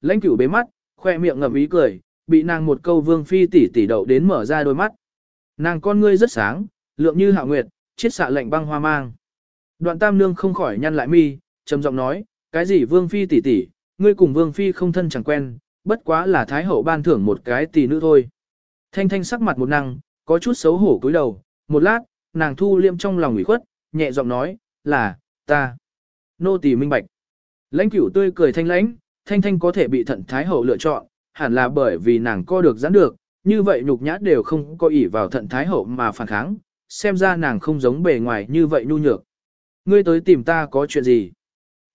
lãnh cửu bế mắt, khoe miệng ngậm ý cười, bị nàng một câu vương phi tỷ tỷ đậu đến mở ra đôi mắt. Nàng con ngươi rất sáng, lượng như hạ nguyệt, chiết xạ lệnh băng hoa mang. Đoạn tam nương không khỏi nhăn lại mi, trầm giọng nói, cái gì vương phi tỷ tỷ, ngươi cùng vương phi không thân chẳng quen, bất quá là thái hậu ban thưởng một cái tỷ nữ thôi. Thanh thanh sắc mặt một năng, có chút xấu hổ cúi đầu, một lát, nàng thu liêm trong lòng ủy khuất, nhẹ giọng nói, là, ta. Nô tỳ minh bạch. Lãnh cửu tươi cười thanh lãnh, thanh thanh có thể bị thận thái hậu lựa chọn, hẳn là bởi vì nàng co được giãn được, như vậy nhục nhã đều không có ỷ vào thận thái hậu mà phản kháng, xem ra nàng không giống bề ngoài như vậy nhu nhược. Ngươi tới tìm ta có chuyện gì?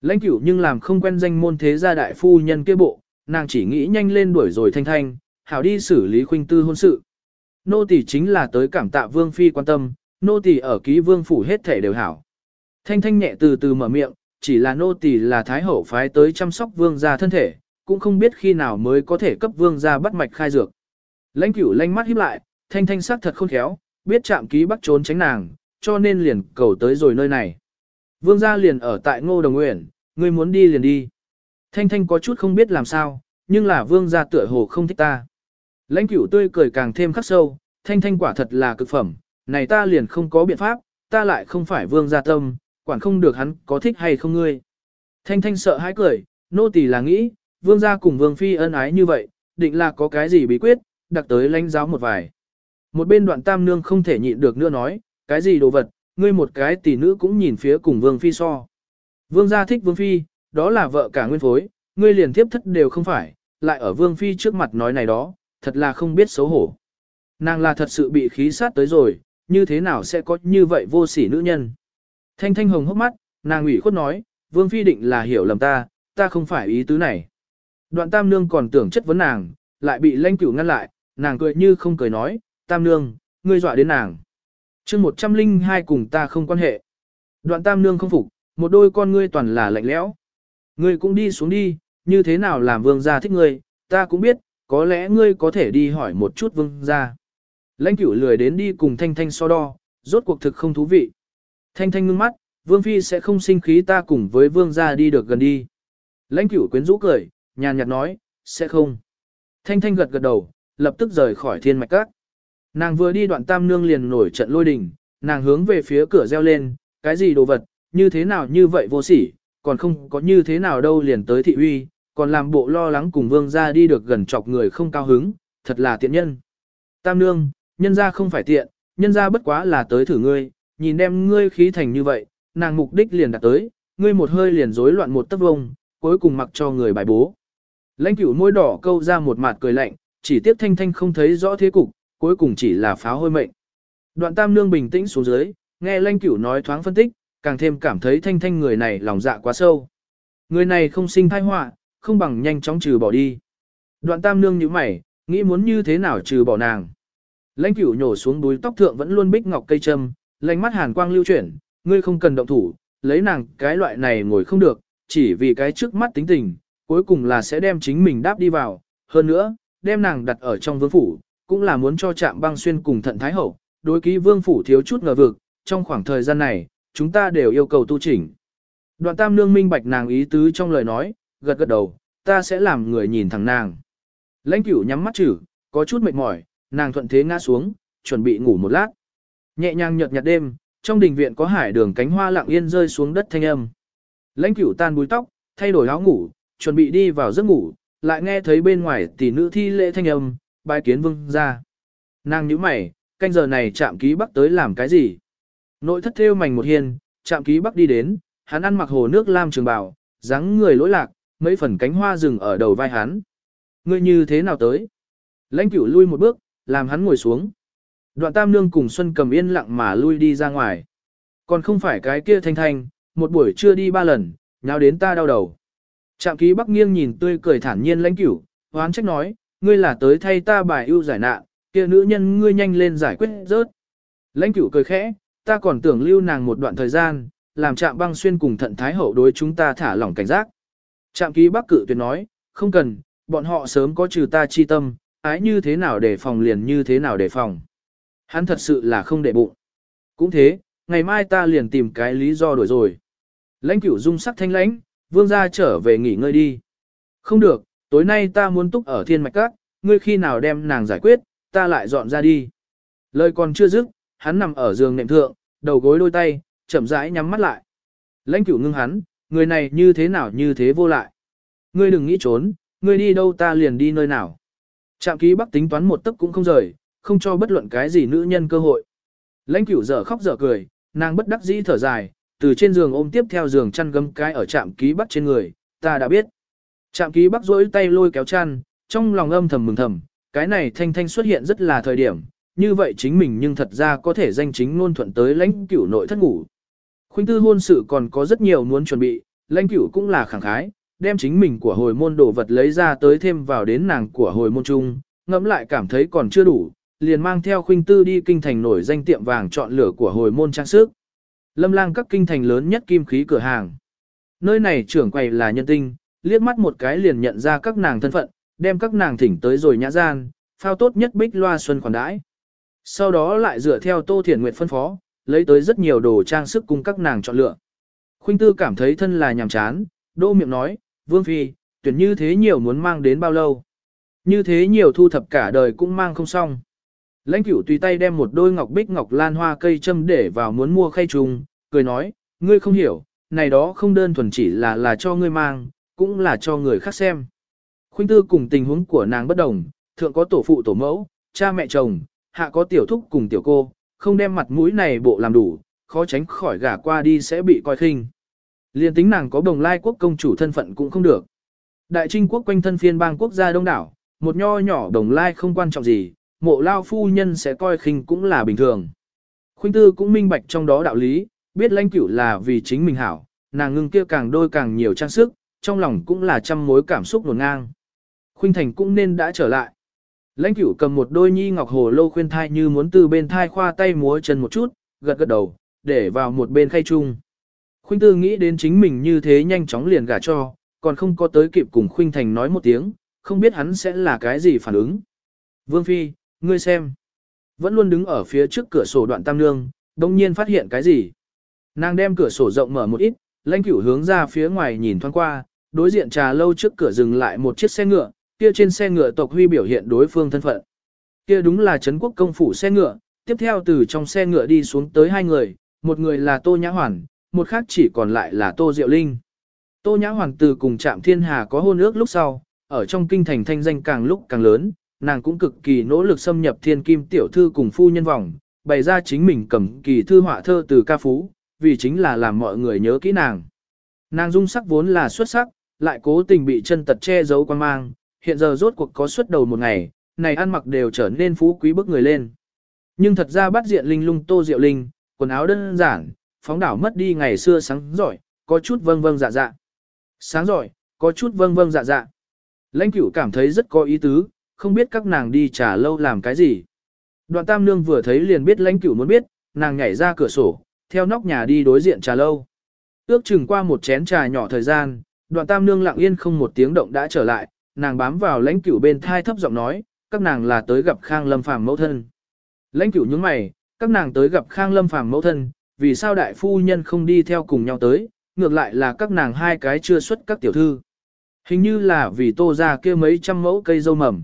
Lãnh cửu nhưng làm không quen danh môn thế gia đại phu nhân kia bộ, nàng chỉ nghĩ nhanh lên đuổi rồi thanh thanh, hảo đi xử lý khuynh tư hôn sự. Nô tỳ chính là tới cảm tạ vương phi quan tâm, nô tỳ ở ký vương phủ hết thể đều hảo. Thanh thanh nhẹ từ từ mở miệng, chỉ là nô tỳ là thái hậu phái tới chăm sóc vương gia thân thể, cũng không biết khi nào mới có thể cấp vương gia bắt mạch khai dược. Lãnh cửu lanh mắt híp lại, thanh thanh sắc thật khôn khéo, biết chạm ký bắt trốn tránh nàng, cho nên liền cầu tới rồi nơi này. Vương gia liền ở tại ngô đồng nguyện, ngươi muốn đi liền đi. Thanh thanh có chút không biết làm sao, nhưng là vương gia tựa hồ không thích ta. Lãnh cửu tươi cười càng thêm khắc sâu, thanh thanh quả thật là cực phẩm, này ta liền không có biện pháp, ta lại không phải vương gia tâm, quản không được hắn có thích hay không ngươi. Thanh thanh sợ hãi cười, nô tỳ là nghĩ, vương gia cùng vương phi ân ái như vậy, định là có cái gì bí quyết, đặc tới lãnh giáo một vài. Một bên đoạn tam nương không thể nhịn được nữa nói, cái gì đồ vật, ngươi một cái tỷ nữ cũng nhìn phía cùng vương phi so. Vương gia thích vương phi, đó là vợ cả nguyên phối, ngươi liền tiếp thất đều không phải, lại ở vương phi trước mặt nói này đó, thật là không biết xấu hổ. Nàng là thật sự bị khí sát tới rồi, như thế nào sẽ có như vậy vô sỉ nữ nhân. Thanh thanh hồng hốc mắt, nàng ủy khuất nói, vương phi định là hiểu lầm ta, ta không phải ý tứ này. Đoạn tam nương còn tưởng chất vấn nàng, lại bị lanh cửu ngăn lại, nàng cười như không cười nói, tam nương, ngươi dọa đến nàng. chương 102 cùng ta không quan hệ. Đoạn tam nương không phục, một đôi con ngươi toàn là lạnh lẽo. Ngươi cũng đi xuống đi, như thế nào làm vương gia thích ngươi, ta cũng biết, có lẽ ngươi có thể đi hỏi một chút vương gia. Lãnh cửu lười đến đi cùng thanh thanh so đo, rốt cuộc thực không thú vị. Thanh thanh ngưng mắt, vương phi sẽ không sinh khí ta cùng với vương gia đi được gần đi. Lãnh cửu quyến rũ cười, nhàn nhạt nói, sẽ không. Thanh thanh gật gật đầu, lập tức rời khỏi thiên mạch các. Nàng vừa đi đoạn tam nương liền nổi trận lôi đình, nàng hướng về phía cửa reo lên, cái gì đồ vật, như thế nào như vậy vô sỉ, còn không có như thế nào đâu liền tới thị uy, còn làm bộ lo lắng cùng vương gia đi được gần chọc người không cao hứng, thật là tiện nhân. Tam nương, nhân gia không phải tiện, nhân gia bất quá là tới thử ngươi, nhìn đem ngươi khí thành như vậy, nàng mục đích liền đạt tới, ngươi một hơi liền rối loạn một tấc vông, cuối cùng mặc cho người bài bố. Lãnh cửu môi đỏ câu ra một mặt cười lạnh, chỉ tiếp thanh thanh không thấy rõ thế cục, cuối cùng chỉ là pháo hôi mệnh. Đoạn tam nương bình tĩnh xuống dưới, nghe lãnh cửu nói thoáng phân tích, càng thêm cảm thấy thanh thanh người này lòng dạ quá sâu. Người này không sinh thai họa, không bằng nhanh chóng trừ bỏ đi. Đoạn tam nương như mày, nghĩ muốn như thế nào trừ bỏ nàng. Lãnh cửu nhổ xuống đuôi tóc thượng vẫn luôn bích ngọc cây châm, Lạnh mắt hàn quang lưu chuyển, ngươi không cần động thủ, lấy nàng cái loại này ngồi không được, chỉ vì cái trước mắt tính tình, cuối cùng là sẽ đem chính mình đáp đi vào, hơn nữa, đem nàng đặt ở trong vương phủ, cũng là muốn cho chạm băng xuyên cùng thận thái hậu, đối ký vương phủ thiếu chút ngờ vực, trong khoảng thời gian này, chúng ta đều yêu cầu tu chỉnh. Đoạn tam nương minh bạch nàng ý tứ trong lời nói, gật gật đầu, ta sẽ làm người nhìn thẳng nàng. Lãnh cửu nhắm mắt chử, có chút mệt mỏi, nàng thuận thế ngã xuống, chuẩn bị ngủ một lát. Nhẹ nhàng nhợt nhạt đêm, trong đình viện có hải đường cánh hoa lặng yên rơi xuống đất thanh âm. Lãnh cửu tan búi tóc, thay đổi áo ngủ, chuẩn bị đi vào giấc ngủ, lại nghe thấy bên ngoài tỷ nữ thi lễ thanh âm, bài kiến vương ra. Nàng nhíu mày, canh giờ này chạm ký bắc tới làm cái gì? Nội thất thêu mảnh một hiên, chạm ký bắc đi đến, hắn ăn mặc hồ nước lam trường bào, dáng người lỗi lạc, mấy phần cánh hoa rừng ở đầu vai hắn. Ngươi như thế nào tới? Lãnh cửu lui một bước, làm hắn ngồi xuống. Đoạn tam nương cùng Xuân cầm yên lặng mà lui đi ra ngoài. Còn không phải cái kia thanh thanh, một buổi trưa đi ba lần, nháo đến ta đau đầu. Trạm ký bắc nghiêng nhìn tươi cười thản nhiên lãnh cửu, hoán trách nói, ngươi là tới thay ta bài ưu giải nạn, kia nữ nhân ngươi nhanh lên giải quyết rớt. Lãnh cửu cười khẽ, ta còn tưởng lưu nàng một đoạn thời gian, làm trạm băng xuyên cùng thận thái hậu đối chúng ta thả lỏng cảnh giác. Trạm ký bắc cự tuyệt nói, không cần, bọn họ sớm có trừ ta chi tâm, ái như thế nào để phòng liền như thế nào để phòng. Hắn thật sự là không để bụng. Cũng thế, ngày mai ta liền tìm cái lý do đổi rồi. Lãnh cửu dung sắc thanh lãnh, vương gia trở về nghỉ ngơi đi. Không được, Tối nay ta muốn túc ở thiên mạch các, ngươi khi nào đem nàng giải quyết, ta lại dọn ra đi. Lời còn chưa dứt, hắn nằm ở giường nệm thượng, đầu gối đôi tay, chậm rãi nhắm mắt lại. Lãnh cửu ngưng hắn, người này như thế nào như thế vô lại. Ngươi đừng nghĩ trốn, ngươi đi đâu ta liền đi nơi nào. Trạm ký bắc tính toán một tấc cũng không rời, không cho bất luận cái gì nữ nhân cơ hội. Lãnh cửu dở khóc dở cười, nàng bất đắc dĩ thở dài, từ trên giường ôm tiếp theo giường chăn gấm cái ở trạm ký bắc trên người, ta đã biết. Trạm ký bắc rỗi tay lôi kéo chăn, trong lòng âm thầm mừng thầm, cái này thanh thanh xuất hiện rất là thời điểm, như vậy chính mình nhưng thật ra có thể danh chính ngôn thuận tới lãnh cửu nội thất ngủ. Khuynh tư hôn sự còn có rất nhiều muốn chuẩn bị, lãnh cửu cũng là khẳng khái, đem chính mình của hồi môn đồ vật lấy ra tới thêm vào đến nàng của hồi môn chung, ngẫm lại cảm thấy còn chưa đủ, liền mang theo khuynh tư đi kinh thành nổi danh tiệm vàng chọn lựa của hồi môn trang sức. Lâm lang các kinh thành lớn nhất kim khí cửa hàng. Nơi này trưởng quầy là nhân tinh, liếc mắt một cái liền nhận ra các nàng thân phận, đem các nàng thỉnh tới rồi nhã gian, phao tốt nhất bích loa xuân khoản đãi. Sau đó lại dựa theo Tô Thiển Nguyệt phân phó, lấy tới rất nhiều đồ trang sức cùng các nàng chọn lựa. Khuynh Tư cảm thấy thân là nhàm chán, đô miệng nói, Vương Phi, tuyển như thế nhiều muốn mang đến bao lâu. Như thế nhiều thu thập cả đời cũng mang không xong. Lãnh cửu tùy tay đem một đôi ngọc bích ngọc lan hoa cây châm để vào muốn mua khay trùng, cười nói, ngươi không hiểu, này đó không đơn thuần chỉ là là cho ngươi mang, cũng là cho người khác xem. Khuynh tư cùng tình huống của nàng bất đồng, thượng có tổ phụ tổ mẫu, cha mẹ chồng, hạ có tiểu thúc cùng tiểu cô, không đem mặt mũi này bộ làm đủ, khó tránh khỏi gả qua đi sẽ bị coi khinh. Liên tính nàng có đồng lai quốc công chủ thân phận cũng không được. Đại trinh quốc quanh thân phiên bang quốc gia đông đảo, một nho nhỏ đồng lai không quan trọng gì, mộ lao phu nhân sẽ coi khinh cũng là bình thường. Khuynh tư cũng minh bạch trong đó đạo lý, biết lãnh cửu là vì chính mình hảo, nàng ngưng kia càng đôi càng nhiều trang sức, trong lòng cũng là trăm mối cảm xúc nổn ngang. Khuynh thành cũng nên đã trở lại. Lãnh cửu cầm một đôi nhi ngọc hồ lô khuyên thai như muốn từ bên thai khoa tay múa chân một chút, gật gật đầu, để vào một bên khay chung. Khuynh tư nghĩ đến chính mình như thế nhanh chóng liền gả cho, còn không có tới kịp cùng Khuynh Thành nói một tiếng, không biết hắn sẽ là cái gì phản ứng. Vương Phi, ngươi xem. Vẫn luôn đứng ở phía trước cửa sổ đoạn tam nương, đồng nhiên phát hiện cái gì. Nàng đem cửa sổ rộng mở một ít, lãnh cửu hướng ra phía ngoài nhìn thoáng qua, đối diện trà lâu trước cửa dừng lại một chiếc xe ngựa, kia trên xe ngựa tộc huy biểu hiện đối phương thân phận. Kia đúng là Trấn quốc công phủ xe ngựa, tiếp theo từ trong xe ngựa đi xuống tới hai người, một người là Tô Nhã Hoàn, một khác chỉ còn lại là Tô Diệu Linh. Tô Nhã Hoàn từ cùng Trạm Thiên Hà có hôn ước lúc sau, ở trong kinh thành thanh danh càng lúc càng lớn, nàng cũng cực kỳ nỗ lực xâm nhập thiên kim tiểu thư cùng phu nhân vòng, bày ra chính mình cầm kỳ thư họa thơ từ ca phú, vì chính là làm mọi người nhớ kỹ nàng. Nàng dung sắc vốn là xuất sắc, lại cố tình bị chân tật che giấu quan mang, hiện giờ rốt cuộc có xuất đầu một ngày, này ăn mặc đều trở nên phú quý bức người lên. Nhưng thật ra bắt diện linh lung tô diệu linh, quần áo đơn giản, phóng đảo mất đi ngày xưa sáng giỏi, có chút vâng vâng dạ dạ. Sáng giỏi, có chút vâng vâng dạ dạ. Lãnh cửu cảm thấy rất có ý tứ, không biết các nàng đi trà lâu làm cái gì. Đoạn tam nương vừa thấy liền biết lãnh cửu muốn biết, nàng nhảy ra cửa sổ, theo nóc nhà đi đối diện trà lâu. Ước chừng qua một chén trà nhỏ thời gian, đoạn tam nương lặng yên không một tiếng động đã trở lại, nàng bám vào lãnh cửu bên thai thấp giọng nói, các nàng là tới gặp Khang Lâm Phàm mẫu thân. Lãnh cửu nhướng mày, các nàng tới gặp Khang Lâm Phàm mẫu thân, vì sao đại phu nhân không đi theo cùng nhau tới, ngược lại là các nàng hai cái chưa xuất các tiểu thư. Hình như là vì tô ra kia mấy trăm mẫu cây dâu mầm.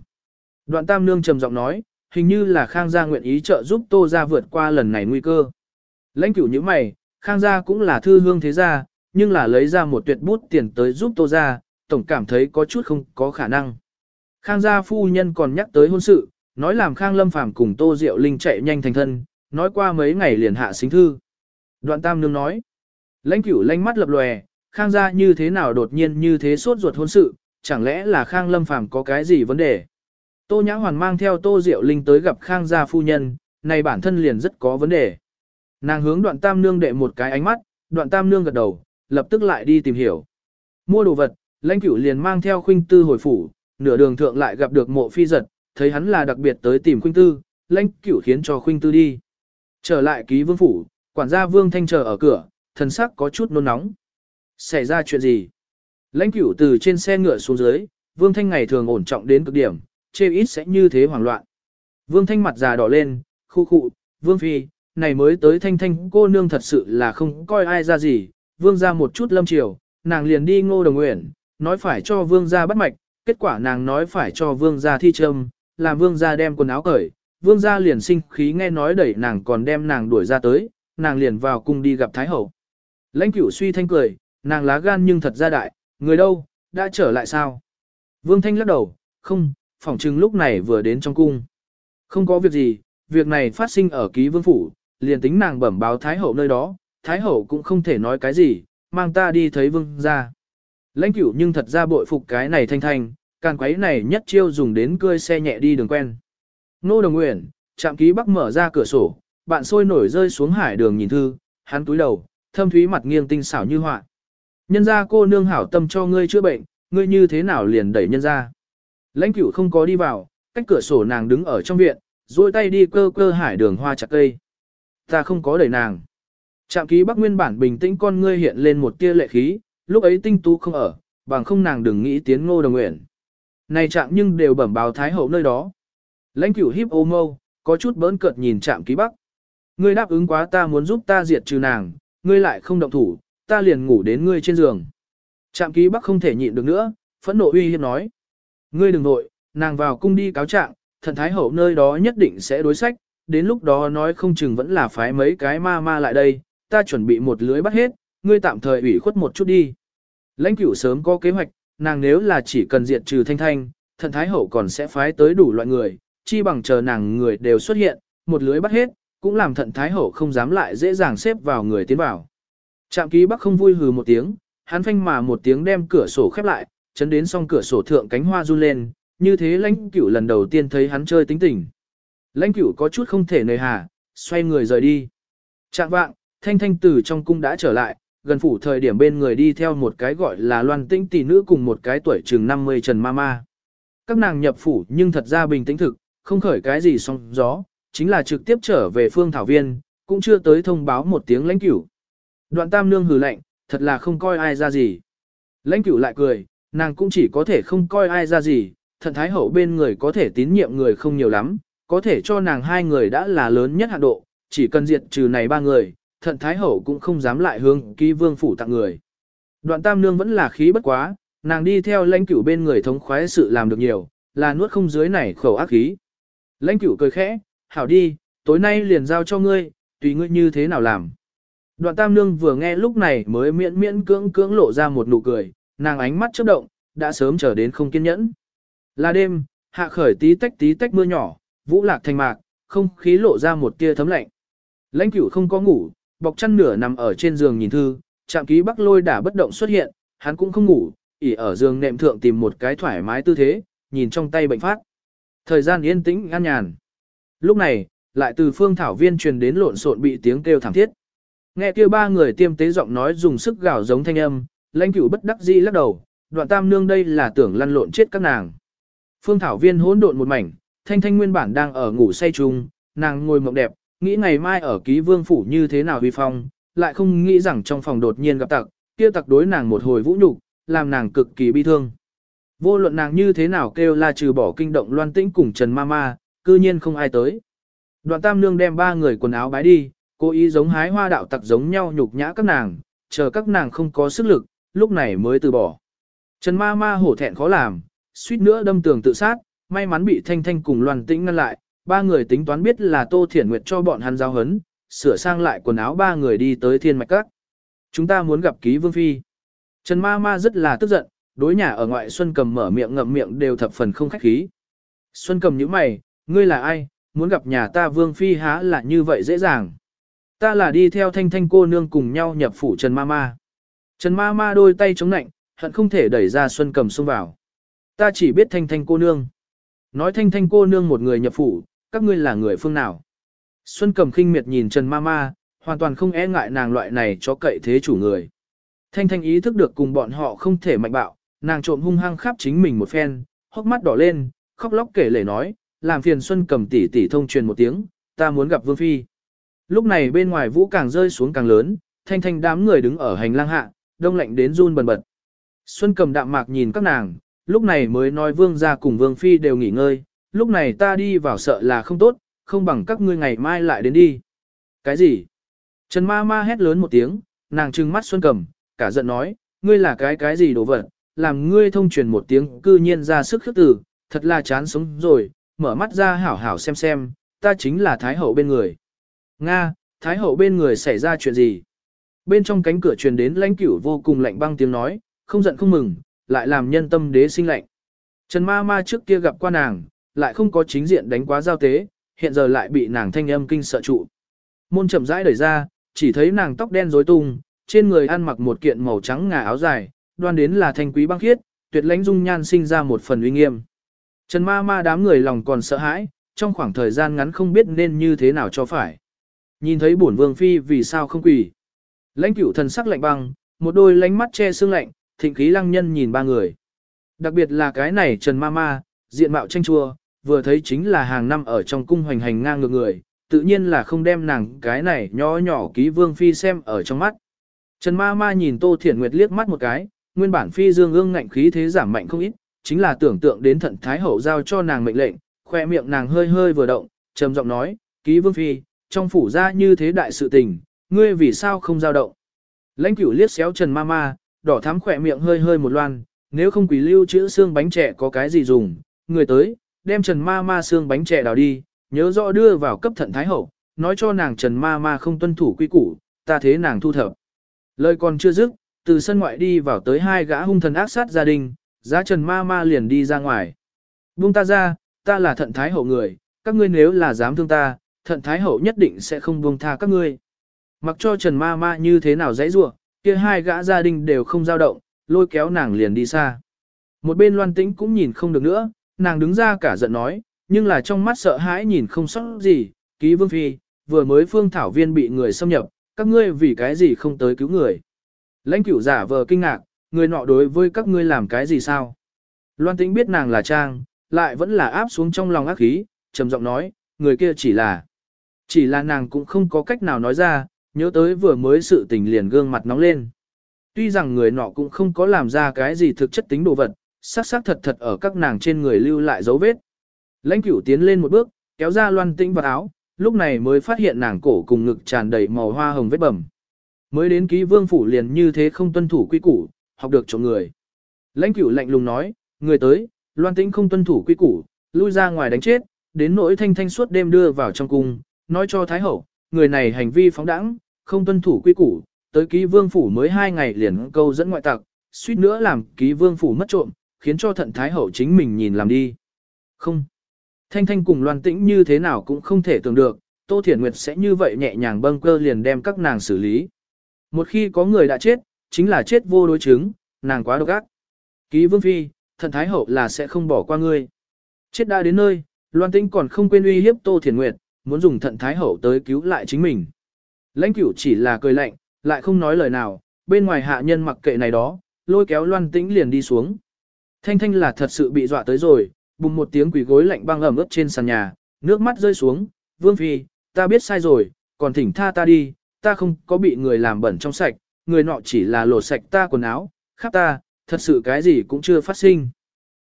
Đoạn tam nương trầm giọng nói, hình như là Khang gia nguyện ý trợ giúp tô Gia vượt qua lần này nguy cơ. Lãnh cửu như mày, Khang gia cũng là thư hương thế gia, nhưng là lấy ra một tuyệt bút tiền tới giúp tô Gia, tổng cảm thấy có chút không có khả năng. Khang gia phu nhân còn nhắc tới hôn sự, nói làm Khang Lâm Phàm cùng Tô Diệu Linh chạy nhanh thành thân, nói qua mấy ngày liền hạ xính thư. Đoạn Tam Nương nói, lãnh cửu lanh mắt lập lòe, Khang gia như thế nào đột nhiên như thế sốt ruột hôn sự, chẳng lẽ là Khang Lâm Phàm có cái gì vấn đề? Tô Nhã Hoàn mang theo Tô Diệu Linh tới gặp Khang gia phu nhân, này bản thân liền rất có vấn đề. Nàng hướng đoạn Tam Nương đệ một cái ánh mắt, đoạn Tam Nương gật đầu, lập tức lại đi tìm hiểu. Mua đồ vật, lãnh cửu liền mang theo khuynh tư hồi phủ, nửa đường thượng lại gặp được mộ phi giật, thấy hắn là đặc biệt tới tìm khuynh tư, lãnh cửu khiến cho khuynh tư đi. Trở lại ký vương phủ, quản gia vương thanh chờ ở cửa, thần sắc có chút nôn nóng. Xảy ra chuyện gì? Lãnh cửu từ trên xe ngựa xuống dưới, vương thanh ngày thường ổn trọng đến cực điểm, chê ít sẽ như thế hoảng loạn. Vương thanh mặt già đỏ lên, khu khụ, vương phi, này mới tới thanh thanh cô nương thật sự là không coi ai ra gì, vương ra một chút lâm chiều, nàng liền đi ngô đồng nguyện, nói phải cho vương ra bắt mạch, kết quả nàng nói phải cho vương gia thi châm, làm vương gia đem quần áo cởi, vương gia liền sinh khí nghe nói đẩy nàng còn đem nàng đuổi ra tới, nàng liền vào cung đi gặp Thái Hậu. Lãnh cửu suy thanh cười, nàng lá gan nhưng thật ra đại, người đâu, đã trở lại sao? Vương Thanh lắc đầu, không, phỏng chừng lúc này vừa đến trong cung. Không có việc gì, việc này phát sinh ở ký vương phủ, liền tính nàng bẩm báo Thái Hậu nơi đó, Thái Hậu cũng không thể nói cái gì, mang ta đi thấy vương gia. Lãnh cửu nhưng thật ra bội phục cái này thanh thanh, càng quấy này nhất chiêu dùng đến cơi xe nhẹ đi đường quen. Nô Đồng Nguyện, trạm ký bắc mở ra cửa sổ, bạn sôi nổi rơi xuống hải đường nhìn thư, hắn túi đầu, thâm thúy mặt nghiêng tinh xảo như họa. Nhân ra cô nương hảo tâm cho ngươi chữa bệnh, ngươi như thế nào liền đẩy nhân ra. Lãnh cửu không có đi vào, cách cửa sổ nàng đứng ở trong viện, duỗi tay đi cơ cơ hải đường hoa chặt cây. Ta không có đẩy nàng. Trạm ký bắc nguyên bản bình tĩnh con ngươi hiện lên một tia lệ khí, lúc ấy tinh tú không ở, bằng không nàng đừng nghĩ tiến ngô đồng nguyện. Này trạm nhưng đều bẩm báo thái hậu nơi đó. Lãnh cửu híp ô mâu, có chút bỡn cợt nhìn trạm ký bắc. Ngươi đáp ứng quá ta muốn giúp ta diệt trừ nàng, ngươi lại không động thủ, ta liền ngủ đến ngươi trên giường. Trạm ký bắc không thể nhịn được nữa, phẫn nộ uy hiếp nói. Ngươi đừng nội, nàng vào cung đi cáo trạng, thần thái hậu nơi đó nhất định sẽ đối sách, đến lúc đó nói không chừng vẫn là phái mấy cái ma ma lại đây, ta chuẩn bị một lưới bắt hết, ngươi tạm thời ủy khuất một chút đi. Lãnh cửu sớm có kế hoạch, nàng nếu là chỉ cần diệt trừ thanh thanh, thần thái hậu còn sẽ phái tới đủ loại người, chi bằng chờ nàng người đều xuất hiện, một lưới bắt hết, cũng làm thận thái hậu không dám lại dễ dàng xếp vào người tiến vào. Trạm ký bắc không vui hừ một tiếng, hắn phanh mà một tiếng đem cửa sổ khép lại, chấn đến song cửa sổ thượng cánh hoa run lên, như thế lãnh cửu lần đầu tiên thấy hắn chơi tính tình. Lãnh cửu có chút không thể nề hà, xoay người rời đi. Trạng vạng, thanh thanh từ trong cung đã trở lại, gần phủ thời điểm bên người đi theo một cái gọi là loan tĩnh tỷ nữ cùng một cái tuổi chừng 50 trần ma ma. Các nàng nhập phủ nhưng thật ra bình tĩnh thực, không khởi cái gì song gió, chính là trực tiếp trở về phương thảo viên, cũng chưa tới thông báo một tiếng lãnh cửu. Đoạn tam nương hừ lạnh, thật là không coi ai ra gì. Lãnh cửu lại cười, nàng cũng chỉ có thể không coi ai ra gì, thận thái hậu bên người có thể tín nhiệm người không nhiều lắm, có thể cho nàng hai người đã là lớn nhất hạn độ, chỉ cần diệt trừ này ba người, thận thái hậu cũng không dám lại hướng ký vương phủ tặng người. Đoạn tam nương vẫn là khí bất quá, nàng đi theo lãnh cửu bên người thống khoái sự làm được nhiều, là nuốt không dưới này khẩu ác khí. Lãnh cửu cười khẽ, hảo đi, tối nay liền giao cho ngươi, tùy ngươi như thế nào làm. Đoạn tam nương vừa nghe lúc này mới miễn miễn cưỡng cưỡng lộ ra một nụ cười, nàng ánh mắt chớp động, đã sớm trở đến không kiên nhẫn. Là đêm, hạ khởi tí tách tí tách mưa nhỏ, vũ lạc thành mạc, không khí lộ ra một tia thấm lạnh. Lãnh cửu không có ngủ, bọc chăn nửa nằm ở trên giường nhìn thư, chạm ký bắc lôi đã bất động xuất hiện, hắn cũng không ngủ, ỉ ở giường nệm thượng tìm một cái thoải mái tư thế, nhìn trong tay bệnh phát. Thời gian yên tĩnh an nhàn. Lúc này, lại từ phương thảo viên truyền đến lộn xộn bị tiếng kêu thảm thiết. Nghe kia ba người tiêm tế giọng nói dùng sức gào giống thanh âm, lãnh cửu bất đắc dĩ lắc đầu, đoạn tam nương đây là tưởng lăn lộn chết các nàng. Phương thảo viên hỗn độn một mảnh, thanh thanh nguyên bản đang ở ngủ say chung, nàng ngồi mộng đẹp, nghĩ ngày mai ở ký vương phủ như thế nào huy phong, lại không nghĩ rằng trong phòng đột nhiên gặp tặc, kia tặc đối nàng một hồi vũ nhục, làm nàng cực kỳ bi thương. Vô luận nàng như thế nào kêu la trừ bỏ kinh động loan tĩnh cùng Trần Mama, cư nhiên không ai tới. Đoạn tam nương đem ba người quần áo bái đi, cố ý giống hái hoa đạo tặc giống nhau nhục nhã các nàng, chờ các nàng không có sức lực, lúc này mới từ bỏ. Trần Ma Ma hổ thẹn khó làm, suýt nữa đâm tường tự sát, may mắn bị Thanh Thanh cùng Loan Tĩnh ngăn lại, ba người tính toán biết là Tô Thiển Nguyệt cho bọn hắn giao hấn, sửa sang lại quần áo ba người đi tới Thiên Mạch Các. Chúng ta muốn gặp ký Vương Phi. Trần Ma Ma rất là tức giận, đối nhà ở ngoại Xuân Cầm mở miệng ngậm miệng đều thập phần không khách khí. Xuân Cầm nhíu mày, ngươi là ai, muốn gặp nhà ta Vương Phi há là như vậy dễ dàng. Ta là đi theo thanh thanh cô nương cùng nhau nhập phủ Trần Ma Ma. Trần Ma Ma đôi tay chống nạnh, hận không thể đẩy ra Xuân Cầm xông vào. Ta chỉ biết thanh thanh cô nương. Nói thanh thanh cô nương một người nhập phủ, các ngươi là người phương nào. Xuân Cầm khinh miệt nhìn Trần Ma Ma, hoàn toàn không e ngại nàng loại này cho cậy thế chủ người. Thanh thanh ý thức được cùng bọn họ không thể mạnh bạo, nàng trộm hung hăng khắp chính mình một phen, hốc mắt đỏ lên, khóc lóc kể lể nói, làm phiền Xuân cầm tỷ tỷ thông truyền một tiếng, ta muốn gặp Vương Phi. Lúc này bên ngoài vũ càng rơi xuống càng lớn, thanh thanh đám người đứng ở hành lang hạ, đông lạnh đến run bần bật. Xuân cầm đạm mạc nhìn các nàng, lúc này mới nói Vương ra cùng Vương Phi đều nghỉ ngơi, lúc này ta đi vào sợ là không tốt, không bằng các ngươi ngày mai lại đến đi. Cái gì? Trần ma ma hét lớn một tiếng, nàng trừng mắt Xuân cầm, cả giận nói, ngươi là cái cái gì đồ vật, làm ngươi thông truyền một tiếng cư nhiên ra sức khước từ, thật là chán sống rồi, mở mắt ra hảo hảo xem xem, ta chính là Thái Hậu bên người. Nga, Thái Hậu bên người xảy ra chuyện gì? Bên trong cánh cửa truyền đến lãnh cửu vô cùng lạnh băng tiếng nói, không giận không mừng, lại làm nhân tâm đế sinh lạnh. Trần ma ma trước kia gặp qua nàng, lại không có chính diện đánh quá giao tế, hiện giờ lại bị nàng thanh âm kinh sợ trụ. Môn chậm rãi đẩy ra, chỉ thấy nàng tóc đen rối tung, trên người ăn mặc một kiện màu trắng ngà áo dài, đoan đến là thanh quý băng khiết, tuyệt lãnh dung nhan sinh ra một phần uy nghiêm. Trần ma ma đám người lòng còn sợ hãi, trong khoảng thời gian ngắn không biết nên như thế nào cho phải. Nhìn thấy bổn vương phi vì sao không quỳ. Lãnh cửu thần sắc lạnh băng, một đôi lánh mắt che xương lạnh, thịnh khí lăng nhân nhìn ba người. Đặc biệt là cái này Trần ma ma, diện mạo tranh chua, vừa thấy chính là hàng năm ở trong cung hoành hành ngang ngược người, tự nhiên là không đem nàng cái này nhỏ nhỏ ký vương phi xem ở trong mắt. Trần ma ma nhìn Tô Thiển Nguyệt liếc mắt một cái, nguyên bản phi dương ương ngạnh khí thế giảm mạnh không ít, chính là tưởng tượng đến thận thái hậu giao cho nàng mệnh lệnh, khoe miệng nàng hơi hơi vừa động, trầm giọng nói, ký vương phi, trong phủ ra như thế đại sự tình, ngươi vì sao không giao động. Lãnh cửu liếc xéo Trần ma ma, đỏ thắm khỏe miệng hơi hơi một loan, nếu không quỷ lưu chữ xương bánh trẻ có cái gì dùng, người tới, đem Trần ma ma xương bánh trẻ đào đi, nhớ rõ đưa vào cấp thận thái hậu, nói cho nàng Trần ma ma không tuân thủ quy củ, ta thế nàng thu thập. Lời còn chưa dứt, từ sân ngoại đi vào tới hai gã hung thần ác sát gia đình, giá Trần ma ma liền đi ra ngoài. Buông ta ra, ta là thận thái hậu người, các ngươi nếu là dám thương ta, thận thái hậu nhất định sẽ không buông tha các ngươi. Mặc cho Trần ma ma như thế nào dãy rủa, kia hai gã gia đình đều không dao động, lôi kéo nàng liền đi xa. Một bên loan tĩnh cũng nhìn không được nữa, nàng đứng ra cả giận nói, nhưng là trong mắt sợ hãi nhìn không sót gì, ký vương phi, vừa mới phương thảo viên bị người xâm nhập, các ngươi vì cái gì không tới cứu người. Lãnh cửu giả vờ kinh ngạc, người nọ đối với các ngươi làm cái gì sao? Loan tĩnh biết nàng là trang, lại vẫn là áp xuống trong lòng ác khí, trầm giọng nói, người kia chỉ là, chỉ là nàng cũng không có cách nào nói ra, nhớ tới vừa mới sự tình liền gương mặt nóng lên. Tuy rằng người nọ cũng không có làm ra cái gì thực chất tính đồ vật, sắc sắc thật thật ở các nàng trên người lưu lại dấu vết. Lãnh cửu tiến lên một bước, kéo ra loan tĩnh vào áo, lúc này mới phát hiện nàng cổ cùng ngực tràn đầy màu hoa hồng vết bầm. Mới đến ký vương phủ liền như thế không tuân thủ quy củ, học được chỗ người. Lãnh cửu lạnh lùng nói, người tới, loan tĩnh không tuân thủ quy củ, lui ra ngoài đánh chết, đến nỗi thanh thanh suốt đêm đưa vào trong cung, nói cho Thái Hậu, người này hành vi phóng đẳng, không tuân thủ quy củ, tới ký vương phủ mới hai ngày liền câu dẫn ngoại tặc, suýt nữa làm ký vương phủ mất trộm, khiến cho thận Thái Hậu chính mình nhìn làm đi. Không. Thanh Thanh cùng Loan Tĩnh như thế nào cũng không thể tưởng được, Tô Thiển Nguyệt sẽ như vậy nhẹ nhàng bâng cơ liền đem các nàng xử lý. Một khi có người đã chết, chính là chết vô đối chứng, nàng quá độc ác. Ký Vương Phi, thần Thái Hậu là sẽ không bỏ qua ngươi. Chết đã đến nơi, Loan Tĩnh còn không quên uy hiếp Tô Thiển Nguyệt, muốn dùng thận Thái Hậu tới cứu lại chính mình. Lãnh cửu chỉ là cười lạnh, lại không nói lời nào, bên ngoài hạ nhân mặc kệ này đó, lôi kéo Loan Tĩnh liền đi xuống. Thanh Thanh là thật sự bị dọa tới rồi, bùng một tiếng quỷ gối lạnh băng ẩm ướt trên sàn nhà, nước mắt rơi xuống, vương phi, ta biết sai rồi, còn thỉnh tha ta đi, ta không có bị người làm bẩn trong sạch, người nọ chỉ là lột sạch ta quần áo, khắp ta, thật sự cái gì cũng chưa phát sinh.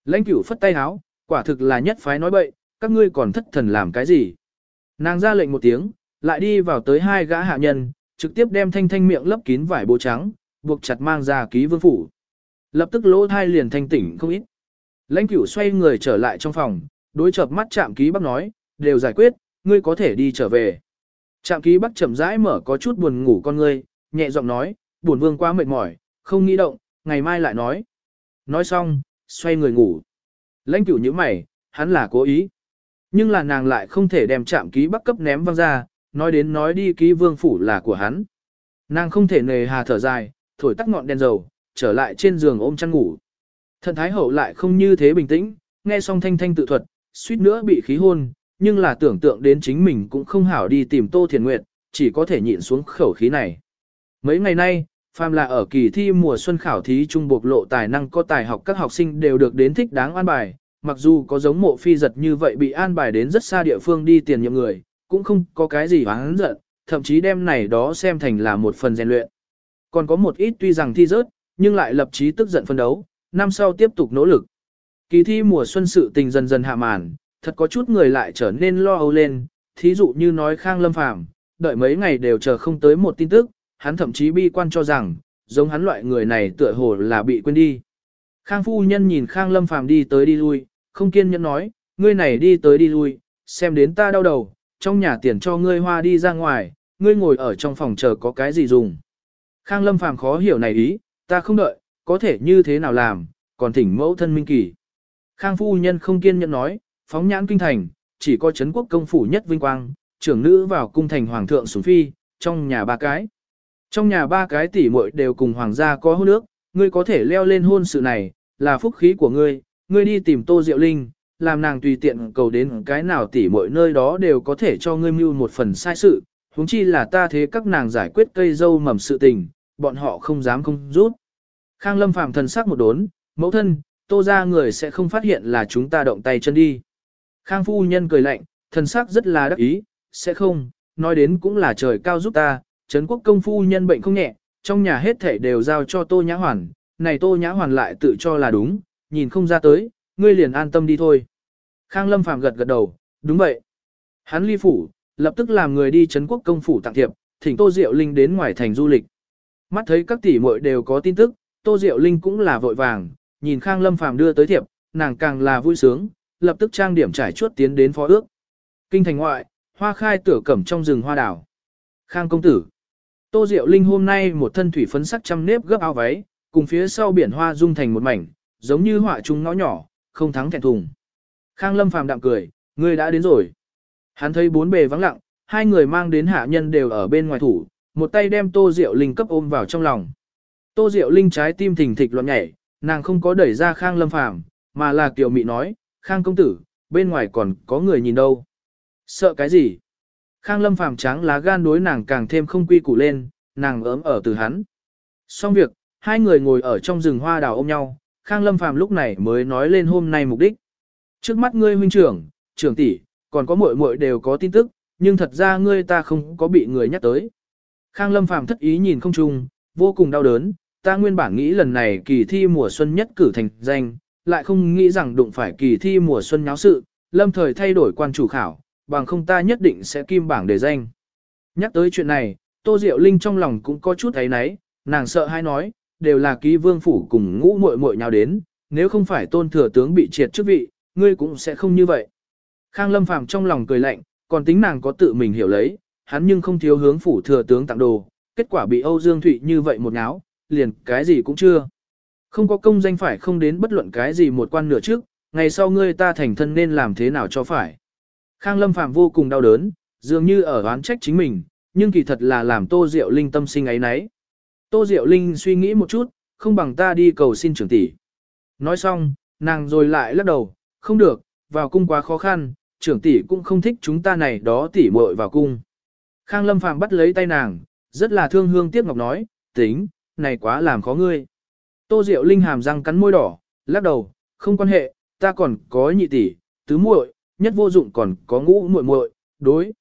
Lãnh cửu phất tay áo, quả thực là nhất phái nói bậy, các ngươi còn thất thần làm cái gì. Nàng ra lệnh một tiếng, lại đi vào tới hai gã hạ nhân, trực tiếp đem thanh thanh miệng lấp kín vải bố trắng, buộc chặt mang ra ký vương phủ. Lập tức lỗ thai liền thanh tỉnh không ít. Lãnh cửu xoay người trở lại trong phòng, đối chợp mắt chạm ký bắc nói, đều giải quyết, ngươi có thể đi trở về. chạm ký bắc chậm rãi mở có chút buồn ngủ con ngươi, nhẹ giọng nói, buồn vương quá mệt mỏi, không nghĩ động, ngày mai lại nói. Nói xong, xoay người ngủ. Lãnh cửu như mày, hắn là cố ý. Nhưng là nàng lại không thể đem trạm ký bắc cấp ném văng ra, nói đến nói đi ký vương phủ là của hắn. Nàng không thể nề hà thở dài, thổi tắt ngọn đèn dầu, trở lại trên giường ôm chăn ngủ. Thần Thái Hậu lại không như thế bình tĩnh, nghe xong thanh thanh tự thuật, suýt nữa bị khí hôn, nhưng là tưởng tượng đến chính mình cũng không hảo đi tìm Tô Thiền Nguyệt, chỉ có thể nhịn xuống khẩu khí này. Mấy ngày nay, phàm là ở kỳ thi mùa xuân khảo thí trung bộc lộ tài năng có tài học các học sinh đều được đến thích đáng an bài, mặc dù có giống mộ phi giật như vậy bị an bài đến rất xa địa phương đi tiền nhiệm người, cũng không có cái gì hắn giận, thậm chí đem này đó xem thành là một phần rèn luyện. Còn có một ít tuy rằng thi rớt, nhưng lại lập chí tức giận phân đấu, năm sau tiếp tục nỗ lực. Kỳ thi mùa xuân sự tình dần dần hạ màn, thật có chút người lại trở nên lo âu lên, thí dụ như nói Khang Lâm Phàm, đợi mấy ngày đều chờ không tới một tin tức, hắn thậm chí bi quan cho rằng, giống hắn loại người này tựa hồ là bị quên đi. Khang phu nhân nhìn Khang Lâm Phàm đi tới đi lui, không kiên nhẫn nói, ngươi này đi tới đi lui, xem đến ta đau đầu, trong nhà tiền cho ngươi hoa đi ra ngoài, ngươi ngồi ở trong phòng chờ có cái gì dùng. Khang Lâm Phàm khó hiểu này ý, ta không đợi, có thể như thế nào làm, còn thỉnh mẫu thân minh kỳ. Khang phu nhân không kiên nhẫn nói, phóng nhãn kinh thành, chỉ có Trấn quốc công phủ nhất vinh quang, trưởng nữ vào cung thành hoàng thượng sủng phi, trong nhà ba cái. Trong nhà ba cái tỷ muội đều cùng hoàng gia có hôn nước, ngươi có thể leo lên hôn sự này, là phúc khí của ngươi, ngươi đi tìm Tô Diệu Linh, làm nàng tùy tiện cầu đến cái nào tỷ mọi nơi đó đều có thể cho ngươi mưu một phần sai sự, huống chi là ta thế các nàng giải quyết cây dâu mầm sự tình, bọn họ không dám không rút. Khang Lâm Phàm thần sắc một đốn, mẫu thân, Tô ra người sẽ không phát hiện là chúng ta động tay chân đi. Khang phu nhân cười lạnh, thần sắc rất là đắc ý, sẽ không, nói đến cũng là trời cao giúp ta, Trấn quốc công phu nhân bệnh không nhẹ, trong nhà hết thể đều giao cho Tô Nhã Hoàn, này Tô Nhã Hoàn lại tự cho là đúng, nhìn không ra tới, ngươi liền an tâm đi thôi. Khang Lâm Phàm gật gật đầu, đúng vậy. Hắn ly phủ, lập tức làm người đi Trấn quốc công phủ tặng thiệp, thỉnh Tô Diệu Linh đến ngoài thành du lịch. Mắt thấy các tỷ muội đều có tin tức, Tô Diệu Linh cũng là vội vàng, nhìn Khang Lâm Phàm đưa tới thiệp, nàng càng là vui sướng, lập tức trang điểm trải chuốt tiến đến phó ước. Kinh thành ngoại, hoa khai tửa cẩm trong rừng hoa đảo. Khang công tử. Tô Diệu Linh hôm nay một thân thủy phấn sắc trăm nếp gấp áo váy, cùng phía sau biển hoa dung thành một mảnh, giống như họa trung ngõ nhỏ, không thắng thẹn thùng. Khang Lâm phàm đạm cười, ngươi đã đến rồi. Hắn thấy bốn bề vắng lặng, hai người mang đến hạ nhân đều ở bên ngoài thủ, một tay đem Tô Diệu Linh cấp ôm vào trong lòng. Tô Diệu Linh trái tim thình thịch loạn nhảy, nàng không có đẩy ra Khang Lâm phàm, mà là Kiều Mị nói, Khang công tử, bên ngoài còn có người nhìn đâu. Sợ cái gì? Khang Lâm phàm trắng lá gan đối nàng càng thêm không quy củ lên, nàng ấm ở từ hắn. Xong việc, hai người ngồi ở trong rừng hoa đào ôm nhau, Khang Lâm phàm lúc này mới nói lên hôm nay mục đích. Trước mắt ngươi huynh trưởng, trưởng tỷ, còn có muội muội đều có tin tức, nhưng thật ra ngươi ta không có bị người nhắc tới. Khang Lâm phàm thất ý nhìn không trung, vô cùng đau đớn, ta nguyên bản nghĩ lần này kỳ thi mùa xuân nhất cử thành danh, lại không nghĩ rằng đụng phải kỳ thi mùa xuân nháo sự, lâm thời thay đổi quan chủ khảo, bằng không ta nhất định sẽ kim bảng để danh. Nhắc tới chuyện này, Tô Diệu Linh trong lòng cũng có chút ấy náy, nàng sợ hay nói, đều là ký vương phủ cùng ngũ muội muội nhau đến, nếu không phải tôn thừa tướng bị triệt chức vị, ngươi cũng sẽ không như vậy. Khang Lâm Phàm trong lòng cười lạnh, còn tính nàng có tự mình hiểu lấy, hắn nhưng không thiếu hướng phủ thừa tướng tặng đồ, kết quả bị Âu Dương Thụy như vậy một nháo, liền cái gì cũng chưa. Không có công danh phải không đến bất luận cái gì một quan nửa trước, ngày sau ngươi ta thành thân nên làm thế nào cho phải. Khang Lâm Phàm vô cùng đau đớn, dường như ở oán trách chính mình, nhưng kỳ thật là làm Tô Diệu Linh tâm sinh ấy nấy. Tô Diệu Linh suy nghĩ một chút, không bằng ta đi cầu xin trưởng tỷ. Nói xong, nàng rồi lại lắc đầu, không được, vào cung quá khó khăn, trưởng tỷ cũng không thích chúng ta này đó tỷ muội vào cung. Khang Lâm Phàm bắt lấy tay nàng, rất là thương hương tiếc ngọc nói, tính, này quá làm khó ngươi. Tô Diệu Linh hàm răng cắn môi đỏ, lắc đầu, không quan hệ, ta còn có nhị tỷ, tứ muội, nhất vô dụng còn có ngũ muội muội, đối.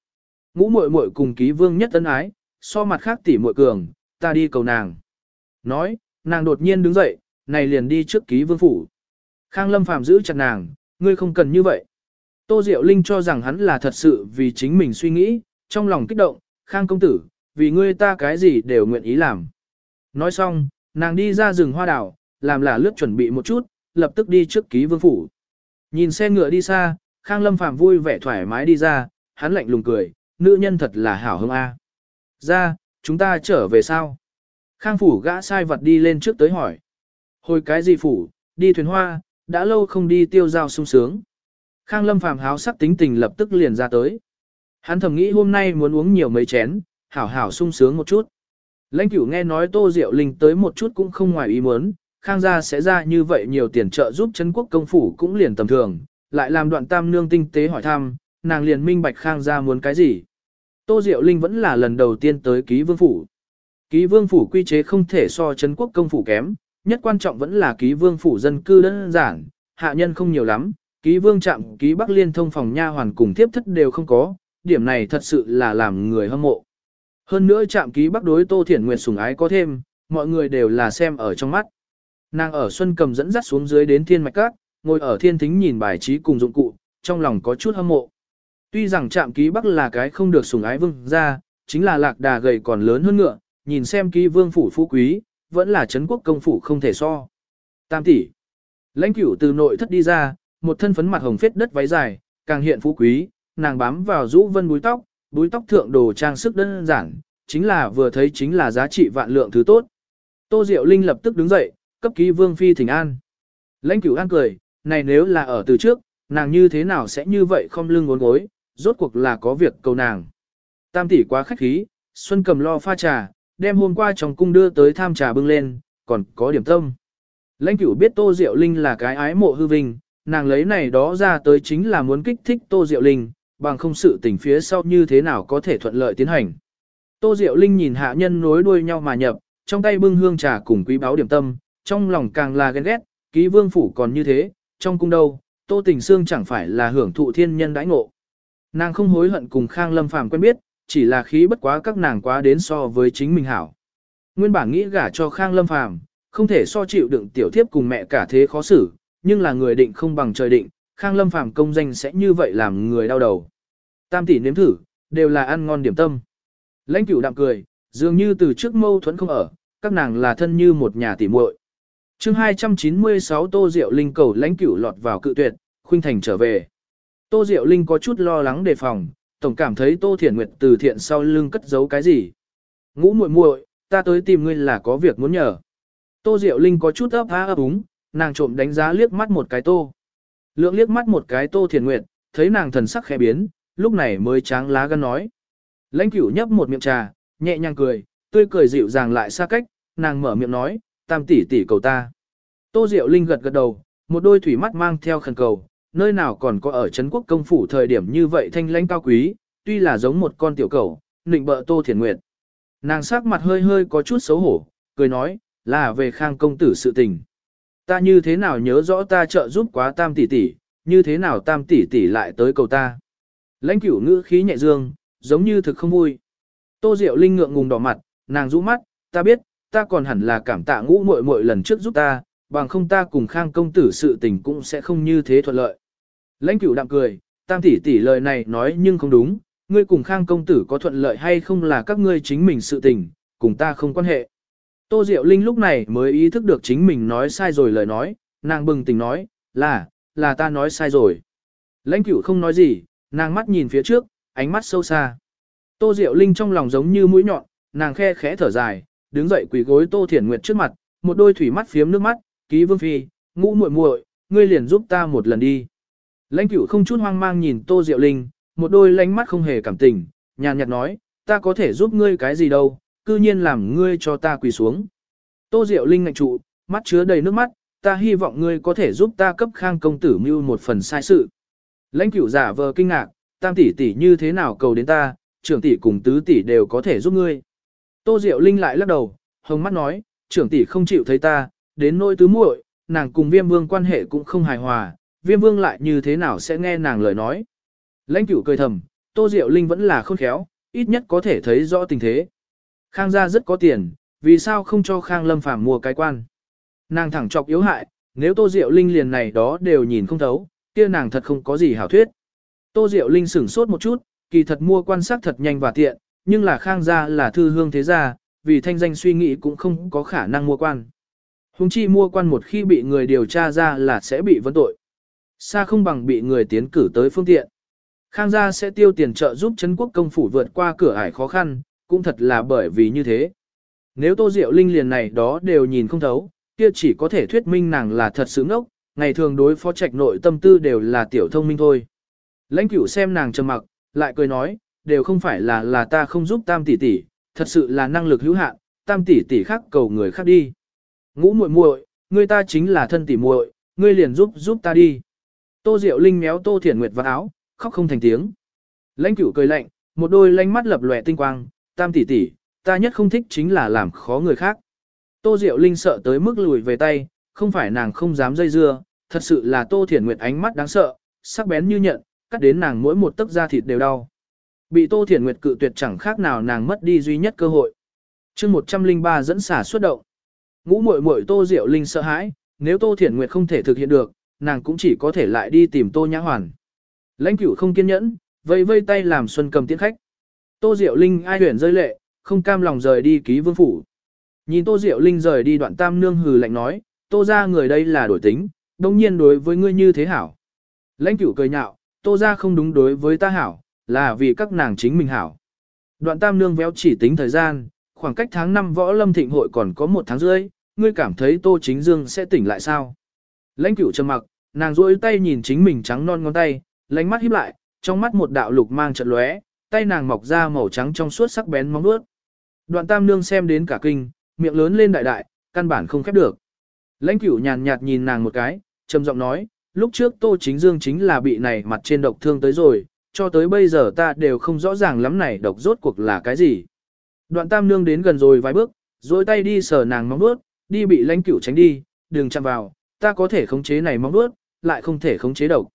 Ngũ muội muội cùng ký vương nhất ân ái, so mặt khác tỷ muội cường, ta đi cầu nàng. Nói, nàng đột nhiên đứng dậy, này liền đi trước ký vương phủ. Khang Lâm Phàm giữ chặt nàng, ngươi không cần như vậy. Tô Diệu Linh cho rằng hắn là thật sự vì chính mình suy nghĩ, trong lòng kích động, Khang công tử, vì ngươi ta cái gì đều nguyện ý làm. Nói xong, nàng đi ra rừng hoa đảo, làm là lướt chuẩn bị một chút, lập tức đi trước ký vương phủ. Nhìn xe ngựa đi xa, Khang Lâm Phạm vui vẻ thoải mái đi ra, hắn lạnh lùng cười, nữ nhân thật là hảo hương a. Ra, chúng ta trở về sao? Khang phủ gã sai vật đi lên trước tới hỏi. Hồi cái gì phủ, đi thuyền hoa, đã lâu không đi tiêu giao sung sướng. Khang Lâm Phạm háo sắc tính tình lập tức liền ra tới. Hắn thầm nghĩ hôm nay muốn uống nhiều mấy chén, hảo hảo sung sướng một chút. Lãnh cửu nghe nói Tô Diệu Linh tới một chút cũng không ngoài ý muốn, Khang gia sẽ ra như vậy nhiều tiền trợ giúp chân quốc công phủ cũng liền tầm thường, lại làm đoạn tam nương tinh tế hỏi thăm, nàng liền minh bạch Khang gia muốn cái gì. Tô Diệu Linh vẫn là lần đầu tiên tới ký vương phủ. Ký vương phủ quy chế không thể so chấn quốc công phủ kém, nhất quan trọng vẫn là ký vương phủ dân cư đơn giản, hạ nhân không nhiều lắm, ký vương trạm ký bắc liên thông phòng nha hoàn cùng tiếp thất đều không có, điểm này thật sự là làm người hâm mộ. Hơn nữa chạm ký bắc đối Tô Thiển Nguyệt sủng ái có thêm, mọi người đều là xem ở trong mắt. Nàng ở Xuân Cầm dẫn dắt xuống dưới đến Thiên Mạch Các, ngồi ở thiên thính nhìn bài trí cùng dụng cụ, trong lòng có chút hâm mộ. Tuy rằng chạm ký bắc là cái không được sủng ái vương ra, chính là lạc đà gầy còn lớn hơn ngựa, nhìn xem ký vương phủ phú quý, vẫn là Trấn quốc công phủ không thể so. Tam tỷ, Lãnh cửu từ nội thất đi ra, một thân phấn mặt hồng phết đất váy dài, càng hiện phú quý, nàng bám vào rũ vân búi tóc, búi tóc thượng đồ trang sức đơn giản, chính là vừa thấy chính là giá trị vạn lượng thứ tốt. Tô Diệu Linh lập tức đứng dậy, cấp ký vương phi thỉnh an. Lãnh cửu an cười, này nếu là ở từ trước, nàng như thế nào sẽ như vậy không lưng ngốn gối, rốt cuộc là có việc cầu nàng. Tam tỷ quá khách khí, Xuân cầm lo pha trà, đem hôm qua trong cung đưa tới tham trà bưng lên, còn có điểm tâm. Lãnh cửu biết Tô Diệu Linh là cái ái mộ hư vinh, nàng lấy này đó ra tới chính là muốn kích thích Tô Diệu Linh, bằng không sự tình phía sau như thế nào có thể thuận lợi tiến hành. Tô Diệu Linh nhìn hạ nhân nối đuôi nhau mà nhập, trong tay bưng hương trà cùng quý báo điểm tâm, trong lòng càng là ghen ghét, ký vương phủ còn như thế, trong cung đâu, Tô Tình Sương chẳng phải là hưởng thụ thiên nhân đãi ngộ. Nàng không hối hận cùng Khang Lâm Phàm quen biết, chỉ là khí bất quá các nàng quá đến so với chính mình hảo. Nguyên bản nghĩ gả cho Khang Lâm Phàm, không thể so chịu đựng tiểu thiếp cùng mẹ cả thế khó xử, nhưng là người định không bằng trời định, Khang Lâm Phàm công danh sẽ như vậy làm người đau đầu. Tam tỷ nếm thử, đều là ăn ngon điểm tâm. Lãnh cửu đạm cười, dường như từ trước mâu thuẫn không ở, các nàng là thân như một nhà tỷ muội. Chương 296 Tô Diệu Linh cầu lãnh cửu lọt vào cự tuyệt, khuynh thành trở về. Tô Diệu Linh có chút lo lắng đề phòng, tổng cảm thấy Tô Thiển Nguyệt từ thiện sau lưng cất giấu cái gì. Ngũ muội muội, ta tới tìm ngươi là có việc muốn nhờ. Tô Diệu Linh có chút ấp há ấp úng, nàng trộm đánh giá liếc mắt một cái Tô. Lượng liếc mắt một cái Tô Thiển Nguyệt, thấy nàng thần sắc khẽ biến, lúc này mới tráng lá gan nói. Lãnh cửu nhấp một miệng trà, nhẹ nhàng cười, tươi cười dịu dàng lại xa cách, nàng mở miệng nói, tam tỷ tỷ cầu ta. Tô Diệu Linh gật gật đầu, một đôi thủy mắt mang theo khẩn cầu, nơi nào còn có ở Trấn quốc công phủ thời điểm như vậy thanh lãnh cao quý, tuy là giống một con tiểu cầu, nịnh bợ Tô Thiển Nguyệt. Nàng sắc mặt hơi hơi có chút xấu hổ, cười nói, là về khang công tử sự tình. Ta như thế nào nhớ rõ ta trợ giúp quá tam tỷ tỷ, như thế nào tam tỷ tỷ lại tới cầu ta. Lãnh cửu ngữ khí nhẹ dương, giống như thực không vui. Tô Diệu Linh ngượng ngùng đỏ mặt, nàng rũ mắt, ta biết, ta còn hẳn là cảm tạ ngũ muội muội lần trước giúp ta, bằng không ta cùng khang công tử sự tình cũng sẽ không như thế thuận lợi. Lãnh cửu đạm cười, tam tỷ tỷ lời này nói nhưng không đúng, ngươi cùng khang công tử có thuận lợi hay không là các ngươi chính mình sự tình, cùng ta không quan hệ. Tô Diệu Linh lúc này mới ý thức được chính mình nói sai rồi lời nói, nàng bừng tỉnh nói, là, là ta nói sai rồi. Lãnh cửu không nói gì, nàng mắt nhìn phía trước, ánh mắt sâu xa. Tô Diệu Linh trong lòng giống như mũi nhọn, nàng khe khẽ thở dài, đứng dậy quỳ gối Tô Thiển Nguyệt trước mặt, một đôi thủy mắt phiếm nước mắt, ký vương phi, ngũ muội muội, ngươi liền giúp ta một lần đi. Lãnh cửu không chút hoang mang nhìn Tô Diệu Linh, một đôi lánh mắt không hề cảm tình, nhàn nhạt nói, ta có thể giúp ngươi cái gì đâu, cư nhiên làm ngươi cho ta quỳ xuống. Tô Diệu Linh ngạch trụ, mắt chứa đầy nước mắt, ta hy vọng ngươi có thể giúp ta cấp khang công tử mưu một phần sai sự. Lãnh cửu giả vờ kinh ngạc, tam tỷ tỷ như thế nào cầu đến ta, trưởng tỷ cùng tứ tỷ đều có thể giúp ngươi. Tô Diệu Linh lại lắc đầu, hồng mắt nói, trưởng tỷ không chịu thấy ta, đến nỗi tứ muội, nàng cùng viêm vương quan hệ cũng không hài hòa, viêm vương lại như thế nào sẽ nghe nàng lời nói. Lãnh cửu cười thầm, Tô Diệu Linh vẫn là khôn khéo, ít nhất có thể thấy rõ tình thế. Khang gia rất có tiền, vì sao không cho Khang Lâm Phàm mua cái quan. Nàng thẳng chọc yếu hại, nếu Tô Diệu Linh liền này đó đều nhìn không thấu, kia nàng thật không có gì hảo thuyết. Tô Diệu Linh sửng sốt một chút, kỳ thật mua quan sát thật nhanh và tiện, nhưng là Khang gia là thư hương thế gia, vì thanh danh suy nghĩ cũng không có khả năng mua quan. Hùng chi mua quan một khi bị người điều tra ra là sẽ bị vấn tội. Xa không bằng bị người tiến cử tới phương tiện. Khang gia sẽ tiêu tiền trợ giúp Trấn quốc công phủ vượt qua cửa ải khó khăn, cũng thật là bởi vì như thế. Nếu Tô Diệu Linh liền này đó đều nhìn không thấu, kia chỉ có thể thuyết minh nàng là thật sự ngốc, ngày thường đối phó trạch nội tâm tư đều là tiểu thông minh thôi. Lãnh cửu xem nàng trầm mặc, lại cười nói, đều không phải là là ta không giúp tam tỷ tỷ, thật sự là năng lực hữu hạn, tam tỷ tỷ khác cầu người khác đi. Ngũ muội muội, ngươi ta chính là thân tỷ muội, ngươi liền giúp giúp ta đi. Tô Diệu Linh méo Tô Thiển Nguyệt vào áo, khóc không thành tiếng. Lãnh cửu cười lạnh, một đôi lánh mắt lập lòe tinh quang, tam tỷ tỷ, ta nhất không thích chính là làm khó người khác. Tô Diệu Linh sợ tới mức lùi về tay, không phải nàng không dám dây dưa, thật sự là Tô Thiển Nguyệt ánh mắt đáng sợ, sắc bén như nhận, cắt đến nàng mỗi một tấc da thịt đều đau. Bị Tô Thiển Nguyệt cự tuyệt chẳng khác nào nàng mất đi duy nhất cơ hội. chương 103 dẫn xả xuất động. Ngũ muội muội Tô Diệu Linh sợ hãi, nếu Tô Thiển Nguyệt không thể thực hiện được, nàng cũng chỉ có thể lại đi tìm Tô Nhã Hoàn. Lãnh cửu không kiên nhẫn, vây vây tay làm xuân cầm tiễn khách. Tô Diệu Linh ai huyền rơi lệ, không cam lòng rời đi ký vương phủ. Nhìn Tô Diệu Linh rời đi đoạn tam nương hừ lạnh nói, Tô ra người đây là đổi tính, đồng nhiên đối với ngươi như thế hảo. Lãnh cửu cười nhạo, tô ra không đúng đối với ta hảo, là vì các nàng chính mình hảo. Đoạn tam nương véo chỉ tính thời gian, khoảng cách tháng 5 võ lâm thịnh hội còn có một tháng rưỡi, ngươi cảm thấy tô chính dương sẽ tỉnh lại sao? Lãnh cửu trầm mặc, nàng duỗi tay nhìn chính mình trắng non ngón tay, lánh mắt híp lại, trong mắt một đạo lục mang trận lóe, tay nàng mọc ra màu trắng trong suốt sắc bén móng vuốt. Đoạn tam nương xem đến cả kinh, miệng lớn lên đại đại, căn bản không khép được. Lãnh cửu nhàn nhạt nhìn nàng một cái, trầm giọng nói, lúc trước Tô Chính Dương chính là bị này mặt trên độc thương tới rồi, cho tới bây giờ ta đều không rõ ràng lắm này độc rốt cuộc là cái gì. Đoạn tam nương đến gần rồi vài bước, duỗi tay đi sờ nàng móng vuốt, đi bị lãnh cửu tránh đi, đừng chạm vào, ta có thể khống chế này móng vuốt, lại không thể khống chế độc.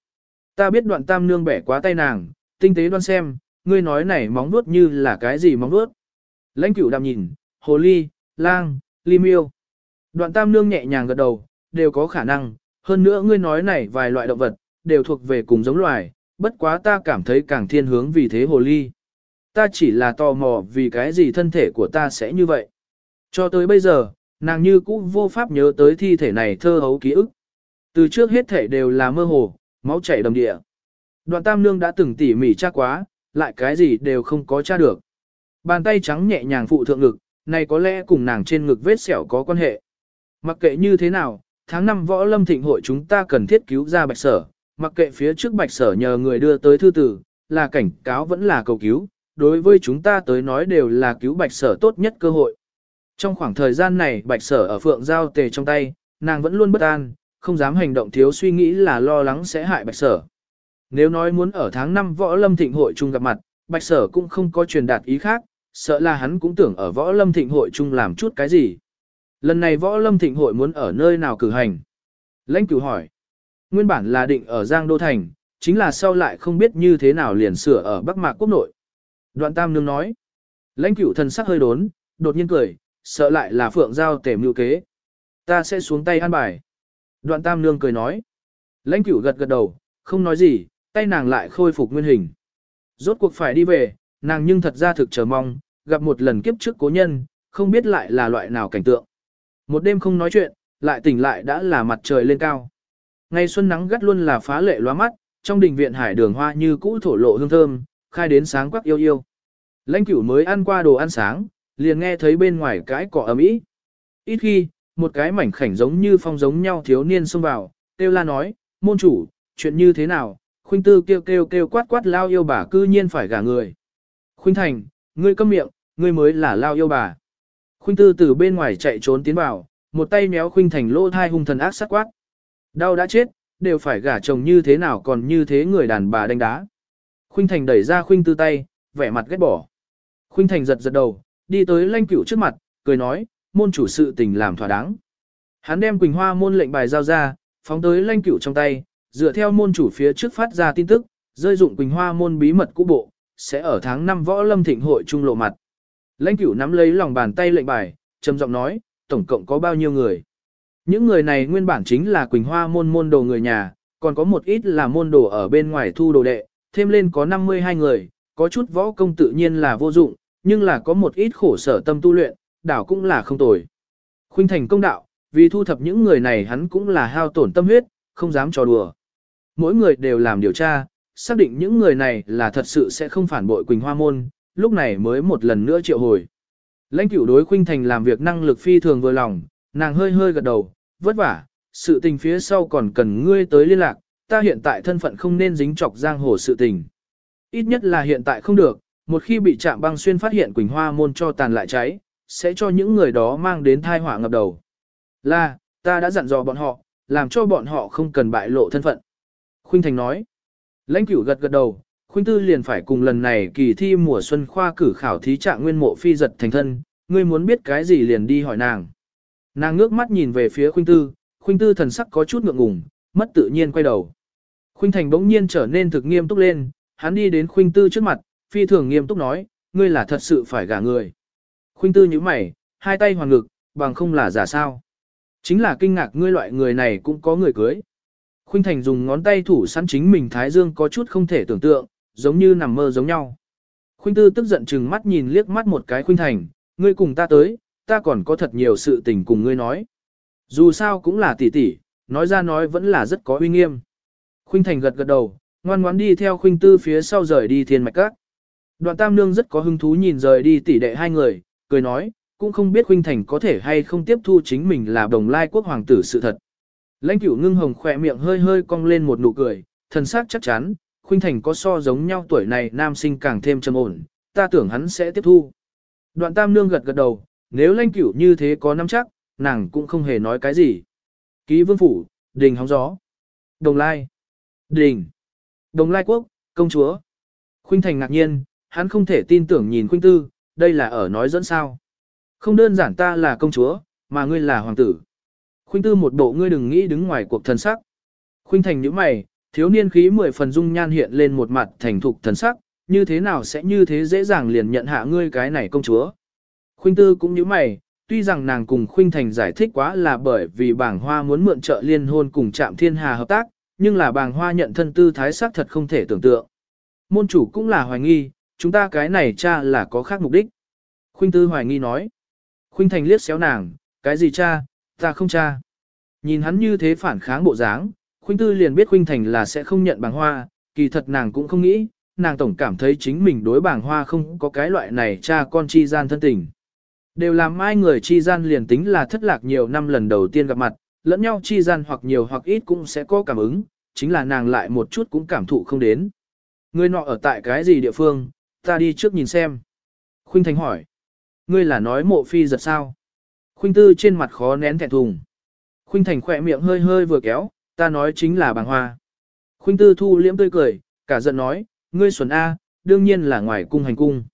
Ta biết đoạn tam nương bẻ quá tay nàng, tinh tế đoan xem, ngươi nói này móng vuốt như là cái gì móng vuốt. Lãnh cửu đạm nhìn, hồ ly, lang, ly miêu. Đoạn tam nương nhẹ nhàng gật đầu, đều có khả năng, hơn nữa ngươi nói này vài loại động vật, đều thuộc về cùng giống loài, bất quá ta cảm thấy càng thiên hướng vì thế hồ ly. Ta chỉ là tò mò vì cái gì thân thể của ta sẽ như vậy. Cho tới bây giờ, nàng như cũ vô pháp nhớ tới thi thể này thơ hấu ký ức. Từ trước hết thể đều là mơ hồ, máu chảy đầm địa. Đoạn tam nương đã từng tỉ mỉ tra quá, lại cái gì đều không có tra được. Bàn tay trắng nhẹ nhàng phụ thượng ngực, này có lẽ cùng nàng trên ngực vết sẹo có quan hệ. Mặc kệ như thế nào, tháng năm võ lâm thịnh hội chúng ta cần thiết cứu ra bạch sở, mặc kệ phía trước bạch sở nhờ người đưa tới thư tử, là cảnh cáo vẫn là cầu cứu, đối với chúng ta tới nói đều là cứu bạch sở tốt nhất cơ hội. Trong khoảng thời gian này bạch sở ở phượng giao tề trong tay, nàng vẫn luôn bất an, không dám hành động thiếu suy nghĩ là lo lắng sẽ hại bạch sở. Nếu nói muốn ở tháng 5 võ lâm thịnh hội chung gặp mặt, bạch sở cũng không có truyền đạt ý khác, sợ là hắn cũng tưởng ở võ lâm thịnh hội chung làm chút cái gì. Lần này võ lâm thịnh hội muốn ở nơi nào cử hành? Lãnh cửu hỏi. Nguyên bản là định ở Giang Đô Thành, chính là sau lại không biết như thế nào liền sửa ở Bắc Mạc Quốc nội. Đoạn Tam Nương nói. Lãnh cửu thần sắc hơi đốn, đột nhiên cười, sợ lại là Phượng Giao tể mưu kế. Ta sẽ xuống tay an bài. Đoạn Tam Nương cười nói. Lãnh cửu gật gật đầu, không nói gì, tay nàng lại khôi phục nguyên hình. Rốt cuộc phải đi về, nàng nhưng thật ra thực chờ mong, gặp một lần kiếp trước cố nhân, không biết lại là loại nào cảnh tượng. Một đêm không nói chuyện, lại tỉnh lại đã là mặt trời lên cao. Ngày xuân nắng gắt luôn là phá lệ loa mắt, trong đình viện hải đường hoa như cũ thổ lộ hương thơm, khai đến sáng quắc yêu yêu. Lãnh cửu mới ăn qua đồ ăn sáng, liền nghe thấy bên ngoài cái cỏ ấm ý. Ít khi, một cái mảnh khảnh giống như phong giống nhau thiếu niên xông vào, kêu la nói, môn chủ, chuyện như thế nào, khuynh tư kêu kêu kêu quát quát lao yêu bà cư nhiên phải gả người. Khuynh thành, ngươi câm miệng, ngươi mới là lao yêu bà. Khuynh tư từ bên ngoài chạy trốn tiến vào, một tay méo khuynh thành lỗ thai hung thần ác sát quát. Đau đã chết, đều phải gả chồng như thế nào còn như thế người đàn bà đánh đá. Khuynh thành đẩy ra khuynh tư tay, vẻ mặt ghét bỏ. Khuynh thành giật giật đầu, đi tới lanh cửu trước mặt, cười nói, môn chủ sự tình làm thỏa đáng. Hắn đem Quỳnh Hoa môn lệnh bài giao ra, phóng tới lanh cửu trong tay, dựa theo môn chủ phía trước phát ra tin tức, rơi dụng Quỳnh Hoa môn bí mật cũ bộ, sẽ ở tháng 5 võ lâm thịnh hội trung lộ mặt. Lãnh cửu nắm lấy lòng bàn tay lệnh bài, trầm giọng nói, tổng cộng có bao nhiêu người. Những người này nguyên bản chính là Quỳnh Hoa môn môn đồ người nhà, còn có một ít là môn đồ ở bên ngoài thu đồ đệ, thêm lên có 52 người, có chút võ công tự nhiên là vô dụng, nhưng là có một ít khổ sở tâm tu luyện, đảo cũng là không tồi. Khuynh thành công đạo, vì thu thập những người này hắn cũng là hao tổn tâm huyết, không dám trò đùa. Mỗi người đều làm điều tra, xác định những người này là thật sự sẽ không phản bội Quỳnh Hoa môn, lúc này mới một lần nữa triệu hồi. Lãnh cửu đối Khuynh Thành làm việc năng lực phi thường vừa lòng, nàng hơi hơi gật đầu, vất vả, sự tình phía sau còn cần ngươi tới liên lạc, ta hiện tại thân phận không nên dính chọc giang hồ sự tình. Ít nhất là hiện tại không được, một khi bị trạm băng xuyên phát hiện Quỳnh Hoa môn cho tàn lại cháy, sẽ cho những người đó mang đến thai họa ngập đầu. Là, ta đã dặn dò bọn họ, làm cho bọn họ không cần bại lộ thân phận. Khuynh Thành nói. Lãnh cửu gật gật đầu, Khuynh Tư liền phải cùng lần này kỳ thi mùa xuân khoa cử khảo thí trạng nguyên mộ phi giật thành thân, ngươi muốn biết cái gì liền đi hỏi nàng. Nàng ngước mắt nhìn về phía Khuynh Tư, Khuynh Tư thần sắc có chút ngượng ngùng, mất tự nhiên quay đầu. Khuynh Thành bỗng nhiên trở nên thực nghiêm túc lên, hắn đi đến Khuynh Tư trước mặt, phi thường nghiêm túc nói, ngươi là thật sự phải gả người. Khuynh Tư nhíu mày, hai tay hoàn ngực, bằng không là giả sao. Chính là kinh ngạc ngươi loại người này cũng có người cưới. Khuynh Thành dùng ngón tay thủ sẵn chính mình Thái Dương có chút không thể tưởng tượng, giống như nằm mơ giống nhau. Khuynh Tư tức giận chừng mắt nhìn liếc mắt một cái Khuynh Thành, ngươi cùng ta tới, ta còn có thật nhiều sự tình cùng ngươi nói. Dù sao cũng là tỷ tỷ, nói ra nói vẫn là rất có uy nghiêm. Khuynh Thành gật gật đầu, ngoan ngoãn đi theo Khuynh Tư phía sau rời đi thiên mạch các. Đoạn Tam Nương rất có hứng thú nhìn rời đi tỷ đệ hai người, cười nói, cũng không biết huynh Thành có thể hay không tiếp thu chính mình là đồng lai quốc hoàng tử sự thật. Lãnh cửu ngưng hồng khỏe miệng hơi hơi cong lên một nụ cười, thần sắc chắc chắn, Khuynh Thành có so giống nhau tuổi này nam sinh càng thêm trầm ổn, ta tưởng hắn sẽ tiếp thu. Đoạn Tam Nương gật gật đầu, nếu lãnh cửu như thế có nắm chắc, nàng cũng không hề nói cái gì. Ký vương phủ, đình hóng gió. Đồng lai. Đình. Đồng lai quốc, công chúa. Khuynh Thành ngạc nhiên, hắn không thể tin tưởng nhìn Khuynh Tư, đây là ở nói dẫn sao. Không đơn giản ta là công chúa, mà ngươi là hoàng tử. Khuynh Tư một bộ ngươi đừng nghĩ đứng ngoài cuộc thần sắc. Khuynh Thành nhíu mày, thiếu niên khí mười phần dung nhan hiện lên một mặt thành thục thần sắc, như thế nào sẽ như thế dễ dàng liền nhận hạ ngươi cái này công chúa. Khuynh Tư cũng nhíu mày, tuy rằng nàng cùng Khuynh Thành giải thích quá là bởi vì bảng hoa muốn mượn trợ liên hôn cùng Trạm Thiên Hà hợp tác, nhưng là bảng hoa nhận thân tư thái sắc thật không thể tưởng tượng. Môn chủ cũng là hoài nghi, chúng ta cái này cha là có khác mục đích. Khuynh Tư hoài nghi nói. Khuynh Thành liếc xéo nàng, cái gì cha, ta không cha. Nhìn hắn như thế phản kháng bộ dáng, Khuynh Tư liền biết Khuynh Thành là sẽ không nhận bảng hoa, kỳ thật nàng cũng không nghĩ, nàng tổng cảm thấy chính mình đối bảng hoa không có cái loại này cha con chi gian thân tình. Đều làm mai người chi gian liền tính là thất lạc nhiều năm lần đầu tiên gặp mặt, lẫn nhau chi gian hoặc nhiều hoặc ít cũng sẽ có cảm ứng, chính là nàng lại một chút cũng cảm thụ không đến. người nọ ở tại cái gì địa phương, ta đi trước nhìn xem. Khuynh Thành hỏi. Ngươi là nói mộ phi giật sao? Khuynh Tư trên mặt khó nén thẹn thùng. Khuynh Thành khỏe miệng hơi hơi vừa kéo, ta nói chính là bàng hoa. Khuynh Tư thu liễm tươi cười, cả giận nói, ngươi xuẩn A, đương nhiên là ngoài cung hành cung.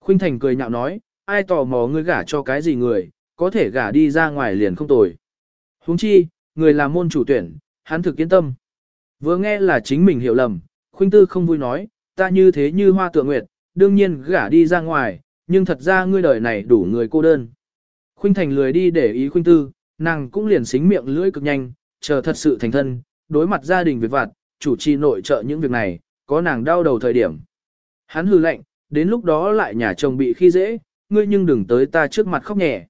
Khuynh Thành cười nhạo nói, ai tò mò ngươi gả cho cái gì người, có thể gả đi ra ngoài liền không tồi. Huống chi, người là môn chủ tuyển, hắn thực yên tâm. Vừa nghe là chính mình hiểu lầm, Khuynh Tư không vui nói, ta như thế như hoa tượng nguyệt, đương nhiên gả đi ra ngoài, nhưng thật ra ngươi đời này đủ người cô đơn. Khuynh Thành lười đi để ý Khuynh Tư, nàng cũng liền xính miệng lưỡi cực nhanh, chờ thật sự thành thân, đối mặt gia đình việc vặt, chủ trì nội trợ những việc này, có nàng đau đầu thời điểm. Hắn hư lệnh, đến lúc đó lại nhà chồng bị khi dễ, ngươi nhưng đừng tới ta trước mặt khóc nhẹ.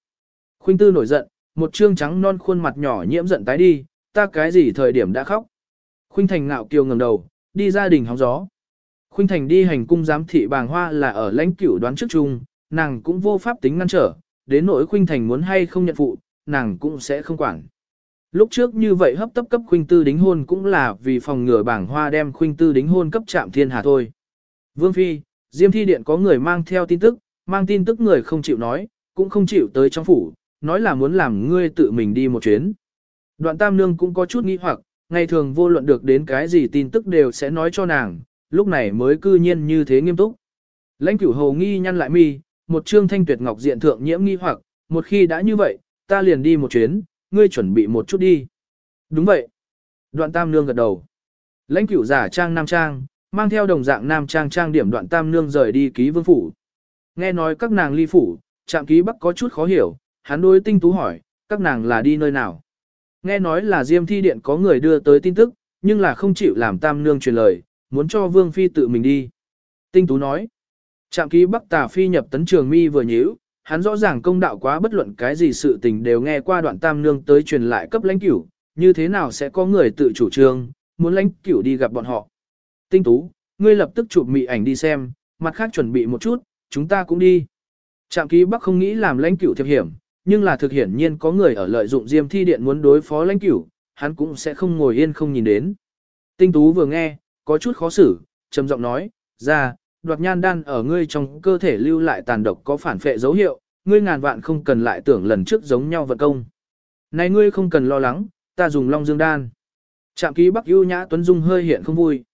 Khuynh Tư nổi giận, một trương trắng non khuôn mặt nhỏ nhiễm giận tái đi, ta cái gì thời điểm đã khóc. Khuynh Thành ngạo kiều ngẩng đầu, đi gia đình hóng gió. Khuynh Thành đi hành cung giám thị bàng hoa là ở lãnh cửu đoán trước chung, nàng cũng vô pháp tính ngăn trở, đến nỗi Khuynh Thành muốn hay không nhận phụ, nàng cũng sẽ không quản. Lúc trước như vậy hấp tấp cấp Khuynh Tư đính hôn cũng là vì phòng ngừa bảng hoa đem Khuynh Tư đính hôn cấp trạm thiên hà thôi. Vương Phi, Diêm Thi Điện có người mang theo tin tức, mang tin tức người không chịu nói, cũng không chịu tới trong phủ, nói là muốn làm ngươi tự mình đi một chuyến. Đoạn Tam Nương cũng có chút nghi hoặc, ngày thường vô luận được đến cái gì tin tức đều sẽ nói cho nàng, lúc này mới cư nhiên như thế nghiêm túc. Lãnh cửu hầu nghi nhăn lại mi, một trương thanh tuyệt ngọc diện thượng nhiễm nghi hoặc, một khi đã như vậy, ta liền đi một chuyến, ngươi chuẩn bị một chút đi. Đúng vậy. Đoạn tam nương gật đầu. Lãnh cửu giả trang nam trang, mang theo đồng dạng nam trang trang điểm đoạn tam nương rời đi ký vương phủ. Nghe nói các nàng ly phủ, trạm ký bắc có chút khó hiểu, hắn đối tinh tú hỏi, các nàng là đi nơi nào. Nghe nói là diêm thi điện có người đưa tới tin tức, nhưng là không chịu làm tam nương truyền lời, muốn cho vương phi tự mình đi. Tinh tú nói, trạm ký bắc tà phi nhập tấn trường mi vừa nhíu, hắn rõ ràng công đạo quá bất luận cái gì sự tình đều nghe qua đoạn tam nương tới truyền lại cấp lãnh cửu, như thế nào sẽ có người tự chủ trương, muốn lãnh cửu đi gặp bọn họ. Tinh tú, ngươi lập tức chụp mị ảnh đi xem, mặt khác chuẩn bị một chút, chúng ta cũng đi. Trạm ký bắc không nghĩ làm lãnh cửu thiệp hiểm, nhưng là thực hiển nhiên có người ở lợi dụng diêm thi điện muốn đối phó lãnh cửu, hắn cũng sẽ không ngồi yên không nhìn đến. Tinh tú vừa nghe, có chút khó xử, trầm giọng nói, ra, đoạt nhan đan ở ngươi trong cơ thể lưu lại tàn độc có phản phệ dấu hiệu, ngươi ngàn vạn không cần lại tưởng lần trước giống nhau vận công. Này ngươi không cần lo lắng, ta dùng Long Dương đan. Trạm ký Bắc ưu nhã Tuấn Dung hơi hiện không vui.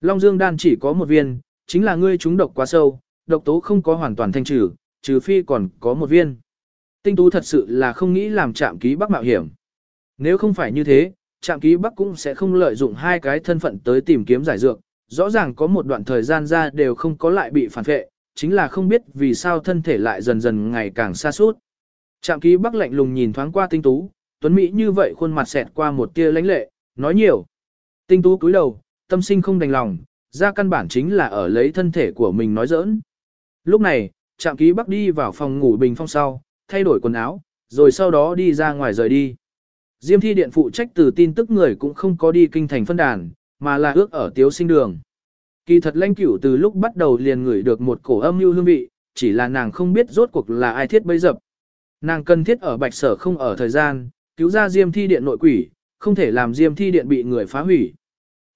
Long Dương đan chỉ có một viên, chính là ngươi trúng độc quá sâu, độc tố không có hoàn toàn thanh trừ, trừ phi còn có một viên. Tinh tú thật sự là không nghĩ làm trạm ký Bắc mạo hiểm. Nếu không phải như thế, trạm ký Bắc cũng sẽ không lợi dụng hai cái thân phận tới tìm kiếm giải dược, rõ ràng có một đoạn thời gian ra đều không có lại bị phản vệ, chính là không biết vì sao thân thể lại dần dần ngày càng xa suốt. Trạm ký bắc lạnh lùng nhìn thoáng qua tinh tú, tuấn Mỹ như vậy khuôn mặt xẹt qua một tia lãnh lệ, nói nhiều. Tinh tú cúi đầu, tâm sinh không đành lòng, ra căn bản chính là ở lấy thân thể của mình nói giỡn. Lúc này, trạm ký bắc đi vào phòng ngủ bình phong sau, thay đổi quần áo, rồi sau đó đi ra ngoài rời đi. Diêm thi điện phụ trách từ tin tức người cũng không có đi kinh thành phân đàn, mà là ước ở tiếu sinh đường. Kỳ thật lãnh cửu từ lúc bắt đầu liền ngửi được một cổ âm mưu hương vị, chỉ là nàng không biết rốt cuộc là ai thiết bấy dập. Nàng cần thiết ở bạch sở không ở thời gian, cứu ra diêm thi điện nội quỷ, không thể làm diêm thi điện bị người phá hủy.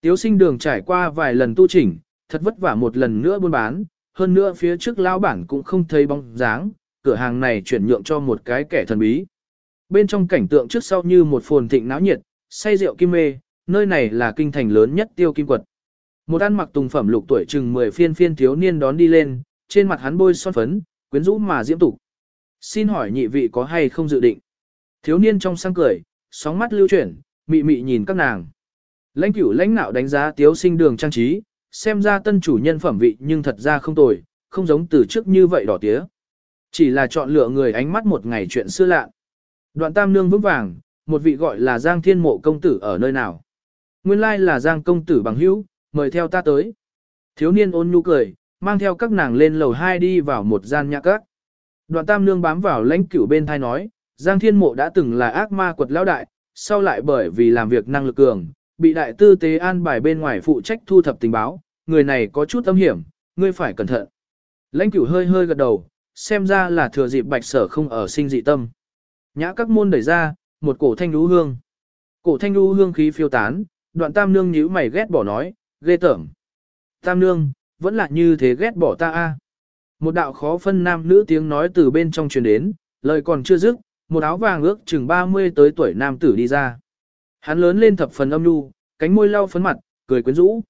Tiếu sinh đường trải qua vài lần tu chỉnh, thật vất vả một lần nữa buôn bán, hơn nữa phía trước lao bản cũng không thấy bóng dáng, cửa hàng này chuyển nhượng cho một cái kẻ thần bí. Bên trong cảnh tượng trước sau như một phồn thịnh náo nhiệt, say rượu kim mê, nơi này là kinh thành lớn nhất tiêu kim quật. Một ăn mặc tùng phẩm lục tuổi chừng 10 phiên phiên thiếu niên đón đi lên, trên mặt hắn bôi son phấn, quyến rũ mà diễm tục. Xin hỏi nhị vị có hay không dự định? Thiếu niên trong sang cười, sóng mắt lưu chuyển, mị mị nhìn các nàng. Lãnh cửu lãnh nạo đánh giá tiếu sinh đường trang trí, xem ra tân chủ nhân phẩm vị nhưng thật ra không tồi, không giống từ trước như vậy đỏ tía. Chỉ là chọn lựa người ánh mắt một ngày chuyện xưa lạ. Đoạn tam nương vững vàng, một vị gọi là Giang Thiên Mộ công tử ở nơi nào. Nguyên lai là Giang công tử bằng hữu, mời theo ta tới. Thiếu niên ôn nhu cười, mang theo các nàng lên lầu 2 đi vào một gian nhã các. Đoạn tam nương bám vào lãnh cửu bên thai nói, Giang Thiên Mộ đã từng là ác ma quật lão đại, sau lại bởi vì làm việc năng lực cường, bị đại tư tế an bài bên ngoài phụ trách thu thập tình báo, người này có chút âm hiểm, ngươi phải cẩn thận. Lãnh cửu hơi hơi gật đầu, xem ra là thừa dịp bạch sở không ở sinh dị tâm. Nhã các môn đẩy ra, một cổ thanh lũ hương. Cổ thanh lũ hương khí phiêu tán, đoạn tam nương nhíu mày ghét bỏ nói, ghê tởm. Tam nương, vẫn là như thế ghét bỏ ta a. Một đạo khó phân nam nữ tiếng nói từ bên trong truyền đến, lời còn chưa dứt, một áo vàng ước chừng 30 tới tuổi nam tử đi ra. Hắn lớn lên thập phần âm nhu, cánh môi lau phấn mặt, cười quyến rũ.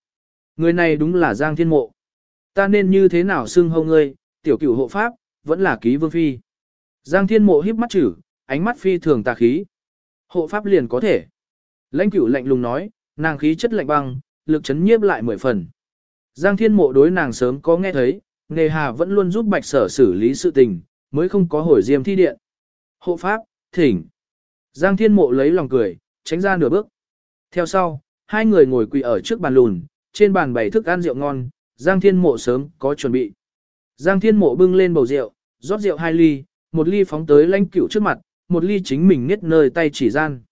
Người này đúng là Giang Thiên Mộ. Ta nên như thế nào xưng hô ngươi, tiểu cửu hộ pháp, vẫn là ký vương phi. Giang Thiên Mộ híp mắt chử, ánh mắt phi thường tà khí. Hộ pháp liền có thể. Lãnh cửu lạnh lùng nói, nàng khí chất lạnh băng, lực chấn nhiếp lại mười phần. Giang Thiên Mộ đối nàng sớm có nghe thấy, nghề hà vẫn luôn giúp bạch sở xử lý sự tình, mới không có hồi diêm thi điện. Hộ pháp, thỉnh. Giang Thiên Mộ lấy lòng cười, tránh ra nửa bước. Theo sau, hai người ngồi quỳ ở trước bàn lùn, trên bàn bày thức ăn rượu ngon, Giang Thiên Mộ sớm có chuẩn bị. Giang Thiên Mộ bưng lên bầu rượu, rót rượu hai ly, một ly phóng tới lãnh cửu trước mặt, một ly chính mình niết nơi tay chỉ gian.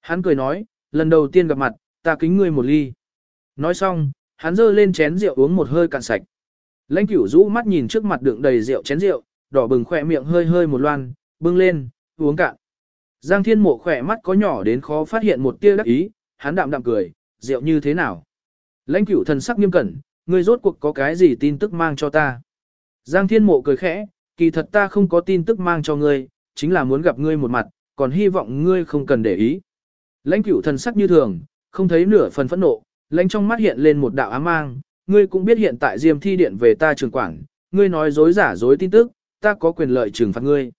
Hắn cười nói, lần đầu tiên gặp mặt, ta kính ngươi một ly. Nói xong, hắn giơ lên chén rượu uống một hơi cạn sạch. Lãnh cửu rũ mắt nhìn trước mặt đựng đầy rượu chén rượu, đỏ bừng khỏe miệng hơi hơi một loan, bưng lên, uống cạn. Giang thiên mộ khỏe mắt có nhỏ đến khó phát hiện một tia đắc ý, hắn đạm đạm cười, rượu như thế nào. Lãnh cửu thần sắc nghiêm cẩn, ngươi rốt cuộc có cái gì tin tức mang cho ta. Giang thiên mộ cười khẽ, kỳ thật ta không có tin tức mang cho ngươi, chính là muốn gặp ngươi một mặt, còn hy vọng ngươi không cần để ý. Lãnh cửu thần sắc như thường, không thấy nửa phần phẫn nộ, lãnh trong mắt hiện lên một đạo ám mang, ngươi cũng biết hiện tại Diêm Thi Điện về ta trường quản, ngươi nói dối giả dối tin tức, ta có quyền lợi trừng phạt ngươi.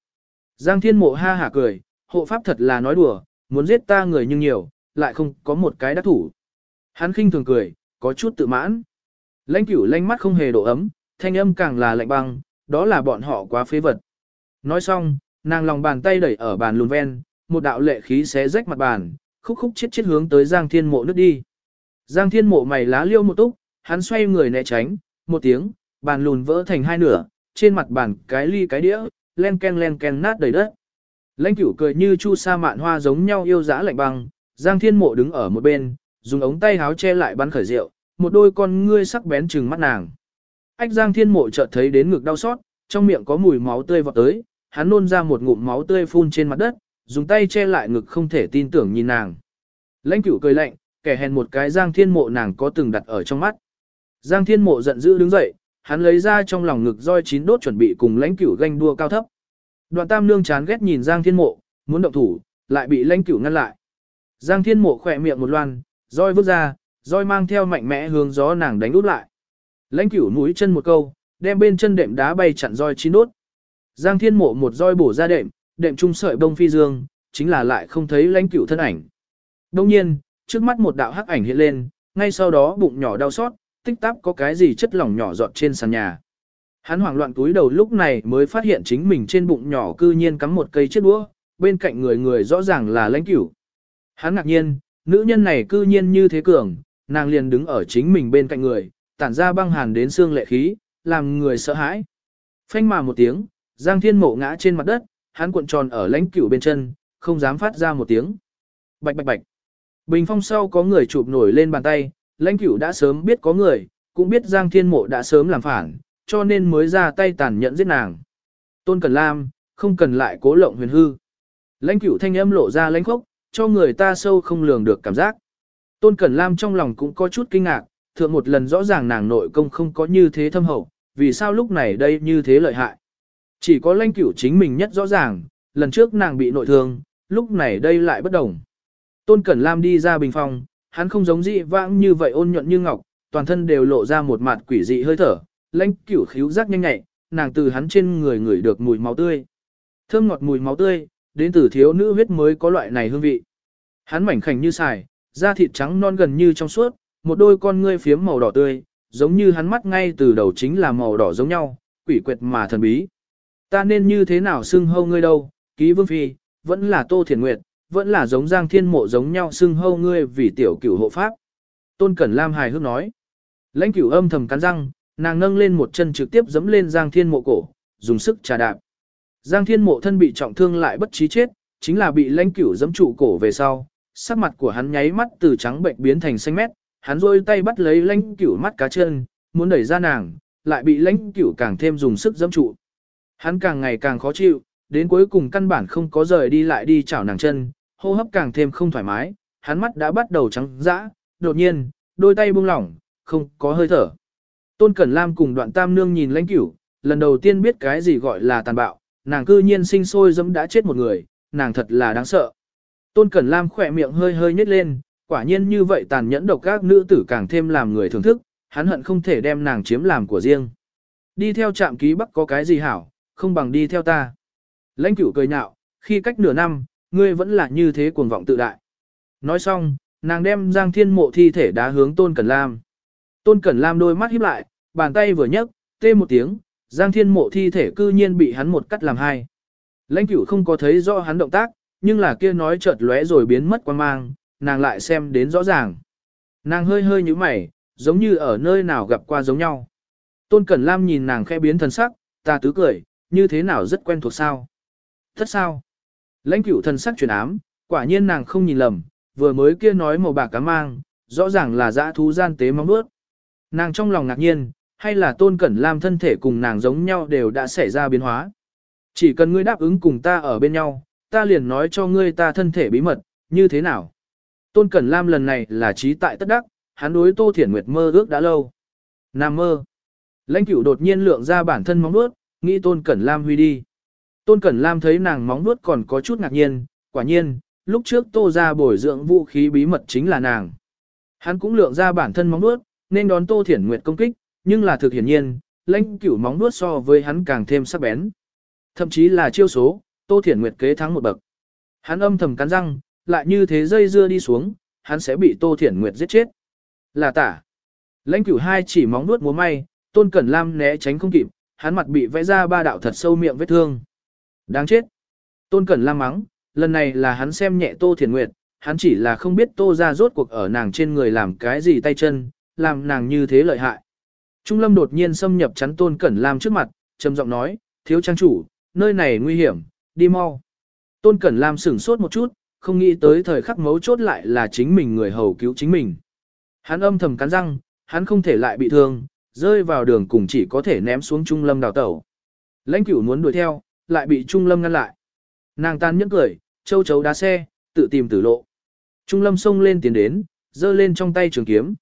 Giang Thiên Mộ ha hả cười, hộ pháp thật là nói đùa, muốn giết ta người nhưng nhiều, lại không có một cái đắc thủ. Hắn khinh thường cười, có chút tự mãn. Lãnh cửu lãnh mắt không hề độ ấm, thanh âm càng là lạnh băng, đó là bọn họ quá phế vật. Nói xong, nàng lòng bàn tay đẩy ở bàn lùn ven, một đạo lệ khí xé rách mặt bàn, khúc khúc chết chết hướng tới Giang Thiên Mộ nước đi. Giang Thiên Mộ mày lá liêu một túc, hắn xoay người né tránh, một tiếng, bàn lùn vỡ thành hai nửa, trên mặt bàn cái ly cái đĩa, len ken len ken nát đầy đất. Lãnh cửu cười như chu sa mạn hoa giống nhau yêu dã lạnh băng, Giang Thiên Mộ đứng ở một bên, dùng ống tay háo che lại bắn khởi rượu, một đôi con ngươi sắc bén trừng mắt nàng. Ách Giang Thiên Mộ chợt thấy đến ngực đau xót, trong miệng có mùi máu tươi vọt tới, hắn nôn ra một ngụm máu tươi phun trên mặt đất, dùng tay che lại ngực không thể tin tưởng nhìn nàng. Lãnh cửu cười lạnh, kẻ hèn một cái Giang Thiên Mộ nàng có từng đặt ở trong mắt. Giang Thiên Mộ giận dữ đứng dậy, hắn lấy ra trong lòng ngực roi chín đốt chuẩn bị cùng lãnh cửu ganh đua cao thấp. Đoạn Tam Nương chán ghét nhìn Giang Thiên Mộ, muốn động thủ, lại bị lãnh cửu ngăn lại. Giang Thiên Mộ khỏe miệng một loan, roi vứt ra, roi mang theo mạnh mẽ hướng gió nàng đánh út lại. Lãnh cửu mũi chân một câu, đem bên chân đệm đá bay chặn roi chín đốt. Giang Thiên Mộ một roi bổ ra đệm, đệm trung sợi bông phi dương, chính là lại không thấy lãnh cửu thân ảnh. Đông nhiên, trước mắt một đạo hắc ảnh hiện lên, ngay sau đó bụng nhỏ đau xót, tích tắp có cái gì chất lỏng nhỏ giọt trên sàn nhà. Hắn hoảng loạn túi đầu lúc này mới phát hiện chính mình trên bụng nhỏ cư nhiên cắm một cây chiếc đũa, bên cạnh người người rõ ràng là lãnh cửu. Hắn ngạc nhiên, nữ nhân này cư nhiên như thế cường, nàng liền đứng ở chính mình bên cạnh người, tản ra băng hàn đến xương lệ khí, làm người sợ hãi. Phanh mà một tiếng, Giang Thiên Mộ ngã trên mặt đất, hắn cuộn tròn ở lãnh cửu bên chân, không dám phát ra một tiếng. bạch bạch bạch. Bình phong sau có người chụp nổi lên bàn tay, lãnh cửu đã sớm biết có người, cũng biết Giang Thiên Mộ đã sớm làm phản, cho nên mới ra tay tàn nhẫn giết nàng. Tôn Cẩn Lam, không cần lại cố lộng huyền hư. Lãnh cửu thanh âm lộ ra lãnh khốc, cho người ta sâu không lường được cảm giác. Tôn Cẩn Lam trong lòng cũng có chút kinh ngạc, thượng một lần rõ ràng nàng nội công không có như thế thâm hậu, vì sao lúc này đây như thế lợi hại. Chỉ có lãnh cửu chính mình nhất rõ ràng, lần trước nàng bị nội thương, lúc này đây lại bất đồng. Tôn Cẩn Lam đi ra bình phòng, hắn không giống dị vãng như vậy ôn nhuận như ngọc, toàn thân đều lộ ra một mặt quỷ dị hơi thở, lãnh cửu khíu giác nhanh nhẹ, nàng từ hắn trên người ngửi được mùi máu tươi. Thơm ngọt mùi máu tươi, đến từ thiếu nữ huyết mới có loại này hương vị. Hắn mảnh khảnh như xài, da thịt trắng non gần như trong suốt, một đôi con ngươi phiếm màu đỏ tươi, giống như hắn mắt ngay từ đầu chính là màu đỏ giống nhau, quỷ quyệt mà thần bí. Ta nên như thế nào xưng hâu ngươi đâu, ký vương phi, vẫn là tô thiền nguyệt, vẫn là giống giang thiên mộ giống nhau xưng hâu ngươi vì tiểu cửu hộ pháp. Tôn Cẩn Lam hài hước nói. Lãnh cửu âm thầm cắn răng, nàng nâng lên một chân trực tiếp giẫm lên giang thiên mộ cổ, dùng sức trà đạp. Giang thiên mộ thân bị trọng thương lại bất trí chết, chính là bị lãnh cửu giẫm trụ cổ về sau, sắc mặt của hắn nháy mắt từ trắng bệnh biến thành xanh mét, hắn rôi tay bắt lấy lãnh cửu mắt cá chân, muốn đẩy ra nàng, lại bị lãnh cửu càng thêm dùng sức giẫm trụ. Hắn càng ngày càng khó chịu, đến cuối cùng căn bản không có rời đi lại đi chảo nàng chân, hô hấp càng thêm không thoải mái, hắn mắt đã bắt đầu trắng dã, đột nhiên, đôi tay buông lỏng, không có hơi thở. Tôn Cẩn Lam cùng đoạn tam nương nhìn lãnh cửu, lần đầu tiên biết cái gì gọi là tàn bạo, nàng cư nhiên sinh sôi dẫm đã chết một người, nàng thật là đáng sợ. Tôn Cẩn Lam khỏe miệng hơi hơi nhếch lên, quả nhiên như vậy tàn nhẫn độc các nữ tử càng thêm làm người thưởng thức, hắn hận không thể đem nàng chiếm làm của riêng. Đi theo trạm ký bắc có cái gì hảo, không bằng đi theo ta. Lãnh cửu cười nhạo, khi cách nửa năm, ngươi vẫn là như thế cuồng vọng tự đại. Nói xong, nàng đem Giang Thiên Mộ thi thể đá hướng Tôn Cẩn Lam. Tôn Cẩn Lam đôi mắt híp lại, bàn tay vừa nhấc, tê một tiếng, Giang Thiên Mộ thi thể cư nhiên bị hắn một cắt làm hai. Lãnh cửu không có thấy rõ hắn động tác, nhưng là kia nói chợt lóe rồi biến mất quan mang, nàng lại xem đến rõ ràng. Nàng hơi hơi như mày, giống như ở nơi nào gặp qua giống nhau. Tôn Cẩn Lam nhìn nàng khẽ biến thần sắc, ta tứ cười, như thế nào rất quen thuộc sao. Thất sao? Lãnh cửu thần sắc chuyển ám, quả nhiên nàng không nhìn lầm, vừa mới kia nói màu bạc cá mang, rõ ràng là dã thú gian tế mong bước. Nàng trong lòng ngạc nhiên, hay là tôn cẩn lam thân thể cùng nàng giống nhau đều đã xảy ra biến hóa. Chỉ cần ngươi đáp ứng cùng ta ở bên nhau, ta liền nói cho ngươi ta thân thể bí mật, như thế nào. Tôn cẩn lam lần này là trí tại tất đắc, hắn đối tô thiển nguyệt mơ ước đã lâu. Nam mơ. Lãnh cửu đột nhiên lượng ra bản thân mong bước, nghĩ tôn cẩn lam huy đi. Tôn Cẩn Lam thấy nàng móng nuốt còn có chút ngạc nhiên, quả nhiên, lúc trước tô ra bồi dưỡng vũ khí bí mật chính là nàng. Hắn cũng lượng ra bản thân móng nuốt, nên đón tô thiển nguyệt công kích, nhưng là thực hiển nhiên, lãnh cửu móng nuốt so với hắn càng thêm sắc bén. Thậm chí là chiêu số, tô thiển nguyệt kế thắng một bậc. Hắn âm thầm cắn răng, lại như thế dây dưa đi xuống, hắn sẽ bị tô thiển nguyệt giết chết. Là tả. Lãnh cửu hai chỉ móng nuốt múa may, tôn cẩn lam né tránh không kịp, hắn mặt bị vẽ ra ba đạo thật sâu miệng vết thương. Đáng chết. Tôn Cẩn la mắng, lần này là hắn xem nhẹ Tô Thiền Nguyệt, hắn chỉ là không biết Tô ra rốt cuộc ở nàng trên người làm cái gì tay chân, làm nàng như thế lợi hại. Trung Lâm đột nhiên xâm nhập chắn Tôn Cẩn Lam trước mặt, trầm giọng nói, thiếu trang chủ, nơi này nguy hiểm, đi mau. Tôn Cẩn Lam sửng sốt một chút, không nghĩ tới thời khắc mấu chốt lại là chính mình người hầu cứu chính mình. Hắn âm thầm cắn răng, hắn không thể lại bị thương, rơi vào đường cùng chỉ có thể ném xuống Trung Lâm đào tẩu. Lãnh cửu muốn đuổi theo, lại bị Trung Lâm ngăn lại. Nàng tan nhẫn cười, châu chấu đá xe, tự tìm tử lộ. Trung Lâm xông lên tiến đến, giơ lên trong tay trường kiếm.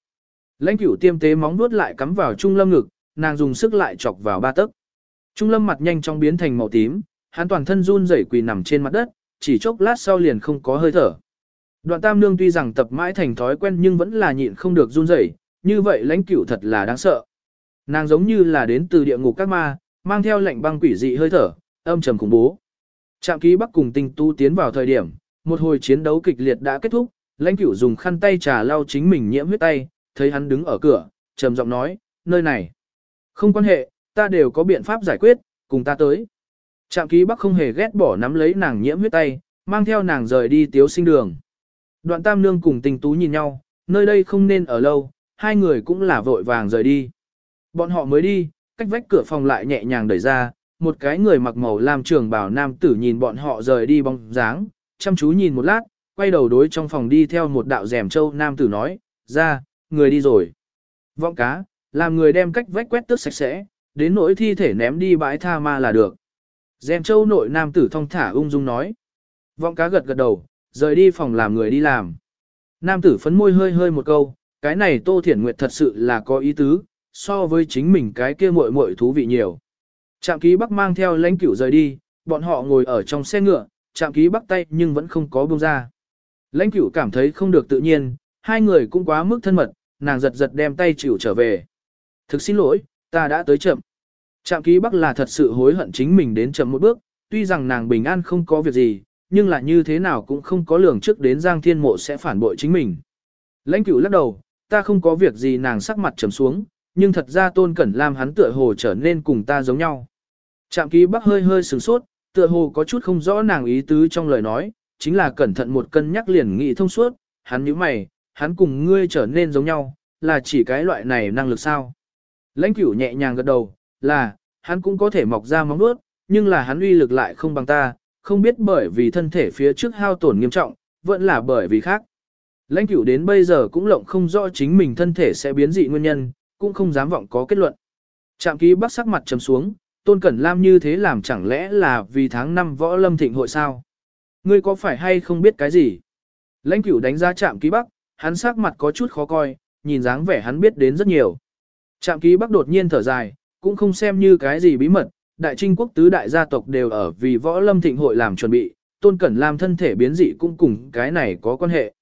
Lãnh cửu tiêm tế móng nuốt lại cắm vào Trung Lâm ngực, nàng dùng sức lại chọc vào ba tấc. Trung Lâm mặt nhanh chóng biến thành màu tím, hắn toàn thân run rẩy quỳ nằm trên mặt đất, chỉ chốc lát sau liền không có hơi thở. Đoạn Tam Nương tuy rằng tập mãi thành thói quen nhưng vẫn là nhịn không được run rẩy, như vậy lãnh cửu thật là đáng sợ. Nàng giống như là đến từ địa ngục các ma, mang theo lệnh băng quỷ dị hơi thở, âm trầm khủng bố. Trạm ký bắc cùng tinh tu tiến vào thời điểm, một hồi chiến đấu kịch liệt đã kết thúc, lãnh cửu dùng khăn tay trà lau chính mình nhiễm huyết tay, thấy hắn đứng ở cửa, trầm giọng nói, nơi này. Không quan hệ, ta đều có biện pháp giải quyết, cùng ta tới. Trạm ký bắc không hề ghét bỏ nắm lấy nàng nhiễm huyết tay, mang theo nàng rời đi tiếu sinh đường. Đoạn tam nương cùng tình tú nhìn nhau, nơi đây không nên ở lâu, hai người cũng là vội vàng rời đi. Bọn họ mới đi, cách vách cửa phòng lại nhẹ nhàng đẩy ra, một cái người mặc màu làm trường bảo nam tử nhìn bọn họ rời đi bóng dáng, chăm chú nhìn một lát, quay đầu đối trong phòng đi theo một đạo rèm châu nam tử nói, ra, người đi rồi. Vọng cá, làm người đem cách vách quét tước sạch sẽ, đến nỗi thi thể ném đi bãi tha ma là được. Dèm châu nội nam tử thong thả ung dung nói. Vọng cá gật gật đầu, rời đi phòng làm người đi làm. Nam tử phấn môi hơi hơi một câu, cái này Tô Thiển Nguyệt thật sự là có ý tứ, so với chính mình cái kia muội muội thú vị nhiều. Trạm ký bắc mang theo lãnh cửu rời đi, bọn họ ngồi ở trong xe ngựa, trạm ký bắc tay nhưng vẫn không có buông ra. Lãnh cửu cảm thấy không được tự nhiên, hai người cũng quá mức thân mật, nàng giật giật đem tay chịu trở về. Thực xin lỗi, ta đã tới chậm. Trạm ký bắc là thật sự hối hận chính mình đến chậm một bước, tuy rằng nàng bình an không có việc gì, nhưng là như thế nào cũng không có lường trước đến Giang Thiên Mộ sẽ phản bội chính mình. Lãnh cửu lắc đầu, ta không có việc gì nàng sắc mặt trầm xuống, nhưng thật ra Tôn Cẩn Lam hắn tựa hồ trở nên cùng ta giống nhau. Trạm ký bắc hơi hơi sửng sốt, tựa hồ có chút không rõ nàng ý tứ trong lời nói, chính là cẩn thận một cân nhắc liền nghĩ thông suốt, hắn nhíu mày, hắn cùng ngươi trở nên giống nhau, là chỉ cái loại này năng lực sao. Lãnh cửu nhẹ nhàng gật đầu, là, hắn cũng có thể mọc ra móng vuốt, nhưng là hắn uy lực lại không bằng ta, không biết bởi vì thân thể phía trước hao tổn nghiêm trọng, vẫn là bởi vì khác. Lãnh cửu đến bây giờ cũng lộng không rõ chính mình thân thể sẽ biến dị nguyên nhân, cũng không dám vọng có kết luận. Trạm ký bắc sắc mặt trầm xuống, Tôn Cẩn Lam như thế làm chẳng lẽ là vì tháng 5 võ lâm thịnh hội sao? Ngươi có phải hay không biết cái gì? Lãnh cửu đánh giá trạm ký bắc, hắn sắc mặt có chút khó coi, nhìn dáng vẻ hắn biết đến rất nhiều. Trạm ký bắc đột nhiên thở dài, cũng không xem như cái gì bí mật, đại trinh quốc tứ đại gia tộc đều ở vì võ lâm thịnh hội làm chuẩn bị, Tôn Cẩn Lam thân thể biến dị cũng cùng cái này có quan hệ.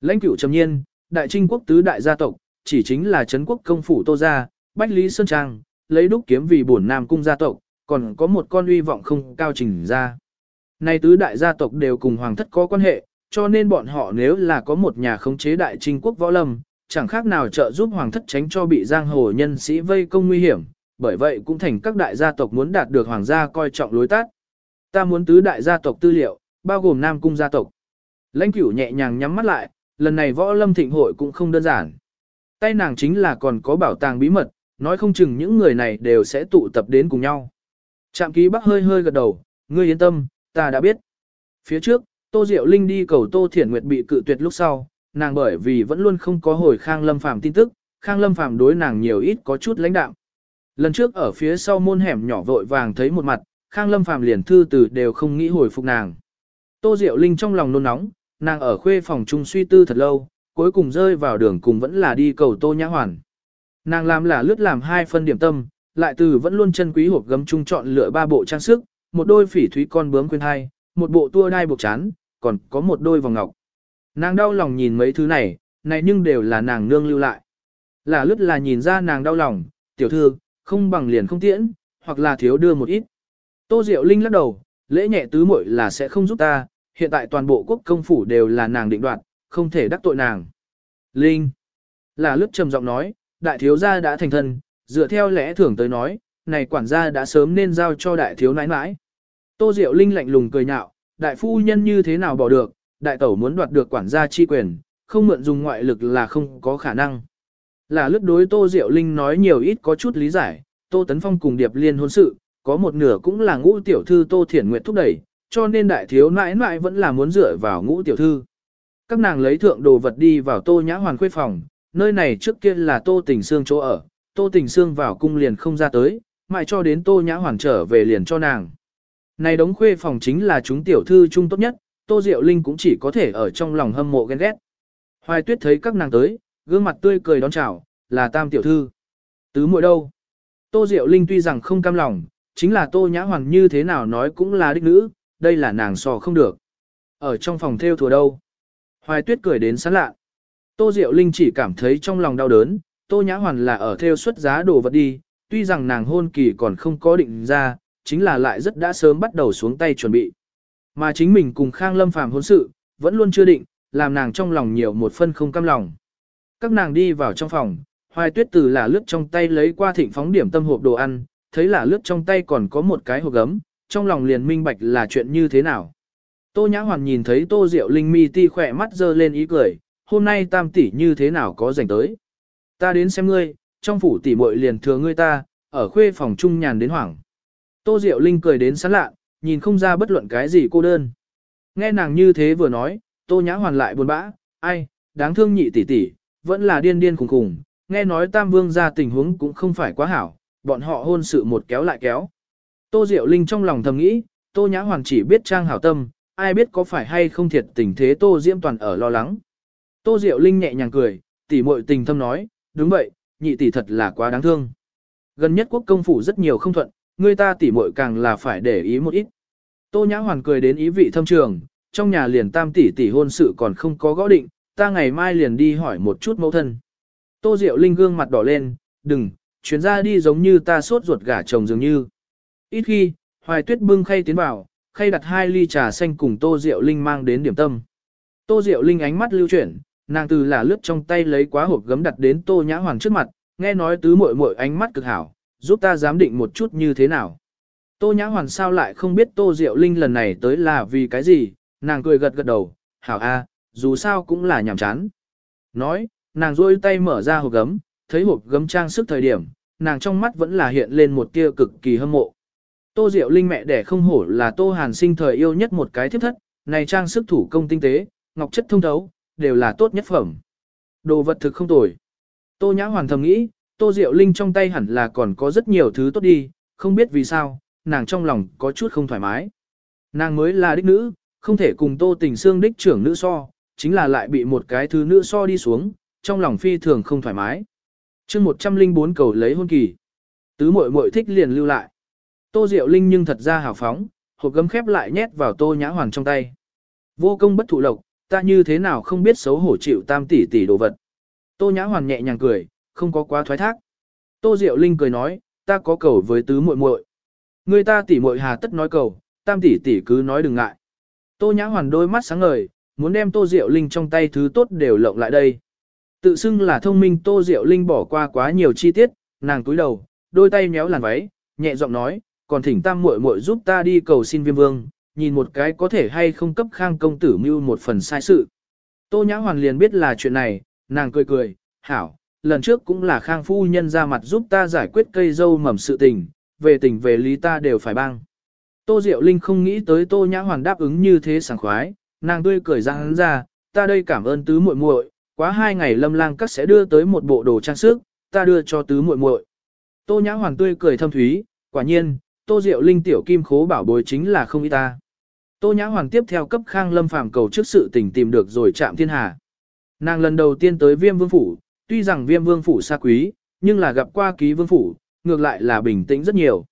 Lãnh cửu trầm nhiên, đại trinh quốc tứ đại gia tộc, chỉ chính là Trấn quốc công phủ Tô Gia, Bách Lý Sơn Trang, lấy đúc kiếm vì bổn nam cung gia tộc, còn có một con uy vọng không cao trình ra. nay tứ đại gia tộc đều cùng hoàng thất có quan hệ, cho nên bọn họ nếu là có một nhà khống chế đại trinh quốc võ lâm, chẳng khác nào trợ giúp hoàng thất tránh cho bị giang hồ nhân sĩ vây công nguy hiểm, bởi vậy cũng thành các đại gia tộc muốn đạt được hoàng gia coi trọng lối tát. Ta muốn tứ đại gia tộc tư liệu, bao gồm nam cung gia tộc. Lãnh cửu nhẹ nhàng nhắm mắt lại, lần này võ lâm thịnh hội cũng không đơn giản. Tay nàng chính là còn có bảo tàng bí mật, nói không chừng những người này đều sẽ tụ tập đến cùng nhau. Trạm ký bắc hơi hơi gật đầu, ngươi yên tâm, ta đã biết. Phía trước, Tô Diệu Linh đi cầu Tô Thiển Nguyệt bị cự tuyệt lúc sau, nàng bởi vì vẫn luôn không có hồi Khang Lâm Phàm tin tức, Khang Lâm Phàm đối nàng nhiều ít có chút lãnh đạm. Lần trước ở phía sau môn hẻm nhỏ vội vàng thấy một mặt, Khang Lâm Phàm liền thư từ đều không nghĩ hồi phục nàng. Tô Diệu Linh trong lòng nôn nóng, nàng ở khuê phòng trung suy tư thật lâu, cuối cùng rơi vào đường cùng vẫn là đi cầu Tô Nhã Hoàn. Nàng làm là lướt làm hai phân điểm tâm, lại từ vẫn luôn chân quý hộp gấm trung chọn lựa ba bộ trang sức, một đôi phỉ thúy con bướm khuyên hai, một bộ tua đai buộc chán, còn có một đôi vòng ngọc. Nàng đau lòng nhìn mấy thứ này, này nhưng đều là nàng nương lưu lại. Là lướt là nhìn ra nàng đau lòng, tiểu thư, không bằng liền không tiễn, hoặc là thiếu đưa một ít. Tô Diệu Linh lắc đầu, lễ nhẹ tứ muội là sẽ không giúp ta, hiện tại toàn bộ quốc công phủ đều là nàng định đoạt, không thể đắc tội nàng. Linh, là lướt trầm giọng nói, đại thiếu gia đã thành thân, dựa theo lẽ thường tới nói, này quản gia đã sớm nên giao cho đại thiếu nãi nãi. Tô Diệu Linh lạnh lùng cười nhạo, đại phu nhân như thế nào bỏ được, đại tẩu muốn đoạt được quản gia chi quyền, không mượn dùng ngoại lực là không có khả năng. Là lướt đối Tô Diệu Linh nói nhiều ít có chút lý giải, Tô Tấn Phong cùng Điệp Liên hôn sự, có một nửa cũng là ngũ tiểu thư Tô Thiển Nguyệt thúc đẩy, cho nên đại thiếu nãi nãi vẫn là muốn dựa vào ngũ tiểu thư. Các nàng lấy thượng đồ vật đi vào Tô Nhã Hoàn khuê phòng, nơi này trước kia là Tô Tình Sương chỗ ở, Tô Tình Sương vào cung liền không ra tới, mãi cho đến Tô Nhã Hoàn trở về liền cho nàng. Này đống khuê phòng chính là chúng tiểu thư trung tốt nhất, Tô Diệu Linh cũng chỉ có thể ở trong lòng hâm mộ ghen ghét. Hoài Tuyết thấy các nàng tới, gương mặt tươi cười đón chào, là tam tiểu thư. Tứ muội đâu? Tô Diệu Linh tuy rằng không cam lòng, chính là Tô Nhã Hoàng như thế nào nói cũng là đích nữ, đây là nàng sò không được. Ở trong phòng theo thùa đâu? Hoài Tuyết cười đến sán lạ. Tô Diệu Linh chỉ cảm thấy trong lòng đau đớn, Tô Nhã Hoàn là ở theo xuất giá đồ vật đi, tuy rằng nàng hôn kỳ còn không có định ra, chính là lại rất đã sớm bắt đầu xuống tay chuẩn bị. Mà chính mình cùng Khang Lâm Phàm hôn sự, vẫn luôn chưa định, làm nàng trong lòng nhiều một phân không cam lòng. Các nàng đi vào trong phòng, Hoài Tuyết từ là lướt trong tay lấy qua thịnh phóng điểm tâm hộp đồ ăn, thấy là lướt trong tay còn có một cái hộp gấm, trong lòng liền minh bạch là chuyện như thế nào. Tô Nhã Hoàn nhìn thấy Tô Diệu Linh mi ti khỏe mắt dơ lên ý cười, hôm nay tam tỷ như thế nào có rảnh tới. Ta đến xem ngươi, trong phủ tỷ muội liền thừa ngươi ta, ở khuê phòng trung nhàn đến hoảng. Tô Diệu Linh cười đến sán lạ, nhìn không ra bất luận cái gì cô đơn. Nghe nàng như thế vừa nói, Tô Nhã Hoàn lại buồn bã, ai, đáng thương nhị tỷ tỷ, vẫn là điên điên khùng khùng, nghe nói Tam Vương ra tình huống cũng không phải quá hảo, bọn họ hôn sự một kéo lại kéo. Tô Diệu Linh trong lòng thầm nghĩ, Tô Nhã Hoàn chỉ biết trang hảo tâm, ai biết có phải hay không thiệt tình thế Tô Diễm Toàn ở lo lắng. Tô Diệu Linh nhẹ nhàng cười, tỷ muội tình thâm nói, đúng vậy, nhị tỷ thật là quá đáng thương. Gần nhất quốc công phủ rất nhiều không thuận, người ta tỷ muội càng là phải để ý một ít. Tô Nhã Hoàn cười đến ý vị thâm trường, trong nhà liền tam tỷ tỷ hôn sự còn không có gõ định, ta ngày mai liền đi hỏi một chút mẫu thân. Tô Diệu Linh gương mặt đỏ lên, đừng, chuyến ra đi giống như ta sốt ruột gả chồng dường như. Ít khi, Hoài Tuyết bưng khay tiến vào, khay đặt hai ly trà xanh cùng Tô Diệu Linh mang đến điểm tâm. Tô Diệu Linh ánh mắt lưu chuyển, nàng từ là lướt trong tay lấy quá hộp gấm đặt đến Tô Nhã Hoàn trước mặt, nghe nói tứ muội muội ánh mắt cực hảo, giúp ta giám định một chút như thế nào. Tô Nhã Hoàn sao lại không biết Tô Diệu Linh lần này tới là vì cái gì, nàng cười gật gật đầu, hảo a, dù sao cũng là nhàm chán. Nói, nàng rôi tay mở ra hộp gấm, thấy hộp gấm trang sức thời điểm, nàng trong mắt vẫn là hiện lên một tia cực kỳ hâm mộ. Tô Diệu Linh mẹ đẻ không hổ là Tô Hàn sinh thời yêu nhất một cái thiếp thất, này trang sức thủ công tinh tế, ngọc chất thông thấu, đều là tốt nhất phẩm. Đồ vật thực không tồi. Tô Nhã Hoàn thầm nghĩ, Tô Diệu Linh trong tay hẳn là còn có rất nhiều thứ tốt đi, không biết vì sao, nàng trong lòng có chút không thoải mái. Nàng mới là đích nữ, không thể cùng Tô Tình Sương đích trưởng nữ so, chính là lại bị một cái thứ nữ so đi xuống, trong lòng phi thường không thoải mái. chương 104 cầu lấy hôn kỳ. Tứ muội muội thích liền lưu lại. Tô Diệu Linh nhưng thật ra hào phóng, hộp gấm khép lại nhét vào Tô Nhã Hoàn trong tay. Vô công bất thụ lộc, ta như thế nào không biết xấu hổ chịu tam tỷ tỷ đồ vật. Tô Nhã Hoàn nhẹ nhàng cười, không có quá thoái thác. Tô Diệu Linh cười nói, ta có cầu với tứ muội muội. Người ta tỷ muội hà tất nói cầu, tam tỷ tỷ cứ nói đừng ngại. Tô Nhã Hoàn đôi mắt sáng ngời, muốn đem Tô Diệu Linh trong tay thứ tốt đều lộng lại đây. Tự xưng là thông minh Tô Diệu Linh bỏ qua quá nhiều chi tiết, nàng túi đầu, đôi tay méo làn váy, nhẹ giọng nói, còn thỉnh tam muội muội giúp ta đi cầu xin viêm vương, nhìn một cái có thể hay không cấp khang công tử mưu một phần sai sự. Tô Nhã Hoàn liền biết là chuyện này, nàng cười cười, hảo, lần trước cũng là khang phu nhân ra mặt giúp ta giải quyết cây dâu mầm sự tình, về tình về lý ta đều phải băng. Tô Diệu Linh không nghĩ tới Tô Nhã Hoàn đáp ứng như thế sảng khoái, nàng tươi cười ra hắn ra, ta đây cảm ơn tứ muội muội, quá hai ngày lâm lang các sẽ đưa tới một bộ đồ trang sức, ta đưa cho tứ muội muội. Tô Nhã Hoàn tươi cười thâm thúy, quả nhiên, Tô Diệu Linh tiểu kim khố bảo bối chính là không ít ta. Tô Nhã Hoàn tiếp theo cấp Khang Lâm Phàm cầu trước sự tình tìm được rồi chạm thiên hà. Nàng lần đầu tiên tới Viêm Vương phủ, tuy rằng Viêm Vương phủ xa quý, nhưng là gặp qua ký Vương phủ, ngược lại là bình tĩnh rất nhiều.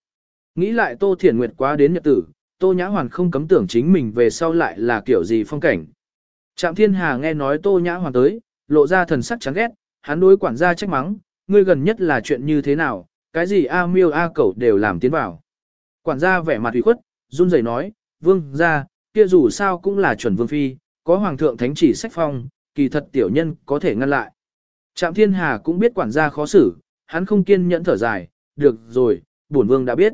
Nghĩ lại Tô Thiển Nguyệt quá đến nhật tử, Tô Nhã Hoàn không cấm tưởng chính mình về sau lại là kiểu gì phong cảnh. Trạm Thiên Hà nghe nói Tô Nhã Hoàn tới, lộ ra thần sắc chán ghét, hắn đối quản gia trách mắng, ngươi gần nhất là chuyện như thế nào, cái gì A miêu A cẩu đều làm tiến vào. Quản gia vẻ mặt ủy khuất, run rẩy nói, vương gia, kia dù sao cũng là chuẩn vương phi, có hoàng thượng thánh chỉ sách phong, kỳ thật tiểu nhân có thể ngăn lại. Trạm Thiên Hà cũng biết quản gia khó xử, hắn không kiên nhẫn thở dài, được rồi, bổn vương đã biết.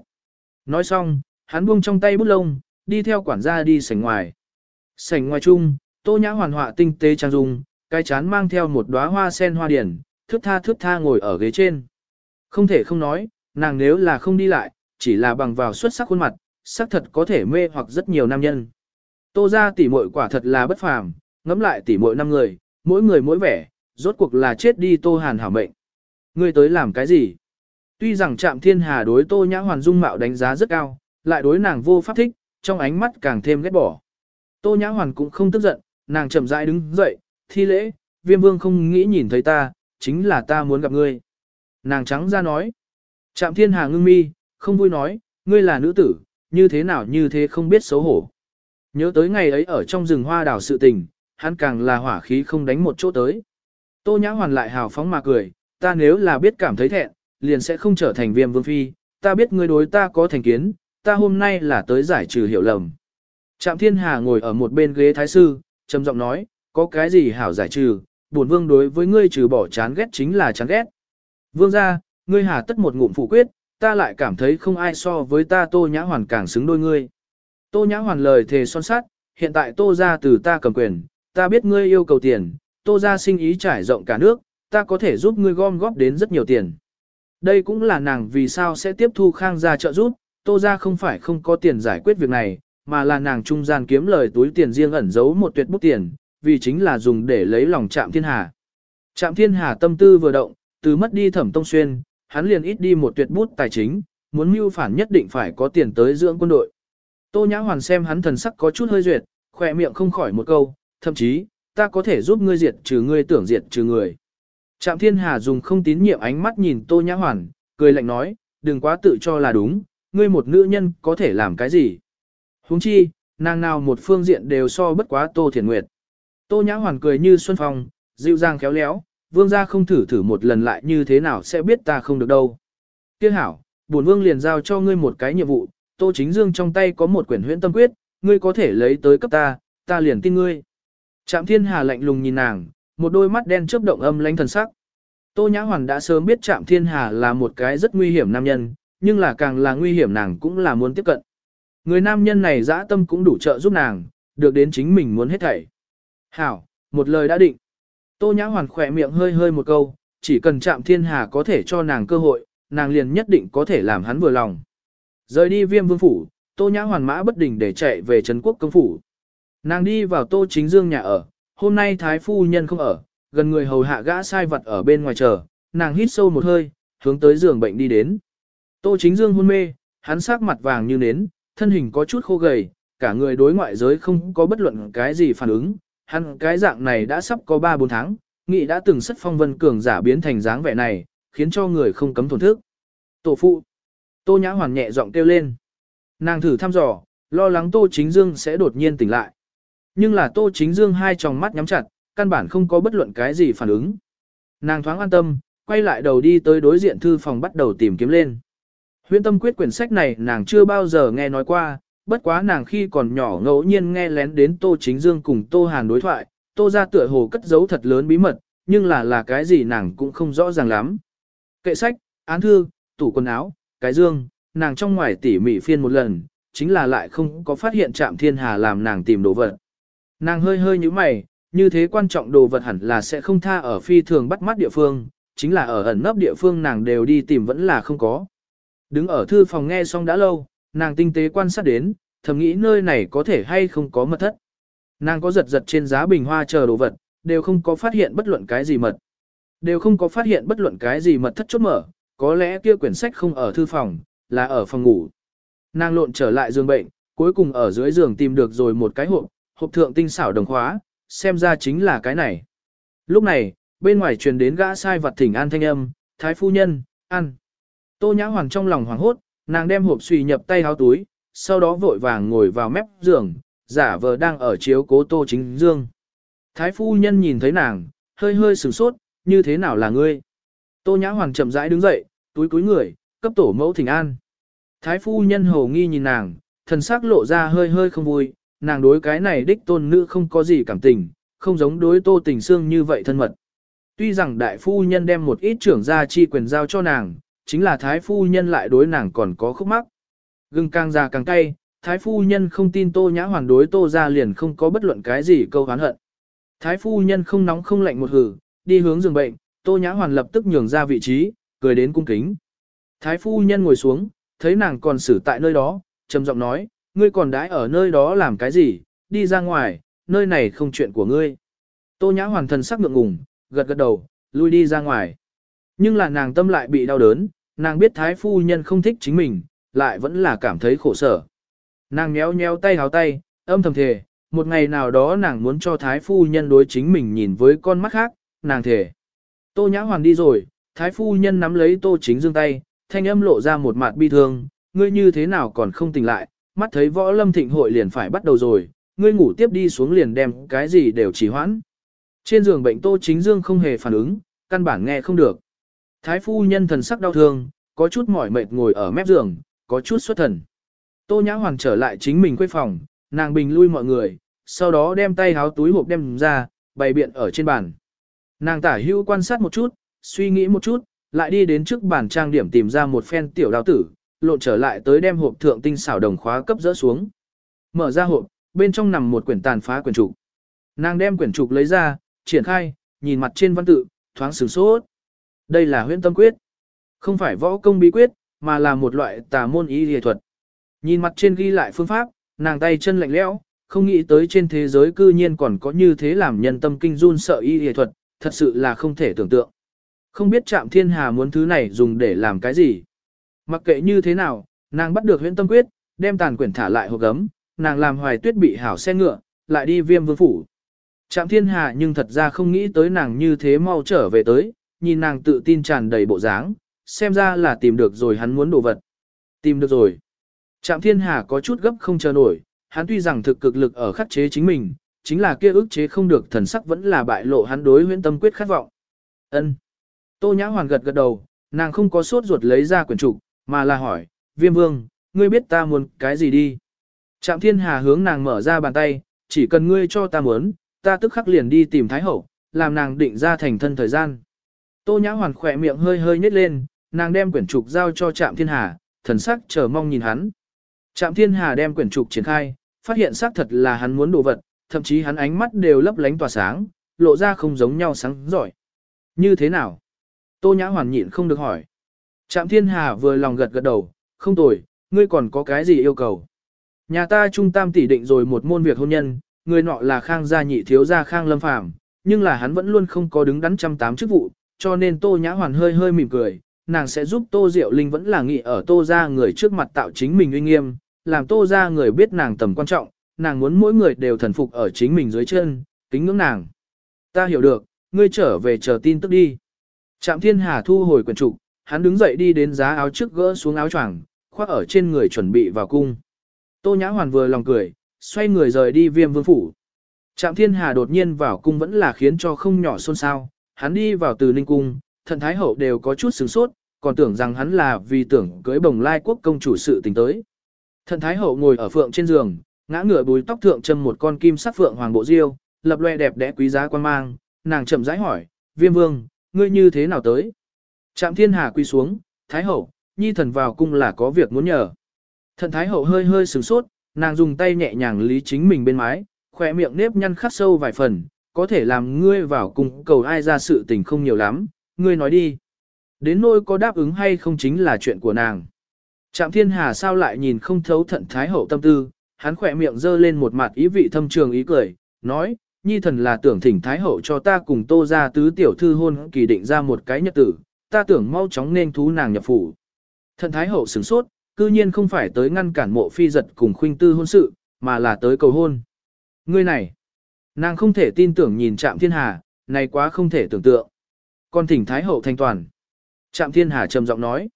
Nói xong, hắn buông trong tay bút lông, đi theo quản gia đi sảnh ngoài. Sảnh ngoài chung, Tô Nhã hoàn họa tinh tế trang dung, cái chán mang theo một đóa hoa sen hoa điển, thước tha thước tha ngồi ở ghế trên. Không thể không nói, nàng nếu là không đi lại, chỉ là bằng vào xuất sắc khuôn mặt, sắc thật có thể mê hoặc rất nhiều nam nhân. Tô ra tỉ muội quả thật là bất phàm, ngẫm lại tỉ muội năm người, mỗi người mỗi vẻ, rốt cuộc là chết đi Tô Hàn hảo mệnh. Ngươi tới làm cái gì? Tuy rằng Trạm Thiên Hà đối Tô Nhã Hoàn dung mạo đánh giá rất cao, lại đối nàng vô pháp thích, trong ánh mắt càng thêm ghét bỏ. Tô Nhã Hoàn cũng không tức giận, nàng chậm rãi đứng dậy, thi lễ, viêm vương không nghĩ nhìn thấy ta, chính là ta muốn gặp ngươi. Nàng trắng ra nói. Trạm Thiên Hà ngưng mi, không vui nói, ngươi là nữ tử, như thế nào như thế không biết xấu hổ. Nhớ tới ngày ấy ở trong rừng hoa đào sự tình, hắn càng là hỏa khí không đánh một chỗ tới. Tô Nhã Hoàn lại hào phóng mà cười, ta nếu là biết cảm thấy thẹn, liền sẽ không trở thành viêm vương phi, ta biết ngươi đối ta có thành kiến, ta hôm nay là tới giải trừ hiểu lầm. Trạm Thiên Hà ngồi ở một bên ghế thái sư, trầm giọng nói, có cái gì hảo giải trừ, bổn vương đối với ngươi trừ bỏ chán ghét chính là chán ghét. Vương gia, ngươi hà tất một ngụm phủ quyết, ta lại cảm thấy không ai so với ta Tô Nhã Hoàn càng xứng đôi ngươi. Tô Nhã Hoàn lời thề son sát, hiện tại Tô gia từ ta cầm quyền, ta biết ngươi yêu cầu tiền, Tô gia sinh ý trải rộng cả nước, ta có thể giúp ngươi gom góp đến rất nhiều tiền. Đây cũng là nàng vì sao sẽ tiếp thu khang gia trợ giúp, Tô gia không phải không có tiền giải quyết việc này, mà là nàng trung gian kiếm lời túi tiền riêng ẩn giấu một tuyệt bút tiền, vì chính là dùng để lấy lòng Trạm Thiên Hà. Trạm Thiên Hà tâm tư vừa động, từ mất đi Thẩm Tông Xuyên, hắn liền ít đi một tuyệt bút tài chính, muốn mưu phản nhất định phải có tiền tới dưỡng quân đội. Tô Nhã Hoàn xem hắn thần sắc có chút hơi duyệt, khỏe miệng không khỏi một câu, thậm chí, ta có thể giúp ngươi diệt trừ ngươi tưởng diệt trừ người. Trạm Thiên Hà dùng không tín nhiệm ánh mắt nhìn Tô Nhã Hoàn, cười lạnh nói, đừng quá tự cho là đúng, ngươi một nữ nhân có thể làm cái gì. huống chi, nàng nào một phương diện đều so bất quá Tô Thiền Nguyệt. Tô Nhã Hoàn cười như xuân phong, dịu dàng khéo léo, vương gia không thử thử một lần lại như thế nào sẽ biết ta không được đâu. Tiếc hảo, bổn vương liền giao cho ngươi một cái nhiệm vụ, Tô Chính Dương trong tay có một quyển huyễn tâm quyết, ngươi có thể lấy tới cấp ta, ta liền tin ngươi. Trạm Thiên Hà lạnh lùng nhìn nàng, một đôi mắt đen chớp động âm lãnh thần sắc. Tô Nhã Hoàn đã sớm biết Trạm Thiên Hà là một cái rất nguy hiểm nam nhân, nhưng là càng là nguy hiểm nàng cũng là muốn tiếp cận. Người nam nhân này dã tâm cũng đủ trợ giúp nàng, được đến chính mình muốn hết thảy. Hảo, một lời đã định. Tô Nhã Hoàn khỏe miệng hơi hơi một câu, chỉ cần Trạm Thiên Hà có thể cho nàng cơ hội, nàng liền nhất định có thể làm hắn vừa lòng. Rời đi viêm vương phủ, Tô Nhã Hoàn mã bất đình để chạy về Trấn Quốc công phủ. Nàng đi vào Tô Chính Dương nhà ở, hôm nay Thái Phu Nhân không ở, gần người hầu hạ gã sai vật ở bên ngoài chờ, nàng hít sâu một hơi, hướng tới giường bệnh đi đến. Tô Chính Dương hôn mê, hắn sắc mặt vàng như nến, thân hình có chút khô gầy, cả người đối ngoại giới không có bất luận cái gì phản ứng, hắn cái dạng này đã sắp có 3-4 tháng, nghị đã từng sất phong vân cường giả biến thành dáng vẻ này, khiến cho người không cấm thổn thức. Tổ phụ, Tô Nhã Hoàn nhẹ giọng kêu lên. Nàng thử thăm dò, lo lắng Tô Chính Dương sẽ đột nhiên tỉnh lại. Nhưng là Tô Chính Dương hai tròng mắt nhắm chặt, căn bản không có bất luận cái gì phản ứng. Nàng thoáng an tâm, quay lại đầu đi tới đối diện thư phòng bắt đầu tìm kiếm lên. Huyễn tâm quyết quyển sách này nàng chưa bao giờ nghe nói qua, bất quá nàng khi còn nhỏ ngẫu nhiên nghe lén đến Tô Chính Dương cùng Tô Hàn đối thoại, Tô ra tựa hồ cất giấu thật lớn bí mật, nhưng là là cái gì nàng cũng không rõ ràng lắm. Kệ sách, án thư, tủ quần áo, cái dương, nàng trong ngoài tỉ mỉ phiên một lần, chính là lại không có phát hiện trạm thiên hà làm nàng tìm đồ vật. Nàng hơi hơi như mày, như thế quan trọng đồ vật hẳn là sẽ không tha ở phi thường bắt mắt địa phương, chính là ở ẩn nấp địa phương nàng đều đi tìm vẫn là không có. Đứng ở thư phòng nghe xong đã lâu, nàng tinh tế quan sát đến, thầm nghĩ nơi này có thể hay không có mật thất. Nàng có giật giật trên giá bình hoa chờ đồ vật, đều không có phát hiện bất luận cái gì mật. Đều không có phát hiện bất luận cái gì mật thất chốt mở, có lẽ kia quyển sách không ở thư phòng, là ở phòng ngủ. Nàng lộn trở lại giường bệnh, cuối cùng ở dưới giường tìm được rồi một cái hộp, hộp thượng tinh xảo đồng khóa, xem ra chính là cái này. Lúc này, bên ngoài truyền đến gã sai vật thỉnh an thanh âm, thái phu nhân, ăn. Tô Nhã Hoàng trong lòng hoảng hốt, nàng đem hộp suy nhập tay háo túi, sau đó vội vàng ngồi vào mép giường, giả vờ đang ở chiếu cố Tô Chính Dương. Thái phu nhân nhìn thấy nàng, hơi hơi sửng sốt, như thế nào là ngươi? Tô Nhã Hoàng chậm rãi đứng dậy, túi cúi người, cấp tổ mẫu thỉnh an. Thái phu nhân hồ nghi nhìn nàng, thần sắc lộ ra hơi hơi không vui, nàng đối cái này đích tôn nữ không có gì cảm tình, không giống đối tô tình xương như vậy thân mật. Tuy rằng đại phu nhân đem một ít trưởng gia chi quyền giao cho nàng, chính là thái phu nhân lại đối nàng còn có khúc mắc. Gừng càng già càng cay, thái phu nhân không tin tô nhã hoàn đối tô ra liền không có bất luận cái gì câu hán hận. Thái phu nhân không nóng không lạnh một hử, đi hướng giường bệnh, tô nhã hoàn lập tức nhường ra vị trí, cười đến cung kính. Thái phu nhân ngồi xuống, thấy nàng còn xử tại nơi đó, trầm giọng nói, ngươi còn đãi ở nơi đó làm cái gì, đi ra ngoài, nơi này không chuyện của ngươi. Tô nhã hoàn thần sắc ngượng ngùng, gật gật đầu, lui đi ra ngoài. Nhưng là nàng tâm lại bị đau đớn, nàng biết thái phu nhân không thích chính mình, lại vẫn là cảm thấy khổ sở. Nàng nhéo nhéo tay háo tay, âm thầm thề, một ngày nào đó nàng muốn cho thái phu nhân đối chính mình nhìn với con mắt khác, nàng thề. Tô nhã hoàn đi rồi, thái phu nhân nắm lấy tô chính dương tay, thanh âm lộ ra một mặt bi thương, ngươi như thế nào còn không tỉnh lại, mắt thấy võ lâm thịnh hội liền phải bắt đầu rồi, ngươi ngủ tiếp đi xuống liền đem cái gì đều chỉ hoãn. Trên giường bệnh Tô Chính Dương không hề phản ứng, căn bản nghe không được. Thái phu nhân thần sắc đau thương, có chút mỏi mệt ngồi ở mép giường, có chút xuất thần. Tô Nhã Hoàng trở lại chính mình quê phòng, nàng bình lui mọi người, sau đó đem tay háo túi hộp đem ra, bày biện ở trên bàn. Nàng tả hữu quan sát một chút, suy nghĩ một chút, lại đi đến trước bàn trang điểm tìm ra một phen tiểu đào tử, lộn trở lại tới đem hộp thượng tinh xảo đồng khóa cấp dỡ xuống. Mở ra hộp, bên trong nằm một quyển tàn phá quyển trục. Nàng đem quyển trục lấy ra, triển khai, nhìn mặt trên văn tự, thoáng sửng sốt. Đây là huyễn tâm quyết. Không phải võ công bí quyết, mà là một loại tà môn y y thuật. Nhìn mặt trên ghi lại phương pháp, nàng tay chân lạnh lẽo, không nghĩ tới trên thế giới cư nhiên còn có như thế làm nhân tâm kinh run sợ y y thuật, thật sự là không thể tưởng tượng. Không biết Trạm Thiên Hà muốn thứ này dùng để làm cái gì. Mặc kệ như thế nào, nàng bắt được huyễn tâm quyết, đem tàn quyển thả lại hộp gấm, nàng làm hoài tuyết bị hảo xe ngựa, lại đi viêm vương phủ. Trạm Thiên Hà nhưng thật ra không nghĩ tới nàng như thế mau trở về tới, nhìn nàng tự tin tràn đầy bộ dáng, xem ra là tìm được rồi hắn muốn đồ vật. Tìm được rồi. Trạm Thiên Hà có chút gấp không chờ nổi, hắn tuy rằng thực cực lực ở khắc chế chính mình, chính là kia ức chế không được thần sắc vẫn là bại lộ hắn đối huyễn tâm quyết khát vọng. Ân. Tô Nhã Hoàn gật gật đầu, nàng không có sốt ruột lấy ra quyển trục, mà là hỏi, viêm vương, ngươi biết ta muốn cái gì đi. Trạm Thiên Hà hướng nàng mở ra bàn tay, chỉ cần ngươi cho ta muốn, ta tức khắc liền đi tìm Thái Hậu, làm nàng định ra thành thân thời gian. Tô Nhã Hoàn khỏe miệng hơi hơi nhếch lên, nàng đem quyển trục giao cho Trạm Thiên Hà, thần sắc chờ mong nhìn hắn. Trạm Thiên Hà đem quyển trục triển khai, phát hiện xác thật là hắn muốn đồ vật, thậm chí hắn ánh mắt đều lấp lánh tỏa sáng, lộ ra không giống nhau sáng giỏi. Như thế nào? Tô Nhã Hoàn nhịn không được hỏi. Trạm Thiên Hà vừa lòng gật gật đầu, không tồi, ngươi còn có cái gì yêu cầu? Nhà ta trung tam tỷ định rồi một môn việc hôn nhân, người nọ là Khang gia nhị thiếu gia Khang Lâm Phàm, nhưng là hắn vẫn luôn không có đứng đắn trăm tám chức vụ, cho nên Tô Nhã Hoàn hơi hơi mỉm cười, nàng sẽ giúp Tô Diệu Linh vẫn là nghị ở Tô gia người trước mặt tạo chính mình uy nghiêm, làm Tô gia người biết nàng tầm quan trọng, nàng muốn mỗi người đều thần phục ở chính mình dưới chân, kính ngưỡng nàng. Ta hiểu được, ngươi trở về chờ tin tức đi. Trạm Thiên Hà thu hồi quyển trục, hắn đứng dậy đi đến giá áo trước gỡ xuống áo choàng, khoác ở trên người chuẩn bị vào cung. Tô Nhã Hoàn vừa lòng cười, xoay người rời đi viêm vương phủ. Trạm Thiên Hà đột nhiên vào cung vẫn là khiến cho không nhỏ xôn xao, hắn đi vào từ Ninh Cung, thần thái hậu đều có chút sửng sốt, còn tưởng rằng hắn là vì tưởng cưới bồng lai quốc công chủ sự tình tới. Thần thái hậu ngồi ở phượng trên giường, ngã ngửa bùi tóc thượng châm một con kim sắc phượng hoàng bộ diêu, lập loe đẹp đẽ quý giá quan mang, nàng chậm rãi hỏi, viêm vương, ngươi như thế nào tới? Trạm thiên hà quy xuống, thái hậu, nhi thần vào cung là có việc muốn nhờ. Thần thái hậu hơi hơi sửng sốt, nàng dùng tay nhẹ nhàng lý chính mình bên mái, khỏe miệng nếp nhăn khắc sâu vài phần, có thể làm ngươi vào cùng cầu ai ra sự tình không nhiều lắm, ngươi nói đi. Đến nỗi có đáp ứng hay không chính là chuyện của nàng. Trạm thiên hà sao lại nhìn không thấu thận thái hậu tâm tư, hắn khỏe miệng dơ lên một mặt ý vị thâm trường ý cười, nói, nhi thần là tưởng thỉnh thái hậu cho ta cùng tô ra tứ tiểu thư hôn kỳ định ra một cái nhật tử, ta tưởng mau chóng nên thú nàng nhập phủ. Thận thái hậu sửng sốt, cư nhiên không phải tới ngăn cản mộ phi giật cùng khuynh tư hôn sự, mà là tới cầu hôn. Ngươi này, nàng không thể tin tưởng nhìn trạm thiên hà, này quá không thể tưởng tượng. Còn thỉnh thái hậu thanh toàn. Trạm thiên hà trầm giọng nói.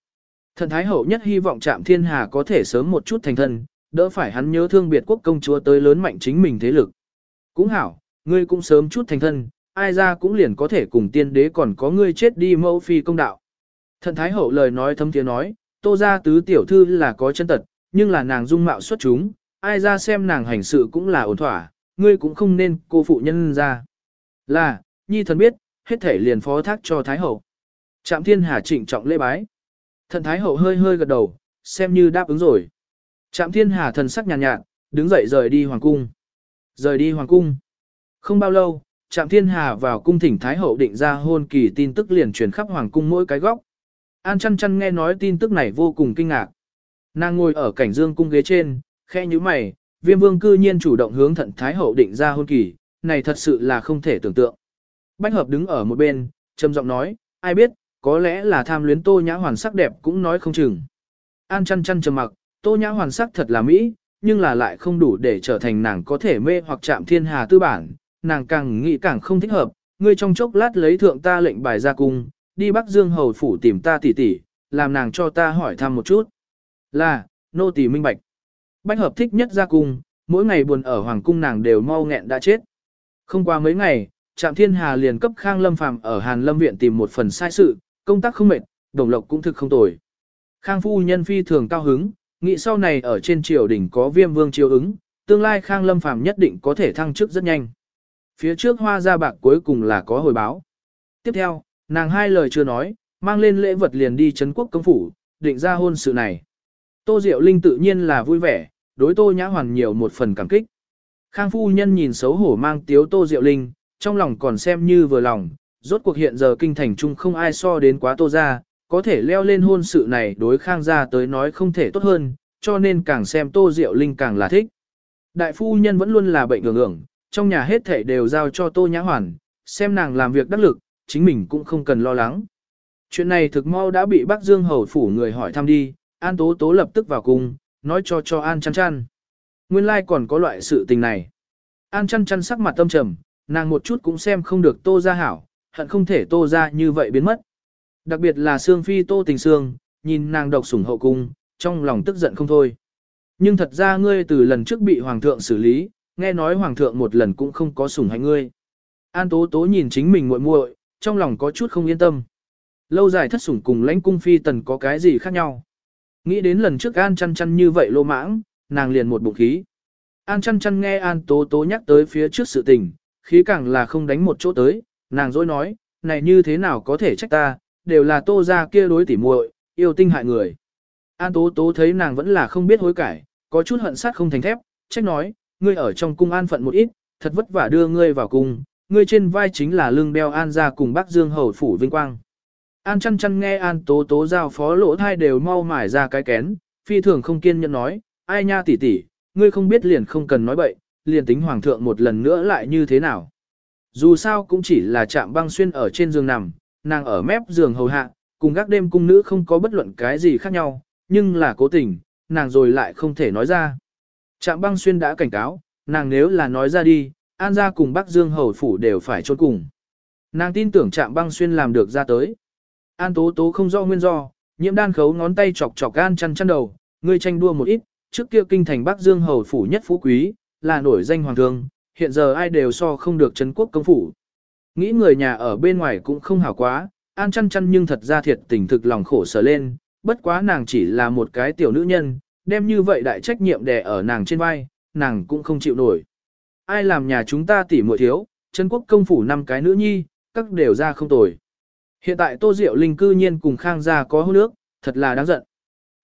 Thần thái hậu nhất hy vọng trạm thiên hà có thể sớm một chút thành thân, đỡ phải hắn nhớ thương biệt quốc công chúa tới lớn mạnh chính mình thế lực. Cũng hảo, ngươi cũng sớm chút thành thân, ai ra cũng liền có thể cùng tiên đế còn có ngươi chết đi mẫu phi công đạo. Thần thái hậu lời nói thấm tiếng nói, tô ra tứ tiểu thư là có chân tật, nhưng là nàng dung mạo xuất chúng, ai ra xem nàng hành sự cũng là ổn thỏa, ngươi cũng không nên cô phụ nhân ra. Là, nhi thần biết, hết thể liền phó thác cho thái hậu. Trạm thiên hà trịnh trọng lễ bái. Thần thái hậu hơi hơi gật đầu, xem như đáp ứng rồi. Trạm thiên hà thần sắc nhàn nhạt, nhạt, đứng dậy rời đi hoàng cung. Rời đi hoàng cung. Không bao lâu, Trạm Thiên Hà vào cung thỉnh Thái Hậu định ra hôn kỳ tin tức liền truyền khắp hoàng cung mỗi cái góc. An chăn chăn nghe nói tin tức này vô cùng kinh ngạc. Nàng ngồi ở cảnh dương cung ghế trên, khe như mày, viêm vương cư nhiên chủ động hướng thận Thái Hậu định ra hôn kỳ, này thật sự là không thể tưởng tượng. Bách hợp đứng ở một bên, trầm giọng nói, ai biết, có lẽ là tham luyến tô nhã hoàn sắc đẹp cũng nói không chừng. An chăn chăn trầm mặc, tô nhã hoàn sắc thật là mỹ, nhưng là lại không đủ để trở thành nàng có thể mê hoặc chạm thiên hà tư bản, nàng càng nghĩ càng không thích hợp, ngươi trong chốc lát lấy thượng ta lệnh bài ra cung, đi Bắc Dương hầu phủ tìm ta tỷ tỷ, làm nàng cho ta hỏi thăm một chút. Là, nô tỳ minh bạch. Bách hợp thích nhất ra cung, mỗi ngày buồn ở hoàng cung nàng đều mau nghẹn đã chết. Không qua mấy ngày, Trạm Thiên Hà liền cấp Khang Lâm Phàm ở Hàn Lâm viện tìm một phần sai sự, công tác không mệt, đồng lộc cũng thực không tồi. Khang phu nhân phi thường cao hứng, nghĩ sau này ở trên triều đình có Viêm Vương chiếu ứng, tương lai Khang Lâm Phàm nhất định có thể thăng chức rất nhanh. Phía trước hoa ra bạc cuối cùng là có hồi báo. Tiếp theo, nàng hai lời chưa nói, mang lên lễ vật liền đi Trấn quốc công phủ, định ra hôn sự này. Tô Diệu Linh tự nhiên là vui vẻ, đối Tô Nhã Hoàn nhiều một phần cảm kích. Khang phu nhân nhìn xấu hổ mang tiếu Tô Diệu Linh, trong lòng còn xem như vừa lòng, rốt cuộc hiện giờ kinh thành trung không ai so đến quá Tô gia, có thể leo lên hôn sự này đối Khang gia tới nói không thể tốt hơn, cho nên càng xem Tô Diệu Linh càng là thích. Đại phu nhân vẫn luôn là bệnh ngưỡng ngưỡng, trong nhà hết thảy đều giao cho Tô Nhã Hoàn, xem nàng làm việc đắc lực, chính mình cũng không cần lo lắng. Chuyện này thực mau đã bị Bắc Dương Hầu phủ người hỏi thăm đi, An Tố Tố lập tức vào cung, nói cho cho An chăn chăn. Nguyên lai like còn có loại sự tình này. An chăn chăn sắc mặt tâm trầm, nàng một chút cũng xem không được Tô ra hảo, hận không thể Tô ra như vậy biến mất. Đặc biệt là Sương Phi Tô Tình Sương, nhìn nàng độc sủng hậu cung, trong lòng tức giận không thôi. Nhưng thật ra ngươi từ lần trước bị Hoàng thượng xử lý, nghe nói Hoàng thượng một lần cũng không có sủng hạnh ngươi. An Tố Tố nhìn chính mình muội muội, trong lòng có chút không yên tâm. Lâu dài thất sủng cùng lãnh cung phi tần có cái gì khác nhau. Nghĩ đến lần trước An chăn chăn như vậy lô mãng, nàng liền một bụng khí. An chăn chăn nghe An Tố Tố nhắc tới phía trước sự tình, khí càng là không đánh một chỗ tới, nàng dối nói, này như thế nào có thể trách ta, đều là tô ra kia đối tỉ muội, yêu tinh hại người. An Tố Tố thấy nàng vẫn là không biết hối cải, có chút hận sát không thành thép, trách nói, ngươi ở trong cung an phận một ít, thật vất vả đưa ngươi vào cung, ngươi trên vai chính là lưng đeo an ra cùng Bắc Dương hầu phủ vinh quang. An chăn chăn nghe An Tố Tố giao phó lỗ thai đều mau mải ra cái kén, phi thường không kiên nhẫn nói, ai nha tỷ tỷ, ngươi không biết liền không cần nói bậy, liền tính hoàng thượng một lần nữa lại như thế nào. Dù sao cũng chỉ là chạm băng xuyên ở trên giường nằm, nàng ở mép giường hầu hạ, cùng các đêm cung nữ không có bất luận cái gì khác nhau, nhưng là cố tình, nàng rồi lại không thể nói ra. Trạm băng xuyên đã cảnh cáo, nàng nếu là nói ra đi, An gia cùng Bắc Dương hầu phủ đều phải trốn cùng. Nàng tin tưởng trạm băng xuyên làm được ra tới. An tố tố không do nguyên do, nhiễm đan khấu ngón tay chọc chọc gan chăn chăn đầu, ngươi tranh đua một ít, trước kia kinh thành Bắc Dương hầu phủ nhất phú quý, là nổi danh hoàng thương, hiện giờ ai đều so không được Trấn quốc công phủ. Nghĩ người nhà ở bên ngoài cũng không hảo quá, An chăn chăn nhưng thật ra thiệt tình thực lòng khổ sở lên, bất quá nàng chỉ là một cái tiểu nữ nhân, đem như vậy đại trách nhiệm đè ở nàng trên vai, nàng cũng không chịu nổi. Ai làm nhà chúng ta tỉ muội thiếu, Trấn quốc công phủ năm cái nữ nhi, các đều ra không tồi. Hiện tại Tô Diệu Linh cư nhiên cùng Khang gia có hôn nước, thật là đáng giận.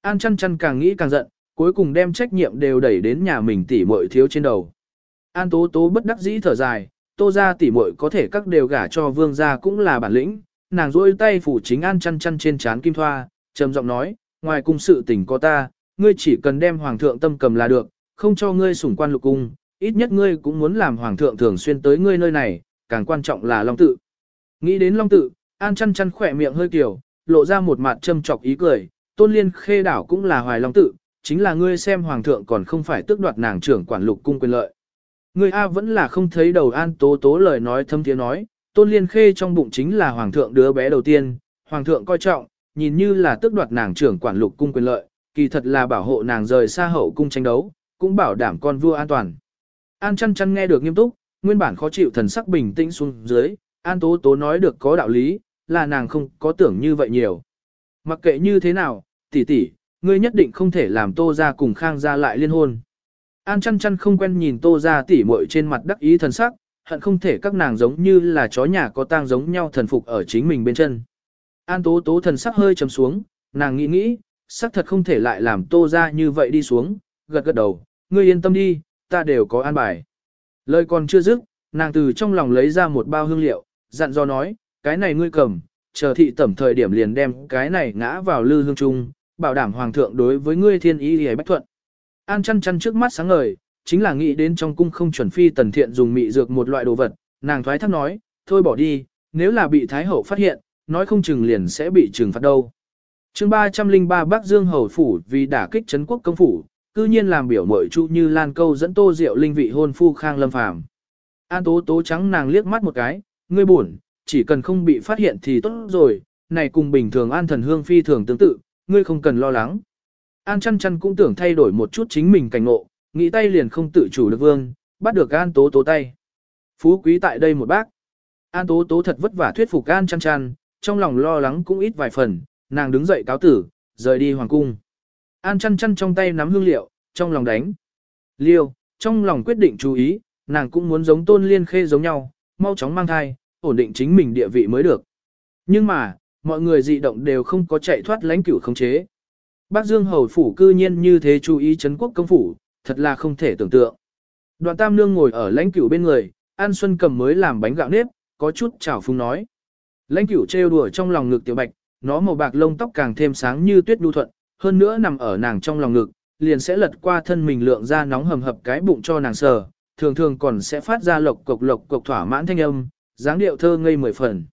An chăn chăn càng nghĩ càng giận, cuối cùng đem trách nhiệm đều đẩy đến nhà mình tỉ muội thiếu trên đầu. An tố tố bất đắc dĩ thở dài, tô ra tỉ muội có thể các đều gả cho vương gia cũng là bản lĩnh, nàng rôi tay phủ chính an chăn chăn trên chán kim thoa, trầm giọng nói, ngoài cung sự tình có ta, ngươi chỉ cần đem hoàng thượng tâm cầm là được, không cho ngươi sủng quan lục cung, ít nhất ngươi cũng muốn làm hoàng thượng thường xuyên tới ngươi nơi này, càng quan trọng là long tự. Nghĩ đến long tự, an chăn chăn khỏe miệng hơi kiểu, lộ ra một mặt châm chọc ý cười, tôn liên khê đảo cũng là hoài long tự, chính là ngươi xem hoàng thượng còn không phải tước đoạt nàng trưởng quản lục cung quyền lợi. Ngươi A vẫn là không thấy đầu an tố tố lời nói thâm tiếng nói, tôn liên khê trong bụng chính là hoàng thượng đứa bé đầu tiên, hoàng thượng coi trọng, nhìn như là tước đoạt nàng trưởng quản lục cung quyền lợi, kỳ thật là bảo hộ nàng rời xa hậu cung tranh đấu, cũng bảo đảm con vua an toàn. An chăn chăn nghe được nghiêm túc, nguyên bản khó chịu thần sắc bình tĩnh xuống dưới, an tố tố nói được có đạo lý, là nàng không có tưởng như vậy nhiều. Mặc kệ như thế nào, tỷ tỷ, ngươi nhất định không thể làm tô ra cùng khang ra lại liên hôn. An chăn chăn không quen nhìn tô ra tỉ muội trên mặt đắc ý thần sắc, hận không thể các nàng giống như là chó nhà có tang giống nhau thần phục ở chính mình bên chân. An tố tố thần sắc hơi trầm xuống, nàng nghĩ nghĩ, sắc thật không thể lại làm tô ra như vậy đi xuống, gật gật đầu, ngươi yên tâm đi, ta đều có an bài. Lời còn chưa dứt, nàng từ trong lòng lấy ra một bao hương liệu, dặn dò nói, cái này ngươi cầm, chờ thị tẩm thời điểm liền đem cái này ngã vào lư hương trung, bảo đảm hoàng thượng đối với ngươi thiên ý hề bách thuận. An chăn chăn trước mắt sáng ngời, chính là nghĩ đến trong cung không chuẩn phi tần thiện dùng mị dược một loại đồ vật, nàng thoái thác nói, thôi bỏ đi, nếu là bị Thái Hậu phát hiện, nói không chừng liền sẽ bị trừng phạt đâu. chương 303 Bắc Dương Hầu Phủ vì đả kích Trấn quốc công phủ, cư nhiên làm biểu mội chu như Lan Câu dẫn tô rượu linh vị hôn phu khang lâm phàm. An tố tố trắng nàng liếc mắt một cái, ngươi buồn, chỉ cần không bị phát hiện thì tốt rồi, này cùng bình thường an thần hương phi thường tương tự, ngươi không cần lo lắng. An chăn chăn cũng tưởng thay đổi một chút chính mình cảnh ngộ, nghĩ tay liền không tự chủ được vương, bắt được An tố tố tay. Phú quý tại đây một bác. An tố tố thật vất vả thuyết phục An chăn chăn, trong lòng lo lắng cũng ít vài phần, nàng đứng dậy cáo tử, rời đi hoàng cung. An chăn chăn trong tay nắm hương liệu, trong lòng đánh. Liêu, trong lòng quyết định chú ý, nàng cũng muốn giống tôn liên khê giống nhau, mau chóng mang thai, ổn định chính mình địa vị mới được. Nhưng mà, mọi người dị động đều không có chạy thoát lãnh cửu khống chế. Bác Dương Hầu Phủ cư nhiên như thế chú ý Trấn quốc công phủ, thật là không thể tưởng tượng. Đoạn Tam Nương ngồi ở lãnh cửu bên người, An Xuân cầm mới làm bánh gạo nếp, có chút chảo phung nói. Lãnh cửu trêu đùa trong lòng ngực tiểu bạch, nó màu bạc lông tóc càng thêm sáng như tuyết đu thuận, hơn nữa nằm ở nàng trong lòng ngực, liền sẽ lật qua thân mình lượng ra nóng hầm hập cái bụng cho nàng sờ, thường thường còn sẽ phát ra lộc cộc lộc cộc thỏa mãn thanh âm, dáng điệu thơ ngây mười phần.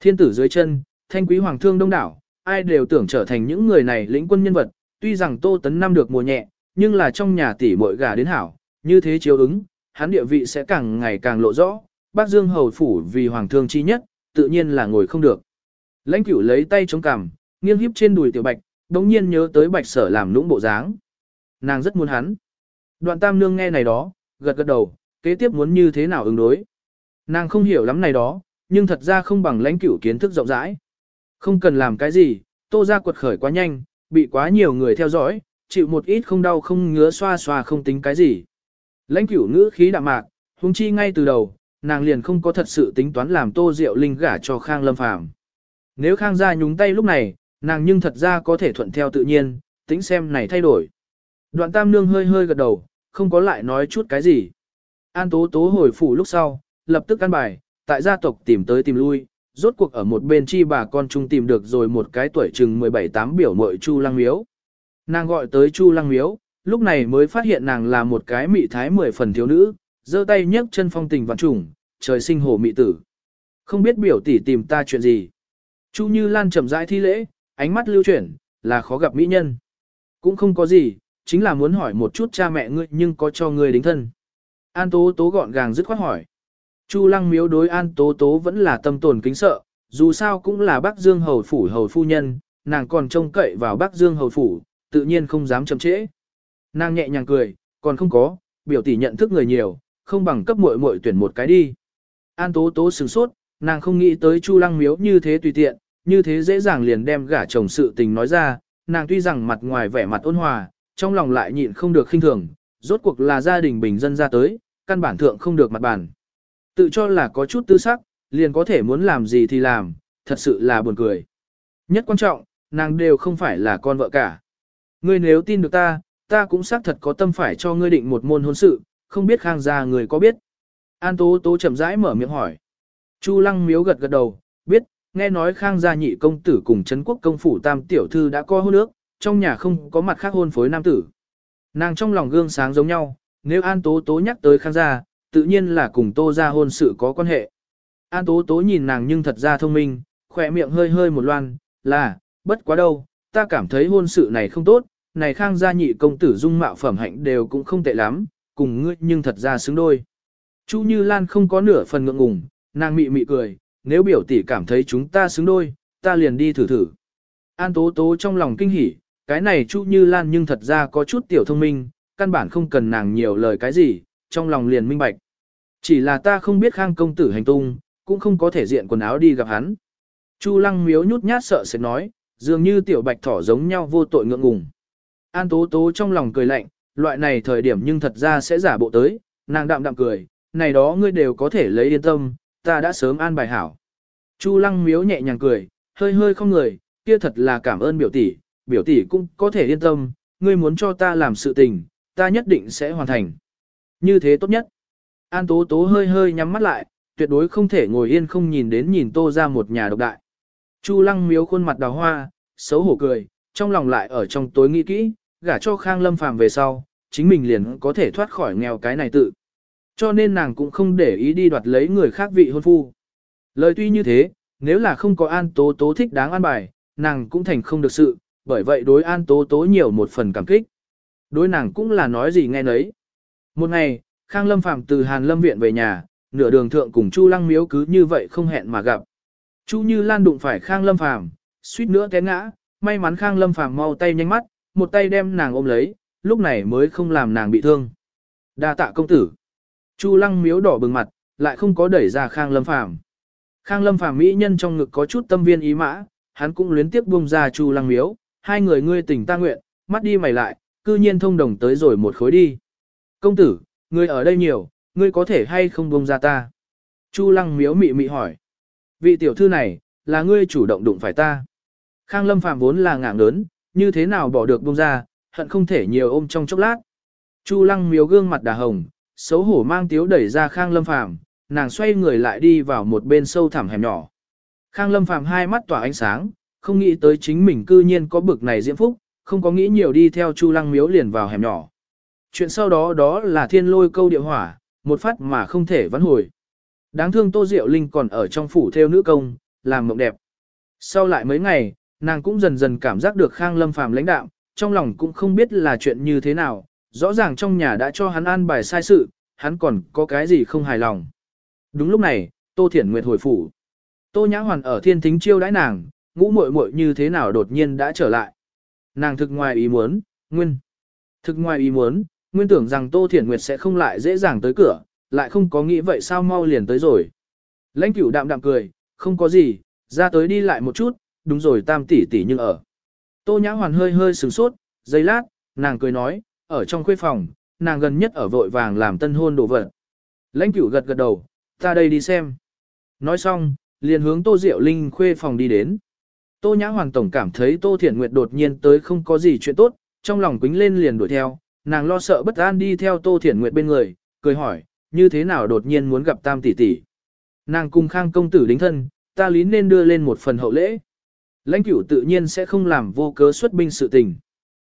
Thiên tử dưới chân, thanh quý hoàng thương đông đảo, ai đều tưởng trở thành những người này lĩnh quân nhân vật, tuy rằng Tô Tấn năm được mùa nhẹ, nhưng là trong nhà tỷ muội gà đến hảo, như thế chiếu ứng, hắn địa vị sẽ càng ngày càng lộ rõ, Bác Dương hầu phủ vì hoàng thương chi nhất, tự nhiên là ngồi không được. Lãnh Cửu lấy tay chống cằm, nghiêng híp trên đùi tiểu Bạch, đống nhiên nhớ tới Bạch Sở làm lũng bộ dáng. Nàng rất muốn hắn. Đoạn Tam nương nghe này đó, gật gật đầu, kế tiếp muốn như thế nào ứng đối. Nàng không hiểu lắm này đó, nhưng thật ra không bằng lãnh cửu kiến thức rộng rãi. Không cần làm cái gì, tô ra quật khởi quá nhanh, bị quá nhiều người theo dõi, chịu một ít không đau không ngứa xoa xoa không tính cái gì. Lãnh cửu ngữ khí đạm mạc, huống chi ngay từ đầu, nàng liền không có thật sự tính toán làm tô rượu linh gả cho Khang Lâm Phàm. Nếu Khang gia nhúng tay lúc này, nàng nhưng thật ra có thể thuận theo tự nhiên, tính xem này thay đổi. Đoạn tam nương hơi hơi gật đầu, không có lại nói chút cái gì. An tố tố hồi phủ lúc sau, lập tức căn bài, tại gia tộc tìm tới tìm lui, rốt cuộc ở một bên chi bà con chung tìm được rồi một cái tuổi chừng 17-8 biểu mội Chu Lăng Miếu. Nàng gọi tới Chu Lăng Miếu, lúc này mới phát hiện nàng là một cái mị thái mười phần thiếu nữ, giơ tay nhấc chân phong tình vạn trùng, trời sinh hồ mị tử. Không biết biểu tỷ tìm ta chuyện gì. Chu Như Lan chậm rãi thi lễ, ánh mắt lưu chuyển, là khó gặp mỹ nhân. Cũng không có gì, chính là muốn hỏi một chút cha mẹ ngươi nhưng có cho ngươi đính thân. An Tố Tố gọn gàng dứt khoát hỏi. Chu Lăng Miếu đối An Tố Tố vẫn là tâm tồn kính sợ, dù sao cũng là Bắc Dương Hầu Phủ Hầu Phu Nhân, nàng còn trông cậy vào Bắc Dương Hầu Phủ, tự nhiên không dám chậm trễ. Nàng nhẹ nhàng cười, còn không có, biểu tỷ nhận thức người nhiều, không bằng cấp muội muội tuyển một cái đi. An Tố Tố sửng sốt, nàng không nghĩ tới Chu Lăng Miếu như thế tùy tiện, như thế dễ dàng liền đem gả chồng sự tình nói ra, nàng tuy rằng mặt ngoài vẻ mặt ôn hòa, trong lòng lại nhịn không được khinh thường, rốt cuộc là gia đình bình dân ra tới, căn bản thượng không được mặt bản. Tự cho là có chút tư sắc, liền có thể muốn làm gì thì làm, thật sự là buồn cười. Nhất quan trọng, nàng đều không phải là con vợ cả. Ngươi nếu tin được ta, ta cũng xác thật có tâm phải cho ngươi định một môn hôn sự, không biết khang gia người có biết. An Tố Tố chậm rãi mở miệng hỏi. Chu Lăng miếu gật gật đầu, biết, nghe nói khang gia nhị công tử cùng Trấn quốc công phủ tam tiểu thư đã có hôn ước, trong nhà không có mặt khác hôn phối nam tử. Nàng trong lòng gương sáng giống nhau, nếu An Tố Tố nhắc tới Khang gia, tự nhiên là cùng Tô gia hôn sự có quan hệ. An Tố Tố nhìn nàng nhưng thật ra thông minh, khỏe miệng hơi hơi một loan, là, bất quá đâu, ta cảm thấy hôn sự này không tốt, này Khang gia nhị công tử dung mạo phẩm hạnh đều cũng không tệ lắm, cùng ngươi nhưng thật ra xứng đôi. Chu Như Lan không có nửa phần ngượng ngùng, nàng mị mị cười, nếu biểu tỷ cảm thấy chúng ta xứng đôi, ta liền đi thử thử. An Tố Tố trong lòng kinh hỉ, cái này Chu Như Lan nhưng thật ra có chút tiểu thông minh, căn bản không cần nàng nhiều lời cái gì, trong lòng liền minh bạch. Chỉ là ta không biết khang công tử hành tung, cũng không có thể diện quần áo đi gặp hắn. Chu lăng miếu nhút nhát sợ sẽ nói, dường như tiểu bạch thỏ giống nhau vô tội ngượng ngùng. An tố tố trong lòng cười lạnh, loại này thời điểm nhưng thật ra sẽ giả bộ tới, nàng đạm đạm cười, này đó ngươi đều có thể lấy yên tâm, ta đã sớm an bài hảo. Chu lăng miếu nhẹ nhàng cười, hơi hơi không người, kia thật là cảm ơn biểu tỷ, biểu tỷ cũng có thể yên tâm, ngươi muốn cho ta làm sự tình, ta nhất định sẽ hoàn thành. Như thế tốt nhất. An Tố Tố hơi hơi nhắm mắt lại, tuyệt đối không thể ngồi yên không nhìn đến nhìn tô ra một nhà độc đại. Chu lăng miếu khuôn mặt đào hoa, xấu hổ cười, trong lòng lại ở trong tối nghĩ kỹ, gả cho Khang Lâm Phàm về sau, chính mình liền có thể thoát khỏi nghèo cái này tự. Cho nên nàng cũng không để ý đi đoạt lấy người khác vị hôn phu. Lời tuy như thế, nếu là không có An Tố Tố thích đáng an bài, nàng cũng thành không được sự, bởi vậy đối An Tố Tố nhiều một phần cảm kích. Đối nàng cũng là nói gì nghe nấy. Một ngày, Khang Lâm Phạm từ Hàn Lâm Viện về nhà, nửa đường thượng cùng Chu Lăng Miếu cứ như vậy không hẹn mà gặp. Chu Như Lan đụng phải Khang Lâm Phạm, suýt nữa té ngã, may mắn Khang Lâm Phạm mau tay nhanh mắt, một tay đem nàng ôm lấy, lúc này mới không làm nàng bị thương. Đa tạ công tử. Chu Lăng Miếu đỏ bừng mặt, lại không có đẩy ra Khang Lâm Phạm. Khang Lâm Phạm mỹ nhân trong ngực có chút tâm viên ý mã, hắn cũng luyến tiếc buông ra Chu Lăng Miếu, hai người ngươi tình ta nguyện, mắt đi mày lại, cư nhiên thông đồng tới rồi một khối đi. Công tử, ngươi ở đây nhiều, ngươi có thể hay không buông ra ta? Chu lăng miếu mị mị hỏi. Vị tiểu thư này, là ngươi chủ động đụng phải ta. Khang lâm phàm vốn là ngạng lớn, như thế nào bỏ được buông ra, hận không thể nhiều ôm trong chốc lát. Chu lăng miếu gương mặt đà hồng, xấu hổ mang tiếu đẩy ra khang lâm phàm, nàng xoay người lại đi vào một bên sâu thẳm hẻm nhỏ. Khang lâm phàm hai mắt tỏa ánh sáng, không nghĩ tới chính mình cư nhiên có bực này diễm phúc, không có nghĩ nhiều đi theo Chu Lăng Miếu liền vào hẻm nhỏ. Chuyện sau đó đó là thiên lôi câu địa hỏa, một phát mà không thể vãn hồi. Đáng thương Tô Diệu Linh còn ở trong phủ theo nữ công, làm mộng đẹp. Sau lại mấy ngày, nàng cũng dần dần cảm giác được Khang Lâm Phàm lãnh đạo, trong lòng cũng không biết là chuyện như thế nào, rõ ràng trong nhà đã cho hắn an bài sai sự, hắn còn có cái gì không hài lòng. Đúng lúc này, Tô Thiển Nguyệt hồi phủ. Tô Nhã Hoàn ở thiên thính chiêu đãi nàng, ngũ muội muội như thế nào đột nhiên đã trở lại. Nàng thực ngoài ý muốn, nguyên. Thực ngoài ý muốn, nguyên tưởng rằng Tô Thiển Nguyệt sẽ không lại dễ dàng tới cửa, lại không có nghĩ vậy sao mau liền tới rồi. Lãnh cửu đạm đạm cười, không có gì, ra tới đi lại một chút, đúng rồi tam tỷ tỷ nhưng ở. Tô Nhã Hoàn hơi hơi sửng sốt, giây lát, nàng cười nói, ở trong khuê phòng, nàng gần nhất ở vội vàng làm tân hôn đồ vật. Lãnh cửu gật gật đầu, ta đây đi xem. Nói xong, liền hướng Tô Diệu Linh khuê phòng đi đến. Tô Nhã Hoàn Tổng cảm thấy Tô Thiển Nguyệt đột nhiên tới không có gì chuyện tốt, trong lòng quính lên liền đuổi theo, nàng lo sợ bất an đi theo Tô Thiển Nguyệt bên người, cười hỏi, như thế nào đột nhiên muốn gặp tam tỷ tỷ. Nàng cùng khang công tử đính thân, ta lý nên đưa lên một phần hậu lễ. Lãnh cửu tự nhiên sẽ không làm vô cớ xuất binh sự tình.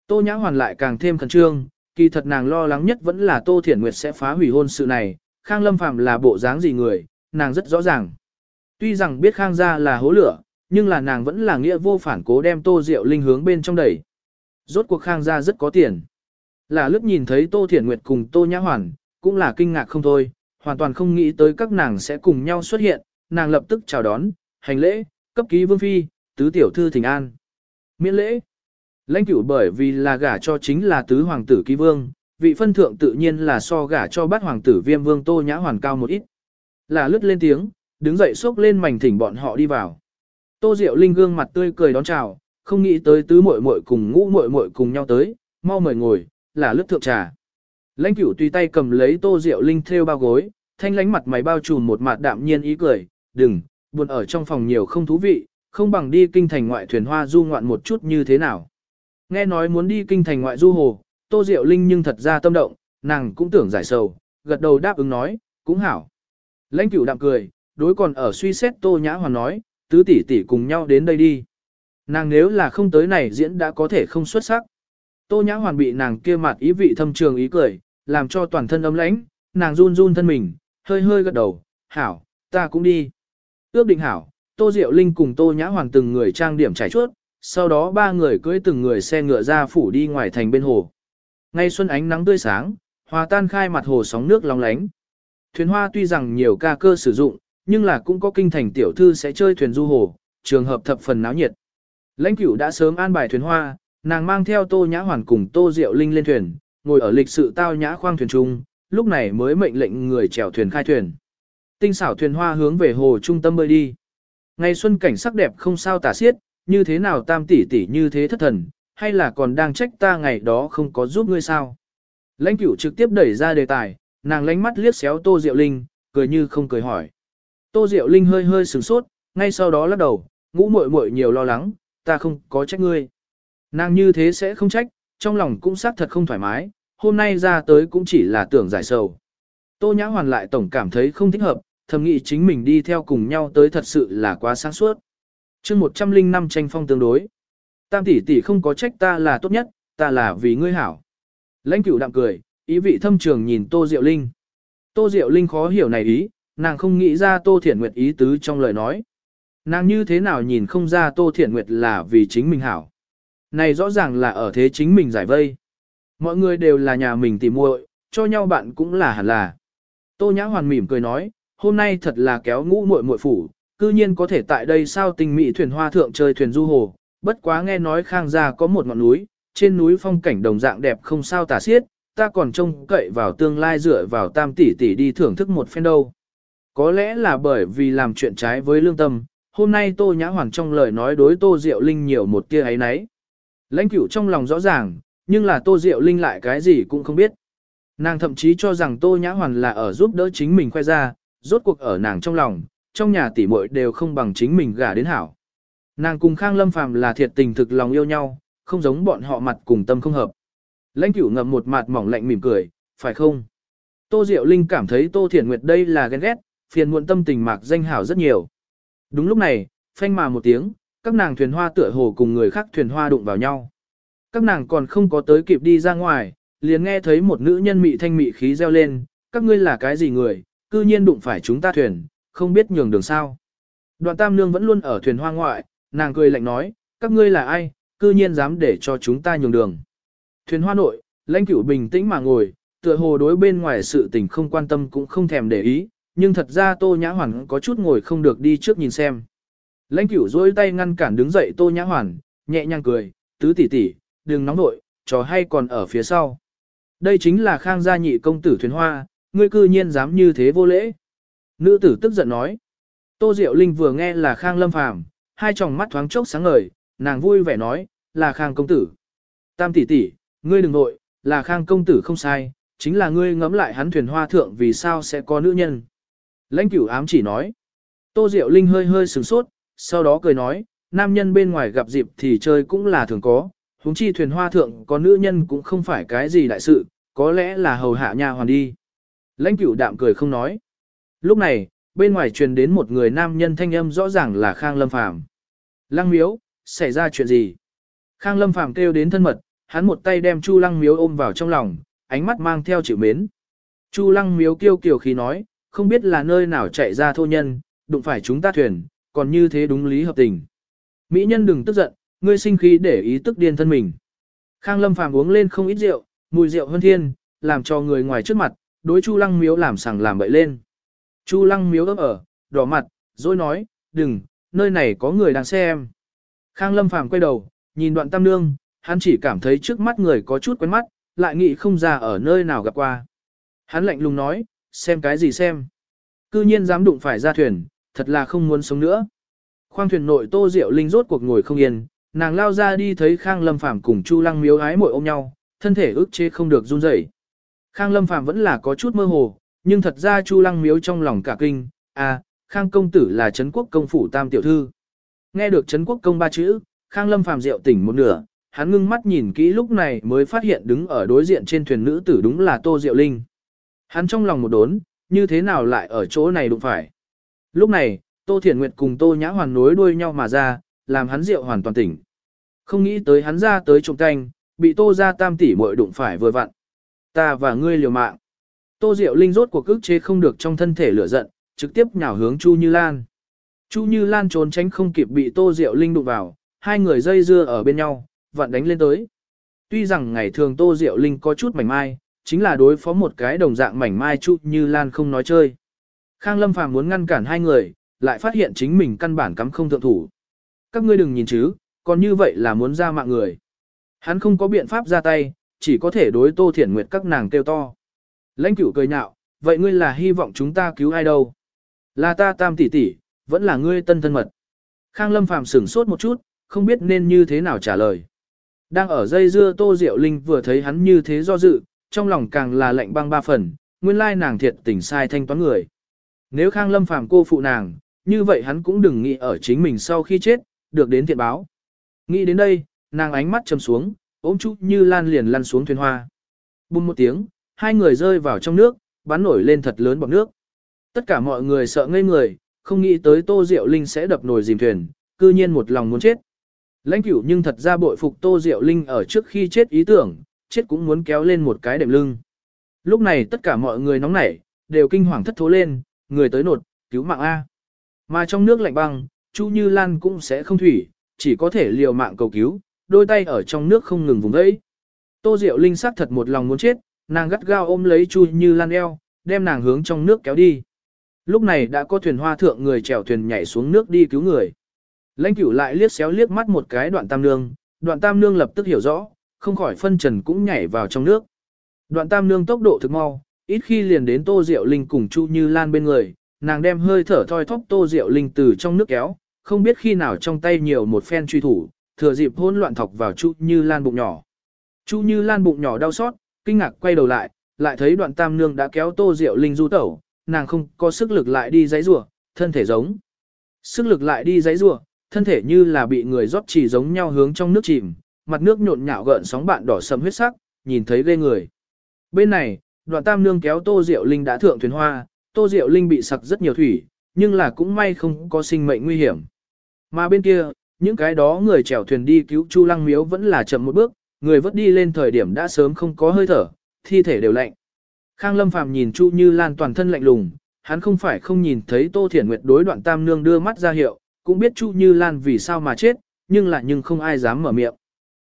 Tô Nhã Hoàn lại càng thêm khẩn trương, kỳ thật nàng lo lắng nhất vẫn là Tô Thiển Nguyệt sẽ phá hủy hôn sự này, Khang Lâm Phạm là bộ dáng gì người, nàng rất rõ ràng. Tuy rằng biết Khang gia là hố lửa, nhưng là nàng vẫn là nghĩa vô phản cố đem Tô Diệu Linh hướng bên trong đẩy. Rốt cuộc Khang gia rất có tiền. Là lúc nhìn thấy Tô Thiển Nguyệt cùng Tô Nhã Hoàn, cũng là kinh ngạc không thôi, hoàn toàn không nghĩ tới các nàng sẽ cùng nhau xuất hiện, nàng lập tức chào đón, hành lễ, cấp ký vương phi, tứ tiểu thư thỉnh an. Miễn lễ. Lãnh cửu bởi vì là gả cho chính là tứ hoàng tử ký vương, vị phân thượng tự nhiên là so gả cho bát hoàng tử viêm vương tô nhã hoàn cao một ít. Là lướt lên tiếng, đứng dậy xốc lên mảnh thỉnh bọn họ đi vào. Tô Diệu Linh gương mặt tươi cười đón chào, không nghĩ tới tứ muội muội cùng ngũ muội muội cùng nhau tới, mau mời ngồi, là lướt thượng trà. Lãnh cửu tùy tay cầm lấy Tô rượu Linh theo bao gối, thanh lánh mặt mày bao trùm một mặt đạm nhiên ý cười, đừng, buồn ở trong phòng nhiều không thú vị, không bằng đi kinh thành ngoại thuyền hoa du ngoạn một chút như thế nào. Nghe nói muốn đi kinh thành ngoại du hồ, Tô rượu Linh nhưng thật ra tâm động, nàng cũng tưởng giải sầu, gật đầu đáp ứng nói, cũng hảo. Lãnh cửu đạm cười, đối còn ở suy xét Tô Nhã Hoàn nói, tứ tỷ tỷ cùng nhau đến đây đi. Nàng nếu là không tới này diễn đã có thể không xuất sắc. Tô Nhã Hoàn bị nàng kia mặt ý vị thâm trường ý cười, làm cho toàn thân ấm lãnh, nàng run run thân mình, hơi hơi gật đầu, hảo, ta cũng đi. Ước định hảo, Tô Diệu Linh cùng Tô Nhã Hoàn từng người trang điểm trải chuốt, sau đó ba người cưỡi từng người xe ngựa ra phủ đi ngoài thành bên hồ. Ngay xuân ánh nắng tươi sáng, hòa tan khai mặt hồ sóng nước long lánh. Thuyền hoa tuy rằng nhiều ca cơ sử dụng, nhưng là cũng có kinh thành tiểu thư sẽ chơi thuyền du hồ, trường hợp thập phần náo nhiệt. Lãnh cửu đã sớm an bài thuyền hoa, nàng mang theo Tô Nhã Hoàn cùng Tô Diệu Linh lên thuyền, ngồi ở lịch sự tao nhã khoang thuyền trung, lúc này mới mệnh lệnh người chèo thuyền khai thuyền. Tinh xảo thuyền hoa hướng về hồ trung tâm bơi đi. Ngày xuân cảnh sắc đẹp không sao tả xiết, như thế nào tam tỷ tỷ như thế thất thần, hay là còn đang trách ta ngày đó không có giúp ngươi sao? Lãnh cửu trực tiếp đẩy ra đề tài, nàng lánh mắt liếc xéo Tô Diệu Linh, cười như không cười hỏi. Tô Diệu Linh hơi hơi sửng sốt, ngay sau đó lắc đầu, ngũ muội muội nhiều lo lắng, ta không có trách ngươi. Nàng như thế sẽ không trách, trong lòng cũng xác thật không thoải mái, hôm nay ra tới cũng chỉ là tưởng giải sầu. Tô Nhã Hoàn lại tổng cảm thấy không thích hợp, thầm nghĩ chính mình đi theo cùng nhau tới thật sự là quá sáng suốt. chương 105 tranh phong tương đối. Tam tỷ tỷ không có trách ta là tốt nhất, ta là vì ngươi hảo. Lãnh cửu đạm cười, ý vị thâm trường nhìn Tô Diệu Linh. Tô Diệu Linh khó hiểu này ý, nàng không nghĩ ra Tô Thiển Nguyệt ý tứ trong lời nói. Nàng như thế nào nhìn không ra Tô Thiển Nguyệt là vì chính mình hảo. Này rõ ràng là ở thế chính mình giải vây. Mọi người đều là nhà mình tìm muội, cho nhau bạn cũng là hẳn là. Tô Nhã Hoàn mỉm cười nói, hôm nay thật là kéo ngũ muội muội phủ, cư nhiên có thể tại đây sao tình mỹ thuyền hoa thượng chơi thuyền du hồ, bất quá nghe nói khang gia có một ngọn núi, trên núi phong cảnh đồng dạng đẹp không sao tả xiết, ta còn trông cậy vào tương lai dựa vào tam tỷ tỷ đi thưởng thức một phen đâu. Có lẽ là bởi vì làm chuyện trái với lương tâm, hôm nay Tô Nhã Hoàn trong lời nói đối Tô Diệu Linh nhiều một tia ấy nấy. Lãnh cửu trong lòng rõ ràng, nhưng là Tô Diệu Linh lại cái gì cũng không biết. Nàng thậm chí cho rằng Tô Nhã Hoàn là ở giúp đỡ chính mình khoe ra, rốt cuộc ở nàng trong lòng, trong nhà tỷ muội đều không bằng chính mình gả đến hảo. Nàng cùng Khang Lâm Phàm là thiệt tình thực lòng yêu nhau, không giống bọn họ mặt cùng tâm không hợp. Lãnh cửu ngậm một mặt mỏng lạnh mỉm cười, phải không? Tô Diệu Linh cảm thấy Tô Thiển Nguyệt đây là ghen ghét, phiền muộn tâm tình mạc danh hảo rất nhiều. Đúng lúc này, phanh mà một tiếng, các nàng thuyền hoa tựa hồ cùng người khác thuyền hoa đụng vào nhau. Các nàng còn không có tới kịp đi ra ngoài, liền nghe thấy một nữ nhân mị thanh mị khí reo lên, các ngươi là cái gì người, cư nhiên đụng phải chúng ta thuyền, không biết nhường đường sao. Đoạn tam nương vẫn luôn ở thuyền hoa ngoại, nàng cười lạnh nói, các ngươi là ai, cư nhiên dám để cho chúng ta nhường đường. Thuyền hoa nội, lãnh cửu bình tĩnh mà ngồi, tựa hồ đối bên ngoài sự tình không quan tâm cũng không thèm để ý, nhưng thật ra tô nhã hoàn có chút ngồi không được đi trước nhìn xem. Lãnh cửu dối tay ngăn cản đứng dậy tô nhã hoàn, nhẹ nhàng cười, tứ tỷ tỷ, đừng nóng nội, trò hay còn ở phía sau. Đây chính là khang gia nhị công tử thuyền hoa, ngươi cư nhiên dám như thế vô lễ. Nữ tử tức giận nói. Tô Diệu Linh vừa nghe là khang lâm phàm, hai tròng mắt thoáng chốc sáng ngời, nàng vui vẻ nói, là khang công tử. Tam tỷ tỷ, ngươi đừng nội, là khang công tử không sai, chính là ngươi ngẫm lại hắn thuyền hoa thượng vì sao sẽ có nữ nhân. Lãnh cửu ám chỉ nói. Tô Diệu Linh hơi hơi sửng sốt, sau đó cười nói, nam nhân bên ngoài gặp dịp thì chơi cũng là thường có, huống chi thuyền hoa thượng có nữ nhân cũng không phải cái gì đại sự, có lẽ là hầu hạ nha hoàn đi. Lãnh cửu đạm cười không nói. Lúc này, bên ngoài truyền đến một người nam nhân thanh âm rõ ràng là Khang Lâm Phàm. Lăng miếu, xảy ra chuyện gì? Khang Lâm Phàm kêu đến thân mật, hắn một tay đem Chu Lăng miếu ôm vào trong lòng, ánh mắt mang theo chịu mến. Chu Lăng miếu kêu kiều khí nói, không biết là nơi nào chạy ra thô nhân, đụng phải chúng ta thuyền, còn như thế đúng lý hợp tình. Mỹ nhân đừng tức giận, ngươi sinh khí để ý tức điên thân mình. Khang Lâm Phàm uống lên không ít rượu, mùi rượu hơn thiên, làm cho người ngoài trước mặt, đối Chu Lăng Miếu làm sảng làm bậy lên. Chu Lăng Miếu ấp ở, đỏ mặt, rồi nói, đừng, nơi này có người đang xem. Khang Lâm Phàm quay đầu, nhìn đoạn tam nương, hắn chỉ cảm thấy trước mắt người có chút quen mắt, lại nghĩ không ra ở nơi nào gặp qua. Hắn lạnh lùng nói, xem cái gì xem. Cư nhiên dám đụng phải ra thuyền, thật là không muốn sống nữa. Khoang thuyền nội Tô Diệu Linh rốt cuộc ngồi không yên, nàng lao ra đi thấy Khang Lâm Phàm cùng Chu Lăng Miếu ái mội ôm nhau, thân thể ức chế không được run rẩy. Khang Lâm Phàm vẫn là có chút mơ hồ, nhưng thật ra Chu Lăng Miếu trong lòng cả kinh, à, Khang công tử là Trấn Quốc công phủ tam tiểu thư. Nghe được Trấn Quốc công ba chữ, Khang Lâm Phàm rượu tỉnh một nửa, hắn ngưng mắt nhìn kỹ lúc này mới phát hiện đứng ở đối diện trên thuyền nữ tử đúng là Tô Diệu Linh. Hắn trong lòng một đốn, như thế nào lại ở chỗ này đụng phải. Lúc này, Tô Thiển Nguyệt cùng Tô Nhã Hoàn nối đuôi nhau mà ra, làm hắn rượu hoàn toàn tỉnh. Không nghĩ tới hắn ra tới trộm canh, bị Tô ra tam tỷ muội đụng phải vừa vặn. Ta và ngươi liều mạng. Tô Diệu Linh rốt cuộc ức chế không được trong thân thể lửa giận, trực tiếp nhào hướng Chu Như Lan. Chu Như Lan trốn tránh không kịp bị Tô Diệu Linh đụng vào, hai người dây dưa ở bên nhau, vặn đánh lên tới. Tuy rằng ngày thường Tô Diệu Linh có chút mảnh mai, chính là đối phó một cái đồng dạng mảnh mai Chu Như Lan không nói chơi. Khang Lâm Phàm muốn ngăn cản hai người, lại phát hiện chính mình căn bản cắm không thượng thủ. Các ngươi đừng nhìn chứ, còn như vậy là muốn ra mạng người. Hắn không có biện pháp ra tay, chỉ có thể đối Tô Thiển Nguyệt các nàng kêu to. Lãnh cửu cười nhạo, vậy ngươi là hy vọng chúng ta cứu ai đâu? Là ta tam tỷ tỷ, vẫn là ngươi tân thân mật. Khang Lâm Phàm sửng sốt một chút, không biết nên như thế nào trả lời. Đang ở dây dưa Tô Diệu Linh vừa thấy hắn như thế do dự, trong lòng càng là lạnh băng ba phần, nguyên lai nàng thiệt tình sai thanh toán người. Nếu Khang Lâm Phàm cô phụ nàng, như vậy hắn cũng đừng nghĩ ở chính mình sau khi chết, được đến thiện báo. Nghĩ đến đây, nàng ánh mắt trầm xuống, ôm chút như lan liền lăn xuống thuyền hoa. Bùm một tiếng, hai người rơi vào trong nước, bắn nổi lên thật lớn bọt nước. Tất cả mọi người sợ ngây người, không nghĩ tới Tô Diệu Linh sẽ đập nồi dìm thuyền, cư nhiên một lòng muốn chết. Lãnh cửu nhưng thật ra bội phục Tô Diệu Linh ở trước khi chết ý tưởng, chết cũng muốn kéo lên một cái đệm lưng. Lúc này tất cả mọi người nóng nảy, đều kinh hoàng thất thố lên, người tới nột, cứu mạng A. Mà trong nước lạnh băng, Chu Như Lan cũng sẽ không thủy, chỉ có thể liều mạng cầu cứu, đôi tay ở trong nước không ngừng vùng vẫy. Tô Diệu Linh sắc thật một lòng muốn chết, nàng gắt gao ôm lấy Chu Như Lan eo, đem nàng hướng trong nước kéo đi. Lúc này đã có thuyền hoa thượng người chèo thuyền nhảy xuống nước đi cứu người. Lãnh cửu lại liếc xéo liếc mắt một cái đoạn tam nương, đoạn tam nương lập tức hiểu rõ, không khỏi phân trần cũng nhảy vào trong nước. Đoạn tam nương tốc độ thực mau, ít khi liền đến Tô Diệu Linh cùng Chu Như Lan bên người, nàng đem hơi thở thoi thóp Tô Diệu Linh từ trong nước kéo, không biết khi nào trong tay nhiều một phen truy thủ, thừa dịp hỗn loạn thọc vào Chu Như Lan bụng nhỏ. Chu Như Lan bụng nhỏ đau xót, kinh ngạc quay đầu lại, lại thấy đoạn tam nương đã kéo Tô Diệu Linh du tẩu, nàng không có sức lực lại đi giấy rủa, thân thể giống. Sức lực lại đi giấy rủa, thân thể như là bị người rót chỉ giống nhau hướng trong nước chìm, mặt nước nhộn nhạo gợn sóng bạn đỏ sầm huyết sắc, nhìn thấy ghê người. Bên này, đoạn tam nương kéo Tô Diệu Linh đã thượng thuyền hoa, Tô Diệu Linh bị sặc rất nhiều thủy, nhưng là cũng may không có sinh mệnh nguy hiểm. Mà bên kia, những cái đó người chèo thuyền đi cứu Chu Lăng Miếu vẫn là chậm một bước, người vớt đi lên thời điểm đã sớm không có hơi thở, thi thể đều lạnh. Khang Lâm Phàm nhìn Chu Như Lan toàn thân lạnh lùng, hắn không phải không nhìn thấy Tô Thiển Nguyệt đối đoạn tam nương đưa mắt ra hiệu, cũng biết Chu Như Lan vì sao mà chết, nhưng lại nhưng không ai dám mở miệng.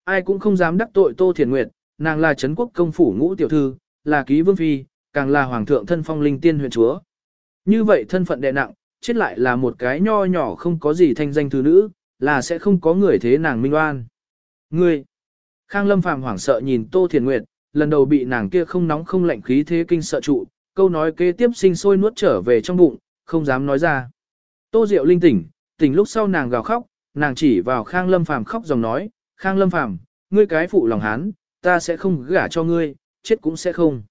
Ai cũng không dám đắc tội Tô Thiển Nguyệt, nàng là Trấn quốc công phủ ngũ tiểu thư, là ký vương phi, càng là hoàng thượng thân phong linh tiên huyện chúa. Như vậy thân phận đệ nặng, chết lại là một cái nho nhỏ không có gì thanh danh thứ nữ, là sẽ không có người thế nàng minh oan. Ngươi! Khang Lâm Phàm hoảng sợ nhìn Tô Thiền Nguyệt, lần đầu bị nàng kia không nóng không lạnh khí thế kinh sợ trụ, câu nói kế tiếp sinh sôi nuốt trở về trong bụng, không dám nói ra. Tô Diệu linh tỉnh, tỉnh lúc sau nàng gào khóc, nàng chỉ vào Khang Lâm Phàm khóc dòng nói, Khang Lâm Phàm, ngươi cái phụ lòng hán, ta sẽ không gả cho ngươi, chết cũng sẽ không.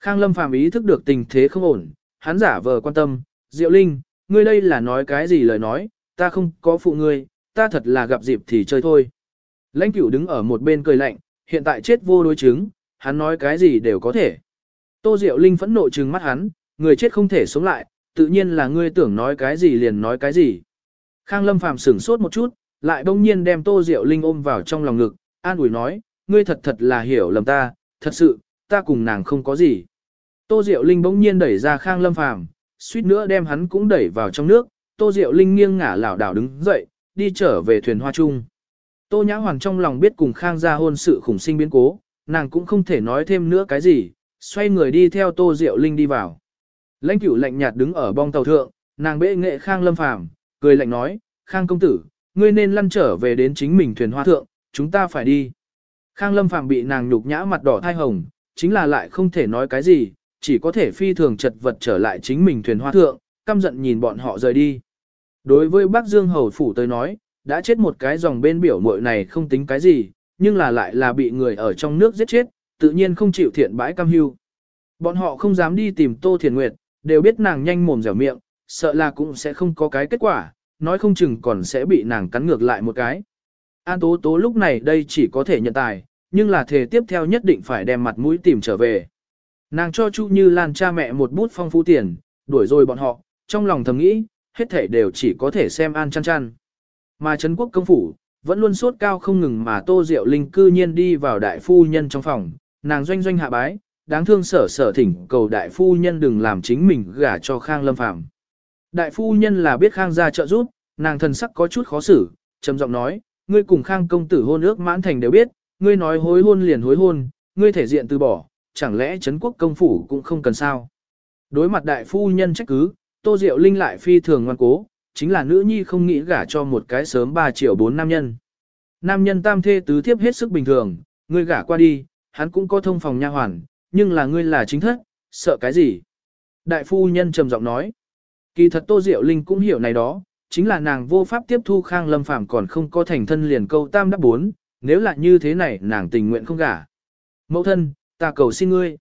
Khang Lâm Phàm ý thức được tình thế không ổn, hắn giả vờ quan tâm, Diệu Linh, ngươi đây là nói cái gì lời nói, ta không có phụ ngươi, ta thật là gặp dịp thì chơi thôi. Lãnh cửu đứng ở một bên cười lạnh, hiện tại chết vô đối chứng, hắn nói cái gì đều có thể. Tô Diệu Linh phẫn nộ trừng mắt hắn, người chết không thể sống lại, tự nhiên là ngươi tưởng nói cái gì liền nói cái gì. Khang Lâm Phàm sửng sốt một chút, lại bỗng nhiên đem Tô Diệu Linh ôm vào trong lòng ngực, an ủi nói, ngươi thật thật là hiểu lầm ta, thật sự, ta cùng nàng không có gì. Tô Diệu Linh bỗng nhiên đẩy ra Khang Lâm Phàm, suýt nữa đem hắn cũng đẩy vào trong nước, Tô Diệu Linh nghiêng ngả lảo đảo đứng dậy, đi trở về thuyền hoa chung. Tô Nhã Hoàng trong lòng biết cùng Khang gia hôn sự khủng sinh biến cố, nàng cũng không thể nói thêm nữa cái gì, xoay người đi theo Tô Diệu Linh đi vào. Lãnh cửu lạnh nhạt đứng ở bong tàu thượng, nàng bệ nghệ Khang Lâm Phàm, cười lạnh nói, Khang công tử, ngươi nên lăn trở về đến chính mình thuyền hoa thượng, chúng ta phải đi. Khang Lâm Phàm bị nàng nhục nhã mặt đỏ thai hồng, chính là lại không thể nói cái gì, chỉ có thể phi thường chật vật trở lại chính mình thuyền hoa thượng, căm giận nhìn bọn họ rời đi. Đối với Bắc Dương Hầu Phủ tới nói, đã chết một cái dòng bên biểu muội này không tính cái gì, nhưng là lại là bị người ở trong nước giết chết, tự nhiên không chịu thiện bãi cam hưu. Bọn họ không dám đi tìm Tô Thiền Nguyệt, đều biết nàng nhanh mồm dẻo miệng, sợ là cũng sẽ không có cái kết quả, nói không chừng còn sẽ bị nàng cắn ngược lại một cái. An Tố Tố lúc này đây chỉ có thể nhận tài, nhưng là thể tiếp theo nhất định phải đem mặt mũi tìm trở về. Nàng cho Chu Như Lan cha mẹ một bút phong phú tiền, đuổi rồi bọn họ, trong lòng thầm nghĩ, hết thể đều chỉ có thể xem an chăn chăn. Mà Trấn Quốc công phủ, vẫn luôn sốt cao không ngừng mà Tô Diệu Linh cư nhiên đi vào đại phu nhân trong phòng, nàng doanh doanh hạ bái, đáng thương sở sở thỉnh cầu đại phu nhân đừng làm chính mình gả cho Khang Lâm Phàm. Đại phu nhân là biết Khang gia trợ giúp, nàng thần sắc có chút khó xử, trầm giọng nói, ngươi cùng Khang công tử hôn ước mãn thành đều biết, ngươi nói hối hôn liền hối hôn, ngươi thể diện từ bỏ, chẳng lẽ Trấn quốc công phủ cũng không cần sao. Đối mặt đại phu nhân trách cứ, Tô Diệu Linh lại phi thường ngoan cố, chính là nữ nhi không nghĩ gả cho một cái sớm 3 triệu 4 nam nhân. Nam nhân tam thê tứ thiếp hết sức bình thường, ngươi gả qua đi, hắn cũng có thông phòng nha hoàn, nhưng là ngươi là chính thất, sợ cái gì? Đại phu nhân trầm giọng nói. Kỳ thật Tô Diệu Linh cũng hiểu này đó, chính là nàng vô pháp tiếp thu Khang Lâm Phàm còn không có thành thân liền câu tam đáp bốn, nếu là như thế này nàng tình nguyện không gả. Mẫu thân, ta cầu xin ngươi.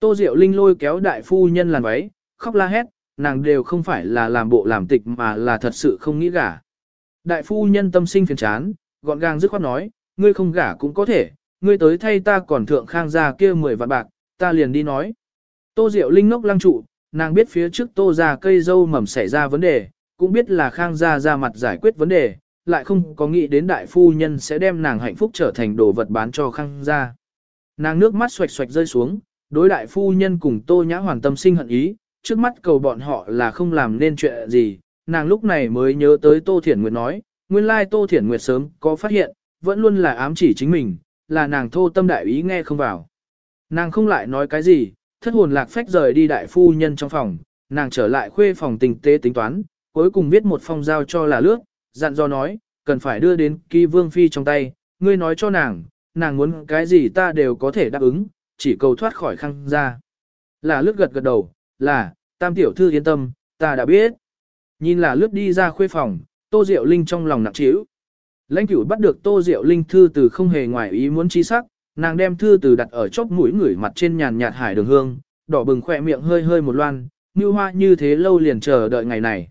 Tô Diệu Linh lôi kéo đại phu nhân làn váy, khóc la hét, nàng đều không phải là làm bộ làm tịch mà là thật sự không nghĩ gả. Đại phu nhân tâm sinh phiền chán, gọn gàng dứt khoát nói, ngươi không gả cũng có thể, ngươi tới thay ta còn thượng khang gia kia 10 vạn bạc, ta liền đi nói. Tô Diệu Linh ngốc lăng trụ, nàng biết phía trước tô ra cây dâu mầm xảy ra vấn đề, cũng biết là khang gia ra mặt giải quyết vấn đề, lại không có nghĩ đến đại phu nhân sẽ đem nàng hạnh phúc trở thành đồ vật bán cho khang gia. Nàng nước mắt xoạch xoạch rơi xuống, đối đại phu nhân cùng tô nhã hoàn tâm sinh hận ý, trước mắt cầu bọn họ là không làm nên chuyện gì, nàng lúc này mới nhớ tới tô thiển nguyệt nói, nguyên lai tô thiển nguyệt sớm có phát hiện, vẫn luôn là ám chỉ chính mình, là nàng thô tâm đại ý nghe không vào. Nàng không lại nói cái gì, thất hồn lạc phách rời đi đại phu nhân trong phòng, nàng trở lại khuê phòng tình tế tính toán, cuối cùng viết một phong giao cho là lước dặn dò nói, cần phải đưa đến kỳ vương phi trong tay, ngươi nói cho nàng, nàng muốn cái gì ta đều có thể đáp ứng, chỉ cầu thoát khỏi khăn ra. Là lướt gật gật đầu, là, tam tiểu thư yên tâm, ta đã biết. Nhìn là lướt đi ra khuê phòng, tô diệu linh trong lòng nặng trĩu. Lãnh cửu bắt được tô diệu linh thư từ không hề ngoài ý muốn chi sắc, nàng đem thư từ đặt ở chốc mũi ngửi mặt trên nhàn nhạt hải đường hương, đỏ bừng khỏe miệng hơi hơi một loan, như hoa như thế lâu liền chờ đợi ngày này.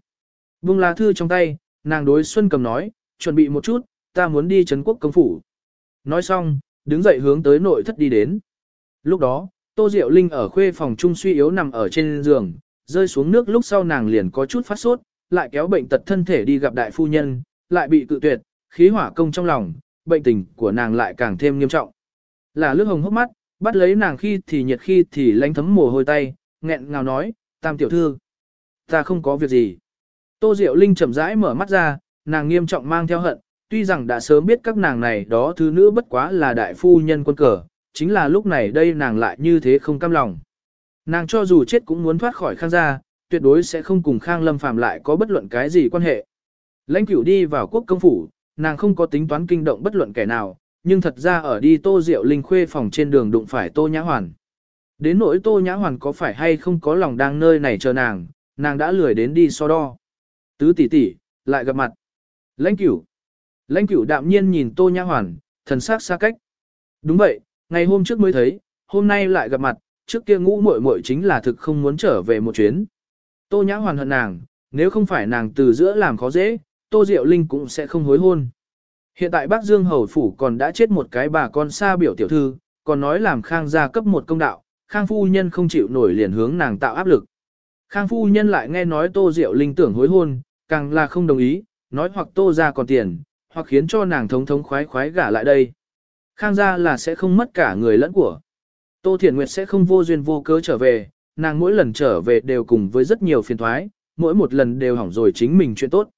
bung lá thư trong tay, nàng đối Xuân cầm nói, chuẩn bị một chút, ta muốn đi Trấn quốc công phủ. Nói xong, đứng dậy hướng tới nội thất đi đến. Lúc đó, Tô Diệu Linh ở khuê phòng trung suy yếu nằm ở trên giường, rơi xuống nước lúc sau nàng liền có chút phát sốt, lại kéo bệnh tật thân thể đi gặp đại phu nhân, lại bị cự tuyệt, khí hỏa công trong lòng, bệnh tình của nàng lại càng thêm nghiêm trọng. Là lướt hồng hốc mắt, bắt lấy nàng khi thì nhiệt khi thì lánh thấm mồ hôi tay, nghẹn ngào nói, tam tiểu thư. Ta không có việc gì. Tô Diệu Linh chậm rãi mở mắt ra, nàng nghiêm trọng mang theo hận, tuy rằng đã sớm biết các nàng này đó thứ nữ bất quá là đại phu nhân quân cờ, chính là lúc này đây nàng lại như thế không cam lòng. Nàng cho dù chết cũng muốn thoát khỏi khang gia, tuyệt đối sẽ không cùng khang lâm phàm lại có bất luận cái gì quan hệ. Lãnh cửu đi vào quốc công phủ, nàng không có tính toán kinh động bất luận kẻ nào, nhưng thật ra ở đi tô Diệu linh khuê phòng trên đường đụng phải tô nhã hoàn. Đến nỗi tô nhã hoàn có phải hay không có lòng đang nơi này chờ nàng, nàng đã lười đến đi so đo. Tứ tỷ tỷ, lại gặp mặt. Lãnh cửu. Lãnh cửu đạm nhiên nhìn tô nhã hoàn, thần sắc xa cách. Đúng vậy, ngày hôm trước mới thấy, hôm nay lại gặp mặt, trước kia ngũ muội muội chính là thực không muốn trở về một chuyến. Tô nhã hoàn hận nàng, nếu không phải nàng từ giữa làm khó dễ, tô diệu linh cũng sẽ không hối hôn. Hiện tại Bắc Dương Hầu Phủ còn đã chết một cái bà con xa biểu tiểu thư, còn nói làm Khang gia cấp một công đạo, Khang Phu Nhân không chịu nổi liền hướng nàng tạo áp lực. Khang Phu Nhân lại nghe nói Tô Diệu Linh tưởng hối hôn, càng là không đồng ý, nói hoặc Tô ra còn tiền, hoặc khiến cho nàng thống thống khoái khoái gả lại đây. Khang gia là sẽ không mất cả người lẫn của. Tô Thiển Nguyệt sẽ không vô duyên vô cớ trở về, nàng mỗi lần trở về đều cùng với rất nhiều phiền thoái, mỗi một lần đều hỏng rồi chính mình chuyện tốt.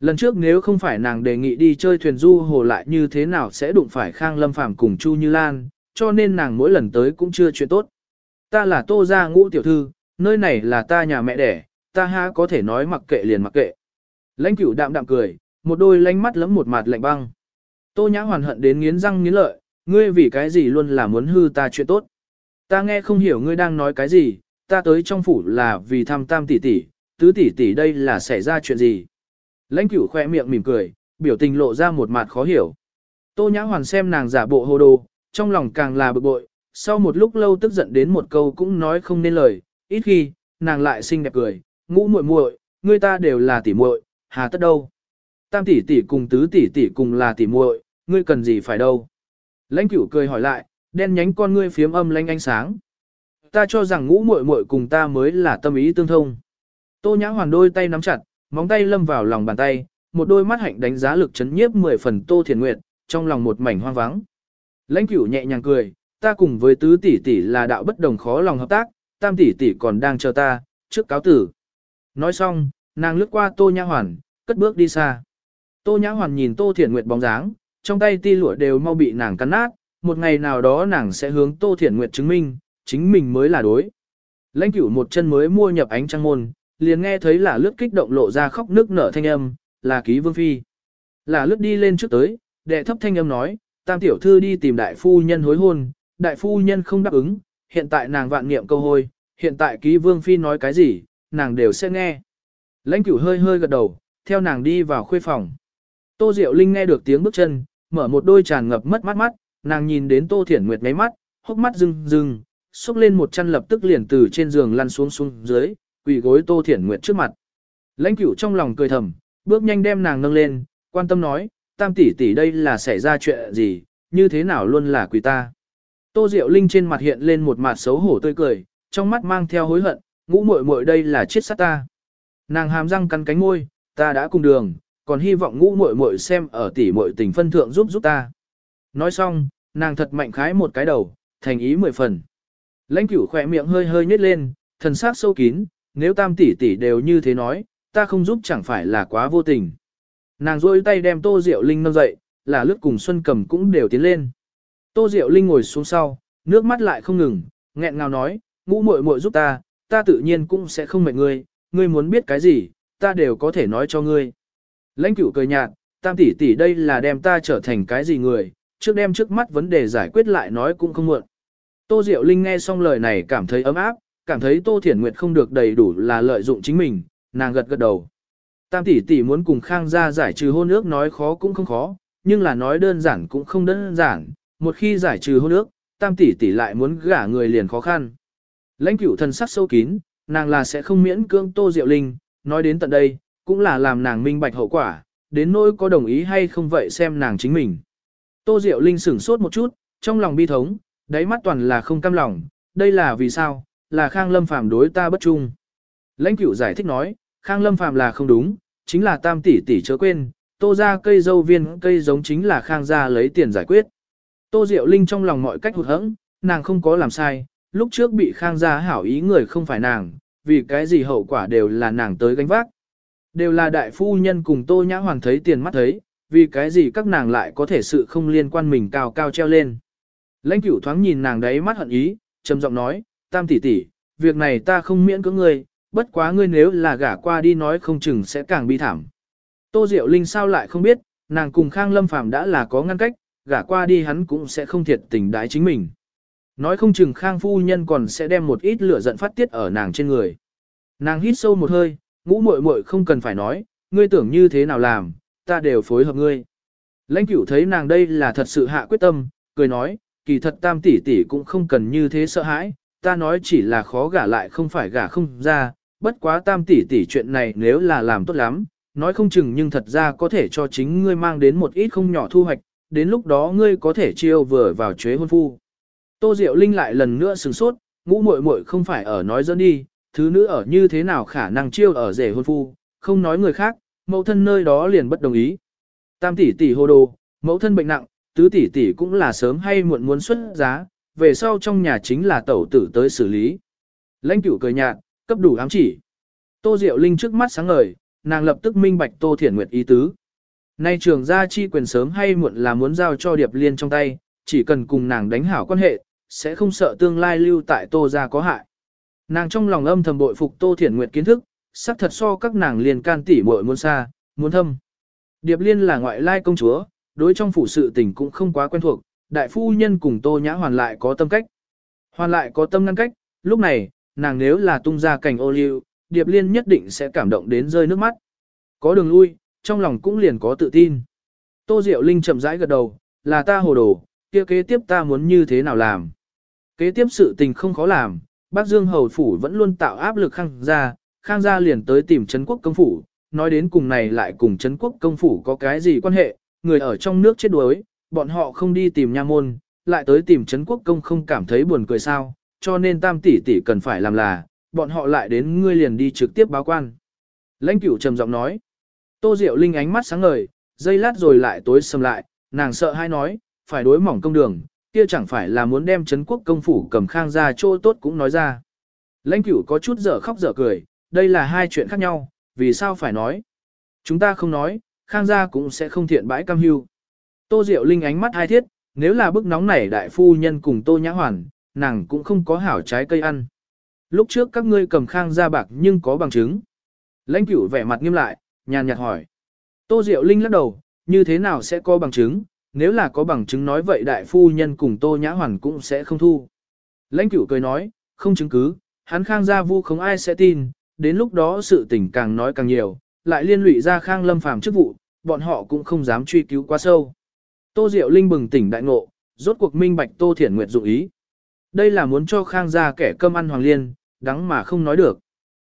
Lần trước nếu không phải nàng đề nghị đi chơi thuyền du hồ lại như thế nào sẽ đụng phải Khang Lâm Phàm cùng Chu Như Lan, cho nên nàng mỗi lần tới cũng chưa chuyện tốt. Ta là Tô Gia Ngũ tiểu thư, nơi này là ta nhà mẹ đẻ, ta ha có thể nói mặc kệ liền mặc kệ. Lãnh cửu đạm đạm cười, một đôi lánh mắt lấm một mặt lạnh băng. Tô Nhã hoàn hận đến nghiến răng nghiến lợi, ngươi vì cái gì luôn là muốn hư ta chuyện tốt. Ta nghe không hiểu ngươi đang nói cái gì, ta tới trong phủ là vì thăm tam tỷ tỷ, tứ tỷ tỷ đây là xảy ra chuyện gì. Lãnh cửu khoe miệng mỉm cười, biểu tình lộ ra một mặt khó hiểu. Tô Nhã Hoàn xem nàng giả bộ hồ đồ, trong lòng càng là bực bội, sau một lúc lâu tức giận đến một câu cũng nói không nên lời, ít khi, nàng lại xinh đẹp cười, ngũ muội muội, ngươi ta đều là tỷ muội, hà tất đâu. Tam tỷ tỷ cùng tứ tỷ tỷ cùng là tỷ muội, ngươi cần gì phải đâu. Lãnh cửu cười hỏi lại, đen nhánh con ngươi phiếm âm lanh ánh sáng. Ta cho rằng ngũ muội muội cùng ta mới là tâm ý tương thông. Tô Nhã Hoàn đôi tay nắm chặt, móng tay lâm vào lòng bàn tay, một đôi mắt hạnh đánh giá lực chấn nhiếp mười phần Tô Thiền Nguyệt, trong lòng một mảnh hoang vắng. Lãnh Cửu nhẹ nhàng cười, ta cùng với tứ tỷ tỷ là đạo bất đồng khó lòng hợp tác, tam tỷ tỷ còn đang chờ ta, trước cáo tử. Nói xong, nàng lướt qua Tô Nhã Hoàn, cất bước đi xa. Tô Nhã Hoàn nhìn Tô Thiển Nguyệt bóng dáng, trong tay ti lụa đều mau bị nàng cắn nát, một ngày nào đó nàng sẽ hướng Tô Thiển Nguyệt chứng minh, chính mình mới là đối. Lãnh Cửu một chân mới mua nhập ánh trăng môn, liền nghe thấy là lướt kích động lộ ra khóc nước nở thanh âm, là ký vương phi. Là lướt đi lên trước tới, đệ thấp thanh âm nói, tam tiểu thư đi tìm đại phu nhân hối hôn, đại phu nhân không đáp ứng, hiện tại nàng vạn niệm câu hôi, hiện tại ký vương phi nói cái gì, nàng đều sẽ nghe. Lãnh cửu hơi hơi gật đầu, theo nàng đi vào khuê phòng. Tô Diệu Linh nghe được tiếng bước chân, mở một đôi tràn ngập mất mắt mắt, nàng nhìn đến Tô Thiển Nguyệt ngáy mắt, hốc mắt rưng rưng, xúc lên một chân lập tức liền từ trên giường lăn xuống xuống dưới, quỳ gối Tô Thiển Nguyệt trước mặt. Lãnh cửu trong lòng cười thầm, bước nhanh đem nàng nâng lên, quan tâm nói, tam tỷ tỷ đây là xảy ra chuyện gì, như thế nào luôn là quỳ ta. Tô Diệu Linh trên mặt hiện lên một mặt xấu hổ tươi cười, trong mắt mang theo hối hận, ngũ muội muội đây là chết sát ta. Nàng hàm răng cắn cánh môi, ta đã cùng đường, còn hy vọng ngũ muội muội xem ở tỷ muội tình phân thượng giúp giúp ta. Nói xong, nàng thật mạnh khái một cái đầu, thành ý mười phần. Lãnh cửu khỏe miệng hơi hơi nhếch lên, thần sắc sâu kín, nếu tam tỷ tỷ đều như thế nói, ta không giúp chẳng phải là quá vô tình. Nàng rôi tay đem Tô rượu Linh nâng dậy, là lướt cùng Xuân Cầm cũng đều tiến lên. Tô rượu Linh ngồi xuống sau, nước mắt lại không ngừng, nghẹn ngào nói, ngũ muội muội giúp ta, ta tự nhiên cũng sẽ không mệt ngươi, ngươi muốn biết cái gì, ta đều có thể nói cho ngươi. Lãnh cửu cười nhạt, tam tỷ tỷ đây là đem ta trở thành cái gì người, trước đem trước mắt vấn đề giải quyết lại nói cũng không muộn. Tô Diệu Linh nghe xong lời này cảm thấy ấm áp, cảm thấy Tô Thiển Nguyệt không được đầy đủ là lợi dụng chính mình, nàng gật gật đầu. Tam tỷ tỷ muốn cùng Khang gia giải trừ hôn ước nói khó cũng không khó, nhưng là nói đơn giản cũng không đơn giản, một khi giải trừ hôn ước, Tam tỷ tỷ lại muốn gả người liền khó khăn. Lãnh cửu thần sắc sâu kín, nàng là sẽ không miễn cưỡng Tô Diệu Linh, nói đến tận đây, cũng là làm nàng minh bạch hậu quả, đến nỗi có đồng ý hay không vậy xem nàng chính mình. Tô Diệu Linh sửng sốt một chút, trong lòng bi thống, đáy mắt toàn là không cam lòng, đây là vì sao, là Khang Lâm Phàm đối ta bất trung. Lãnh cửu giải thích nói, Khang Lâm Phàm là không đúng, chính là tam tỷ tỷ chớ quên, tô ra cây dâu viên cây giống chính là Khang gia lấy tiền giải quyết. Tô Diệu Linh trong lòng mọi cách hụt hẫng, nàng không có làm sai, lúc trước bị khang gia hảo ý người không phải nàng, vì cái gì hậu quả đều là nàng tới gánh vác. Đều là đại phu nhân cùng Tô Nhã Hoàn thấy tiền mắt thấy, vì cái gì các nàng lại có thể sự không liên quan mình cao cao treo lên. Lãnh cửu thoáng nhìn nàng đấy mắt hận ý, trầm giọng nói, tam tỷ tỷ, việc này ta không miễn cưỡng ngươi, bất quá ngươi nếu là gả qua đi nói không chừng sẽ càng bi thảm. Tô Diệu Linh sao lại không biết, nàng cùng Khang Lâm Phàm đã là có ngăn cách, gả qua đi hắn cũng sẽ không thiệt tình đái chính mình. Nói không chừng Khang phu nhân còn sẽ đem một ít lửa giận phát tiết ở nàng trên người. Nàng hít sâu một hơi, ngũ muội muội không cần phải nói, ngươi tưởng như thế nào làm, ta đều phối hợp ngươi. Lãnh cửu thấy nàng đây là thật sự hạ quyết tâm, cười nói, kỳ thật tam tỷ tỷ cũng không cần như thế sợ hãi, ta nói chỉ là khó gả lại không phải gả không ra, bất quá tam tỷ tỷ chuyện này nếu là làm tốt lắm, nói không chừng nhưng thật ra có thể cho chính ngươi mang đến một ít không nhỏ thu hoạch, đến lúc đó ngươi có thể chiêu vừa vào chế hôn phu. Tô Diệu Linh lại lần nữa sửng sốt, ngũ muội muội không phải ở nói dẫn đi, thứ nữ ở như thế nào khả năng chiêu ở rể hôn phu, không nói người khác, mẫu thân nơi đó liền bất đồng ý. Tam tỷ tỷ hô đồ, mẫu thân bệnh nặng, tứ tỷ tỷ cũng là sớm hay muộn muốn xuất giá, về sau trong nhà chính là tẩu tử tới xử lý. Lãnh cửu cười nhạt, cấp đủ ám chỉ. Tô Diệu Linh trước mắt sáng ngời, nàng lập tức minh bạch Tô Thiển Nguyệt ý tứ. Nay trường gia chi quyền sớm hay muộn là muốn giao cho Điệp Liên trong tay, chỉ cần cùng nàng đánh hảo quan hệ, sẽ không sợ tương lai lưu tại Tô gia có hại. Nàng trong lòng âm thầm bội phục Tô Thiển Nguyệt kiến thức, sắc thật so các nàng liền can tỉ muội muốn xa, muốn thâm. Điệp Liên là ngoại lai công chúa, đối trong phủ sự tình cũng không quá quen thuộc, đại phu nhân cùng Tô Nhã hoàn lại có tâm cách. Hoàn lại có tâm ngăn cách, lúc này, nàng nếu là tung ra cảnh ô liu, Điệp Liên nhất định sẽ cảm động đến rơi nước mắt. Có đường lui, trong lòng cũng liền có tự tin. Tô Diệu Linh chậm rãi gật đầu, là ta hồ đồ, kia kế tiếp ta muốn như thế nào làm. Kế tiếp sự tình không khó làm, Bác Dương Hầu Phủ vẫn luôn tạo áp lực khang gia, khang gia liền tới tìm Trấn Quốc Công Phủ, nói đến cùng này lại cùng Trấn Quốc Công Phủ có cái gì quan hệ, người ở trong nước chết đuối, bọn họ không đi tìm nha môn, lại tới tìm Trấn Quốc Công không cảm thấy buồn cười sao, cho nên tam tỷ tỷ cần phải làm là, bọn họ lại đến ngươi liền đi trực tiếp báo quan. Lãnh cửu trầm giọng nói, Tô Diệu Linh ánh mắt sáng ngời, dây lát rồi lại tối sầm lại, nàng sợ hai nói, phải đối mỏng công đường, kia chẳng phải là muốn đem Trấn quốc công phủ cầm khang ra chỗ tốt cũng nói ra. Lãnh cửu có chút dở khóc dở cười, đây là hai chuyện khác nhau, vì sao phải nói. Chúng ta không nói, khang gia cũng sẽ không thiện bãi cam hưu. Tô Diệu Linh ánh mắt hai thiết, nếu là bức nóng này đại phu nhân cùng Tô Nhã Hoàn, nàng cũng không có hảo trái cây ăn. Lúc trước các ngươi cầm khang gia bạc nhưng có bằng chứng. Lãnh cửu vẻ mặt nghiêm lại, nhàn nhạt hỏi. Tô Diệu Linh lắc đầu, như thế nào sẽ có bằng chứng, nếu là có bằng chứng nói vậy đại phu nhân cùng Tô Nhã Hoàn cũng sẽ không thu. Lãnh cửu cười nói, không chứng cứ, hắn khang gia vu không ai sẽ tin, đến lúc đó sự tình càng nói càng nhiều, lại liên lụy ra khang lâm phàm chức vụ, bọn họ cũng không dám truy cứu quá sâu. Tô Diệu Linh bừng tỉnh đại ngộ, rốt cuộc minh bạch Tô Thiển Nguyệt dụng ý. Đây là muốn cho khang gia kẻ cơm ăn hoàng liên, đắng mà không nói được.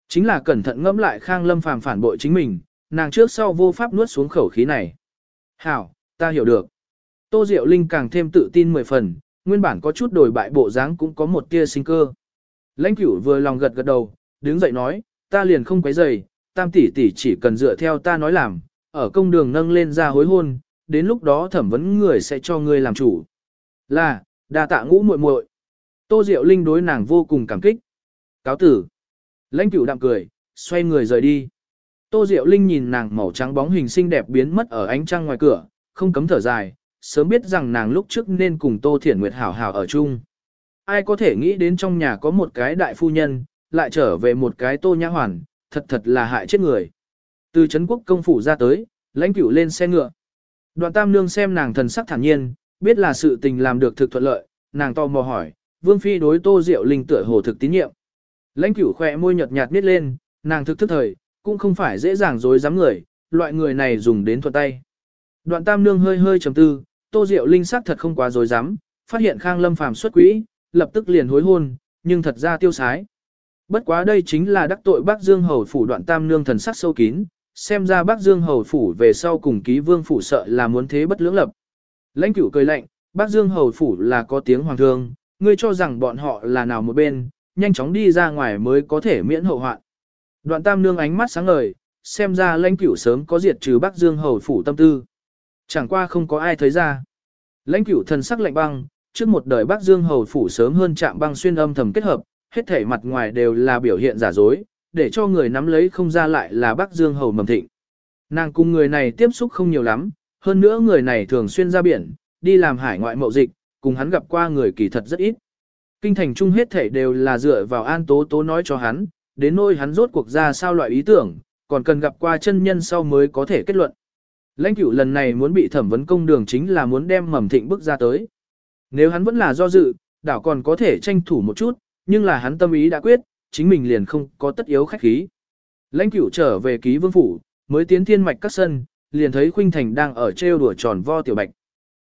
Chính là cẩn thận ngẫm lại khang lâm phàm phản bội chính mình, nàng trước sau vô pháp nuốt xuống khẩu khí này. Hảo, ta hiểu được. Tô Diệu Linh càng thêm tự tin mười phần, nguyên bản có chút đổi bại bộ dáng cũng có một tia sinh cơ. Lãnh cửu vừa lòng gật gật đầu, đứng dậy nói, ta liền không quấy rầy, tam tỷ tỷ chỉ cần dựa theo ta nói làm, ở công đường nâng lên ra hối hôn, đến lúc đó thẩm vấn người sẽ cho ngươi làm chủ. Là, đa tạ ngũ muội muội. Tô Diệu Linh đối nàng vô cùng cảm kích. Cáo tử. Lãnh cửu đạm cười, xoay người rời đi. Tô Diệu Linh nhìn nàng màu trắng bóng hình xinh đẹp biến mất ở ánh trăng ngoài cửa, không cấm thở dài, sớm biết rằng nàng lúc trước nên cùng Tô Thiển Nguyệt hảo hảo ở chung. Ai có thể nghĩ đến trong nhà có một cái đại phu nhân, lại trở về một cái Tô Nhã Hoàn, thật thật là hại chết người. Từ Trấn Quốc công phủ ra tới, lãnh cửu lên xe ngựa. Đoạn Tam Nương xem nàng thần sắc thản nhiên, biết là sự tình làm được thực thuận lợi, nàng to mò hỏi, Vương Phi đối Tô Diệu Linh tựa hồ thực tín nhiệm. Lãnh cửu khỏe môi nhợt nhạt nít lên, nàng thực thức thời, cũng không phải dễ dàng dối dám người, loại người này dùng đến thuận tay. Đoạn Tam Nương hơi hơi trầm tư, Tô Diệu Linh sắc thật không quá dối dám, phát hiện Khang Lâm phàm xuất quỹ, lập tức liền hối hôn, nhưng thật ra tiêu sái. Bất quá đây chính là đắc tội Bắc Dương Hầu phủ đoạn Tam Nương thần sắc sâu kín, xem ra Bắc Dương Hầu phủ về sau cùng ký vương phủ sợ là muốn thế bất lưỡng lập. Lãnh cửu cười lạnh, Bắc Dương Hầu phủ là có tiếng hoàng thương, ngươi cho rằng bọn họ là nào một bên, nhanh chóng đi ra ngoài mới có thể miễn hậu hoạn. Đoạn Tam Nương ánh mắt sáng ngời, xem ra lãnh cửu sớm có diệt trừ Bắc Dương Hầu phủ tâm tư. Chẳng qua không có ai thấy ra. Lãnh cửu thần sắc lạnh băng, trước một đời Bắc Dương hầu phủ sớm hơn chạm băng xuyên âm thầm kết hợp, hết thể mặt ngoài đều là biểu hiện giả dối, để cho người nắm lấy không ra lại là Bắc Dương hầu mầm thịnh. Nàng cùng người này tiếp xúc không nhiều lắm, hơn nữa người này thường xuyên ra biển, đi làm hải ngoại mậu dịch, cùng hắn gặp qua người kỳ thật rất ít. Kinh thành chung hết thể đều là dựa vào an tố tố nói cho hắn, đến nỗi hắn rốt cuộc ra sao loại ý tưởng, còn cần gặp qua chân nhân sau mới có thể kết luận. Lãnh cửu lần này muốn bị thẩm vấn công đường chính là muốn đem mầm thịnh bước ra tới. Nếu hắn vẫn là do dự, đảo còn có thể tranh thủ một chút, nhưng là hắn tâm ý đã quyết, chính mình liền không có tất yếu khách khí. Lãnh cửu trở về ký vương phủ, mới tiến thiên mạch các sân, liền thấy Khuynh Thành đang ở trêu đùa tròn vo tiểu bạch.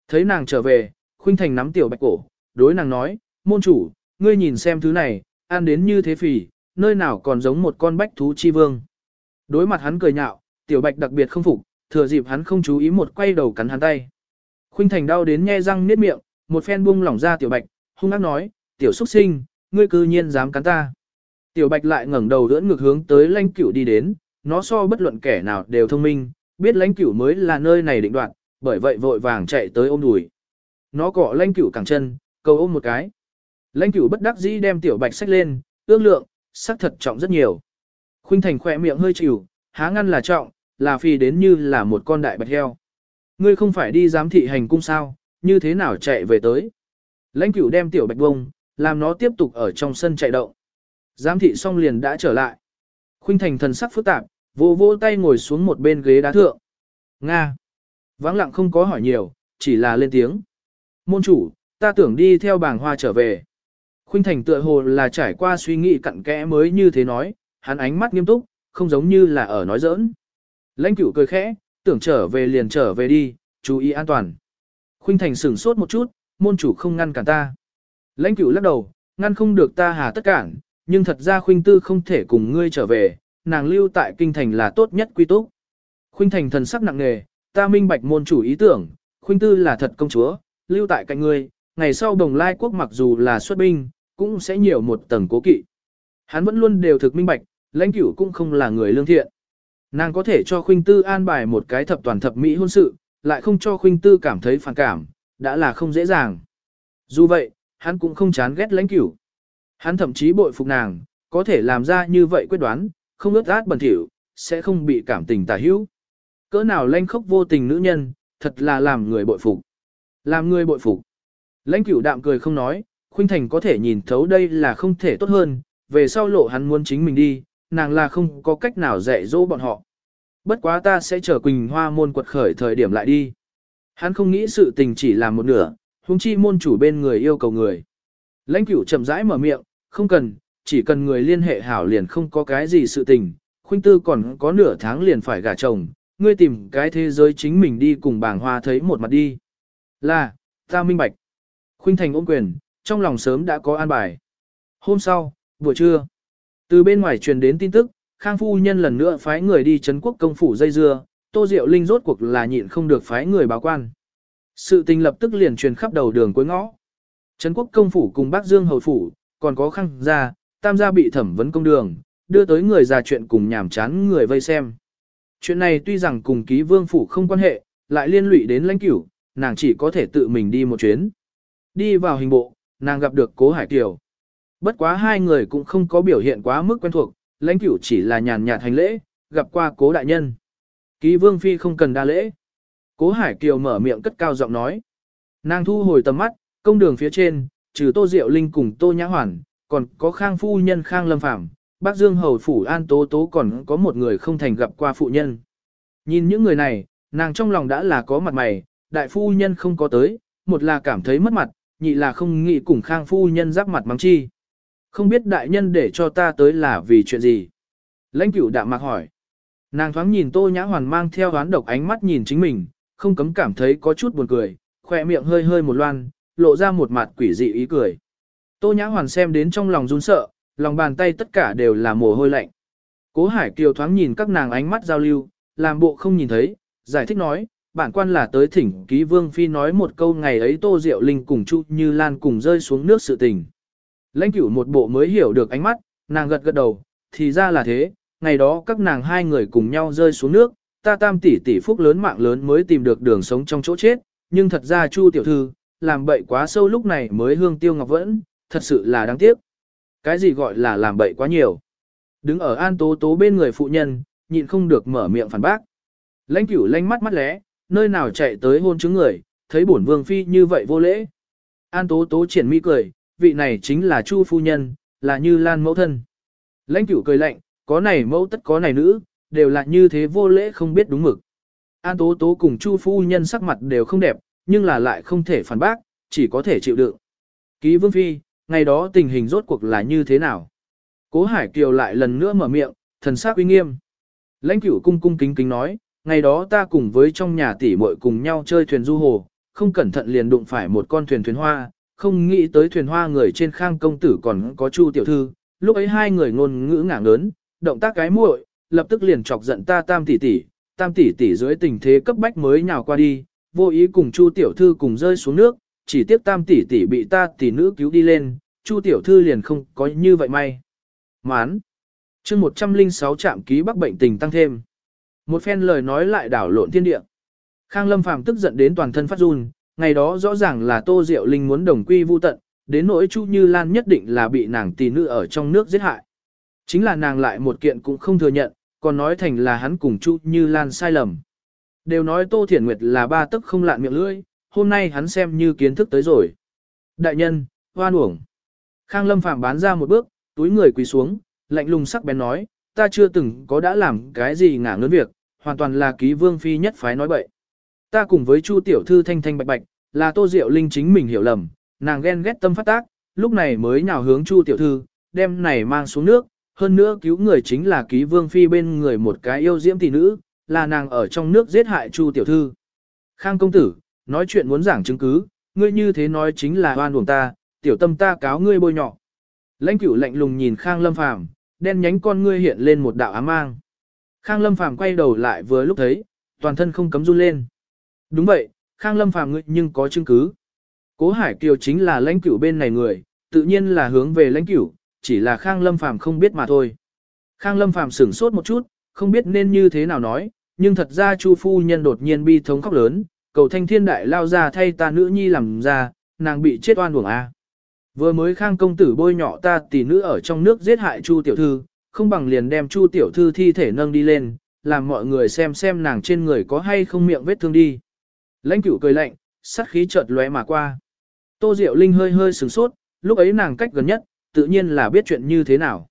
Thấy nàng trở về, Khuynh Thành nắm tiểu bạch cổ, đối nàng nói, môn chủ, ngươi nhìn xem thứ này, ăn đến như thế phì, nơi nào còn giống một con bách thú chi vương. Đối mặt hắn cười nhạo, tiểu bạch đặc biệt không phục, thừa dịp hắn không chú ý một quay đầu cắn hắn tay. Khuynh Thành đau đến nhe răng niết miệng, một phen buông lỏng ra tiểu bạch, hung ác nói, tiểu xuất sinh, ngươi cư nhiên dám cắn ta. Tiểu bạch lại ngẩng đầu ưỡn ngược hướng tới lãnh cửu đi đến, nó so bất luận kẻ nào đều thông minh, biết lãnh cửu mới là nơi này định đoạn, bởi vậy vội vàng chạy tới ôm đùi. Nó cọ lãnh cửu cẳng chân, cầu ôm một cái. Lãnh cửu bất đắc dĩ đem tiểu bạch xách lên, ương lượng, sắc thật trọng rất nhiều. Khuynh thành khỏe miệng hơi chịu, há ngăn là trọng, là phi đến như là một con đại bạch heo. Ngươi không phải đi giám thị hành cung sao, như thế nào chạy về tới. Lãnh cửu đem tiểu bạch bông, làm nó tiếp tục ở trong sân chạy động. Giám thị xong liền đã trở lại. Khuynh thành thần sắc phức tạp, vô vô tay ngồi xuống một bên ghế đá thượng. Nga. Vắng lặng không có hỏi nhiều, chỉ là lên tiếng. Môn chủ, ta tưởng đi theo bảng hoa trở về. Khuynh thành tựa hồ là trải qua suy nghĩ cặn kẽ mới như thế nói, hắn ánh mắt nghiêm túc, không giống như là ở nói giỡn. Lãnh cửu cười khẽ, tưởng trở về liền trở về đi, chú ý an toàn. Khuynh thành sửng sốt một chút, môn chủ không ngăn cản ta. Lãnh cửu lắc đầu, ngăn không được ta hà tất cản, nhưng thật ra khuynh tư không thể cùng ngươi trở về, nàng lưu tại kinh thành là tốt nhất quy túc. Khuynh thành thần sắc nặng nề, ta minh bạch môn chủ ý tưởng, khuynh tư là thật công chúa, lưu tại cạnh ngươi, ngày sau đồng lai quốc mặc dù là xuất binh, cũng sẽ nhiều một tầng cố kỵ. Hắn vẫn luôn đều thực minh bạch, lãnh cửu cũng không là người lương thiện. Nàng có thể cho khuynh tư an bài một cái thập toàn thập mỹ hôn sự, lại không cho khuynh tư cảm thấy phản cảm, đã là không dễ dàng. Dù vậy, hắn cũng không chán ghét lãnh cửu. Hắn thậm chí bội phục nàng, có thể làm ra như vậy quyết đoán, không ướt át bẩn thỉu, sẽ không bị cảm tình tà hữu. Cỡ nào lanh khốc vô tình nữ nhân, thật là làm người bội phục. Làm người bội phục. Lãnh cửu đạm cười không nói, Khuynh Thành có thể nhìn thấu đây là không thể tốt hơn, về sau lộ hắn muốn chính mình đi, nàng là không có cách nào dạy dỗ bọn họ. Bất quá ta sẽ chờ Quỳnh Hoa môn quật khởi thời điểm lại đi. Hắn không nghĩ sự tình chỉ là một nửa, huống chi môn chủ bên người yêu cầu người. Lãnh cửu chậm rãi mở miệng, không cần, chỉ cần người liên hệ hảo liền không có cái gì sự tình, khuynh tư còn có nửa tháng liền phải gả chồng, ngươi tìm cái thế giới chính mình đi cùng bảng hoa thấy một mặt đi. Là, ta minh bạch. Khuynh thành ôm quyền, trong lòng sớm đã có an bài. Hôm sau, buổi trưa, từ bên ngoài truyền đến tin tức, Khang Phu Nhân lần nữa phái người đi Trấn quốc công phủ dây dưa, Tô Diệu Linh rốt cuộc là nhịn không được phái người báo quan. Sự tình lập tức liền truyền khắp đầu đường cuối ngõ. Trấn quốc công phủ cùng Bắc Dương hầu phủ, còn có Khang gia, Tam gia bị thẩm vấn công đường, đưa tới người già chuyện cùng nhảm chán người vây xem. Chuyện này tuy rằng cùng ký vương phủ không quan hệ, lại liên lụy đến lãnh cửu, nàng chỉ có thể tự mình đi một chuyến. Đi vào hình bộ, nàng gặp được cố Hải Kiều. Bất quá hai người cũng không có biểu hiện quá mức quen thuộc, lãnh cửu chỉ là nhàn nhạt hành lễ, gặp qua cố đại nhân. Ký vương phi không cần đa lễ. Cố Hải Kiều mở miệng cất cao giọng nói. Nàng thu hồi tầm mắt, công đường phía trên, trừ Tô Diệu Linh cùng Tô Nhã Hoàn, còn có Khang phu nhân Khang Lâm Phạm, Bác Dương hầu phủ An Tố Tố còn có một người không thành gặp qua phụ nhân. Nhìn những người này, nàng trong lòng đã là có mặt mày, đại phu nhân không có tới, một là cảm thấy mất mặt, nhị là không nghĩ cùng Khang phu nhân giáp mặt mắng chi. Không biết đại nhân để cho ta tới là vì chuyện gì? Lãnh cửu đạm mạc hỏi. Nàng thoáng nhìn Tô Nhã Hoàn mang theo đoán độc ánh mắt nhìn chính mình, không cấm cảm thấy có chút buồn cười, khỏe miệng hơi hơi một loan, lộ ra một mặt quỷ dị ý cười. Tô Nhã Hoàn xem đến trong lòng run sợ, lòng bàn tay tất cả đều là mồ hôi lạnh. Cố Hải Kiều thoáng nhìn các nàng ánh mắt giao lưu, làm bộ không nhìn thấy, giải thích nói, bản quan là tới thỉnh ký vương phi nói một câu ngày ấy Tô Diệu Linh cùng Chu Như Lan cùng rơi xuống nước sự tình. Lãnh cửu một bộ mới hiểu được ánh mắt, nàng gật gật đầu, thì ra là thế, ngày đó các nàng hai người cùng nhau rơi xuống nước, ta tam tỷ tỷ phúc lớn mạng lớn mới tìm được đường sống trong chỗ chết, nhưng thật ra Chu tiểu thư, làm bậy quá sâu lúc này mới hương tiêu ngọc vẫn, thật sự là đáng tiếc. Cái gì gọi là làm bậy quá nhiều? Đứng ở an tố tố bên người phụ nhân, nhịn không được mở miệng phản bác. Lãnh cửu lanh mắt mắt lé, nơi nào chạy tới hôn chứng người, thấy bổn vương phi như vậy vô lễ. An tố tố triển mi cười, vị này chính là Chu phu nhân, là như lan mẫu thân. Lãnh cửu cười lạnh, có này mẫu tất có này nữ, đều là như thế vô lễ không biết đúng mực. An tố tố cùng Chu phu nhân sắc mặt đều không đẹp, nhưng là lại không thể phản bác, chỉ có thể chịu đựng. Ký vương phi, ngày đó tình hình rốt cuộc là như thế nào? Cố Hải Kiều lại lần nữa mở miệng, thần sắc uy nghiêm. Lãnh cửu cung cung kính kính nói, ngày đó ta cùng với trong nhà tỷ muội cùng nhau chơi thuyền du hồ, không cẩn thận liền đụng phải một con thuyền thuyền hoa, không nghĩ tới thuyền hoa người trên khang công tử còn có chu tiểu thư, lúc ấy hai người ngôn ngữ ngảng lớn, động tác cái muội, lập tức liền chọc giận ta tam tỷ tỷ, tam tỷ tỷ dưới tình thế cấp bách mới nhào qua đi, vô ý cùng chu tiểu thư cùng rơi xuống nước, chỉ tiếc tam tỷ tỷ bị ta tỷ nữ cứu đi lên, chu tiểu thư liền không có như vậy may. Mán. chương 106 trạm ký bắc bệnh tình tăng thêm. Một phen lời nói lại đảo lộn thiên địa. Khang Lâm Phàm tức giận đến toàn thân phát run, ngày đó rõ ràng là Tô Diệu Linh muốn đồng quy vu tận, đến nỗi Chu Như Lan nhất định là bị nàng tỷ nữ ở trong nước giết hại. Chính là nàng lại một kiện cũng không thừa nhận, còn nói thành là hắn cùng Chu Như Lan sai lầm. Đều nói Tô Thiển Nguyệt là ba tức không lạn miệng lưỡi, hôm nay hắn xem như kiến thức tới rồi. Đại nhân, hoan uổng. Khang Lâm Phạm bán ra một bước, túi người quỳ xuống, lạnh lùng sắc bén nói, ta chưa từng có đã làm cái gì ngả ngớn việc, hoàn toàn là ký vương phi nhất phái nói bậy. Ta cùng với Chu tiểu thư thanh thanh bạch bạch, là Tô Diệu Linh chính mình hiểu lầm, nàng ghen ghét tâm phát tác, lúc này mới nhào hướng Chu tiểu thư, đem này mang xuống nước, hơn nữa cứu người chính là ký vương phi bên người một cái yêu diễm tỷ nữ, là nàng ở trong nước giết hại Chu tiểu thư. Khang công tử, nói chuyện muốn giảng chứng cứ, ngươi như thế nói chính là oan uổng ta, tiểu tâm ta cáo ngươi bôi nhọ. Lãnh cửu lạnh lùng nhìn Khang Lâm Phàm, đen nhánh con ngươi hiện lên một đạo ám mang. Khang Lâm Phàm quay đầu lại vừa lúc thấy, toàn thân không cấm run lên. Đúng vậy, Khang Lâm Phàm ngươi nhưng có chứng cứ. Cố Hải Kiều chính là lãnh cửu bên này người, tự nhiên là hướng về lãnh cửu, chỉ là Khang Lâm Phàm không biết mà thôi. Khang Lâm Phàm sửng sốt một chút, không biết nên như thế nào nói, nhưng thật ra Chu phu nhân đột nhiên bi thống khóc lớn, cầu thanh thiên đại lao ra thay ta nữ nhi làm ra, nàng bị chết oan uổng a. Vừa mới khang công tử bôi nhọ ta tỷ nữ ở trong nước giết hại Chu tiểu thư, không bằng liền đem Chu tiểu thư thi thể nâng đi lên, làm mọi người xem xem nàng trên người có hay không miệng vết thương đi. Lãnh cửu cười lạnh, sát khí chợt lóe mà qua. Tô Diệu Linh hơi hơi sửng sốt, lúc ấy nàng cách gần nhất, tự nhiên là biết chuyện như thế nào.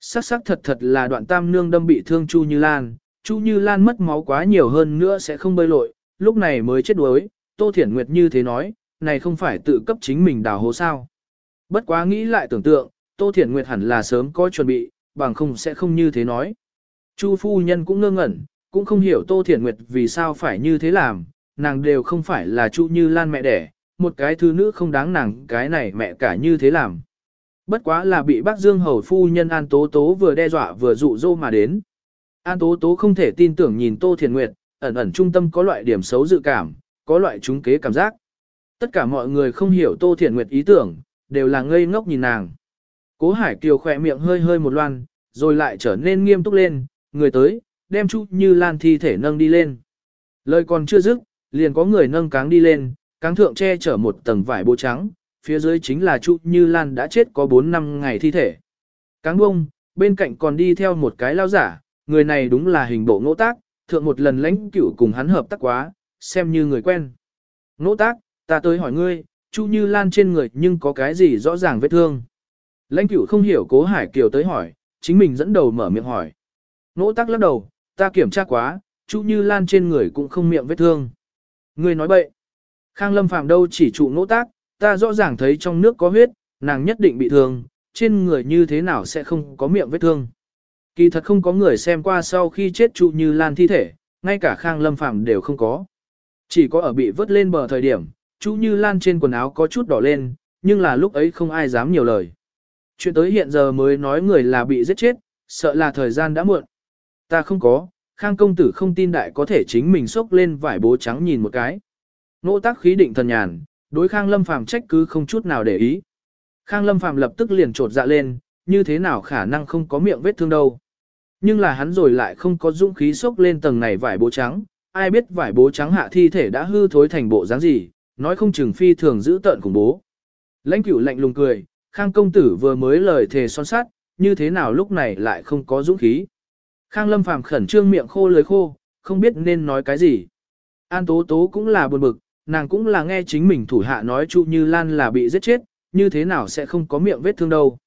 Sắc sắc thật thật là đoạn tam nương đâm bị thương Chu Như Lan, Chu Như Lan mất máu quá nhiều hơn nữa sẽ không bơi lội, lúc này mới chết đuối, Tô Thiển Nguyệt như thế nói, này không phải tự cấp chính mình đào hố sao. Bất quá nghĩ lại tưởng tượng, Tô Thiển Nguyệt hẳn là sớm có chuẩn bị, bằng không sẽ không như thế nói. Chu phu nhân cũng ngơ ngẩn, cũng không hiểu Tô Thiển Nguyệt vì sao phải như thế làm, nàng đều không phải là Chu Như Lan mẹ đẻ, một cái thứ nữ không đáng nàng cái này mẹ cả như thế làm. Bất quá là bị bác Dương Hầu phu nhân An Tố Tố vừa đe dọa vừa dụ dỗ mà đến. An Tố Tố không thể tin tưởng nhìn Tô Thiền Nguyệt, ẩn ẩn trung tâm có loại điểm xấu dự cảm, có loại trúng kế cảm giác. Tất cả mọi người không hiểu Tô Thiền Nguyệt ý tưởng, đều là ngây ngốc nhìn nàng. Cố Hải Kiều khỏe miệng hơi hơi một loan, rồi lại trở nên nghiêm túc lên, người tới, đem Chu Như Lan thi thể nâng đi lên. Lời còn chưa dứt, liền có người nâng cáng đi lên, cáng thượng che chở một tầng vải bố trắng, phía dưới chính là Chu Như Lan đã chết có 4 năm ngày thi thể. Cáng bông, bên cạnh còn đi theo một cái lao giả, người này đúng là hình bộ ngỗ tác, thượng một lần lãnh cửu cùng hắn hợp tác quá, xem như người quen. Ngỗ tác, ta tới hỏi ngươi, Chu Như Lan trên người nhưng có cái gì rõ ràng vết thương. Lãnh cửu không hiểu cố Hải Kiều tới hỏi, chính mình dẫn đầu mở miệng hỏi. Ngỗ tác lắc đầu, ta kiểm tra quá, Chu Như Lan trên người cũng không miệng vết thương. Ngươi nói bậy. Khang Lâm Phạm đâu chỉ trụ ngỗ tác, ta rõ ràng thấy trong nước có huyết, nàng nhất định bị thương, trên người như thế nào sẽ không có miệng vết thương. Kỳ thật không có người xem qua sau khi chết trụ Như Lan thi thể, ngay cả Khang Lâm Phạm đều không có. Chỉ có ở bị vớt lên bờ thời điểm, trụ Như Lan trên quần áo có chút đỏ lên, nhưng là lúc ấy không ai dám nhiều lời. Chuyện tới hiện giờ mới nói người là bị giết chết, sợ là thời gian đã muộn. Ta không có, Khang công tử không tin đại có thể chính mình xốc lên vải bố trắng nhìn một cái. Nỗ tác khí định thần nhàn, đối Khang Lâm Phàm trách cứ không chút nào để ý. Khang Lâm Phàm lập tức liền trột dạ lên, như thế nào khả năng không có miệng vết thương đâu. Nhưng là hắn rồi lại không có dũng khí xốc lên tầng này vải bố trắng, ai biết vải bố trắng hạ thi thể đã hư thối thành bộ dáng gì, nói không chừng phi thường giữ tợn cùng bố. Lãnh cửu lạnh lùng cười, Khang công tử vừa mới lời thề son sát, như thế nào lúc này lại không có dũng khí. Khang lâm phàm khẩn trương miệng khô lưới khô, không biết nên nói cái gì. An tố tố cũng là buồn bực, nàng cũng là nghe chính mình thủ hạ nói Chu Như Lan là bị giết chết, như thế nào sẽ không có miệng vết thương đâu.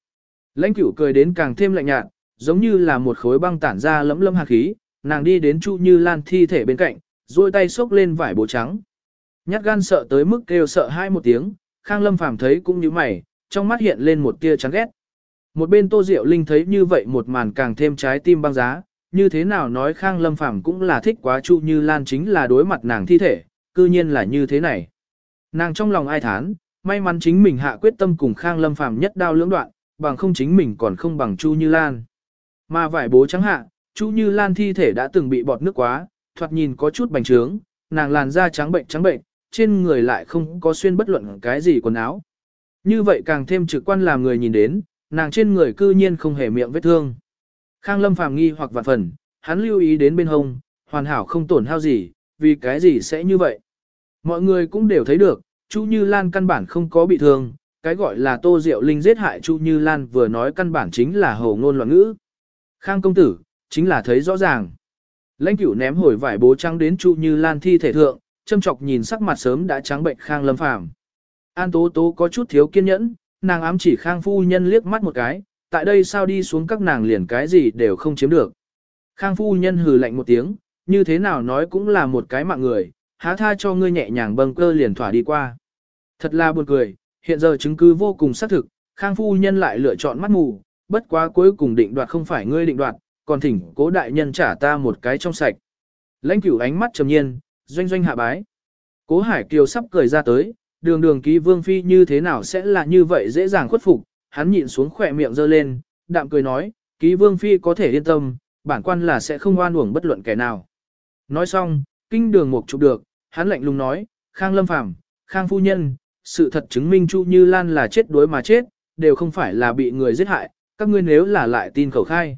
Lãnh cửu cười đến càng thêm lạnh nhạt, giống như là một khối băng tản ra lấm lâm hạt khí, nàng đi đến Chu Như Lan thi thể bên cạnh, duỗi tay xốc lên vải bố trắng. Nhát gan sợ tới mức kêu sợ hai một tiếng, Khang Lâm Phàm thấy cũng như mày, trong mắt hiện lên một tia chán ghét. Một bên Tô Diệu Linh thấy như vậy một màn càng thêm trái tim băng giá, như thế nào nói Khang Lâm Phàm cũng là thích quá Chu Như Lan chính là đối mặt nàng thi thể, cư nhiên là như thế này. Nàng trong lòng ai thán, may mắn chính mình hạ quyết tâm cùng Khang Lâm Phàm nhất đao lưỡng đoạn, bằng không chính mình còn không bằng Chu Như Lan. Mà vải bố trắng hạ, Chu Như Lan thi thể đã từng bị bọt nước quá, thoạt nhìn có chút bành trướng, nàng làn da trắng bệnh trắng bệnh, trên người lại không có xuyên bất luận cái gì quần áo. Như vậy càng thêm trực quan làm người nhìn đến, nàng trên người cư nhiên không hề miệng vết thương. Khang Lâm phàm nghi hoặc vạn phần, hắn lưu ý đến bên hông, hoàn hảo không tổn hao gì, vì cái gì sẽ như vậy. Mọi người cũng đều thấy được, Chu Như Lan căn bản không có bị thương, cái gọi là Tô Diệu Linh giết hại Chu Như Lan vừa nói căn bản chính là hồ ngôn loạn ngữ. Khang công tử, chính là thấy rõ ràng. Lãnh cửu ném hồi vải bố trắng đến Chu Như Lan thi thể thượng, châm chọc nhìn sắc mặt sớm đã trắng bệnh Khang Lâm Phàm. An Tố Tố có chút thiếu kiên nhẫn, nàng ám chỉ Khang phu nhân liếc mắt một cái, tại đây sao đi xuống các nàng liền cái gì đều không chiếm được. Khang phu nhân hừ lạnh một tiếng, như thế nào nói cũng là một cái mạng người, há tha cho ngươi nhẹ nhàng bâng cơ liền thỏa đi qua. Thật là buồn cười, hiện giờ chứng cứ vô cùng xác thực, Khang phu nhân lại lựa chọn mắt mù, bất quá cuối cùng định đoạt không phải ngươi định đoạt, còn thỉnh cố đại nhân trả ta một cái trong sạch. Lãnh cửu ánh mắt trầm nhiên, doanh doanh hạ bái. Cố Hải Kiều sắp cười ra tới, đường đường ký vương phi như thế nào sẽ là như vậy dễ dàng khuất phục, hắn nhịn xuống khỏe miệng giơ lên, đạm cười nói, ký vương phi có thể yên tâm, bản quan là sẽ không oan uổng bất luận kẻ nào. Nói xong, kinh đường mục chụp được, hắn lạnh lùng nói, Khang Lâm Phàm, Khang Phu Nhân, sự thật chứng minh Chu Như Lan là chết đuối mà chết, đều không phải là bị người giết hại, các ngươi nếu là lại tin khẩu khai.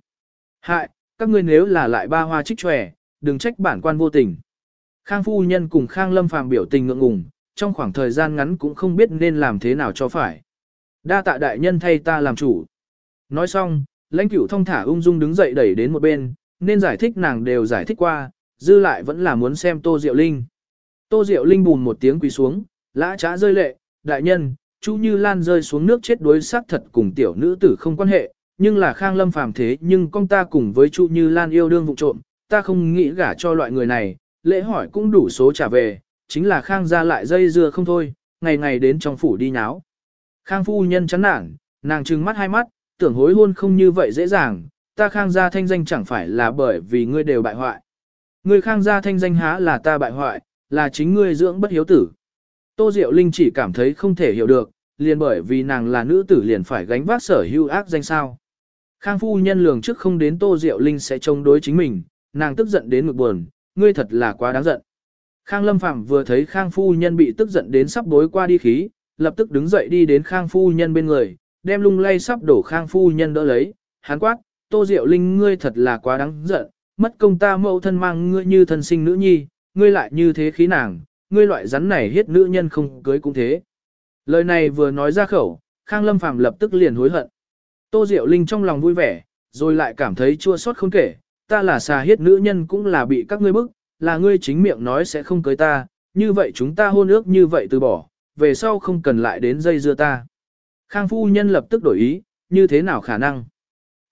Hại, các ngươi nếu là lại ba hoa trích tròe, đừng trách bản quan vô tình. Khang Phu Nhân cùng Khang Lâm Phàm biểu tình ngượng ngùng, trong khoảng thời gian ngắn cũng không biết nên làm thế nào cho phải. Đa tạ đại nhân thay ta làm chủ. Nói xong, lãnh cửu thông thả ung dung đứng dậy đẩy đến một bên, nên giải thích nàng đều giải thích qua, dư lại vẫn là muốn xem Tô Diệu Linh. Tô Diệu Linh bùn một tiếng quỳ xuống, lã trá rơi lệ, đại nhân, chú Như Lan rơi xuống nước chết đuối xác thật cùng tiểu nữ tử không quan hệ, nhưng là Khang Lâm phàm thế nhưng con ta cùng với chú Như Lan yêu đương vụ trộm, ta không nghĩ gả cho loại người này, lễ hỏi cũng đủ số trả về, chính là Khang ra lại dây dưa không thôi, ngày ngày đến trong phủ đi nháo. Khang phu nhân chán nản, nàng trừng mắt hai mắt, tưởng hối hôn không như vậy dễ dàng, ta Khang gia thanh danh chẳng phải là bởi vì ngươi đều bại hoại. Ngươi Khang gia thanh danh há là ta bại hoại, là chính ngươi dưỡng bất hiếu tử. Tô Diệu Linh chỉ cảm thấy không thể hiểu được, liền bởi vì nàng là nữ tử liền phải gánh vác sở hữu ác danh sao. Khang phu nhân lường trước không đến Tô Diệu Linh sẽ chống đối chính mình, nàng tức giận đến ngực buồn, ngươi thật là quá đáng giận. Khang Lâm Phạm vừa thấy Khang phu nhân bị tức giận đến sắp bối qua đi khí, lập tức đứng dậy đi đến Khang phu nhân bên người, đem lung lay sắp đổ Khang phu nhân đỡ lấy, hán quát, Tô Diệu Linh ngươi thật là quá đáng giận, mất công ta mẫu thân mang ngươi như thân sinh nữ nhi, ngươi lại như thế khí nàng, ngươi loại rắn này hiết nữ nhân không cưới cũng thế. Lời này vừa nói ra khẩu, Khang Lâm Phàm lập tức liền hối hận. Tô Diệu Linh trong lòng vui vẻ, rồi lại cảm thấy chua xót không kể, ta là xà hiết nữ nhân cũng là bị các ngươi bức, là ngươi chính miệng nói sẽ không cưới ta, như vậy chúng ta hôn ước như vậy từ bỏ, về sau không cần lại đến dây dưa ta. Khang phu nhân lập tức đổi ý, như thế nào khả năng?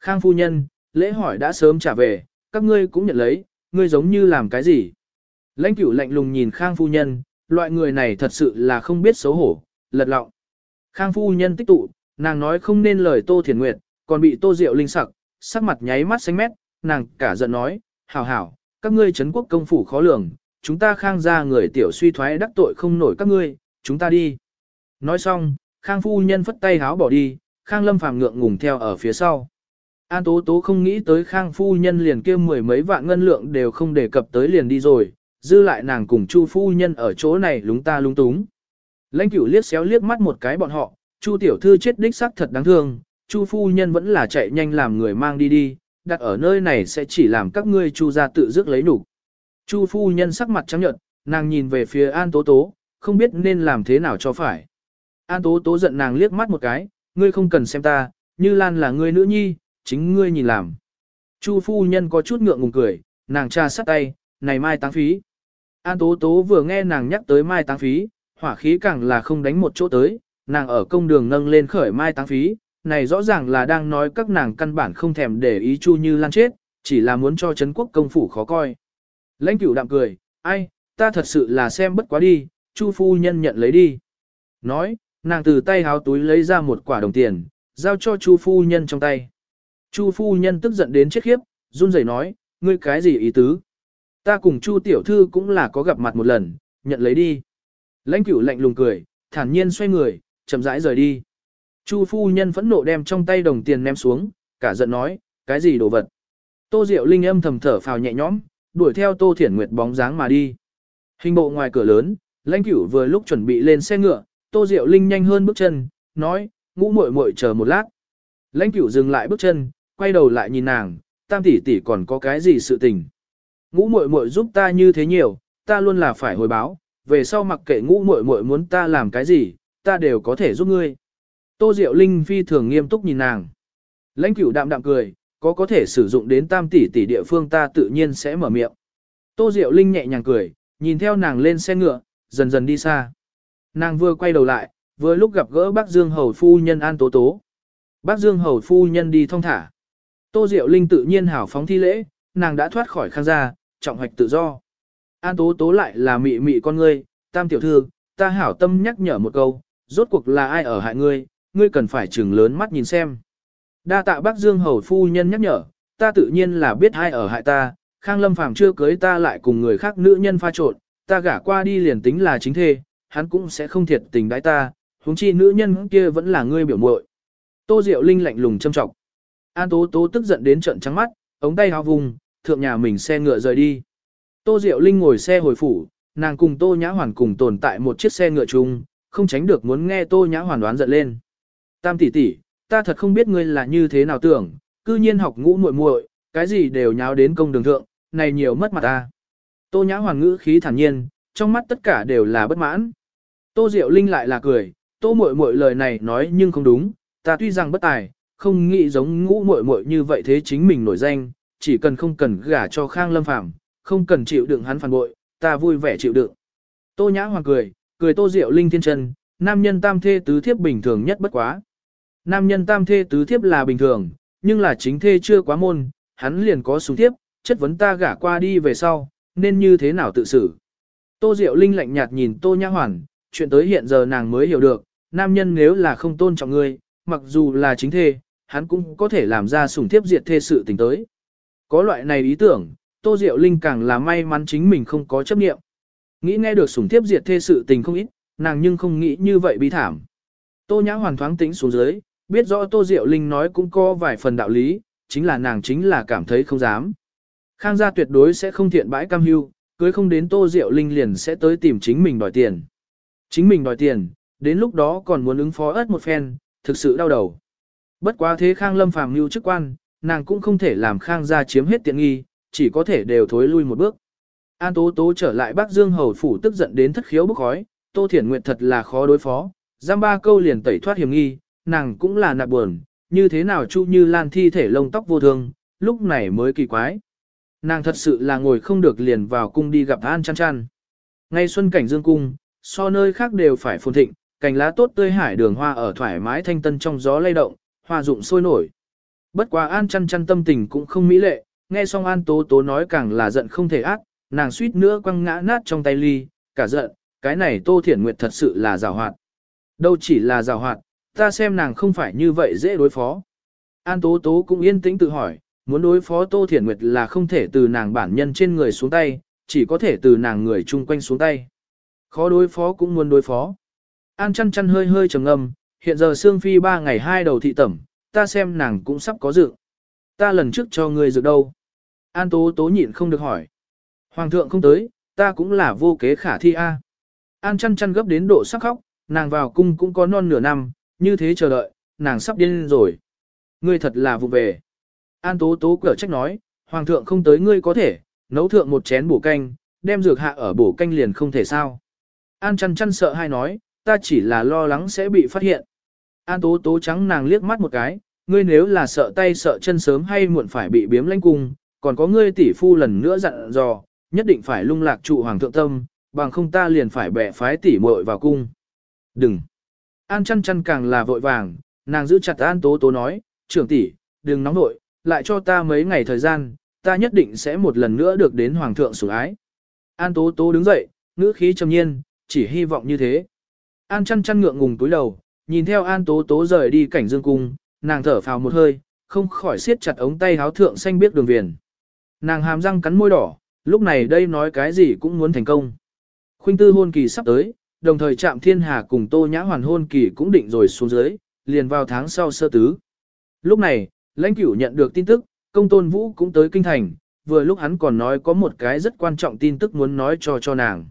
Khang phu nhân, lễ hỏi đã sớm trả về, các ngươi cũng nhận lấy, ngươi giống như làm cái gì? Lãnh cửu lạnh lùng nhìn Khang phu nhân, loại người này thật sự là không biết xấu hổ, lật lọng. Khang phu nhân tích tụ, nàng nói không nên lời Tô Thiền Nguyệt, còn bị Tô Diệu Linh sặc, sắc mặt nháy mắt xanh mét, nàng cả giận nói, hảo hảo, các ngươi Trấn quốc công phủ khó lường, chúng ta khang ra người tiểu suy thoái đắc tội không nổi các ngươi, chúng ta đi. Nói xong, khang phu nhân phất tay háo bỏ đi, khang lâm phàm ngượng ngùng theo ở phía sau. An tố tố không nghĩ tới khang phu nhân liền kia mười mấy vạn ngân lượng đều không đề cập tới liền đi rồi, dư lại nàng cùng chu phu nhân ở chỗ này lúng ta lúng túng. Lãnh cửu liếc xéo liếc mắt một cái bọn họ, chu tiểu thư chết đích xác thật đáng thương, chu phu nhân vẫn là chạy nhanh làm người mang đi đi, đặt ở nơi này sẽ chỉ làm các ngươi chu ra tự dứt lấy đủ. Chu phu nhân sắc mặt trắng nhợt, nàng nhìn về phía An Tố Tố, không biết nên làm thế nào cho phải. An Tố Tố giận nàng liếc mắt một cái, ngươi không cần xem ta, như Lan là ngươi nữ nhi, chính ngươi nhìn làm. Chu phu nhân có chút ngượng ngùng cười, nàng tra sắt tay, này mai táng phí. An Tố Tố vừa nghe nàng nhắc tới mai táng phí, hỏa khí càng là không đánh một chỗ tới, nàng ở công đường nâng lên khởi mai táng phí, này rõ ràng là đang nói các nàng căn bản không thèm để ý Chu Như Lan chết, chỉ là muốn cho Trấn quốc công phủ khó coi. Lãnh cửu đạm cười, ai, ta thật sự là xem bất quá đi, Chu phu nhân nhận lấy đi. Nói, nàng từ tay háo túi lấy ra một quả đồng tiền, giao cho Chu phu nhân trong tay. Chu phu nhân tức giận đến chết khiếp, run rẩy nói, ngươi cái gì ý tứ? Ta cùng Chu tiểu thư cũng là có gặp mặt một lần, nhận lấy đi. Lãnh cửu lạnh lùng cười, thản nhiên xoay người, chậm rãi rời đi. Chu phu nhân phẫn nộ đem trong tay đồng tiền ném xuống, cả giận nói, cái gì đồ vật. Tô Diệu Linh âm thầm thở phào nhẹ nhõm, đuổi theo Tô Thiển Nguyệt bóng dáng mà đi. Hình bộ ngoài cửa lớn, lãnh cửu vừa lúc chuẩn bị lên xe ngựa, Tô Diệu Linh nhanh hơn bước chân, nói, ngũ muội muội chờ một lát. Lãnh cửu dừng lại bước chân, quay đầu lại nhìn nàng, tam tỷ tỷ còn có cái gì sự tình. Ngũ muội muội giúp ta như thế nhiều, ta luôn là phải hồi báo, về sau mặc kệ ngũ muội muội muốn ta làm cái gì, ta đều có thể giúp ngươi. Tô Diệu Linh phi thường nghiêm túc nhìn nàng. Lãnh cửu đạm đạm cười, có có thể sử dụng đến tam tỷ tỷ địa phương ta tự nhiên sẽ mở miệng. Tô Diệu Linh nhẹ nhàng cười, nhìn theo nàng lên xe ngựa, dần dần đi xa. Nàng vừa quay đầu lại, vừa lúc gặp gỡ bác Dương Hầu Phu Nhân An Tố Tố. Bác Dương Hầu Phu Nhân đi thong thả. Tô Diệu Linh tự nhiên hảo phóng thi lễ, nàng đã thoát khỏi khang gia, trọng hoạch tự do. An Tố Tố lại là mị mị con ngươi, tam tiểu thư, ta hảo tâm nhắc nhở một câu, rốt cuộc là ai ở hại ngươi, ngươi cần phải trừng lớn mắt nhìn xem. Đa tạ bác Dương Hầu Phu Nhân nhắc nhở, ta tự nhiên là biết ai ở hại ta, Khang Lâm Phàm chưa cưới ta lại cùng người khác nữ nhân pha trộn, ta gả qua đi liền tính là chính thê, hắn cũng sẽ không thiệt tình đãi ta, huống chi nữ nhân kia vẫn là ngươi biểu muội. Tô Diệu Linh lạnh lùng châm trọng. An Tố Tố tức giận đến trận trắng mắt, ống tay hào vùng, thượng nhà mình xe ngựa rời đi. Tô Diệu Linh ngồi xe hồi phủ, nàng cùng Tô Nhã Hoàn cùng tồn tại một chiếc xe ngựa chung, không tránh được muốn nghe Tô Nhã Hoàn đoán giận lên. Tam tỷ tỷ, ta thật không biết ngươi là như thế nào tưởng, cư nhiên học ngũ muội muội, cái gì đều nháo đến công đường thượng, này nhiều mất mặt ta. Tô Nhã Hoàn ngữ khí thản nhiên, trong mắt tất cả đều là bất mãn. Tô Diệu Linh lại là cười, Tô muội muội lời này nói nhưng không đúng, ta tuy rằng bất tài, không nghĩ giống ngũ muội muội như vậy thế chính mình nổi danh, chỉ cần không cần gả cho Khang Lâm Phàm, không cần chịu đựng hắn phản bội, ta vui vẻ chịu đựng. Tô Nhã Hoàn cười, cười Tô Diệu Linh thiên chân, nam nhân tam thê tứ thiếp bình thường nhất bất quá. Nam nhân tam thê tứ thiếp là bình thường, nhưng là chính thê chưa quá môn, hắn liền có xuống thiếp, chất vấn ta gả qua đi về sau, nên như thế nào tự xử. Tô Diệu Linh lạnh nhạt nhìn Tô Nhã Hoàn, chuyện tới hiện giờ nàng mới hiểu được, nam nhân nếu là không tôn trọng ngươi, mặc dù là chính thê, hắn cũng có thể làm ra sủng thiếp diệt thê sự tình tới. Có loại này ý tưởng, Tô Diệu Linh càng là may mắn chính mình không có chấp nghiệm. Nghĩ nghe được sủng thiếp diệt thê sự tình không ít, nàng nhưng không nghĩ như vậy bi thảm. Tô Nhã hoàn thoáng tĩnh xuống dưới, biết rõ Tô Diệu Linh nói cũng có vài phần đạo lý, chính là nàng chính là cảm thấy không dám. Khang gia tuyệt đối sẽ không thiện bãi cam hưu, cưới không đến Tô Diệu Linh liền sẽ tới tìm chính mình đòi tiền. Chính mình đòi tiền, đến lúc đó còn muốn ứng phó ớt một phen, thực sự đau đầu. Bất quá thế Khang Lâm phàm hưu chức quan, nàng cũng không thể làm Khang gia chiếm hết tiện nghi, chỉ có thể đều thối lui một bước. An Tố Tố trở lại Bắc Dương Hầu phủ tức giận đến thất khiếu bức khói, Tô Thiển Nguyệt thật là khó đối phó, giam ba câu liền tẩy thoát hiểm nghi, nàng cũng là nạp buồn, như thế nào Chu Như Lan thi thể lông tóc vô thương, lúc này mới kỳ quái. Nàng thật sự là ngồi không được liền vào cung đi gặp An chăn chăn. Ngay xuân cảnh dương cung, so nơi khác đều phải phồn thịnh, cành lá tốt tươi hải đường hoa ở thoải mái thanh tân trong gió lay động, hoa rụng sôi nổi. Bất quá An chăn chăn tâm tình cũng không mỹ lệ, nghe xong An Tố Tố nói càng là giận không thể ác, nàng suýt nữa quăng ngã nát trong tay ly, cả giận, cái này Tô Thiển Nguyệt thật sự là rào hoạt. Đâu chỉ là rào hoạt, ta xem nàng không phải như vậy dễ đối phó. An Tố Tố cũng yên tĩnh tự hỏi, muốn đối phó Tô Thiển Nguyệt là không thể từ nàng bản nhân trên người xuống tay, chỉ có thể từ nàng người chung quanh xuống tay. Khó đối phó cũng muốn đối phó. An chăn chăn hơi hơi trầm ngâm, hiện giờ Sương Phi ba ngày hai đầu thị tẩm, ta xem nàng cũng sắp có dự. Ta lần trước cho ngươi dự đâu? An tố tố nhịn không được hỏi. Hoàng thượng không tới, ta cũng là vô kế khả thi a. An chăn chăn gấp đến độ sắc khóc, nàng vào cung cũng có non nửa năm, như thế chờ đợi, nàng sắp điên rồi. Ngươi thật là vụ về. An tố tố cửa trách nói, Hoàng thượng không tới ngươi có thể, nấu thượng một chén bổ canh, đem dược hạ ở bổ canh liền không thể sao. An chăn chăn sợ hai nói, ta chỉ là lo lắng sẽ bị phát hiện. An tố tố trắng nàng liếc mắt một cái, ngươi nếu là sợ tay sợ chân sớm hay muộn phải bị biếm lanh cung, còn có ngươi tỷ phu lần nữa dặn dò, nhất định phải lung lạc trụ hoàng thượng tâm, bằng không ta liền phải bẻ phái tỷ muội vào cung. Đừng. An chăn chăn càng là vội vàng, nàng giữ chặt An tố tố nói, trưởng tỷ, đừng nóng nội, lại cho ta mấy ngày thời gian, ta nhất định sẽ một lần nữa được đến hoàng thượng sủng ái. An tố tố đứng dậy, ngữ khí trầm nhiên, chỉ hy vọng như thế. An chăn chăn ngượng ngùng túi đầu, nhìn theo An tố tố rời đi cảnh dương cung, nàng thở phào một hơi, không khỏi siết chặt ống tay háo thượng xanh biết đường viền. Nàng hàm răng cắn môi đỏ, lúc này đây nói cái gì cũng muốn thành công. Khuynh tư hôn kỳ sắp tới, đồng thời Trạm thiên hà cùng tô nhã hoàn hôn kỳ cũng định rồi xuống dưới, liền vào tháng sau sơ tứ. Lúc này, lãnh cửu nhận được tin tức, công tôn vũ cũng tới kinh thành, vừa lúc hắn còn nói có một cái rất quan trọng tin tức muốn nói cho cho nàng.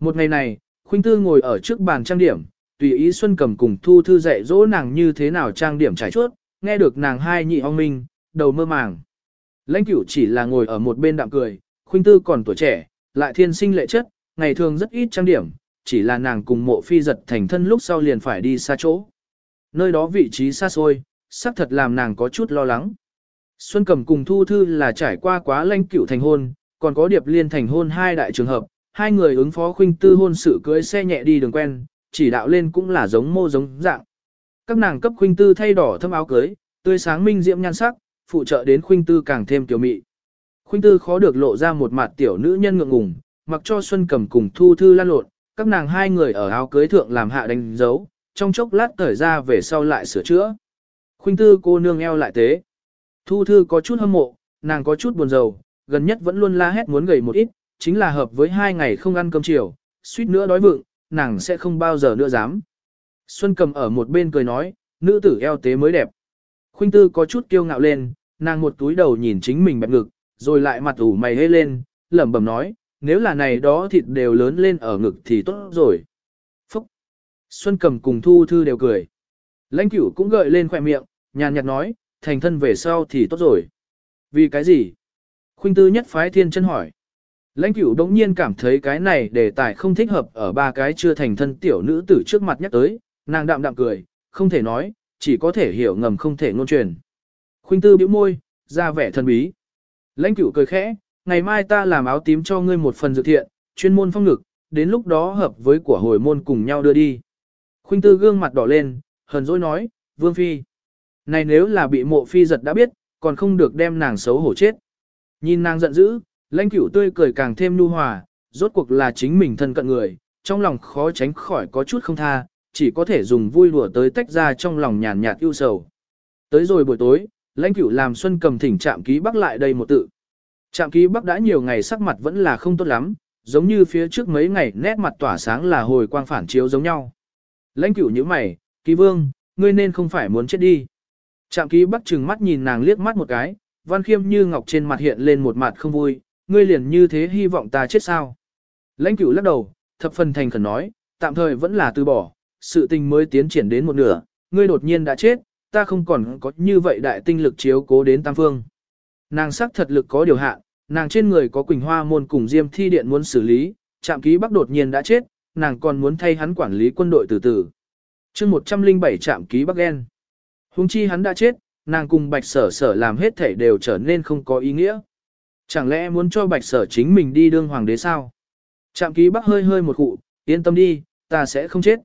Một ngày này, Khuynh Tư ngồi ở trước bàn trang điểm, tùy ý Xuân cầm cùng Thu Thư dạy dỗ nàng như thế nào trang điểm trải chuốt, nghe được nàng hai nhị ong minh, đầu mơ màng. Lãnh cửu chỉ là ngồi ở một bên đạm cười, Khuynh Tư còn tuổi trẻ, lại thiên sinh lệ chất, ngày thường rất ít trang điểm, chỉ là nàng cùng mộ phi giật thành thân lúc sau liền phải đi xa chỗ. Nơi đó vị trí xa xôi, xác thật làm nàng có chút lo lắng. Xuân cẩm cùng Thu Thư là trải qua quá lãnh cửu thành hôn, còn có điệp liên thành hôn hai đại trường hợp, hai người ứng phó khuynh tư hôn sự cưới xe nhẹ đi đường quen, chỉ đạo lên cũng là giống mô giống dạng. Các nàng cấp khuynh tư thay đỏ thâm áo cưới, tươi sáng minh diễm nhan sắc, phụ trợ đến khuynh tư càng thêm tiểu mị. Khuynh tư khó được lộ ra một mặt tiểu nữ nhân ngượng ngùng, mặc cho Xuân cẩm cùng Thu Thư lan lộn, các nàng hai người ở áo cưới thượng làm hạ đánh dấu, trong chốc lát cởi ra về sau lại sửa chữa. Khuynh tư cô nương eo lại tế. Thu Thư có chút hâm mộ, nàng có chút buồn rầu, gần nhất vẫn luôn la hét muốn gầy một ít, chính là hợp với hai ngày không ăn cơm chiều, suýt nữa đói vựng, nàng sẽ không bao giờ nữa dám. Xuân cầm ở một bên cười nói, nữ tử eo tế mới đẹp. Khuynh tư có chút kiêu ngạo lên, nàng một túi đầu nhìn chính mình bẹp ngực, rồi lại mặt ủ mày hê lên, lẩm bẩm nói, nếu là này đó thịt đều lớn lên ở ngực thì tốt rồi. Phúc! Xuân cầm cùng thu thư đều cười. Lãnh cửu cũng gợi lên khỏe miệng, nhàn nhạt nói, thành thân về sau thì tốt rồi. Vì cái gì? Khuynh tư nhất phái thiên chân hỏi. Lãnh cửu đống nhiên cảm thấy cái này đề tài không thích hợp ở ba cái chưa thành thân tiểu nữ tử trước mặt nhắc tới, nàng đạm đạm cười, không thể nói, chỉ có thể hiểu ngầm không thể ngôn truyền. Khuynh tư bĩu môi, ra vẻ thân bí. Lãnh cửu cười khẽ, ngày mai ta làm áo tím cho ngươi một phần dự thiện, chuyên môn phong ngực, đến lúc đó hợp với của hồi môn cùng nhau đưa đi. Khuynh tư gương mặt đỏ lên, hờn dỗi nói, vương phi. Này nếu là bị mộ phi giật đã biết, còn không được đem nàng xấu hổ chết. Nhìn nàng giận dữ, lãnh cửu tươi cười càng thêm nu hòa, rốt cuộc là chính mình thân cận người, trong lòng khó tránh khỏi có chút không tha, chỉ có thể dùng vui đùa tới tách ra trong lòng nhàn nhạt yêu sầu. Tới rồi buổi tối, lãnh cửu làm xuân cầm thỉnh trạm ký bắc lại đây một tự. Trạm ký bắc đã nhiều ngày sắc mặt vẫn là không tốt lắm, giống như phía trước mấy ngày nét mặt tỏa sáng là hồi quang phản chiếu giống nhau. Lãnh cửu như mày, ký vương, ngươi nên không phải muốn chết đi. Trạm ký bắc trừng mắt nhìn nàng liếc mắt một cái, văn khiêm như ngọc trên mặt hiện lên một mặt không vui, ngươi liền như thế hy vọng ta chết sao. Lãnh cửu lắc đầu, thập phần thành khẩn nói, tạm thời vẫn là từ bỏ, sự tình mới tiến triển đến một nửa, ngươi đột nhiên đã chết, ta không còn có như vậy đại tinh lực chiếu cố đến tam phương. Nàng sắc thật lực có điều hạ, nàng trên người có Quỳnh Hoa môn cùng Diêm Thi Điện muốn xử lý, trạm ký bắc đột nhiên đã chết, nàng còn muốn thay hắn quản lý quân đội từ từ. chương 107 trạm ký bắc ghen. Hùng chi hắn đã chết, nàng cùng bạch sở sở làm hết thể đều trở nên không có ý nghĩa. Chẳng lẽ muốn cho bạch sở chính mình đi đương hoàng đế sao? Trạm ký bắc hơi hơi một cụ, yên tâm đi, ta sẽ không chết.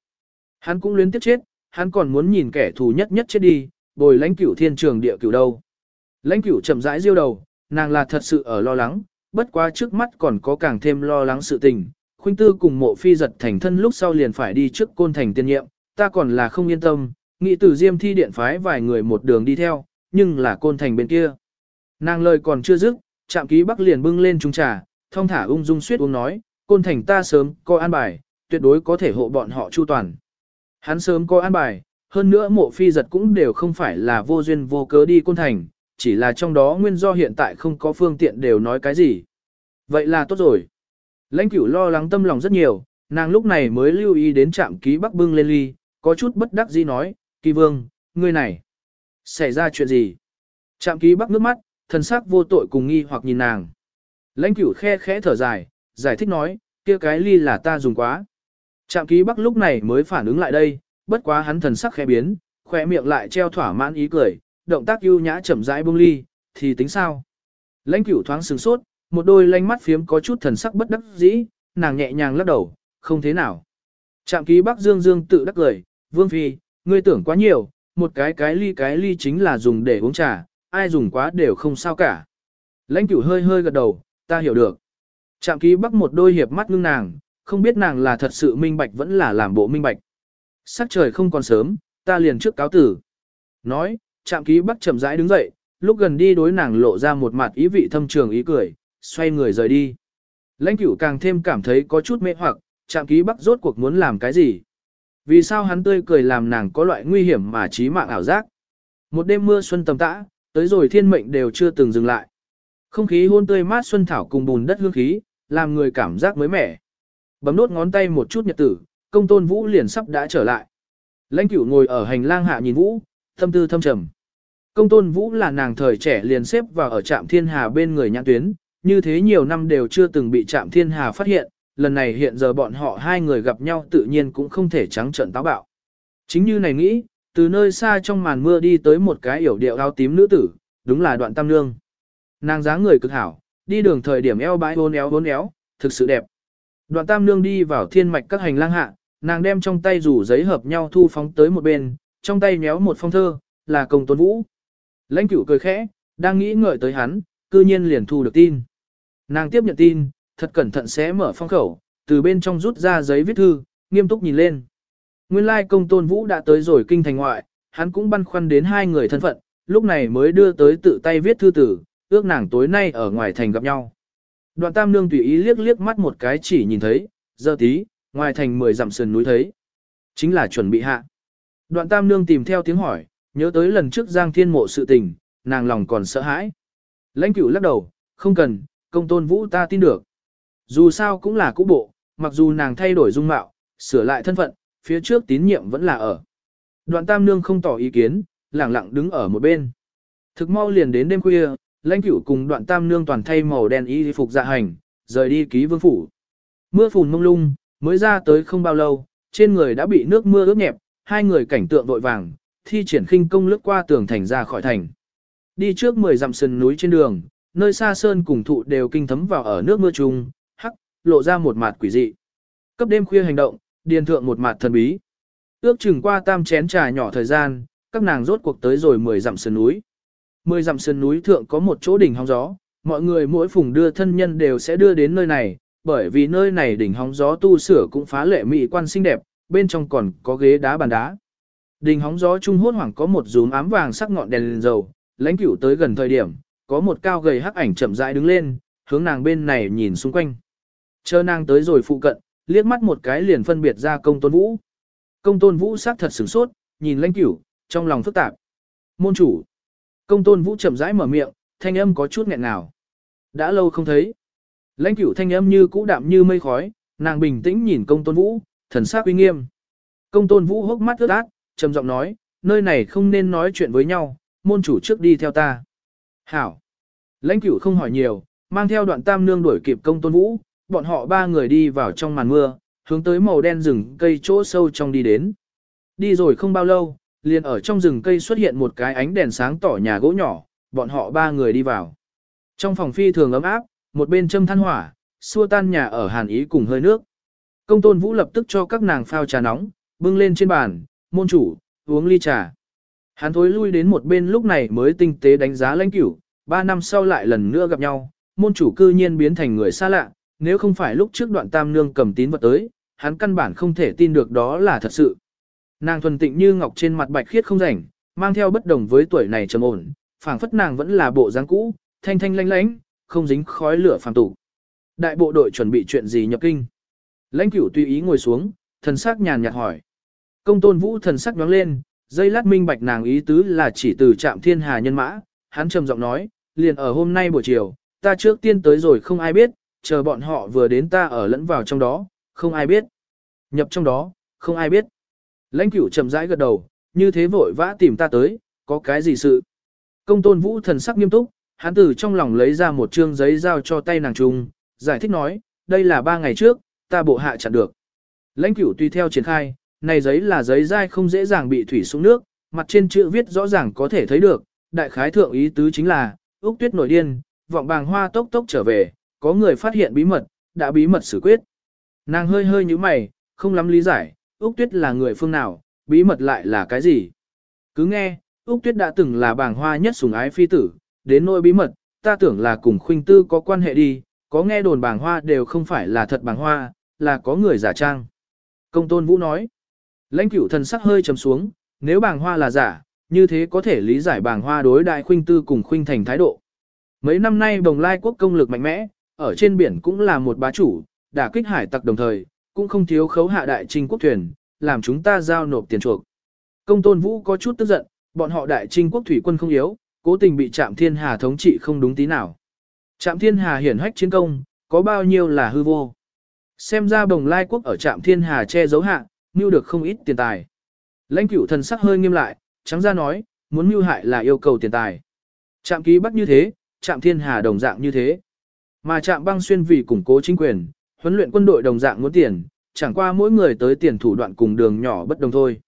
Hắn cũng luyến tiếp chết, hắn còn muốn nhìn kẻ thù nhất nhất chết đi, bồi lãnh cửu thiên trường địa cửu đâu. Lãnh cửu chậm rãi diêu đầu, nàng là thật sự ở lo lắng, bất quá trước mắt còn có càng thêm lo lắng sự tình. Khuynh tư cùng mộ phi giật thành thân lúc sau liền phải đi trước côn thành tiên nhiệm, ta còn là không yên tâm, nghị tử diêm thi điện phái vài người một đường đi theo, nhưng là côn thành bên kia. Nàng lời còn chưa dứt, trạm ký bắc liền bưng lên trung trà, thông thả ung dung suyết uống nói, côn thành ta sớm có an bài, tuyệt đối có thể hộ bọn họ chu toàn. Hắn sớm có an bài, hơn nữa mộ phi giật cũng đều không phải là vô duyên vô cớ đi côn thành, chỉ là trong đó nguyên do hiện tại không có phương tiện đều nói cái gì. Vậy là tốt rồi. Lãnh cửu lo lắng tâm lòng rất nhiều, nàng lúc này mới lưu ý đến trạm ký bắc bưng lên ly, có chút bất đắc dĩ nói, kỳ vương, ngươi này, xảy ra chuyện gì? Trạm ký bắc nước mắt, thần sắc vô tội cùng nghi hoặc nhìn nàng. Lãnh cửu khe khẽ thở dài, giải thích nói, kia cái ly là ta dùng quá. Trạm ký bắc lúc này mới phản ứng lại đây, bất quá hắn thần sắc khẽ biến, khỏe miệng lại treo thỏa mãn ý cười, động tác ưu nhã chậm rãi buông ly, thì tính sao? Lãnh cửu thoáng sừng sốt, một đôi lanh mắt phiếm có chút thần sắc bất đắc dĩ, nàng nhẹ nhàng lắc đầu, không thế nào. Trạm ký bắc dương dương tự đắc cười, vương phi, ngươi tưởng quá nhiều, một cái cái ly cái ly chính là dùng để uống trà, ai dùng quá đều không sao cả. Lãnh cửu hơi hơi gật đầu, ta hiểu được. Trạm ký bắc một đôi hiệp mắt ngưng nàng, không biết nàng là thật sự minh bạch vẫn là làm bộ minh bạch. Sắc trời không còn sớm, ta liền trước cáo tử. Nói, trạm ký bắc chậm rãi đứng dậy, lúc gần đi đối nàng lộ ra một mặt ý vị thâm trường ý cười, xoay người rời đi. Lãnh cửu càng thêm cảm thấy có chút mê hoặc, trạm ký bắc rốt cuộc muốn làm cái gì. Vì sao hắn tươi cười làm nàng có loại nguy hiểm mà trí mạng ảo giác. Một đêm mưa xuân tầm tã, tới rồi thiên mệnh đều chưa từng dừng lại. Không khí hôn tươi mát xuân thảo cùng bùn đất hương khí, làm người cảm giác mới mẻ. Bấm nốt ngón tay một chút nhật tử, công tôn vũ liền sắp đã trở lại. Lãnh cửu ngồi ở hành lang hạ nhìn vũ, thâm tư thâm trầm. Công tôn vũ là nàng thời trẻ liền xếp vào ở trạm thiên hà bên người nhãn tuyến, như thế nhiều năm đều chưa từng bị trạm thiên hà phát hiện, lần này hiện giờ bọn họ hai người gặp nhau tự nhiên cũng không thể trắng trợn táo bạo. Chính như này nghĩ, từ nơi xa trong màn mưa đi tới một cái yểu điệu áo tím nữ tử, đúng là đoạn tam nương. Nàng dáng người cực hảo, đi đường thời điểm eo bãi hôn éo hôn éo, thực sự đẹp. Đoạn tam nương đi vào thiên mạch các hành lang hạ, nàng đem trong tay rủ giấy hợp nhau thu phóng tới một bên, trong tay nhéo một phong thơ, là công tôn vũ. Lãnh cửu cười khẽ, đang nghĩ ngợi tới hắn, cư nhiên liền thu được tin. Nàng tiếp nhận tin, thật cẩn thận xé mở phong khẩu, từ bên trong rút ra giấy viết thư, nghiêm túc nhìn lên. Nguyên lai công tôn vũ đã tới rồi kinh thành ngoại, hắn cũng băn khoăn đến hai người thân phận, lúc này mới đưa tới tự tay viết thư tử, ước nàng tối nay ở ngoài thành gặp nhau. Đoạn tam nương tùy ý liếc liếc mắt một cái chỉ nhìn thấy, giờ tí, ngoài thành mười dặm sườn núi thấy. Chính là chuẩn bị hạ. Đoạn tam nương tìm theo tiếng hỏi, nhớ tới lần trước giang thiên mộ sự tình, nàng lòng còn sợ hãi. Lãnh cửu lắc đầu, không cần, công tôn vũ ta tin được. Dù sao cũng là cũ bộ, mặc dù nàng thay đổi dung mạo, sửa lại thân phận, phía trước tín nhiệm vẫn là ở. Đoạn tam nương không tỏ ý kiến, lẳng lặng đứng ở một bên. Thực mau liền đến đêm khuya, lãnh cửu cùng đoạn tam nương toàn thay màu đen y phục dạ hành, rời đi ký vương phủ. Mưa phùn mông lung, mới ra tới không bao lâu, trên người đã bị nước mưa ướt nhẹp, hai người cảnh tượng vội vàng, thi triển khinh công lướt qua tường thành ra khỏi thành. Đi trước 10 dặm sườn núi trên đường, nơi xa sơn cùng thụ đều kinh thấm vào ở nước mưa chung, lộ ra một mặt quỷ dị. Cấp đêm khuya hành động, điền thượng một mặt thần bí. Ước chừng qua tam chén trà nhỏ thời gian, các nàng rốt cuộc tới rồi 10 dặm sườn núi. 10 dặm sườn núi thượng có một chỗ đỉnh hóng gió, mọi người mỗi phùng đưa thân nhân đều sẽ đưa đến nơi này, bởi vì nơi này đỉnh hóng gió tu sửa cũng phá lệ mỹ quan xinh đẹp, bên trong còn có ghế đá bàn đá. Đỉnh hóng gió trung hốt hoảng có một rúm ám vàng sắc ngọn đèn lên dầu, lãnh cửu tới gần thời điểm, có một cao gầy hắc ảnh chậm rãi đứng lên, hướng nàng bên này nhìn xung quanh. Chờ nàng tới rồi phụ cận, liếc mắt một cái liền phân biệt ra công tôn vũ. Công tôn vũ sắc thật sửng sốt, nhìn lãnh cửu, trong lòng phức tạp. Môn chủ. Công tôn vũ chậm rãi mở miệng, thanh âm có chút nghẹn nào. Đã lâu không thấy. Lãnh cửu thanh âm như cũ đạm như mây khói, nàng bình tĩnh nhìn công tôn vũ, thần sắc uy nghiêm. Công tôn vũ hốc mắt ướt át, trầm giọng nói, nơi này không nên nói chuyện với nhau, môn chủ trước đi theo ta. Hảo. Lãnh cửu không hỏi nhiều, mang theo đoạn tam nương đuổi kịp công tôn vũ, bọn họ ba người đi vào trong màn mưa, hướng tới màu đen rừng cây chỗ sâu trong đi đến. Đi rồi không bao lâu, liền ở trong rừng cây xuất hiện một cái ánh đèn sáng tỏ nhà gỗ nhỏ, bọn họ ba người đi vào. Trong phòng phi thường ấm áp, một bên châm than hỏa, xua tan nhà ở hàn ý cùng hơi nước. Công tôn vũ lập tức cho các nàng phao trà nóng, bưng lên trên bàn, môn chủ, uống ly trà. Hắn thối lui đến một bên lúc này mới tinh tế đánh giá lãnh cửu, ba năm sau lại lần nữa gặp nhau, môn chủ cư nhiên biến thành người xa lạ, nếu không phải lúc trước đoạn tam nương cầm tín vật tới, hắn căn bản không thể tin được đó là thật sự. Nàng thuần tịnh như ngọc trên mặt bạch khiết không rảnh, mang theo bất đồng với tuổi này trầm ổn, phảng phất nàng vẫn là bộ dáng cũ, thanh thanh lanh lánh, không dính khói lửa phàm tục. Đại bộ đội chuẩn bị chuyện gì nhập kinh? Lãnh cửu tùy ý ngồi xuống, thần sắc nhàn nhạt hỏi. Công tôn vũ thần sắc nhoáng lên, dây lát minh bạch nàng ý tứ là chỉ từ trạm thiên hà nhân mã, hắn trầm giọng nói, liền ở hôm nay buổi chiều, ta trước tiên tới rồi không ai biết, chờ bọn họ vừa đến ta ở lẫn vào trong đó, không ai biết. Nhập trong đó, không ai biết. Lãnh cửu chậm rãi gật đầu, như thế vội vã tìm ta tới, có cái gì sự. Công tôn vũ thần sắc nghiêm túc, hắn từ trong lòng lấy ra một trương giấy giao cho tay nàng trung, giải thích nói, đây là ba ngày trước, ta bộ hạ chặn được. Lãnh cửu tùy theo triển khai, này giấy là giấy dai không dễ dàng bị thủy xuống nước, mặt trên chữ viết rõ ràng có thể thấy được, đại khái thượng ý tứ chính là, Úc Tuyết nổi điên, vọng bàng hoa tốc tốc trở về, có người phát hiện bí mật, đã bí mật xử quyết. Nàng hơi hơi như mày, không lắm lý giải, Úc Tuyết là người phương nào, bí mật lại là cái gì. Cứ nghe, Úc Tuyết đã từng là bàng hoa nhất sủng ái phi tử, đến nỗi bí mật, ta tưởng là cùng khuynh tư có quan hệ đi, có nghe đồn bàng hoa đều không phải là thật bàng hoa, là có người giả trang. Công tôn vũ nói, lãnh cửu thần sắc hơi trầm xuống, nếu bàng hoa là giả, như thế có thể lý giải bàng hoa đối đại khuynh tư cùng khuynh thành thái độ. Mấy năm nay bồng lai quốc công lực mạnh mẽ, ở trên biển cũng là một bá chủ, đả kích hải tặc đồng thời, cũng không thiếu khấu hạ đại trinh quốc thuyền, làm chúng ta giao nộp tiền chuộc. Công tôn vũ có chút tức giận, bọn họ đại trinh quốc thủy quân không yếu, cố tình bị trạm thiên hà thống trị không đúng tí nào. Trạm thiên hà hiển hách chiến công, có bao nhiêu là hư vô. Xem ra bồng lai quốc ở trạm thiên hà che giấu hạ, mưu được không ít tiền tài. Lãnh cửu thần sắc hơi nghiêm lại, trắng ra nói, muốn mưu hại là yêu cầu tiền tài. Trạm ký bắc như thế, trạm thiên hà đồng dạng như thế. Mà trạm băng xuyên vì củng cố chính quyền, huấn luyện quân đội đồng dạng muốn tiền, chẳng qua mỗi người tới tiền thủ đoạn cùng đường nhỏ bất đồng thôi.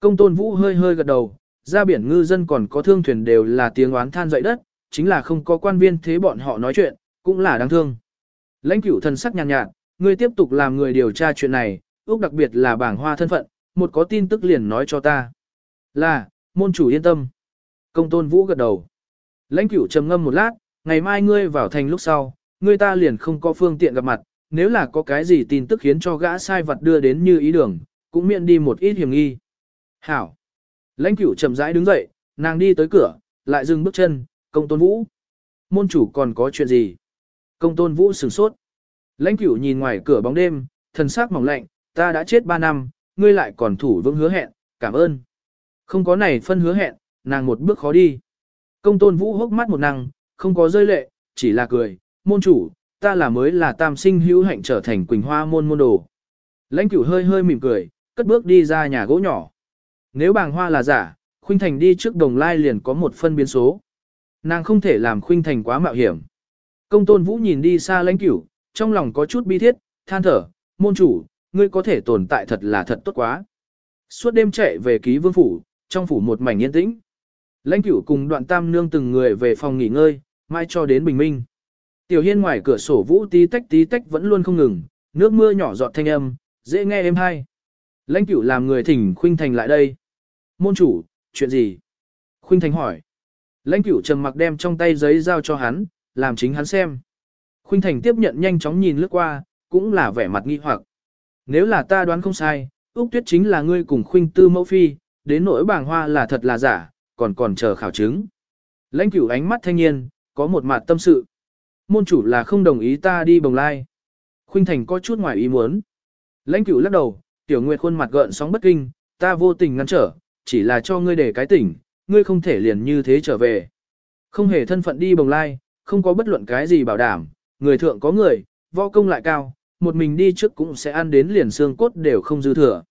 Công tôn vũ hơi hơi gật đầu, ra biển ngư dân còn có thương thuyền đều là tiếng oán than dậy đất, chính là không có quan viên thế bọn họ nói chuyện, cũng là đáng thương. Lãnh cửu thần sắc nhàn nhạt, nhạt, ngươi tiếp tục làm người điều tra chuyện này, ước đặc biệt là bảng hoa thân phận, một có tin tức liền nói cho ta. Là, môn chủ yên tâm. Công tôn vũ gật đầu. Lãnh cửu trầm ngâm một lát, ngày mai ngươi vào thành lúc sau, Người ta liền không có phương tiện gặp mặt, nếu là có cái gì tin tức khiến cho gã sai vật đưa đến như ý đường, cũng miễn đi một ít hiểm nghi. Hảo. Lãnh cửu chậm rãi đứng dậy, nàng đi tới cửa, lại dừng bước chân, công tôn vũ. Môn chủ còn có chuyện gì? Công tôn vũ sửng sốt. Lãnh cửu nhìn ngoài cửa bóng đêm, thần sắc mỏng lạnh, ta đã chết ba năm, ngươi lại còn thủ vững hứa hẹn, cảm ơn. Không có này phân hứa hẹn, nàng một bước khó đi. Công tôn vũ hốc mắt một năng, không có rơi lệ, chỉ là cười, môn chủ, ta là mới là tam sinh hữu hạnh trở thành quỳnh hoa môn môn đồ. Lãnh cửu hơi hơi mỉm cười, cất bước đi ra nhà gỗ nhỏ. Nếu bàng hoa là giả, Khuynh Thành đi trước đồng lai liền có một phân biến số. Nàng không thể làm Khuynh Thành quá mạo hiểm. Công tôn vũ nhìn đi xa lãnh cửu, trong lòng có chút bi thiết, than thở, môn chủ, ngươi có thể tồn tại thật là thật tốt quá. Suốt đêm chạy về ký vương phủ, trong phủ một mảnh yên tĩnh. Lãnh cửu cùng đoạn tam nương từng người về phòng nghỉ ngơi, mai cho đến bình minh. Tiểu hiên ngoài cửa sổ vũ tí tách tí tách vẫn luôn không ngừng, nước mưa nhỏ giọt thanh âm, dễ nghe êm hay. Lãnh cửu làm người thỉnh khuynh thành lại đây. Môn chủ, chuyện gì? Khuynh thành hỏi. Lãnh cửu trầm mặc đem trong tay giấy giao cho hắn, làm chính hắn xem. Khuynh thành tiếp nhận nhanh chóng nhìn lướt qua, cũng là vẻ mặt nghi hoặc. Nếu là ta đoán không sai, Úc Tuyết chính là ngươi cùng khuynh tư mẫu phi, đến nỗi bảng hoa là thật là giả, còn còn chờ khảo chứng. Lãnh cửu ánh mắt thanh niên, có một mặt tâm sự. Môn chủ là không đồng ý ta đi bồng lai. Khuynh thành có chút ngoài ý muốn. Lãnh cửu lắc đầu, tiểu nguyệt khuôn mặt gợn sóng bất kinh, ta vô tình ngăn trở, chỉ là cho ngươi để cái tỉnh, ngươi không thể liền như thế trở về. Không hề thân phận đi bồng lai, không có bất luận cái gì bảo đảm, người thượng có người, võ công lại cao, một mình đi trước cũng sẽ ăn đến liền xương cốt đều không dư thừa.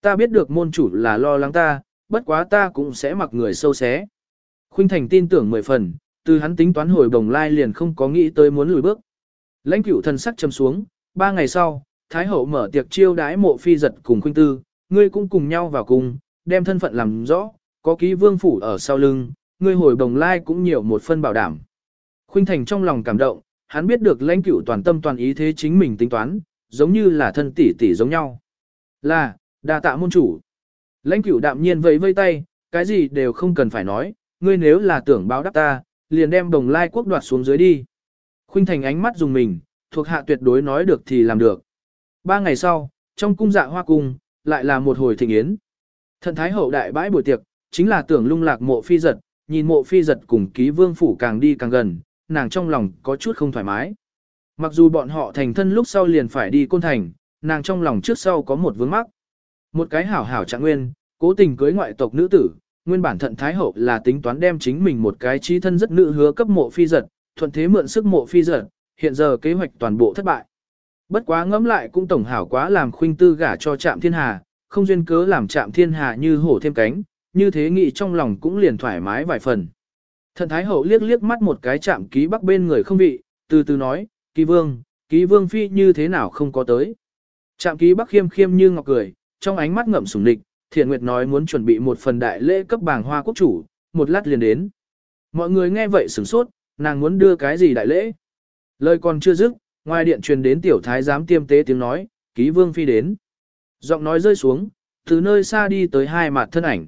Ta biết được môn chủ là lo lắng ta, bất quá ta cũng sẽ mặc người sâu xé. Khuynh Thành tin tưởng mười phần, từ hắn tính toán hồi bồng lai liền không có nghĩ tới muốn lùi bước. Lãnh cửu thần sắc trầm xuống, ba ngày sau, Thái hậu mở tiệc chiêu đái mộ phi giật cùng Khuynh Tư, ngươi cũng cùng nhau vào cùng, đem thân phận làm rõ, có ký vương phủ ở sau lưng, ngươi hồi bồng lai cũng nhiều một phân bảo đảm. Khuynh Thành trong lòng cảm động, hắn biết được lãnh cửu toàn tâm toàn ý thế chính mình tính toán, giống như là thân tỷ tỷ giống nhau. Là, đa tạ môn chủ. Lãnh cửu đạm nhiên vẫy vây tay, cái gì đều không cần phải nói, ngươi nếu là tưởng báo đáp ta, liền đem đồng lai quốc đoạt xuống dưới đi. Khuynh Thành ánh mắt dùng mình, thuộc hạ tuyệt đối nói được thì làm được. Ba ngày sau, trong cung dạ hoa cung, lại là một hồi thịnh yến. Thần Thái Hậu đại bãi buổi tiệc, chính là tưởng lung lạc mộ phi giật, nhìn mộ phi giật cùng ký vương phủ càng đi càng gần, nàng trong lòng có chút không thoải mái. Mặc dù bọn họ thành thân lúc sau liền phải đi côn thành, nàng trong lòng trước sau có một vướng mắc. Một cái hảo hảo trạng nguyên, cố tình cưới ngoại tộc nữ tử, nguyên bản thận thái hậu là tính toán đem chính mình một cái trí thân rất nữ hứa cấp mộ phi giật, thuận thế mượn sức mộ phi giật, hiện giờ kế hoạch toàn bộ thất bại. Bất quá ngẫm lại cũng tổng hảo quá làm khuynh tư gả cho trạm thiên hà, không duyên cớ làm trạm thiên hà như hổ thêm cánh, như thế nghĩ trong lòng cũng liền thoải mái vài phần. Thần Thái Hậu liếc liếc mắt một cái chạm ký bắc bên người không vị, từ từ nói, ký vương, ký vương phi như thế nào không có tới. Chạm ký bắc khiêm khiêm như ngọc cười, trong ánh mắt ngậm sủng định thiện nguyệt nói muốn chuẩn bị một phần đại lễ cấp bàng hoa quốc chủ, một lát liền đến. Mọi người nghe vậy sửng sốt, nàng muốn đưa cái gì đại lễ. Lời còn chưa dứt, ngoài điện truyền đến tiểu thái giám tiêm tế tiếng nói, ký vương phi đến. Giọng nói rơi xuống, từ nơi xa đi tới hai mặt thân ảnh.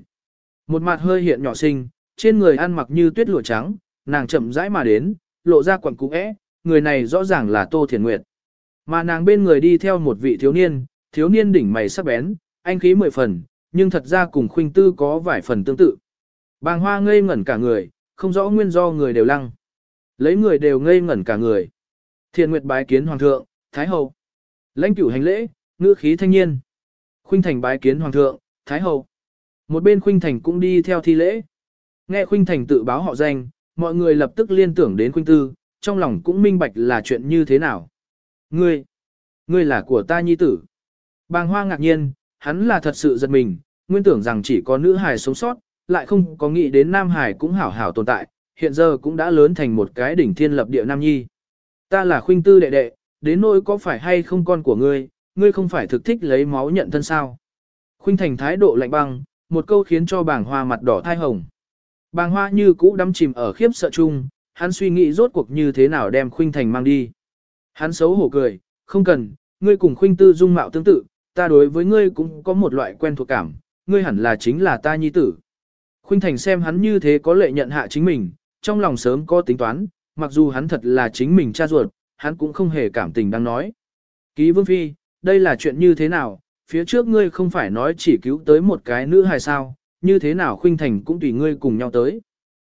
Một mặt hơi hiện nhỏ xinh, trên người ăn mặc như tuyết lụa trắng, nàng chậm rãi mà đến, lộ ra quần cũ é, người này rõ ràng là Tô Thiền Nguyệt. Mà nàng bên người đi theo một vị thiếu niên, thiếu niên đỉnh mày sắc bén, anh khí mười phần, nhưng thật ra cùng khuynh tư có vài phần tương tự. Bàng hoa ngây ngẩn cả người, không rõ nguyên do người đều lăng. Lấy người đều ngây ngẩn cả người. Thiền Nguyệt bái kiến hoàng thượng, thái hậu. Lãnh cửu hành lễ, ngữ khí thanh niên. Khuynh thành bái kiến hoàng thượng, thái hậu. Một bên khuynh thành cũng đi theo thi lễ. Nghe khuynh thành tự báo họ danh, mọi người lập tức liên tưởng đến khuynh tư, trong lòng cũng minh bạch là chuyện như thế nào. Ngươi, ngươi là của ta nhi tử. Bàng hoa ngạc nhiên, hắn là thật sự giật mình, nguyên tưởng rằng chỉ có nữ hài sống sót, lại không có nghĩ đến nam hài cũng hảo hảo tồn tại, hiện giờ cũng đã lớn thành một cái đỉnh thiên lập địa nam nhi. Ta là khuynh tư đệ đệ, đến nỗi có phải hay không con của ngươi, ngươi không phải thực thích lấy máu nhận thân sao. Khuynh thành thái độ lạnh băng, một câu khiến cho bàng hoa mặt đỏ thai hồng. Bàng hoa như cũ đắm chìm ở khiếp sợ chung, hắn suy nghĩ rốt cuộc như thế nào đem khuynh thành mang đi. Hắn xấu hổ cười, không cần, ngươi cùng khuynh tư dung mạo tương tự, ta đối với ngươi cũng có một loại quen thuộc cảm, ngươi hẳn là chính là ta nhi tử. Khuynh thành xem hắn như thế có lệ nhận hạ chính mình, trong lòng sớm có tính toán, mặc dù hắn thật là chính mình cha ruột, hắn cũng không hề cảm tình đang nói. Ký vương phi, đây là chuyện như thế nào, phía trước ngươi không phải nói chỉ cứu tới một cái nữ hài sao, như thế nào khuynh thành cũng tùy ngươi cùng nhau tới.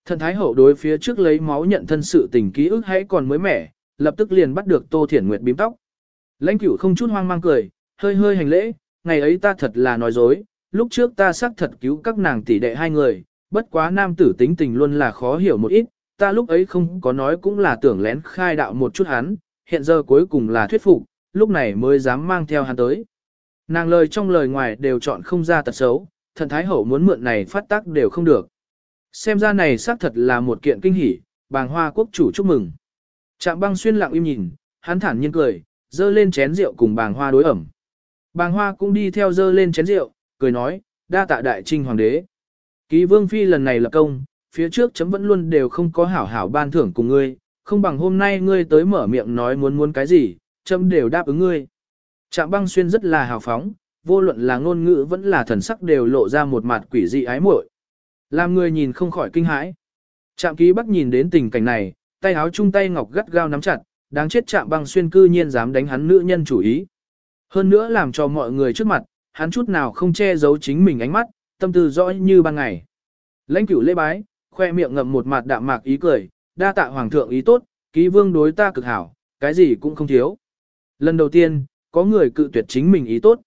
Thần Thái Hậu đối phía trước lấy máu nhận thân sự tình ký ức hãy còn mới mẻ, lập tức liền bắt được Tô Thiển Nguyệt bím tóc. Lãnh cửu không chút hoang mang cười, hơi hơi hành lễ, ngày ấy ta thật là nói dối, lúc trước ta xác thật cứu các nàng tỷ đệ hai người, bất quá nam tử tính tình luôn là khó hiểu một ít, ta lúc ấy không có nói cũng là tưởng lén khai đạo một chút hắn, hiện giờ cuối cùng là thuyết phục, lúc này mới dám mang theo hắn tới. Nàng lời trong lời ngoài đều chọn không ra tật xấu, thần thái hậu muốn mượn này phát tác đều không được. Xem ra này xác thật là một kiện kinh hỉ, bàng hoa quốc chủ chúc mừng. Trạm băng xuyên lặng im nhìn, hắn thản nhiên cười, dơ lên chén rượu cùng bàng hoa đối ẩm. Bàng hoa cũng đi theo dơ lên chén rượu, cười nói, đa tạ đại trinh hoàng đế. Ký vương phi lần này là công, phía trước chấm vẫn luôn đều không có hảo hảo ban thưởng cùng ngươi, không bằng hôm nay ngươi tới mở miệng nói muốn muốn cái gì, chấm đều đáp ứng ngươi. Trạm băng xuyên rất là hào phóng, vô luận là ngôn ngữ vẫn là thần sắc đều lộ ra một mặt quỷ dị ái muội. Làm người nhìn không khỏi kinh hãi. Trạm ký bắc nhìn đến tình cảnh này, tay áo chung tay ngọc gắt gao nắm chặt, đáng chết trạm băng xuyên cư nhiên dám đánh hắn nữ nhân chủ ý. Hơn nữa làm cho mọi người trước mặt, hắn chút nào không che giấu chính mình ánh mắt, tâm tư rõ như ban ngày. Lãnh cửu lễ bái, khoe miệng ngậm một mặt đạm mạc ý cười, đa tạ hoàng thượng ý tốt, ký vương đối ta cực hảo, cái gì cũng không thiếu. Lần đầu tiên, có người cự tuyệt chính mình ý tốt.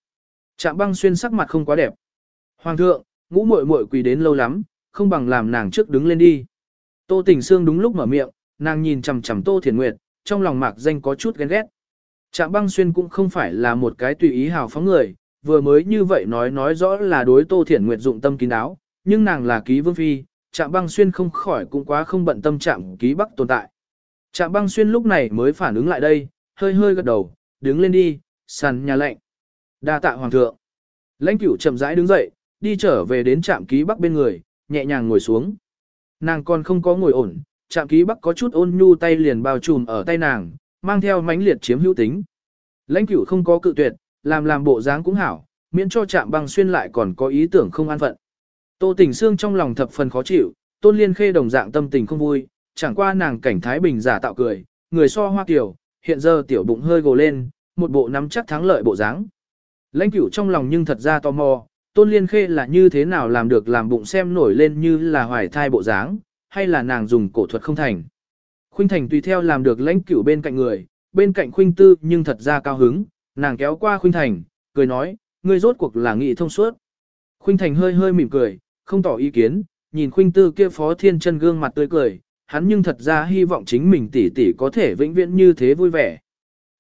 Trạm băng xuyên sắc mặt không quá đẹp. Hoàng thượng, ngũ muội muội quỳ đến lâu lắm, không bằng làm nàng trước đứng lên đi. Tô Tình Sương đúng lúc mở miệng, nàng nhìn chằm chằm Tô Thiền Nguyệt, trong lòng mạc danh có chút ghen ghét. Trạm băng xuyên cũng không phải là một cái tùy ý hào phóng người, vừa mới như vậy nói nói rõ là đối Tô Thiển Nguyệt dụng tâm kín đáo, nhưng nàng là ký vương phi, Trạm băng xuyên không khỏi cũng quá không bận tâm Trạm ký bắc tồn tại. Trạm băng xuyên lúc này mới phản ứng lại đây, hơi hơi gật đầu, đứng lên đi, sàn nhà lệnh. đa tạ hoàng thượng. Lãnh cửu chậm rãi đứng dậy, đi trở về đến trạm ký bắc bên người, nhẹ nhàng ngồi xuống. Nàng còn không có ngồi ổn, trạm ký bắc có chút ôn nhu tay liền bao trùm ở tay nàng, mang theo mãnh liệt chiếm hữu tính. Lãnh cửu không có cự tuyệt, làm làm bộ dáng cũng hảo, miễn cho chạm băng xuyên lại còn có ý tưởng không an phận. Tô tình xương trong lòng thập phần khó chịu, tôn liên khê đồng dạng tâm tình không vui, chẳng qua nàng cảnh thái bình giả tạo cười, người so hoa kiểu, hiện giờ tiểu bụng hơi gồ lên, một bộ nắm chắc thắng lợi bộ dáng. Lãnh cửu trong lòng nhưng thật ra tò mò, tôn liên khê là như thế nào làm được làm bụng xem nổi lên như là hoài thai bộ dáng, hay là nàng dùng cổ thuật không thành. Khuynh thành tùy theo làm được lãnh cửu bên cạnh người, bên cạnh khuynh tư nhưng thật ra cao hứng, nàng kéo qua khuynh thành, cười nói, ngươi rốt cuộc là nghị thông suốt. Khuynh thành hơi hơi mỉm cười, không tỏ ý kiến, nhìn khuynh tư kia phó thiên chân gương mặt tươi cười, hắn nhưng thật ra hy vọng chính mình tỷ tỷ có thể vĩnh viễn như thế vui vẻ.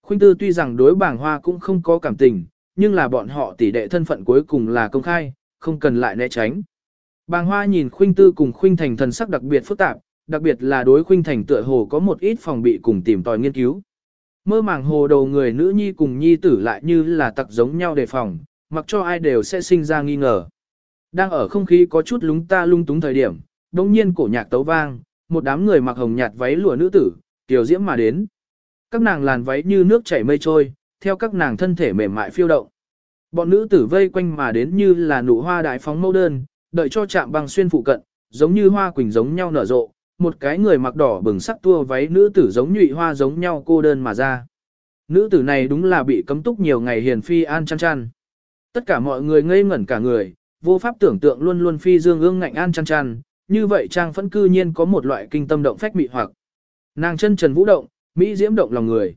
Khuynh tư tuy rằng đối bảng hoa cũng không có cảm tình, nhưng là bọn họ tỷ đệ thân phận cuối cùng là công khai, không cần lại né tránh. Bàng hoa nhìn khuynh tư cùng khuynh thành thần sắc đặc biệt phức tạp, đặc biệt là đối khuynh thành tựa hồ có một ít phòng bị cùng tìm tòi nghiên cứu. Mơ màng hồ đầu người nữ nhi cùng nhi tử lại như là tặc giống nhau đề phòng, mặc cho ai đều sẽ sinh ra nghi ngờ. Đang ở không khí có chút lúng ta lung túng thời điểm, đồng nhiên cổ nhạc tấu vang, một đám người mặc hồng nhạt váy lụa nữ tử, tiểu diễm mà đến. Các nàng làn váy như nước chảy mây trôi, theo các nàng thân thể mềm mại phiêu động. Bọn nữ tử vây quanh mà đến như là nụ hoa đại phóng mẫu đơn, đợi cho chạm băng xuyên phụ cận, giống như hoa quỳnh giống nhau nở rộ, một cái người mặc đỏ bừng sắc tua váy nữ tử giống nhụy hoa giống nhau cô đơn mà ra. Nữ tử này đúng là bị cấm túc nhiều ngày hiền phi an chăn chăn. Tất cả mọi người ngây ngẩn cả người, vô pháp tưởng tượng luôn luôn phi dương ương ngạnh an chăn chăn, như vậy trang phẫn cư nhiên có một loại kinh tâm động phách mị hoặc. Nàng chân trần vũ động, mỹ diễm động lòng người.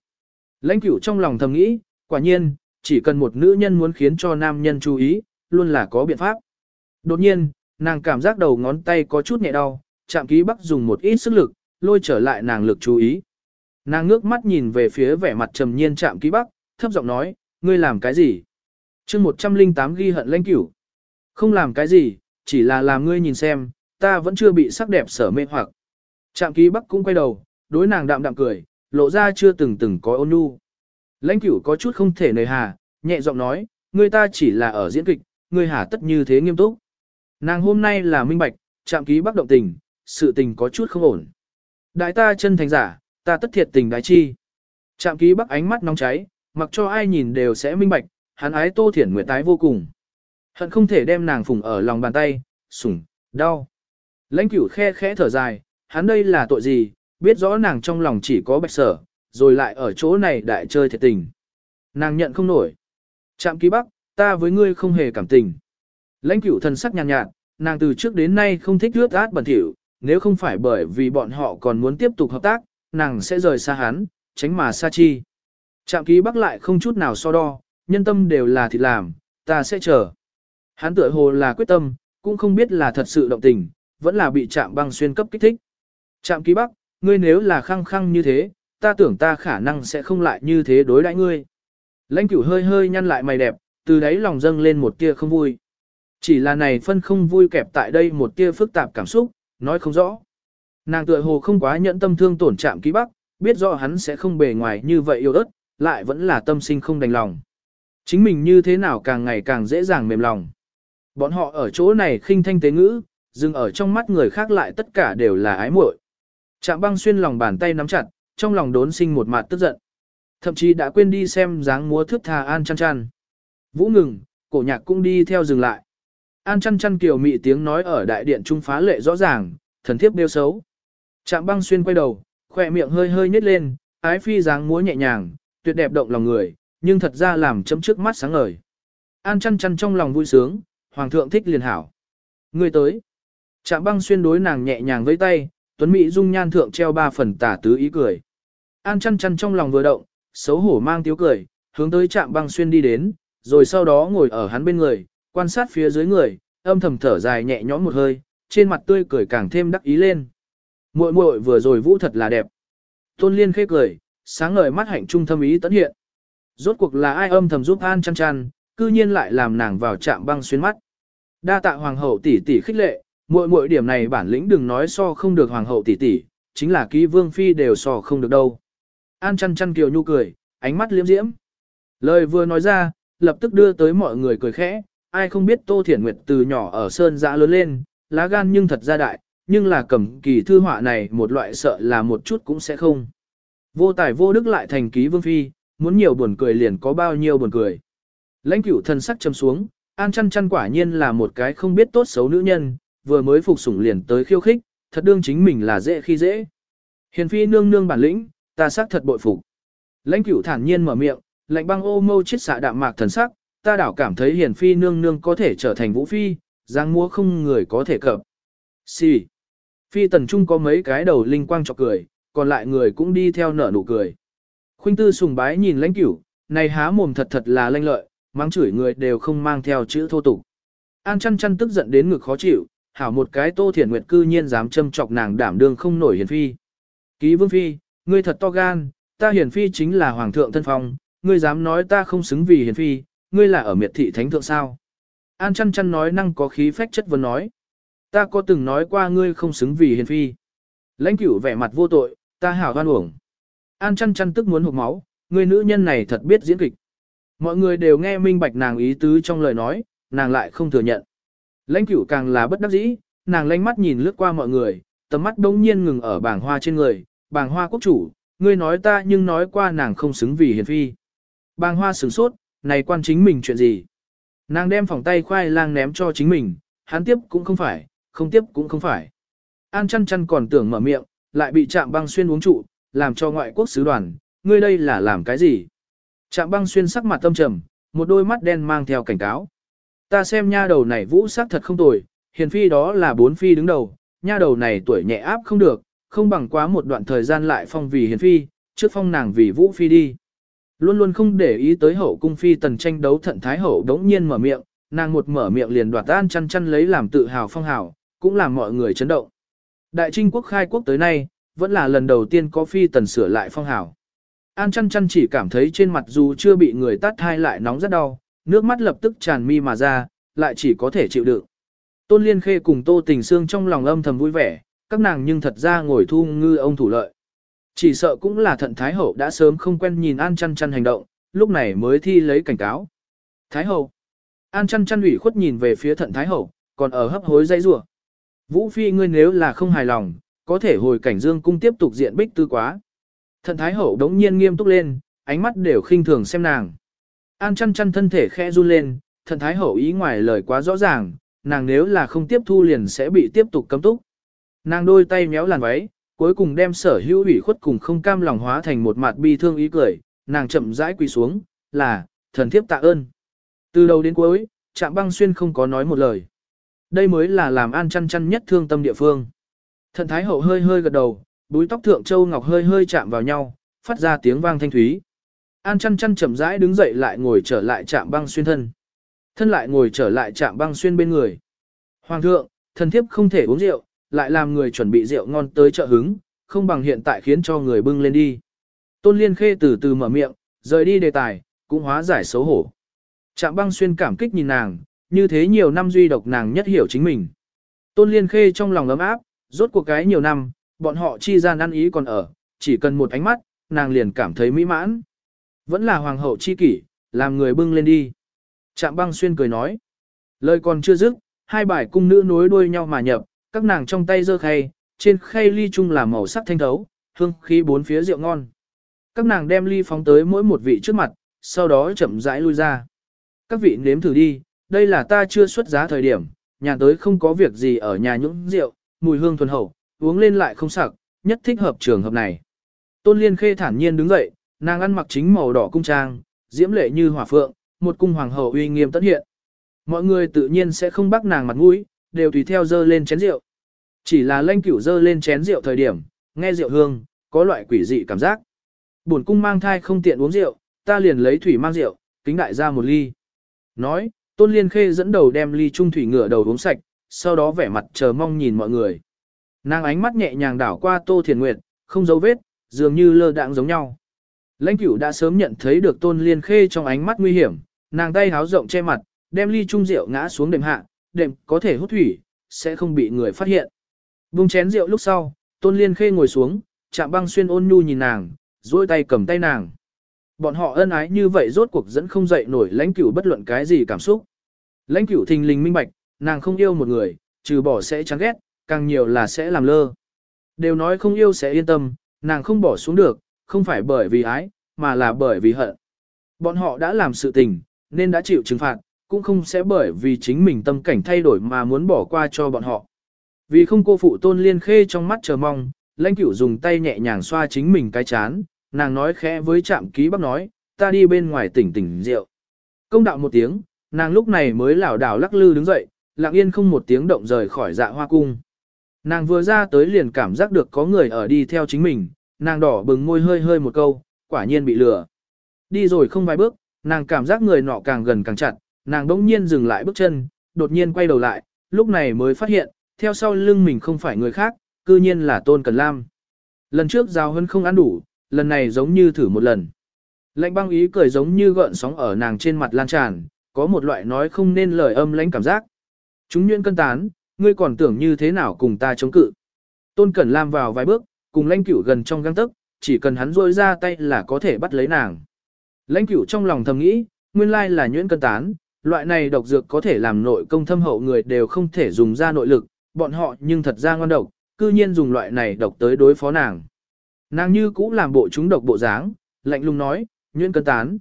Lãnh cửu trong lòng thầm nghĩ, quả nhiên, chỉ cần một nữ nhân muốn khiến cho nam nhân chú ý, luôn là có biện pháp. Đột nhiên, nàng cảm giác đầu ngón tay có chút nhẹ đau, chạm ký bắc dùng một ít sức lực, lôi trở lại nàng lực chú ý. Nàng ngước mắt nhìn về phía vẻ mặt trầm nhiên chạm ký bắc, thấp giọng nói, ngươi làm cái gì? chương 108 ghi hận lãnh cửu. Không làm cái gì, chỉ là làm ngươi nhìn xem, ta vẫn chưa bị sắc đẹp sở mê hoặc. Trạm ký bắc cũng quay đầu, đối nàng đạm đạm cười, lộ ra chưa từng từng có ôn nhu. Lãnh cửu có chút không thể nời hà, nhẹ giọng nói, ngươi ta chỉ là ở diễn kịch, ngươi hà tất như thế nghiêm túc. Nàng hôm nay là minh bạch, trạm ký bắc động tình, sự tình có chút không ổn. Đại ta chân thành giả, ta tất thiệt tình đại chi. Trạm ký bắc ánh mắt nóng cháy, mặc cho ai nhìn đều sẽ minh bạch, hắn ái tô thiển nguyệt tái vô cùng. Hận không thể đem nàng phùng ở lòng bàn tay, sủng, đau. Lãnh cửu khe khẽ thở dài, hắn đây là tội gì, biết rõ nàng trong lòng chỉ có bạch sở, rồi lại ở chỗ này đại chơi thiệt tình. Nàng nhận không nổi. Trạm ký bắc, ta với ngươi không hề cảm tình. Lãnh cửu thần sắc nhàn nhạt, nhạt, nàng từ trước đến nay không thích rước át bẩn thỉu, nếu không phải bởi vì bọn họ còn muốn tiếp tục hợp tác, nàng sẽ rời xa hắn, tránh mà xa chi. Trạm ký bắc lại không chút nào so đo, nhân tâm đều là thịt làm, ta sẽ chờ. Hắn tựa hồ là quyết tâm, cũng không biết là thật sự động tình, vẫn là bị trạm băng xuyên cấp kích thích. Trạm ký bắc, ngươi nếu là khăng khăng như thế, ta tưởng ta khả năng sẽ không lại như thế đối đãi ngươi. Lãnh cửu hơi hơi nhăn lại mày đẹp, từ đấy lòng dâng lên một tia không vui. Chỉ là này phân không vui kẹp tại đây một tia phức tạp cảm xúc, nói không rõ. Nàng tựa hồ không quá nhẫn tâm thương tổn chạm ký bắc, biết rõ hắn sẽ không bề ngoài như vậy yêu ớt, lại vẫn là tâm sinh không đành lòng. Chính mình như thế nào càng ngày càng dễ dàng mềm lòng. Bọn họ ở chỗ này khinh thanh tế ngữ, dừng ở trong mắt người khác lại tất cả đều là ái muội. Trạm băng xuyên lòng bàn tay nắm chặt, trong lòng đốn sinh một mặt tức giận. Thậm chí đã quên đi xem dáng múa thước thà an chăn chăn. Vũ ngừng, cổ nhạc cũng đi theo dừng lại. An chăn chăn kiều mị tiếng nói ở đại điện trung phá lệ rõ ràng, thần thiếp đeo xấu. Trạm băng xuyên quay đầu, khỏe miệng hơi hơi nhếch lên, ái phi dáng múa nhẹ nhàng, tuyệt đẹp động lòng người, nhưng thật ra làm chấm trước mắt sáng ngời. An chăn chăn trong lòng vui sướng, hoàng thượng thích liền hảo. Người tới. Trạm băng xuyên đối nàng nhẹ nhàng với tay, tuấn mỹ dung nhan thượng treo ba phần tả tứ ý cười. An chăn chăn trong lòng vừa động, xấu hổ mang tiếu cười, hướng tới trạm băng xuyên đi đến, rồi sau đó ngồi ở hắn bên người, quan sát phía dưới người, âm thầm thở dài nhẹ nhõm một hơi, trên mặt tươi cười càng thêm đắc ý lên. Muội muội vừa rồi vũ thật là đẹp. Tôn Liên khẽ cười, sáng ngời mắt hạnh trung thâm ý tấn hiện. Rốt cuộc là ai âm thầm giúp An chăn chăn, cư nhiên lại làm nàng vào trạm băng xuyên mắt. Đa tạ hoàng hậu tỷ tỷ khích lệ, muội muội điểm này bản lĩnh đừng nói so không được hoàng hậu tỷ tỷ, chính là ký vương phi đều so không được đâu. An chăn chăn kiều nhu cười, ánh mắt liếm diễm. Lời vừa nói ra, lập tức đưa tới mọi người cười khẽ, ai không biết Tô Thiển Nguyệt từ nhỏ ở sơn dã lớn lên, lá gan nhưng thật ra đại, nhưng là cầm kỳ thư họa này một loại sợ là một chút cũng sẽ không. Vô tài vô đức lại thành ký vương phi, muốn nhiều buồn cười liền có bao nhiêu buồn cười. Lãnh cửu thần sắc châm xuống, an chăn chăn quả nhiên là một cái không biết tốt xấu nữ nhân, vừa mới phục sủng liền tới khiêu khích, thật đương chính mình là dễ khi dễ. Hiền phi nương nương bản lĩnh, ta xác thật bội phục. Lãnh cửu thản nhiên mở miệng, lạnh băng ô mâu chiết xạ đạm mạc thần sắc, ta đảo cảm thấy hiền phi nương nương có thể trở thành vũ phi, giang múa không người có thể cập. Xì. Phi tần trung có mấy cái đầu linh quang chọc cười, còn lại người cũng đi theo nở nụ cười. Khuynh tư sùng bái nhìn lãnh cửu, này há mồm thật thật là lanh lợi, mắng chửi người đều không mang theo chữ thô tục. An chăn chăn tức giận đến ngực khó chịu, hảo một cái tô thiển nguyệt cư nhiên dám châm chọc nàng đảm đương không nổi hiền phi. Ký vương phi, ngươi thật to gan, ta hiền phi chính là hoàng thượng thân phong, ngươi dám nói ta không xứng vì hiền phi, ngươi là ở miệt thị thánh thượng sao. An chăn chăn nói năng có khí phách chất vấn nói. Ta có từng nói qua ngươi không xứng vì hiền phi. Lãnh cửu vẻ mặt vô tội, ta hảo hoan uổng. An chăn chăn tức muốn hụt máu, người nữ nhân này thật biết diễn kịch. Mọi người đều nghe minh bạch nàng ý tứ trong lời nói, nàng lại không thừa nhận. Lãnh cửu càng là bất đắc dĩ, nàng lanh mắt nhìn lướt qua mọi người, tầm mắt đông nhiên ngừng ở bảng hoa trên người, bảng hoa quốc chủ, ngươi nói ta nhưng nói qua nàng không xứng vì hiền phi. Bàng hoa sửng sốt, này quan chính mình chuyện gì? Nàng đem phòng tay khoai lang ném cho chính mình, hắn tiếp cũng không phải, không tiếp cũng không phải. An chăn chăn còn tưởng mở miệng, lại bị chạm băng xuyên uống trụ, làm cho ngoại quốc sứ đoàn, ngươi đây là làm cái gì? Chạm băng xuyên sắc mặt tâm trầm, một đôi mắt đen mang theo cảnh cáo. Ta xem nha đầu này vũ sắc thật không tồi, hiền phi đó là bốn phi đứng đầu, nha đầu này tuổi nhẹ áp không được, không bằng quá một đoạn thời gian lại phong vì hiền phi, trước phong nàng vì vũ phi đi. Luôn luôn không để ý tới hậu cung phi tần tranh đấu thận thái hậu đống nhiên mở miệng, nàng một mở miệng liền đoạt an chăn chăn lấy làm tự hào phong hào, cũng làm mọi người chấn động. Đại trinh quốc khai quốc tới nay, vẫn là lần đầu tiên có phi tần sửa lại phong hào. An chăn chăn chỉ cảm thấy trên mặt dù chưa bị người tát thai lại nóng rất đau, nước mắt lập tức tràn mi mà ra, lại chỉ có thể chịu đựng. Tôn Liên Khê cùng Tô Tình Sương trong lòng âm thầm vui vẻ, các nàng nhưng thật ra ngồi thu ngư ông thủ lợi. Chỉ sợ cũng là thận Thái Hậu đã sớm không quen nhìn An chăn chăn hành động, lúc này mới thi lấy cảnh cáo. Thái Hậu. An chăn chăn ủy khuất nhìn về phía thận Thái Hậu, còn ở hấp hối dây rủa Vũ Phi ngươi nếu là không hài lòng, có thể hồi cảnh dương cung tiếp tục diện bích tư quá. Thận Thái Hậu đống nhiên nghiêm túc lên, ánh mắt đều khinh thường xem nàng. An chăn chăn thân thể khẽ run lên, thận Thái Hậu ý ngoài lời quá rõ ràng, nàng nếu là không tiếp thu liền sẽ bị tiếp tục cấm túc. Nàng đôi tay méo làn váy, cuối cùng đem sở hữu ủy khuất cùng không cam lòng hóa thành một mặt bi thương ý cười, nàng chậm rãi quỳ xuống, là, thần thiếp tạ ơn. Từ đầu đến cuối, trạm băng xuyên không có nói một lời. Đây mới là làm an chăn chăn nhất thương tâm địa phương. Thần thái hậu hơi hơi gật đầu, búi tóc thượng châu ngọc hơi hơi chạm vào nhau, phát ra tiếng vang thanh thúy. An chăn chăn chậm rãi đứng dậy lại ngồi trở lại trạm băng xuyên thân. Thân lại ngồi trở lại trạm băng xuyên bên người. Hoàng thượng, thần thiếp không thể uống rượu, lại làm người chuẩn bị rượu ngon tới chợ hứng, không bằng hiện tại khiến cho người bưng lên đi. Tôn Liên Khê từ từ mở miệng, rời đi đề tài, cũng hóa giải xấu hổ. Trạm băng xuyên cảm kích nhìn nàng, như thế nhiều năm duy độc nàng nhất hiểu chính mình. Tôn Liên Khê trong lòng ấm áp, rốt cuộc cái nhiều năm, bọn họ chi gian ăn ý còn ở, chỉ cần một ánh mắt, nàng liền cảm thấy mỹ mãn. Vẫn là hoàng hậu chi kỷ, làm người bưng lên đi. Trạm băng xuyên cười nói. Lời còn chưa dứt, hai bài cung nữ nối đuôi nhau mà nhập, các nàng trong tay giơ khay, trên khay ly chung là màu sắc thanh thấu, hương khí bốn phía rượu ngon. Các nàng đem ly phóng tới mỗi một vị trước mặt, sau đó chậm rãi lui ra. Các vị nếm thử đi, đây là ta chưa xuất giá thời điểm, nhà tới không có việc gì ở nhà nhũng rượu, mùi hương thuần hậu, uống lên lại không sặc, nhất thích hợp trường hợp này. Tôn Liên Khê thản nhiên đứng dậy, nàng ăn mặc chính màu đỏ cung trang, diễm lệ như hỏa phượng, một cung hoàng hậu uy nghiêm tất hiện. Mọi người tự nhiên sẽ không bắt nàng mặt mũi, đều tùy theo dơ lên chén rượu. Chỉ là lanh cửu dơ lên chén rượu thời điểm, nghe rượu hương, có loại quỷ dị cảm giác. Buồn cung mang thai không tiện uống rượu, ta liền lấy thủy mang rượu, kính đại ra một ly. Nói, tôn liên khê dẫn đầu đem ly trung thủy ngửa đầu uống sạch, sau đó vẻ mặt chờ mong nhìn mọi người. Nàng ánh mắt nhẹ nhàng đảo qua tô thiền nguyệt, không dấu vết, dường như lơ đạng giống nhau. Lãnh cửu đã sớm nhận thấy được tôn liên khê trong ánh mắt nguy hiểm, nàng tay háo rộng che mặt, đem ly trung rượu ngã xuống đệm hạ, đệm có thể hút thủy, sẽ không bị người phát hiện. Vung chén rượu lúc sau, tôn liên khê ngồi xuống, chạm băng xuyên ôn nhu nhìn nàng, duỗi tay cầm tay nàng. Bọn họ ân ái như vậy rốt cuộc dẫn không dậy nổi lãnh cửu bất luận cái gì cảm xúc. Lãnh cửu thình lình minh bạch, nàng không yêu một người, trừ bỏ sẽ chán ghét, càng nhiều là sẽ làm lơ. Đều nói không yêu sẽ yên tâm, nàng không bỏ xuống được, không phải bởi vì ái, mà là bởi vì hận. Bọn họ đã làm sự tình, nên đã chịu trừng phạt, cũng không sẽ bởi vì chính mình tâm cảnh thay đổi mà muốn bỏ qua cho bọn họ. Vì không cô phụ tôn liên khê trong mắt chờ mong, lãnh cửu dùng tay nhẹ nhàng xoa chính mình cái chán, nàng nói khẽ với trạm ký bác nói, ta đi bên ngoài tỉnh tỉnh rượu. Công đạo một tiếng, nàng lúc này mới lảo đảo lắc lư đứng dậy, lặng yên không một tiếng động rời khỏi dạ hoa cung. Nàng vừa ra tới liền cảm giác được có người ở đi theo chính mình, nàng đỏ bừng môi hơi hơi một câu, quả nhiên bị lừa. Đi rồi không vài bước, nàng cảm giác người nọ càng gần càng chặt, nàng đỗng nhiên dừng lại bước chân, đột nhiên quay đầu lại, lúc này mới phát hiện, theo sau lưng mình không phải người khác, cư nhiên là Tôn Cần Lam. Lần trước giao hân không ăn đủ, lần này giống như thử một lần. Lạnh băng ý cười giống như gợn sóng ở nàng trên mặt lan tràn, có một loại nói không nên lời âm lãnh cảm giác. Chúng nhuyễn cân tán, ngươi còn tưởng như thế nào cùng ta chống cự. Tôn Cẩn Lam vào vài bước, cùng lãnh cửu gần trong găng tức, chỉ cần hắn rôi ra tay là có thể bắt lấy nàng. Lãnh cửu trong lòng thầm nghĩ, nguyên lai là nhuyễn cân tán, loại này độc dược có thể làm nội công thâm hậu người đều không thể dùng ra nội lực, bọn họ nhưng thật ra ngon độc, cư nhiên dùng loại này độc tới đối phó nàng. Nàng như cũ làm bộ chúng độc bộ dáng, lạnh lùng nói, nhuyễn cân tán.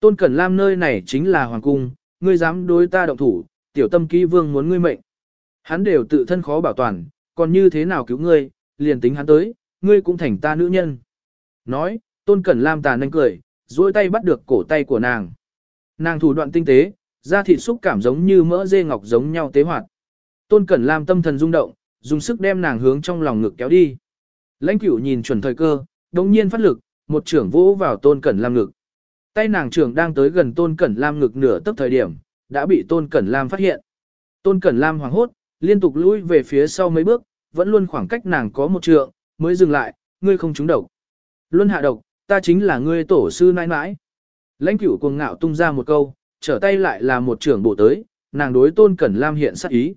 Tôn Cẩn Lam nơi này chính là hoàng cung, ngươi dám đối ta động thủ, tiểu tâm kỹ vương muốn ngươi mệnh. Hắn đều tự thân khó bảo toàn, còn như thế nào cứu ngươi, liền tính hắn tới, ngươi cũng thành ta nữ nhân. Nói, Tôn Cẩn Lam tàn nanh cười, duỗi tay bắt được cổ tay của nàng. Nàng thủ đoạn tinh tế, da thịt xúc cảm giống như mỡ dê ngọc giống nhau tế hoạt. Tôn Cẩn Lam tâm thần rung động, dùng sức đem nàng hướng trong lòng ngực kéo đi. Lãnh cửu nhìn chuẩn thời cơ, đồng nhiên phát lực, một trưởng vỗ vào Tôn Cẩn Lam ngực. Tay nàng trưởng đang tới gần Tôn Cẩn Lam ngực nửa tấc thời điểm, đã bị Tôn Cẩn Lam phát hiện. Tôn Cẩn Lam hoảng hốt, liên tục lùi về phía sau mấy bước, vẫn luôn khoảng cách nàng có một trượng, mới dừng lại, ngươi không trúng độc. Luân hạ độc, ta chính là ngươi tổ sư nãi nãi. Lãnh cửu cuồng ngạo tung ra một câu, trở tay lại là một trưởng bộ tới, nàng đối Tôn Cẩn Lam hiện sắc ý.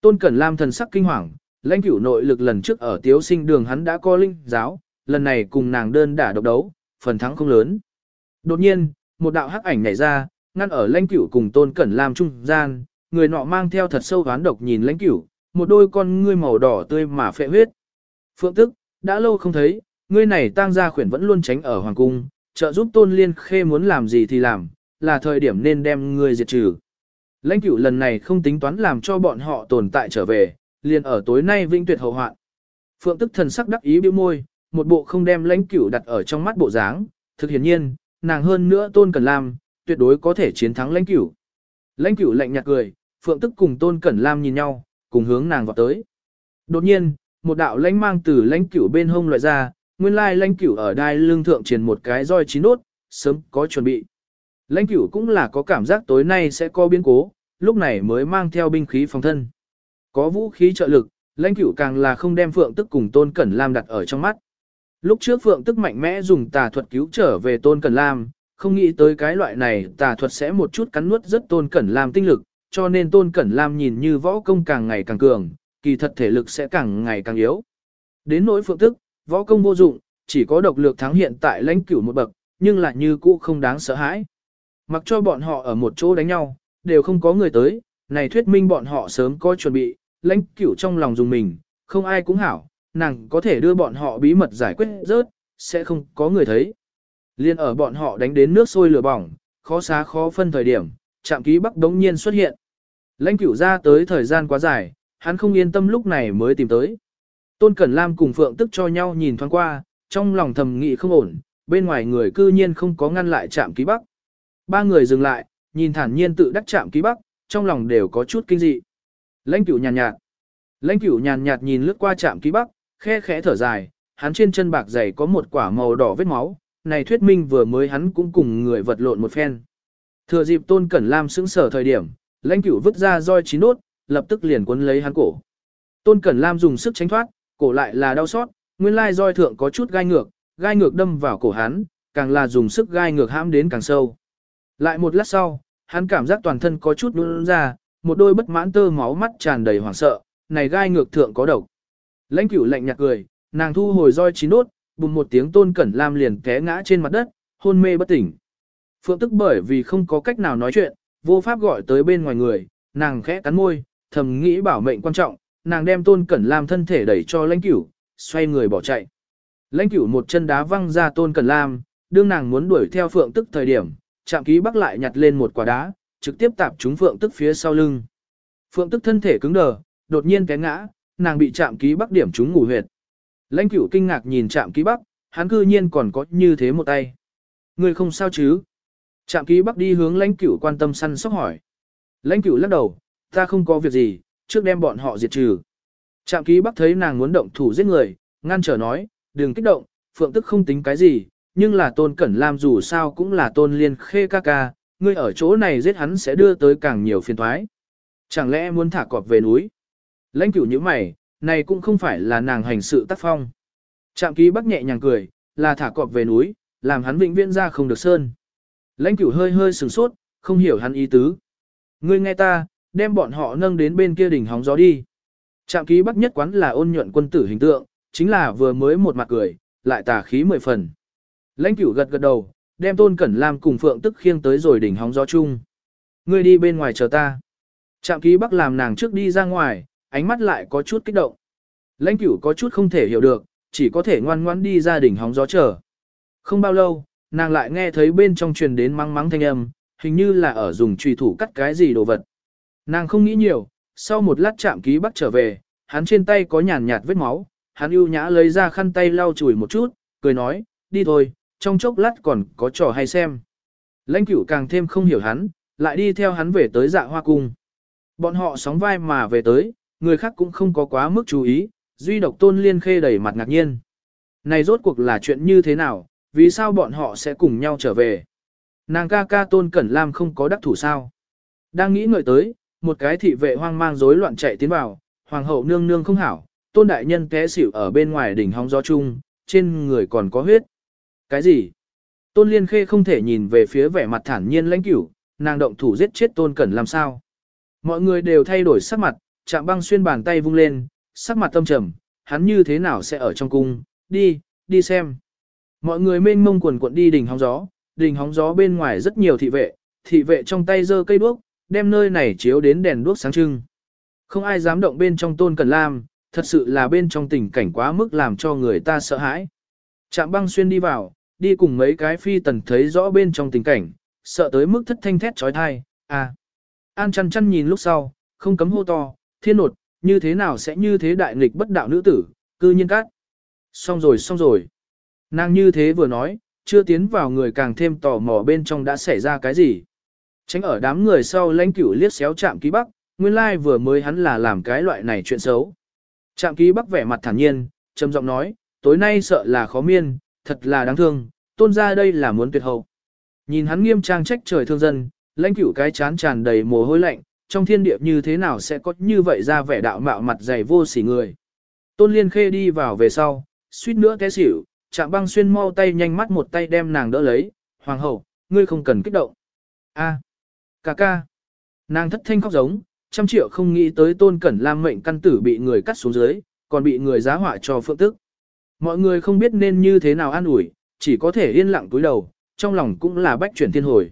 Tôn Cẩn Lam thần sắc kinh hoàng, lãnh cửu nội lực lần trước ở tiếu sinh đường hắn đã có linh giáo, lần này cùng nàng đơn đả độc đấu, phần thắng không lớn. Đột nhiên, một đạo hắc ảnh nhảy ra, ngăn ở lãnh cửu cùng Tôn Cẩn Lam trung gian, người nọ mang theo thật sâu ván độc nhìn lãnh cửu, một đôi con ngươi màu đỏ tươi mà phệ huyết. Phượng tức, đã lâu không thấy, ngươi này tang gia khuyển vẫn luôn tránh ở hoàng cung, trợ giúp tôn liên khê muốn làm gì thì làm, là thời điểm nên đem ngươi diệt trừ. Lãnh cửu lần này không tính toán làm cho bọn họ tồn tại trở về, liền ở tối nay vinh tuyệt hậu hoạn. Phượng tức thần sắc đắc ý biểu môi, một bộ không đem lãnh cửu đặt ở trong mắt bộ dáng, thực hiển nhiên, nàng hơn nữa tôn cần làm, tuyệt đối có thể chiến thắng lãnh cửu. Lãnh cửu lạnh nhạt cười, Phượng tức cùng tôn cẩn lam nhìn nhau, cùng hướng nàng vào tới. Đột nhiên, một đạo lãnh mang từ lãnh cửu bên hông loại ra, nguyên lai lãnh cửu ở đai lưng thượng truyền một cái roi chín nốt, sớm có chuẩn bị. Lãnh cửu cũng là có cảm giác tối nay sẽ có biến cố, lúc này mới mang theo binh khí phòng thân. Có vũ khí trợ lực, lãnh cửu càng là không đem phượng tức cùng tôn cẩn lam đặt ở trong mắt. Lúc trước phượng tức mạnh mẽ dùng tà thuật cứu trở về tôn cẩn lam, không nghĩ tới cái loại này tà thuật sẽ một chút cắn nuốt rất tôn cẩn lam tinh lực, cho nên tôn cẩn lam nhìn như võ công càng ngày càng cường, kỳ thật thể lực sẽ càng ngày càng yếu. Đến nỗi phượng tức, võ công vô dụng, chỉ có độc lược thắng hiện tại lãnh cửu một bậc, nhưng lại như cũ không đáng sợ hãi. Mặc cho bọn họ ở một chỗ đánh nhau, đều không có người tới, này thuyết minh bọn họ sớm có chuẩn bị, lãnh cửu trong lòng dùng mình, không ai cũng hảo, nàng có thể đưa bọn họ bí mật giải quyết rớt, sẽ không có người thấy. Liên ở bọn họ đánh đến nước sôi lửa bỏng, khó xá khó phân thời điểm, trạm ký bắc đống nhiên xuất hiện. Lãnh cửu ra tới thời gian quá dài, hắn không yên tâm lúc này mới tìm tới. Tôn Cẩn Lam cùng Phượng tức cho nhau nhìn thoáng qua, trong lòng thầm nghị không ổn, bên ngoài người cư nhiên không có ngăn lại trạm ký bắc. Ba người dừng lại, nhìn thản nhiên tự đắc chạm ký bắc, trong lòng đều có chút kinh dị. Lãnh cửu nhàn nhạt. Lãnh cửu nhàn nhạt nhìn lướt qua chạm ký bắc, khe khẽ thở dài, hắn trên chân bạc dày có một quả màu đỏ vết máu, này thuyết minh vừa mới hắn cũng cùng người vật lộn một phen. Thừa dịp Tôn Cẩn Lam sững sở thời điểm, lãnh cửu vứt ra roi chín nốt, lập tức liền cuốn lấy hắn cổ. Tôn Cẩn Lam dùng sức tránh thoát, cổ lại là đau xót, nguyên lai roi thượng có chút gai ngược, gai ngược đâm vào cổ hắn, càng là dùng sức gai ngược hãm đến càng sâu. Lại một lát sau, hắn cảm giác toàn thân có chút nôn ra, một đôi bất mãn tơ máu mắt tràn đầy hoảng sợ, này gai ngược thượng có độc. Lãnh cửu lạnh nhạt cười, nàng thu hồi roi chín nốt, bùng một tiếng tôn cẩn lam liền té ngã trên mặt đất, hôn mê bất tỉnh. Phượng tức bởi vì không có cách nào nói chuyện, vô pháp gọi tới bên ngoài người, nàng khẽ cắn môi, thầm nghĩ bảo mệnh quan trọng, nàng đem tôn cẩn lam thân thể đẩy cho lãnh cửu, xoay người bỏ chạy. Lãnh cửu một chân đá văng ra tôn cẩn lam, đương nàng muốn đuổi theo phượng tức thời điểm, chạm ký bắc lại nhặt lên một quả đá, trực tiếp tạp trúng phượng tức phía sau lưng. Phượng tức thân thể cứng đờ, đột nhiên té ngã, nàng bị chạm ký bắc điểm trúng ngủ huyệt. Lãnh cửu kinh ngạc nhìn chạm ký bắc, hắn cư nhiên còn có như thế một tay. Người không sao chứ? Chạm ký bắc đi hướng lãnh cửu quan tâm săn sóc hỏi. Lãnh cửu lắc đầu, ta không có việc gì, trước đem bọn họ diệt trừ. Trạm ký bắc thấy nàng muốn động thủ giết người, ngăn trở nói, đừng kích động, phượng tức không tính cái gì, nhưng là tôn cẩn lam dù sao cũng là tôn liên khê ca ca, ngươi ở chỗ này giết hắn sẽ đưa tới càng nhiều phiền thoái. Chẳng lẽ muốn thả cọp về núi? Lãnh cửu như mày, này cũng không phải là nàng hành sự tác phong. Trạm ký bắc nhẹ nhàng cười, là thả cọp về núi, làm hắn vĩnh viễn ra không được sơn. Lãnh cửu hơi hơi sửng sốt, không hiểu hắn ý tứ. Ngươi nghe ta, đem bọn họ nâng đến bên kia đỉnh hóng gió đi. Trạm ký bắc nhất quán là ôn nhuận quân tử hình tượng, chính là vừa mới một mặt cười, lại tà khí mười phần. Lãnh cửu gật gật đầu, đem tôn cẩn lam cùng phượng tức khiêng tới rồi đỉnh hóng gió chung. Ngươi đi bên ngoài chờ ta. Trạm ký bắc làm nàng trước đi ra ngoài, ánh mắt lại có chút kích động. Lãnh cửu có chút không thể hiểu được, chỉ có thể ngoan ngoãn đi ra đỉnh hóng gió chờ. Không bao lâu, nàng lại nghe thấy bên trong truyền đến mắng mắng thanh âm, hình như là ở dùng trùy thủ cắt cái gì đồ vật. Nàng không nghĩ nhiều, sau một lát chạm ký bắc trở về, hắn trên tay có nhàn nhạt vết máu, hắn ưu nhã lấy ra khăn tay lau chùi một chút, cười nói, đi thôi, trong chốc lát còn có trò hay xem. Lãnh cửu càng thêm không hiểu hắn, lại đi theo hắn về tới dạ hoa cung. Bọn họ sóng vai mà về tới, người khác cũng không có quá mức chú ý, duy độc tôn liên khê đầy mặt ngạc nhiên. Này rốt cuộc là chuyện như thế nào, vì sao bọn họ sẽ cùng nhau trở về? Nàng ca ca tôn cẩn lam không có đắc thủ sao? Đang nghĩ ngợi tới, một cái thị vệ hoang mang rối loạn chạy tiến vào, hoàng hậu nương nương không hảo, tôn đại nhân té xỉu ở bên ngoài đỉnh hóng gió chung, trên người còn có huyết. Cái gì? Tôn liên khê không thể nhìn về phía vẻ mặt thản nhiên lãnh cửu, nàng động thủ giết chết tôn cẩn làm sao? Mọi người đều thay đổi sắc mặt, chạm băng xuyên bàn tay vung lên, sắc mặt tâm trầm, hắn như thế nào sẽ ở trong cung, đi, đi xem. Mọi người mênh mông quần cuộn đi đỉnh hóng gió, đỉnh hóng gió bên ngoài rất nhiều thị vệ, thị vệ trong tay giơ cây đuốc, đem nơi này chiếu đến đèn đuốc sáng trưng. Không ai dám động bên trong tôn cần lam, thật sự là bên trong tình cảnh quá mức làm cho người ta sợ hãi. Trạm băng xuyên đi vào, đi cùng mấy cái phi tần thấy rõ bên trong tình cảnh, sợ tới mức thất thanh thét trói thai, à. An chăn chăn nhìn lúc sau, không cấm hô to, thiên nột, như thế nào sẽ như thế đại nghịch bất đạo nữ tử, cư nhiên cát. Xong rồi xong rồi. Nàng như thế vừa nói, chưa tiến vào người càng thêm tò mò bên trong đã xảy ra cái gì. Tránh ở đám người sau lãnh cửu liếc xéo chạm ký bắc, nguyên lai vừa mới hắn là làm cái loại này chuyện xấu. Trạm ký bắc vẻ mặt thản nhiên, trầm giọng nói, tối nay sợ là khó miên, thật là đáng thương, tôn ra đây là muốn tuyệt hậu. Nhìn hắn nghiêm trang trách trời thương dân, lãnh cửu cái chán tràn đầy mồ hôi lạnh, trong thiên địa như thế nào sẽ có như vậy ra vẻ đạo mạo mặt dày vô sỉ người. Tôn liên khê đi vào về sau, suýt nữa té xỉu, chạm băng xuyên mau tay nhanh mắt một tay đem nàng đỡ lấy, hoàng hậu, ngươi không cần kích động. A, ca ca, nàng thất thanh khóc giống, trăm triệu không nghĩ tới tôn cẩn lam mệnh căn tử bị người cắt xuống dưới, còn bị người giá họa cho phượng tức. Mọi người không biết nên như thế nào an ủi, chỉ có thể yên lặng túi đầu, trong lòng cũng là bách chuyển thiên hồi.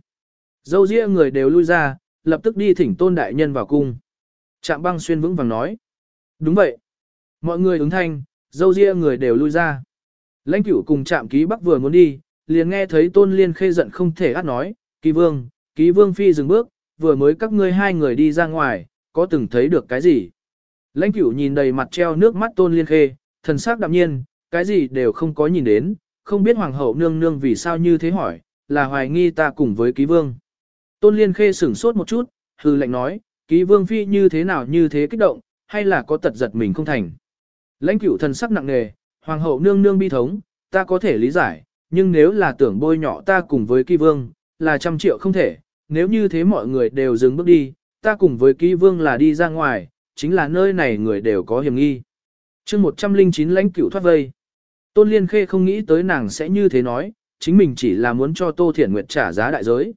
Dâu ria người đều lui ra, lập tức đi thỉnh tôn đại nhân vào cung. Trạm băng xuyên vững vàng nói. Đúng vậy. Mọi người ứng thanh, dâu ria người đều lui ra. Lãnh cửu cùng trạm ký bắc vừa muốn đi, liền nghe thấy tôn liên khê giận không thể át nói, ký vương, ký vương phi dừng bước, vừa mới các ngươi hai người đi ra ngoài, có từng thấy được cái gì? Lãnh cửu nhìn đầy mặt treo nước mắt tôn liên khê, thần sắc đạm nhiên, cái gì đều không có nhìn đến, không biết hoàng hậu nương nương vì sao như thế hỏi, là hoài nghi ta cùng với ký vương. Tôn liên khê sửng sốt một chút, hư lệnh nói, ký vương phi như thế nào như thế kích động, hay là có tật giật mình không thành. Lãnh cửu thần sắc nặng nề, hoàng hậu nương nương bi thống, ta có thể lý giải, nhưng nếu là tưởng bôi nhọ ta cùng với ký vương, là trăm triệu không thể, nếu như thế mọi người đều dừng bước đi, ta cùng với ký vương là đi ra ngoài, chính là nơi này người đều có hiểm nghi. chương 109 lãnh cửu thoát vây. Tôn Liên Khê không nghĩ tới nàng sẽ như thế nói, chính mình chỉ là muốn cho Tô Thiển Nguyệt trả giá đại giới.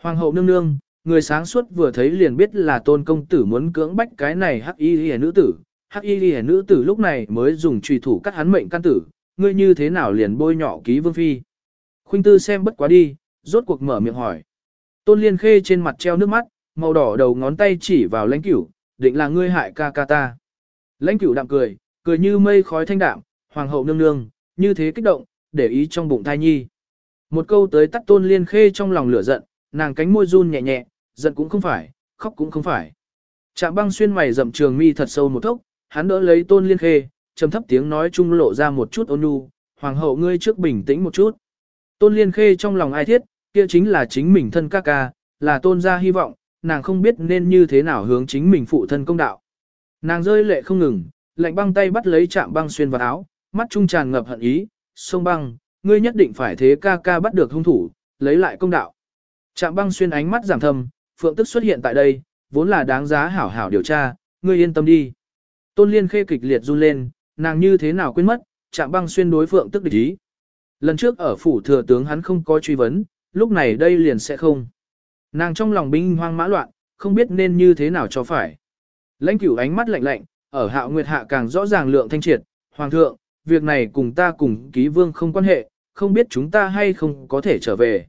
Hoàng hậu nương nương, người sáng suốt vừa thấy liền biết là tôn công tử muốn cưỡng bách cái này hắc y liễu nữ tử. Hắc y liễu nữ tử lúc này mới dùng truy thủ cắt hắn mệnh căn tử, ngươi như thế nào liền bôi nhỏ ký vương phi. Khuynh tư xem bất quá đi, rốt cuộc mở miệng hỏi. Tôn liên khê trên mặt treo nước mắt, màu đỏ đầu ngón tay chỉ vào lãnh cửu, định là ngươi hại ca ca ta. Lãnh cửu đạm cười, cười như mây khói thanh đạm, hoàng hậu nương nương, như thế kích động, để ý trong bụng thai nhi. Một câu tới tắt tôn liên khê trong lòng lửa giận, nàng cánh môi run nhẹ nhẹ, giận cũng không phải, khóc cũng không phải. Trạm băng xuyên mày rậm trường mi thật sâu một thốc, hắn đỡ lấy tôn liên khê, trầm thấp tiếng nói trung lộ ra một chút ôn nhu, hoàng hậu ngươi trước bình tĩnh một chút. Tôn liên khê trong lòng ai thiết, kia chính là chính mình thân ca ca, là tôn gia hy vọng, nàng không biết nên như thế nào hướng chính mình phụ thân công đạo. Nàng rơi lệ không ngừng, lạnh băng tay bắt lấy trạm băng xuyên vào áo, mắt trung tràn ngập hận ý, sông băng, ngươi nhất định phải thế ca ca bắt được hung thủ, lấy lại công đạo. Trạm băng xuyên ánh mắt giảm thầm, phượng tức xuất hiện tại đây, vốn là đáng giá hảo hảo điều tra, ngươi yên tâm đi. Tôn liên khê kịch liệt run lên, nàng như thế nào quên mất, trạm băng xuyên đối phượng tức địch ý. Lần trước ở phủ thừa tướng hắn không có truy vấn, lúc này đây liền sẽ không. Nàng trong lòng binh hoang mã loạn, không biết nên như thế nào cho phải. Lãnh cửu ánh mắt lạnh lạnh, ở hạo nguyệt hạ càng rõ ràng lượng thanh triệt, hoàng thượng, việc này cùng ta cùng ký vương không quan hệ, không biết chúng ta hay không có thể trở về.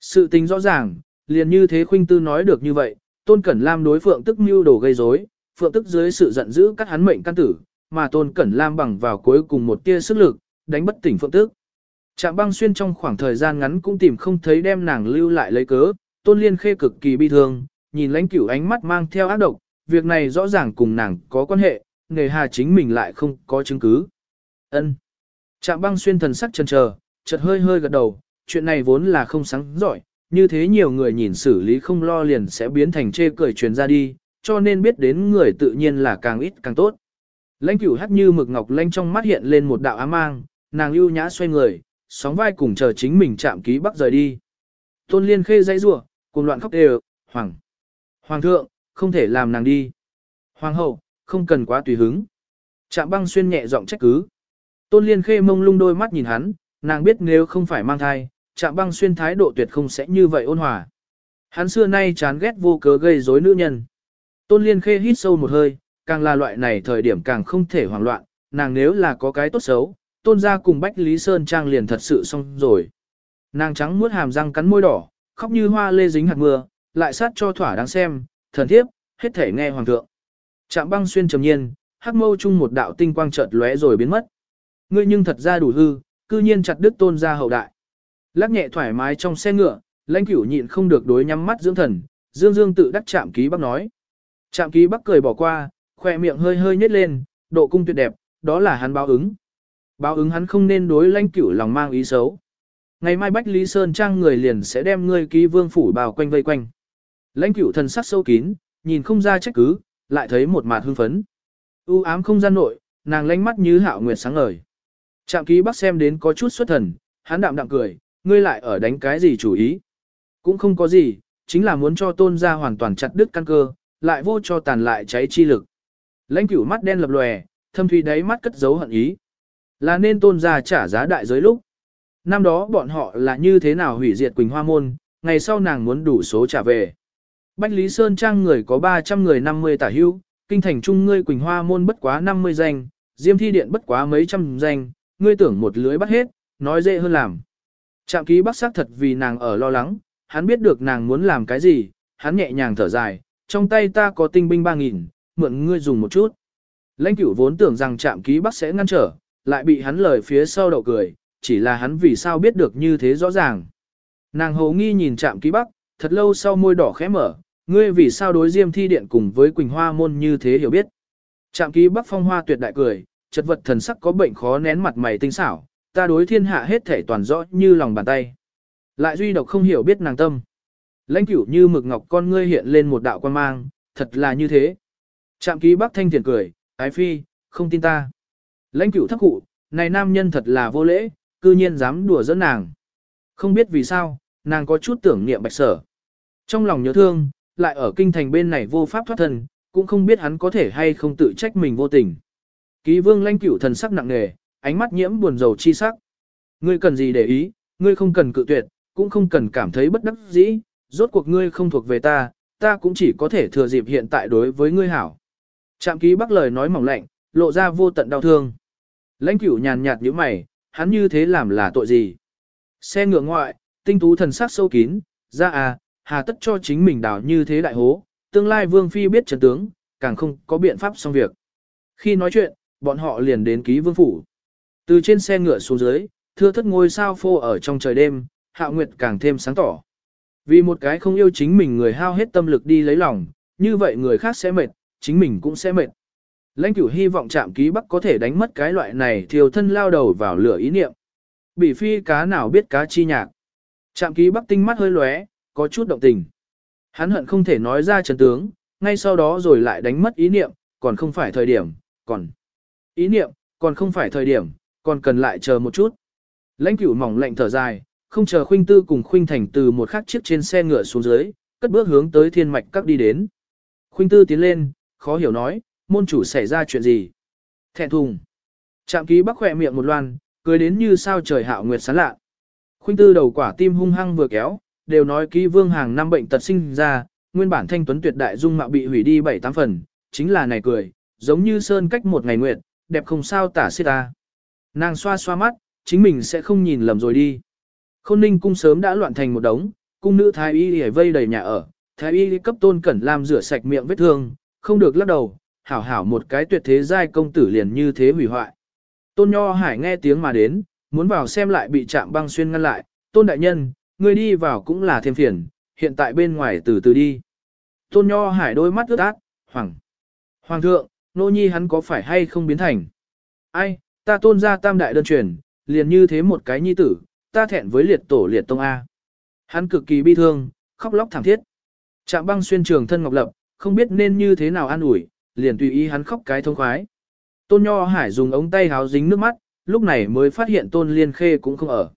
Sự tình rõ ràng, liền như thế khuynh tư nói được như vậy, tôn cẩn lam đối phượng tức mưu đồ gây rối, phượng tức dưới sự giận dữ cắt hắn mệnh căn tử, mà tôn cẩn lam bằng vào cuối cùng một tia sức lực, đánh bất tỉnh phượng tức. Trạm băng xuyên trong khoảng thời gian ngắn cũng tìm không thấy đem nàng lưu lại lấy cớ, tôn liên khê cực kỳ bi thương, nhìn lãnh cửu ánh mắt mang theo ác độc, việc này rõ ràng cùng nàng có quan hệ, nghề hà chính mình lại không có chứng cứ ân Trạm băng xuyên thần sắc chần chờ, chợt hơi hơi gật đầu, chuyện này vốn là không sáng giỏi, như thế nhiều người nhìn xử lý không lo liền sẽ biến thành chê cười truyền ra đi, cho nên biết đến người tự nhiên là càng ít càng tốt. Lãnh cửu hắt như mực ngọc lanh trong mắt hiện lên một đạo ám mang, nàng ưu nhã xoay người, sóng vai cùng chờ chính mình chạm ký bắc rời đi. Tôn liên khê dãy rủa cùng loạn khóc đều, hoàng. Hoàng thượng, không thể làm nàng đi. Hoàng hậu, không cần quá tùy hứng. Trạm băng xuyên nhẹ giọng trách cứ. Tôn liên khê mông lung đôi mắt nhìn hắn, nàng biết nếu không phải mang thai, trạm băng xuyên thái độ tuyệt không sẽ như vậy ôn hòa. Hắn xưa nay chán ghét vô cớ gây rối nữ nhân. Tôn liên khê hít sâu một hơi, càng là loại này thời điểm càng không thể hoảng loạn, nàng nếu là có cái tốt xấu, tôn ra cùng Bách Lý Sơn Trang liền thật sự xong rồi. Nàng trắng muốt hàm răng cắn môi đỏ, khóc như hoa lê dính hạt mưa, lại sát cho thỏa đáng xem, thần thiếp, hết thể nghe hoàng thượng. Trạm băng xuyên trầm nhiên, hắc mâu chung một đạo tinh quang chợt lóe rồi biến mất. Ngươi nhưng thật ra đủ hư, cư nhiên chặt đứt tôn ra hậu đại. Lắc nhẹ thoải mái trong xe ngựa, lãnh cửu nhịn không được đối nhắm mắt dưỡng thần, dương dương tự đắc chạm ký bắc nói. Chạm ký bắc cười bỏ qua, khoe miệng hơi hơi nhếch lên, độ cung tuyệt đẹp, đó là hắn báo ứng. Báo ứng hắn không nên đối lãnh cửu lòng mang ý xấu. Ngày mai Bách Lý Sơn Trang người liền sẽ đem ngươi ký vương phủ bào quanh vây quanh. Lãnh cửu thần sắc sâu kín, nhìn không ra trách cứ, lại thấy một mạt hưng phấn. U ám không gian nội, nàng lánh mắt như hạo nguyệt sáng ngời. Trạm ký bắc xem đến có chút xuất thần, hắn đạm đạm cười, ngươi lại ở đánh cái gì chủ ý. Cũng không có gì, chính là muốn cho tôn gia hoàn toàn chặt đứt căn cơ, lại vô cho tàn lại cháy chi lực. Lãnh cửu mắt đen lập lòe, thâm thủy đáy mắt cất giấu hận ý. Là nên tôn gia trả giá đại giới lúc. Năm đó bọn họ là như thế nào hủy diệt Quỳnh Hoa Môn, ngày sau nàng muốn đủ số trả về. Bách Lý Sơn Trang người có 300 người 50 tả hưu, kinh thành trung ngươi Quỳnh Hoa Môn bất quá 50 danh, Diêm Thi Điện bất quá mấy trăm danh, ngươi tưởng một lưới bắt hết, nói dễ hơn làm. Trạm ký bắc sắc thật vì nàng ở lo lắng, hắn biết được nàng muốn làm cái gì, hắn nhẹ nhàng thở dài, trong tay ta có tinh binh 3.000, mượn ngươi dùng một chút. Lãnh cửu vốn tưởng rằng trạm ký bắc sẽ ngăn trở, lại bị hắn lời phía sau đậu cười, chỉ là hắn vì sao biết được như thế rõ ràng. Nàng hầu nghi nhìn trạm ký bắc, thật lâu sau môi đỏ khẽ mở, ngươi vì sao đối diêm thi điện cùng với Quỳnh Hoa môn như thế hiểu biết. Trạm ký bắc phong hoa tuyệt đại cười, chật vật thần sắc có bệnh khó nén mặt mày tinh xảo, ta đối thiên hạ hết thể toàn rõ như lòng bàn tay. Lại duy độc không hiểu biết nàng tâm. Lãnh cửu như mực ngọc con ngươi hiện lên một đạo quan mang, thật là như thế. Trạm ký bắc thanh thiền cười, ái phi, không tin ta. Lãnh cửu thắc cụ, này nam nhân thật là vô lễ, cư nhiên dám đùa dẫn nàng. Không biết vì sao, nàng có chút tưởng niệm bạch sở. Trong lòng nhớ thương, lại ở kinh thành bên này vô pháp thoát thân, cũng không biết hắn có thể hay không tự trách mình vô tình. Ký vương lãnh cửu thần sắc nặng nề, ánh mắt nhiễm buồn rầu chi sắc. Ngươi cần gì để ý, ngươi không cần cự tuyệt, cũng không cần cảm thấy bất đắc dĩ, rốt cuộc ngươi không thuộc về ta, ta cũng chỉ có thể thừa dịp hiện tại đối với ngươi hảo. Trạm ký bắc lời nói mỏng lạnh, lộ ra vô tận đau thương. Lãnh cửu nhàn nhạt như mày, hắn như thế làm là tội gì? Xe ngựa ngoại, tinh tú thần sắc sâu kín, ra à, hà tất cho chính mình đào như thế đại hố, tương lai vương phi biết trận tướng, càng không có biện pháp xong việc. Khi nói chuyện, bọn họ liền đến ký vương phủ. Từ trên xe ngựa xuống dưới, thưa thất ngôi sao phô ở trong trời đêm, hạo nguyệt càng thêm sáng tỏ. Vì một cái không yêu chính mình người hao hết tâm lực đi lấy lòng, như vậy người khác sẽ mệt, chính mình cũng sẽ mệt. Lãnh cửu hy vọng chạm ký bắc có thể đánh mất cái loại này thiêu thân lao đầu vào lửa ý niệm. Bị phi cá nào biết cá chi nhạc. Chạm ký bắc tinh mắt hơi lóe, có chút động tình. Hắn hận không thể nói ra trần tướng, ngay sau đó rồi lại đánh mất ý niệm, còn không phải thời điểm, còn. Ý niệm, còn không phải thời điểm, còn cần lại chờ một chút. Lãnh cửu mỏng lạnh thở dài, không chờ khuynh tư cùng khuynh thành từ một khắc chiếc trên xe ngựa xuống dưới, cất bước hướng tới thiên mạch các đi đến. Khuynh tư tiến lên, khó hiểu nói, môn chủ xảy ra chuyện gì. Thẹn thùng. Trạm ký bắc khỏe miệng một loan, cười đến như sao trời hạo nguyệt sáng lạ. Khuynh tư đầu quả tim hung hăng vừa kéo, đều nói ký vương hàng năm bệnh tật sinh ra, nguyên bản thanh tuấn tuyệt đại dung mạo bị hủy đi bảy tám phần, chính là này cười, giống như sơn cách một ngày nguyệt, đẹp không sao tả xiết ta. Nàng xoa xoa mắt, chính mình sẽ không nhìn lầm rồi đi. Khôn ninh cung sớm đã loạn thành một đống, cung nữ thái y hề vây đầy nhà ở, thái y cấp tôn cẩn làm rửa sạch miệng vết thương, không được lắc đầu, hảo hảo một cái tuyệt thế giai công tử liền như thế hủy hoại. Tôn Nho Hải nghe tiếng mà đến, muốn vào xem lại bị chạm băng xuyên ngăn lại, tôn đại nhân, người đi vào cũng là thêm phiền, hiện tại bên ngoài từ từ đi. Tôn Nho Hải đôi mắt ướt át, hoàng. Hoàng thượng, nô nhi hắn có phải hay không biến thành? Ai, ta tôn ra tam đại đơn truyền, liền như thế một cái nhi tử, ta thẹn với liệt tổ liệt tông A. Hắn cực kỳ bi thương, khóc lóc thảm thiết. Trạm băng xuyên trường thân ngọc lập, không biết nên như thế nào an ủi, liền tùy ý hắn khóc cái thông khoái. Tôn Nho Hải dùng ống tay háo dính nước mắt, lúc này mới phát hiện Tôn Liên Khê cũng không ở.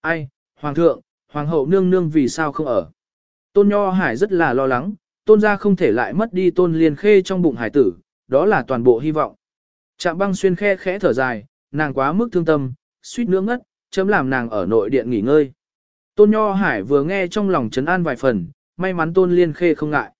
Ai, Hoàng thượng, Hoàng hậu nương nương vì sao không ở? Tôn Nho Hải rất là lo lắng, Tôn gia không thể lại mất đi Tôn Liên Khê trong bụng hải tử, đó là toàn bộ hy vọng. Trạm băng xuyên khe khẽ thở dài, nàng quá mức thương tâm, suýt nữa ngất, chấm làm nàng ở nội điện nghỉ ngơi. Tôn Nho Hải vừa nghe trong lòng trấn an vài phần, may mắn Tôn Liên Khê không ngại.